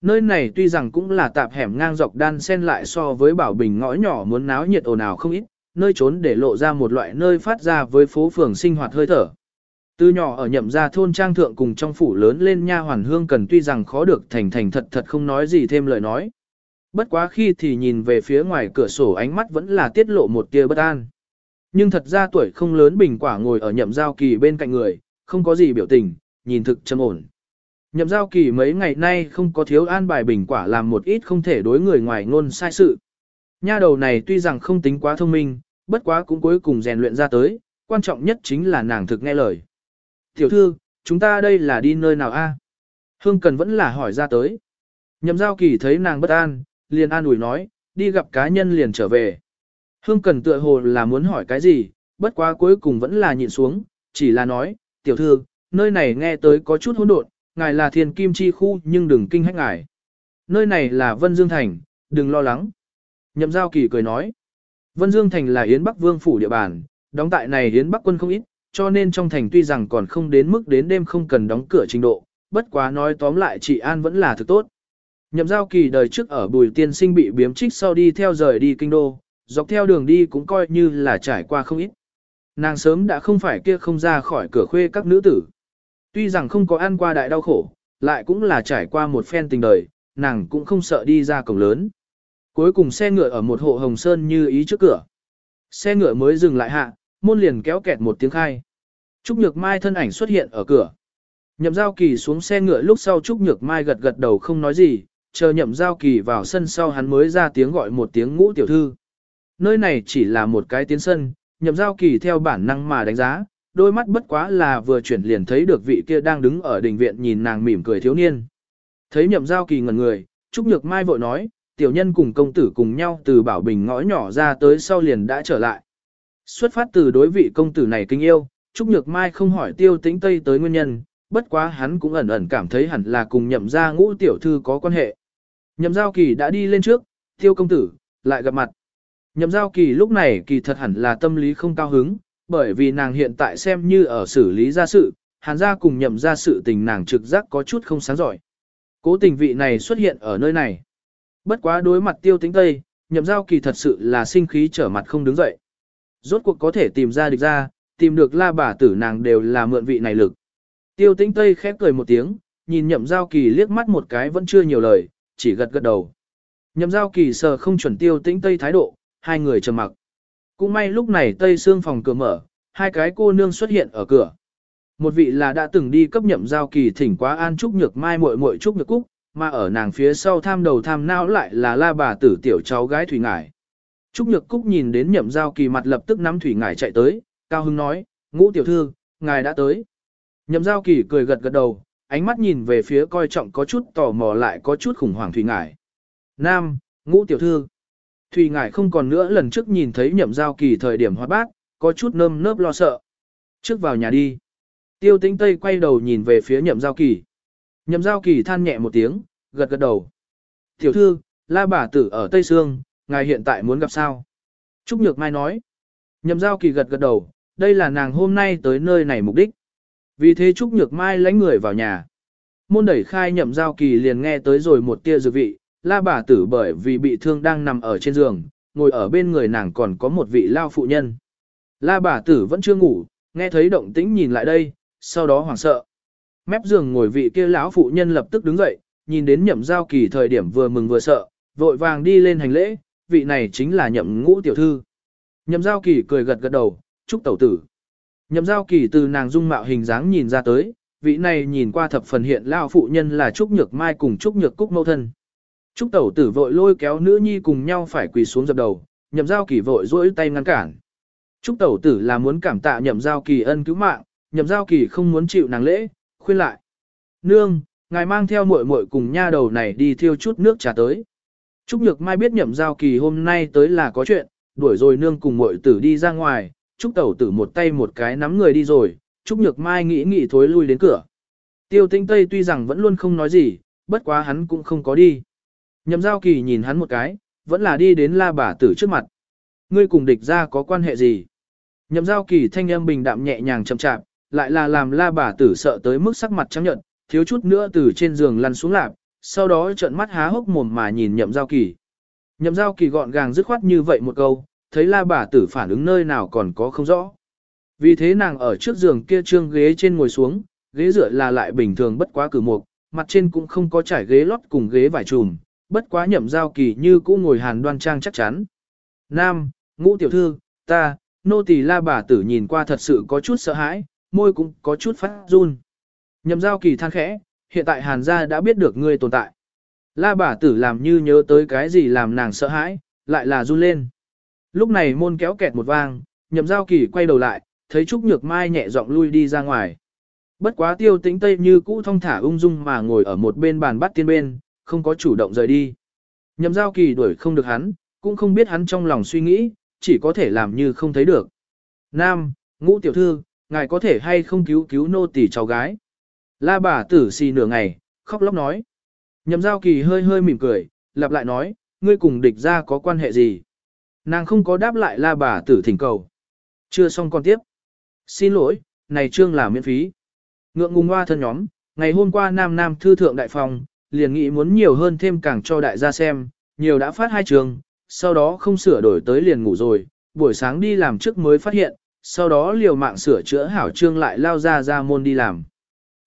Nơi này tuy rằng cũng là tạp hẻm ngang dọc đan xen lại so với bảo bình ngõ nhỏ muốn náo nhiệt ồn ào không ít, nơi trốn để lộ ra một loại nơi phát ra với phố phường sinh hoạt hơi thở. Từ nhỏ ở nhậm gia thôn trang thượng cùng trong phủ lớn lên nha hoàn hương cần tuy rằng khó được thành thành thật thật không nói gì thêm lời nói. Bất quá khi thì nhìn về phía ngoài cửa sổ ánh mắt vẫn là tiết lộ một tia bất an. Nhưng thật ra tuổi không lớn bình quả ngồi ở nhậm giao kỳ bên cạnh người, không có gì biểu tình, nhìn thực trầm ổn. Nhậm giao kỳ mấy ngày nay không có thiếu an bài bình quả làm một ít không thể đối người ngoài ngôn sai sự. Nha đầu này tuy rằng không tính quá thông minh, bất quá cũng cuối cùng rèn luyện ra tới, quan trọng nhất chính là nàng thực nghe lời. Tiểu thư, chúng ta đây là đi nơi nào a? Hương Cần vẫn là hỏi ra tới. Nhậm giao kỳ thấy nàng bất an, liền an ủi nói, đi gặp cá nhân liền trở về. Hương Cần tựa hồ là muốn hỏi cái gì, bất quá cuối cùng vẫn là nhịn xuống, chỉ là nói, tiểu thư, nơi này nghe tới có chút hỗn độn, ngài là thiên kim chi khu nhưng đừng kinh hách ngài. Nơi này là Vân Dương Thành, đừng lo lắng. Nhậm giao kỳ cười nói. Vân Dương Thành là Yến Bắc Vương phủ địa bàn, đóng tại này Yến Bắc quân không ít, cho nên trong thành tuy rằng còn không đến mức đến đêm không cần đóng cửa trình độ, bất quá nói tóm lại chị An vẫn là thực tốt. Nhậm giao kỳ đời trước ở bùi tiên sinh bị biếm trích sau đi theo rời đi kinh đô, dọc theo đường đi cũng coi như là trải qua không ít. Nàng sớm đã không phải kia không ra khỏi cửa khuê các nữ tử. Tuy rằng không có ăn qua đại đau khổ, lại cũng là trải qua một phen tình đời, nàng cũng không sợ đi ra cổng lớn. Cuối cùng xe ngựa ở một hộ hồng sơn như ý trước cửa. Xe ngựa mới dừng lại hạ, môn liền kéo kẹt một tiếng khai. Trúc Nhược Mai thân ảnh xuất hiện ở cửa. Nhậm giao kỳ xuống xe ngựa lúc sau Trúc Nhược Mai gật gật đầu không nói gì, chờ nhậm giao kỳ vào sân sau hắn mới ra tiếng gọi một tiếng ngũ tiểu thư. Nơi này chỉ là một cái tiến sân, nhậm giao kỳ theo bản năng mà đánh giá, đôi mắt bất quá là vừa chuyển liền thấy được vị kia đang đứng ở đình viện nhìn nàng mỉm cười thiếu niên. Thấy nhậm giao kỳ ngẩn người, Trúc Nhược Mai vội nói, tiểu nhân cùng công tử cùng nhau từ bảo bình ngõ nhỏ ra tới sau liền đã trở lại. Xuất phát từ đối vị công tử này kinh yêu, Trúc Nhược Mai không hỏi tiêu tĩnh Tây tới nguyên nhân, bất quá hắn cũng ẩn ẩn cảm thấy hẳn là cùng nhậm gia ngũ tiểu thư có quan hệ. Nhậm giao kỳ đã đi lên trước, tiêu công tử, lại gặp mặt. Nhậm giao kỳ lúc này kỳ thật hẳn là tâm lý không cao hứng, bởi vì nàng hiện tại xem như ở xử lý gia sự, hàn gia cùng nhậm gia sự tình nàng trực giác có chút không sáng giỏi. Cố tình vị này xuất hiện ở nơi này. Bất quá đối mặt tiêu tính tây, nhậm giao kỳ thật sự là sinh khí trở mặt không đứng dậy. Rốt cuộc có thể tìm ra địch ra, tìm được la bà tử nàng đều là mượn vị này lực. Tiêu tĩnh tây khép cười một tiếng, nhìn nhậm giao kỳ liếc mắt một cái vẫn chưa nhiều lời, chỉ gật gật đầu. Nhậm giao kỳ sờ không chuẩn tiêu tĩnh tây thái độ, hai người trầm mặc. Cũng may lúc này tây xương phòng cửa mở, hai cái cô nương xuất hiện ở cửa. Một vị là đã từng đi cấp nhậm giao kỳ thỉnh quá an trúc nhược mai muội muội trúc nhược cúc, mà ở nàng phía sau tham đầu tham não lại là la bà tử tiểu cháu gái Thủy Ngải. Trúc Nhược Cúc nhìn đến nhậm giao kỳ mặt lập tức nắm Thủy Ngải chạy tới, cao hưng nói, ngũ tiểu thư, ngài đã tới. Nhậm giao kỳ cười gật gật đầu, ánh mắt nhìn về phía coi trọng có chút tò mò lại có chút khủng hoảng Thủy Ngải. Nam, ngũ tiểu thư. Thủy Ngải không còn nữa lần trước nhìn thấy nhậm giao kỳ thời điểm hóa bát, có chút nơm nớp lo sợ. Trước vào nhà đi. Tiêu tĩnh Tây quay đầu nhìn về phía nhậm giao kỳ. Nhậm giao kỳ than nhẹ một tiếng, gật gật đầu. Tiểu thư, la bà tử ở Tây Sương, ngài hiện tại muốn gặp sao? Trúc Nhược Mai nói. Nhậm giao kỳ gật gật đầu, đây là nàng hôm nay tới nơi này mục đích. Vì thế Trúc Nhược Mai lãnh người vào nhà. Môn đẩy khai nhậm giao kỳ liền nghe tới rồi một tia dược vị, la bà tử bởi vì bị thương đang nằm ở trên giường, ngồi ở bên người nàng còn có một vị lao phụ nhân. La bà tử vẫn chưa ngủ, nghe thấy động tĩnh nhìn lại đây, sau đó hoảng sợ. Mép giường ngồi vị kia lão phụ nhân lập tức đứng dậy, nhìn đến nhậm giao kỳ thời điểm vừa mừng vừa sợ, vội vàng đi lên hành lễ, vị này chính là nhậm ngũ tiểu thư. Nhậm giao kỳ cười gật gật đầu, chúc tẩu tử. Nhậm giao kỳ từ nàng dung mạo hình dáng nhìn ra tới, vị này nhìn qua thập phần hiện lao phụ nhân là Trúc Nhược Mai cùng Trúc Nhược Cúc mâu thân. Trúc tẩu tử vội lôi kéo nữ nhi cùng nhau phải quỳ xuống dập đầu, nhậm giao kỳ vội duỗi tay ngăn cản. Trúc tẩu tử là muốn cảm tạ nhậm giao kỳ ân cứu mạng, nhậm giao kỳ không muốn chịu nàng lễ, khuyên lại. Nương, ngài mang theo muội muội cùng nha đầu này đi thiêu chút nước trà tới. Trúc Nhược Mai biết nhậm giao kỳ hôm nay tới là có chuyện, đuổi rồi nương cùng muội tử đi ra ngoài, Trúc Tẩu tử một tay một cái nắm người đi rồi, Trúc Nhược Mai nghĩ nghĩ thối lui đến cửa. Tiêu Tinh Tây tuy rằng vẫn luôn không nói gì, bất quá hắn cũng không có đi. Nhậm giao kỳ nhìn hắn một cái, vẫn là đi đến la bà tử trước mặt. Ngươi cùng địch ra có quan hệ gì? Nhậm giao kỳ thanh âm bình đạm nhẹ nhàng chậm chạp, lại là làm la bà tử sợ tới mức sắc mặt trắng nhợt, thiếu chút nữa từ trên giường lăn xuống lạp, sau đó trợn mắt há hốc mồm mà nhìn nhậm giao kỳ. Nhậm giao kỳ gọn gàng dứt khoát như vậy một câu, thấy la bà tử phản ứng nơi nào còn có không rõ. Vì thế nàng ở trước giường kia trương ghế trên ngồi xuống, ghế dựa là lại bình thường bất quá cử mục, mặt trên cũng không có trải ghế lót cùng ghế vải trùm, bất quá nhậm giao kỳ như cũ ngồi hàn đoan trang chắc chắn. Nam, ngũ tiểu thư, ta, nô tỳ la bà tử nhìn qua thật sự có chút sợ hãi, môi cũng có chút phát run. Nhậm giao kỳ than khẽ, hiện tại hàn gia đã biết được ngươi tồn tại. La bà tử làm như nhớ tới cái gì làm nàng sợ hãi, lại là run lên. Lúc này môn kéo kẹt một vang, nhậm giao kỳ quay đầu lại, thấy Trúc Nhược Mai nhẹ giọng lui đi ra ngoài. Bất quá tiêu tĩnh tây như cũ thong thả ung dung mà ngồi ở một bên bàn bắt tiên bên, không có chủ động rời đi. Nhậm giao kỳ đuổi không được hắn, cũng không biết hắn trong lòng suy nghĩ, chỉ có thể làm như không thấy được. Nam, ngũ tiểu thư, ngài có thể hay không cứu cứu nô tỳ cháu gái. La bà tử xì nửa ngày, khóc lóc nói. Nhậm giao kỳ hơi hơi mỉm cười, lặp lại nói, ngươi cùng địch ra có quan hệ gì? Nàng không có đáp lại la bà tử thỉnh cầu. Chưa xong còn tiếp. Xin lỗi, này trương là miễn phí. Ngượng ngùng hoa thân nhóm, ngày hôm qua Nam Nam thư thượng đại phòng, liền nghĩ muốn nhiều hơn thêm càng cho đại gia xem, nhiều đã phát hai trường, sau đó không sửa đổi tới liền ngủ rồi, buổi sáng đi làm trước mới phát hiện, sau đó liều mạng sửa chữa hảo trương lại lao ra ra môn đi làm.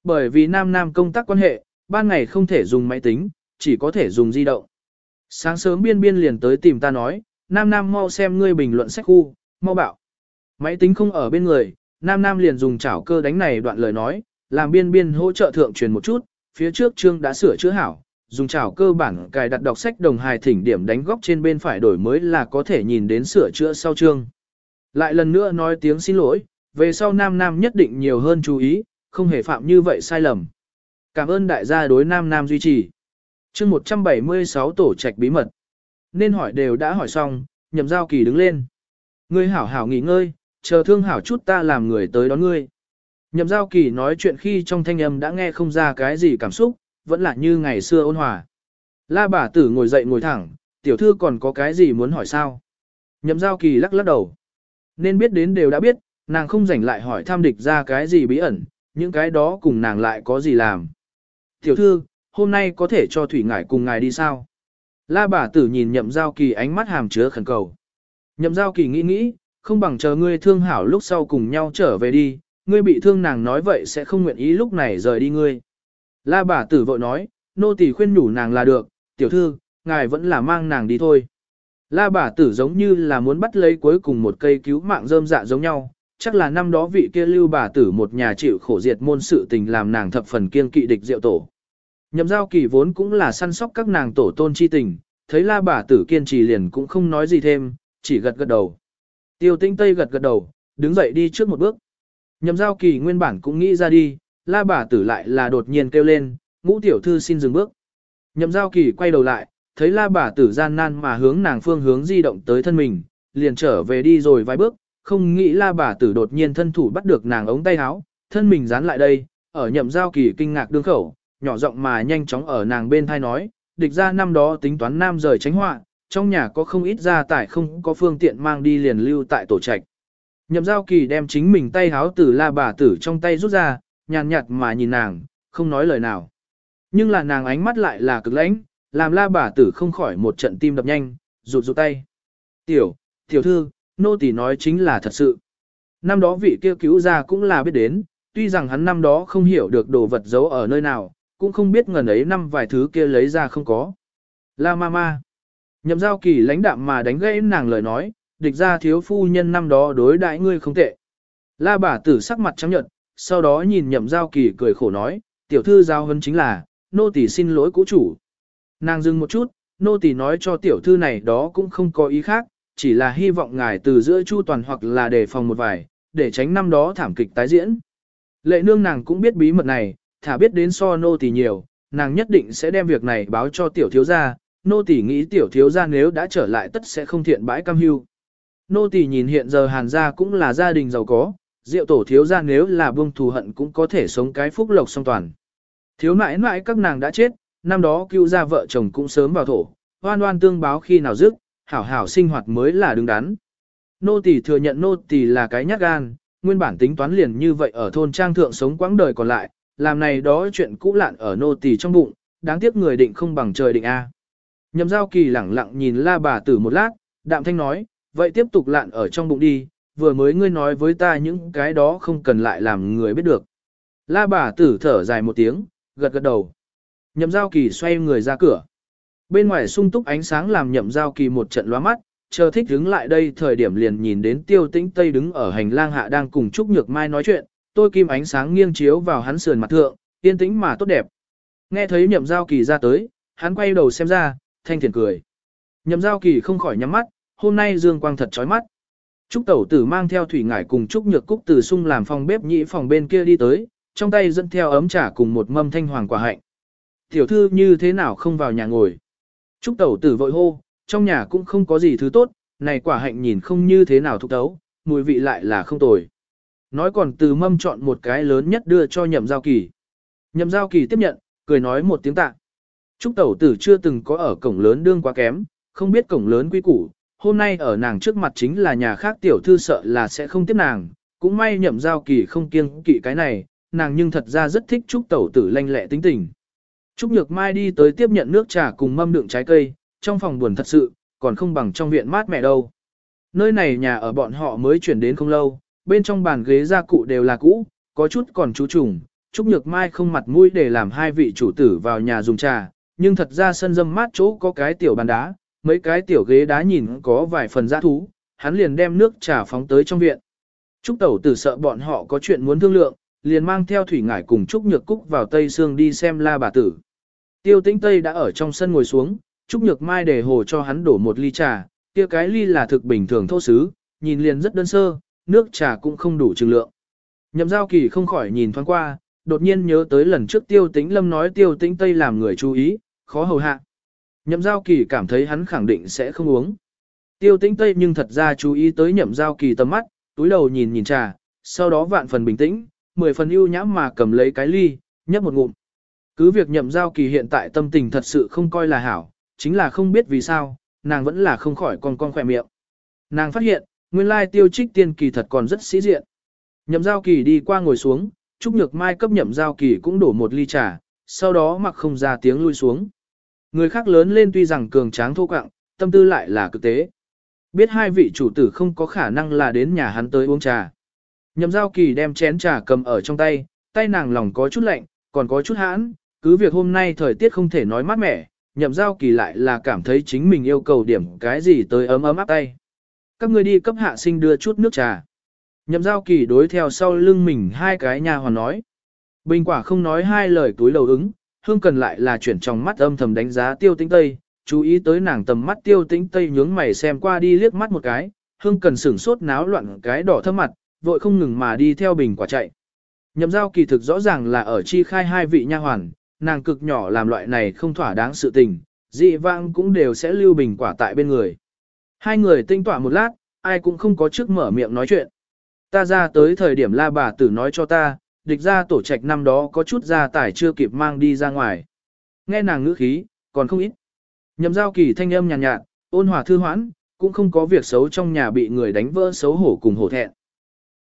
Bởi vì nam nam công tác quan hệ, ban ngày không thể dùng máy tính, chỉ có thể dùng di động. Sáng sớm biên biên liền tới tìm ta nói, nam nam mau xem ngươi bình luận sách khu, mau bảo. Máy tính không ở bên người, nam nam liền dùng chảo cơ đánh này đoạn lời nói, làm biên biên hỗ trợ thượng truyền một chút, phía trước chương đã sửa chữa hảo, dùng chảo cơ bản cài đặt đọc sách đồng hài thỉnh điểm đánh góc trên bên phải đổi mới là có thể nhìn đến sửa chữa sau chương. Lại lần nữa nói tiếng xin lỗi, về sau nam nam nhất định nhiều hơn chú ý, không hề phạm như vậy sai lầm. Cảm ơn đại gia đối nam nam duy trì. chương 176 tổ trạch bí mật. Nên hỏi đều đã hỏi xong, nhậm giao kỳ đứng lên. Ngươi hảo hảo nghỉ ngơi, chờ thương hảo chút ta làm người tới đón ngươi. Nhậm giao kỳ nói chuyện khi trong thanh âm đã nghe không ra cái gì cảm xúc, vẫn là như ngày xưa ôn hòa. La bà tử ngồi dậy ngồi thẳng, tiểu thư còn có cái gì muốn hỏi sao? Nhậm giao kỳ lắc lắc đầu. Nên biết đến đều đã biết, nàng không rảnh lại hỏi tham địch ra cái gì bí ẩn, những cái đó cùng nàng lại có gì làm. Tiểu thư, hôm nay có thể cho Thủy Ngải cùng ngài đi sao? La bà tử nhìn nhậm giao kỳ ánh mắt hàm chứa khẩn cầu. Nhậm giao kỳ nghĩ nghĩ, không bằng chờ ngươi thương hảo lúc sau cùng nhau trở về đi, ngươi bị thương nàng nói vậy sẽ không nguyện ý lúc này rời đi ngươi. La bà tử vội nói, nô tỳ khuyên nhủ nàng là được, tiểu thư, ngài vẫn là mang nàng đi thôi. La bà tử giống như là muốn bắt lấy cuối cùng một cây cứu mạng rơm dạ giống nhau, chắc là năm đó vị kia lưu bà tử một nhà chịu khổ diệt môn sự tình làm nàng thập phần kiên kỵ địch diệu tổ. Nhậm giao kỳ vốn cũng là săn sóc các nàng tổ tôn chi tình, thấy la bà tử kiên trì liền cũng không nói gì thêm, chỉ gật gật đầu. Tiêu tinh tây gật gật đầu, đứng dậy đi trước một bước. Nhậm giao kỳ nguyên bản cũng nghĩ ra đi, la bà tử lại là đột nhiên kêu lên, ngũ tiểu thư xin dừng bước. Nhậm giao kỳ quay đầu lại, thấy la bà tử gian nan mà hướng nàng phương hướng di động tới thân mình, liền trở về đi rồi vài bước, không nghĩ la bà tử đột nhiên thân thủ bắt được nàng ống tay áo, thân mình dán lại đây, ở nhậm giao kỳ kinh ngạc đương khẩu, nhỏ giọng mà nhanh chóng ở nàng bên thai nói, địch ra năm đó tính toán nam rời tránh họa, trong nhà có không ít gia tải không có phương tiện mang đi liền lưu tại tổ trạch. Nhậm giao kỳ đem chính mình tay háo từ la bà tử trong tay rút ra, nhàn nhạt mà nhìn nàng, không nói lời nào. Nhưng là nàng ánh mắt lại là cực lãnh, làm la bà tử không khỏi một trận tim đập nhanh, rụt rụt tay. Tiểu, tiểu thư, nô tỳ nói chính là thật sự. Năm đó vị kia cứu ra cũng là biết đến, tuy rằng hắn năm đó không hiểu được đồ vật giấu ở nơi nào, cũng không biết ngần ấy năm vài thứ kia lấy ra không có. La mama. Nhậm giao kỳ lãnh đạm mà đánh gãy nàng lời nói, địch ra thiếu phu nhân năm đó đối đại ngươi không tệ. La bà tử sắc mặt trắng nhợt, sau đó nhìn nhậm giao kỳ cười khổ nói, tiểu thư giao hân chính là, nô tỳ xin lỗi cũ chủ. Nàng dừng một chút, nô tỳ nói cho tiểu thư này đó cũng không có ý khác, chỉ là hy vọng ngài từ giữa chu toàn hoặc là đề phòng một vài, để tránh năm đó thảm kịch tái diễn. Lệ nương nàng cũng biết bí mật này, thả biết đến so nô tỳ nhiều, nàng nhất định sẽ đem việc này báo cho tiểu thiếu gia, nô tỳ nghĩ tiểu thiếu gia nếu đã trở lại tất sẽ không thiện bãi cam hưu. Nô tỳ nhìn hiện giờ hàn gia cũng là gia đình giàu có, diệu tổ thiếu gia nếu là buông thù hận cũng có thể sống cái phúc lộc song toàn. Thiếu nãi nãi các nàng đã chết, năm đó cứu ra vợ chồng cũng sớm vào thổ, hoan hoan tương báo khi nào dứt, hảo hảo sinh hoạt mới là đứng đắn. Nô tỳ thừa nhận nô tỳ là cái nhát gan, nguyên bản tính toán liền như vậy ở thôn trang thượng sống quãng đời còn lại, làm này đó chuyện cũ lạn ở nô tỳ trong bụng, đáng tiếc người định không bằng trời định a. Nhậm giao kỳ lẳng lặng nhìn la bà tử một lát, đạm thanh nói, vậy tiếp tục lạn ở trong bụng đi, vừa mới ngươi nói với ta những cái đó không cần lại làm người biết được. La bà tử thở dài một tiếng, gật gật đầu. Nhậm giao kỳ xoay người ra cửa. Bên ngoài sung túc ánh sáng làm nhậm giao kỳ một trận lóa mắt, chờ thích đứng lại đây thời điểm liền nhìn đến tiêu tĩnh Tây đứng ở hành lang hạ đang cùng Trúc Nhược Mai nói chuyện, tôi kim ánh sáng nghiêng chiếu vào hắn sườn mặt thượng, yên tĩnh mà tốt đẹp. Nghe thấy nhậm giao kỳ ra tới, hắn quay đầu xem ra, thanh thiền cười. Nhậm giao kỳ không khỏi nhắm mắt, hôm nay dương quang thật chói mắt. Trúc tẩu tử mang theo thủy ngải cùng Trúc Nhược Cúc từ sung làm phòng bếp nhị phòng bên kia đi tới, trong tay dẫn theo ấm trà cùng một mâm thanh hoàng quả hạnh. Tiểu thư như thế nào không vào nhà ngồi. Trúc tẩu tử vội hô, trong nhà cũng không có gì thứ tốt, này quả hạnh nhìn không như thế nào thúc tấu, mùi vị lại là không tồi. Nói còn từ mâm chọn một cái lớn nhất đưa cho nhậm giao kỳ. Nhậm giao kỳ tiếp nhận, cười nói một tiếng tạ. Trúc tẩu tử chưa từng có ở cổng lớn đương quá kém, không biết cổng lớn quy củ, hôm nay ở nàng trước mặt chính là nhà khác tiểu thư sợ là sẽ không tiếp nàng, cũng may nhậm giao kỳ không kiêng kỵ cái này, nàng nhưng thật ra rất thích Trúc tẩu tử lanh lẹ tính tình. Trúc Nhược Mai đi tới tiếp nhận nước trà cùng mâm đựng trái cây, trong phòng buồn thật sự, còn không bằng trong viện mát mẹ đâu. Nơi này nhà ở bọn họ mới chuyển đến không lâu, bên trong bàn ghế gia cụ đều là cũ, có chút còn chú trùng, Trúc Nhược Mai không mặt mũi để làm hai vị chủ tử vào nhà dùng trà, nhưng thật ra sân dâm mát chỗ có cái tiểu bàn đá, mấy cái tiểu ghế đá nhìn có vài phần giá thú, hắn liền đem nước trà phóng tới trong viện. Trúc Tẩu tử sợ bọn họ có chuyện muốn thương lượng, liền mang theo Thủy Ngải cùng Trúc Nhược Cúc vào Tây Sương đi xem la bà tử. Tiêu tĩnh Tây đã ở trong sân ngồi xuống, Trúc Nhược Mai để hồ cho hắn đổ một ly trà, kia cái ly là thực bình thường thô sứ, nhìn liền rất đơn sơ, nước trà cũng không đủ chừng lượng. Nhậm giao kỳ không khỏi nhìn thoáng qua, đột nhiên nhớ tới lần trước tiêu tĩnh lâm nói tiêu tĩnh Tây làm người chú ý, khó hầu hạ. Nhậm giao kỳ cảm thấy hắn khẳng định sẽ không uống. Tiêu tĩnh Tây nhưng thật ra chú ý tới nhậm giao kỳ tầm mắt, túi đầu nhìn nhìn trà, sau đó vạn phần bình tĩnh, mười phần ưu nhãm mà cầm lấy cái ly, nhấp một ngụm. Cứ việc nhậm giao kỳ hiện tại tâm tình thật sự không coi là hảo, chính là không biết vì sao, nàng vẫn là không khỏi con con khỏe miệng. Nàng phát hiện, nguyên lai tiêu trích tiên kỳ thật còn rất sĩ diện. Nhậm giao kỳ đi qua ngồi xuống, Trúc Nhược Mai cấp nhậm giao kỳ cũng đổ một ly trà, sau đó mặc không ra tiếng lui xuống. Người khác lớn lên tuy rằng cường tráng thô quạng, tâm tư lại là cực tế. Biết hai vị chủ tử không có khả năng là đến nhà hắn tới uống trà. Nhậm giao kỳ đem chén trà cầm ở trong tay, tay nàng lòng có chút lạnh, còn có chút hãn, cứ việc hôm nay thời tiết không thể nói mát mẻ, nhậm giao kỳ lại là cảm thấy chính mình yêu cầu điểm cái gì tới ấm ấm áp tay. Các người đi cấp hạ sinh đưa chút nước trà. Nhậm giao kỳ đối theo sau lưng mình hai cái nhà hoàn nói. Bình quả không nói hai lời túi lầu ứng, hương cần lại là chuyển trong mắt âm thầm đánh giá tiêu tĩnh tây, chú ý tới nàng tầm mắt tiêu tĩnh tây nhướng mày xem qua đi liếc mắt một cái, hương cần sửng sốt náo loạn cái đỏ thâm mặt, vội không ngừng mà đi theo bình quả chạy. Nhậm giao kỳ thực rõ ràng là ở chi khai hai vị nha hoàn, nàng cực nhỏ làm loại này không thỏa đáng sự tình, dị vãng cũng đều sẽ lưu bình quả tại bên người. Hai người tinh tỏa một lát, ai cũng không có trước mở miệng nói chuyện. Ta ra tới thời điểm la bà tử nói cho ta, địch ra tổ trạch năm đó có chút gia tải chưa kịp mang đi ra ngoài. Nghe nàng ngữ khí, còn không ít. Nhậm giao kỳ thanh âm nhàn nhạt, nhạt, ôn hòa thư hoãn, cũng không có việc xấu trong nhà bị người đánh vỡ xấu hổ cùng hổ thẹn.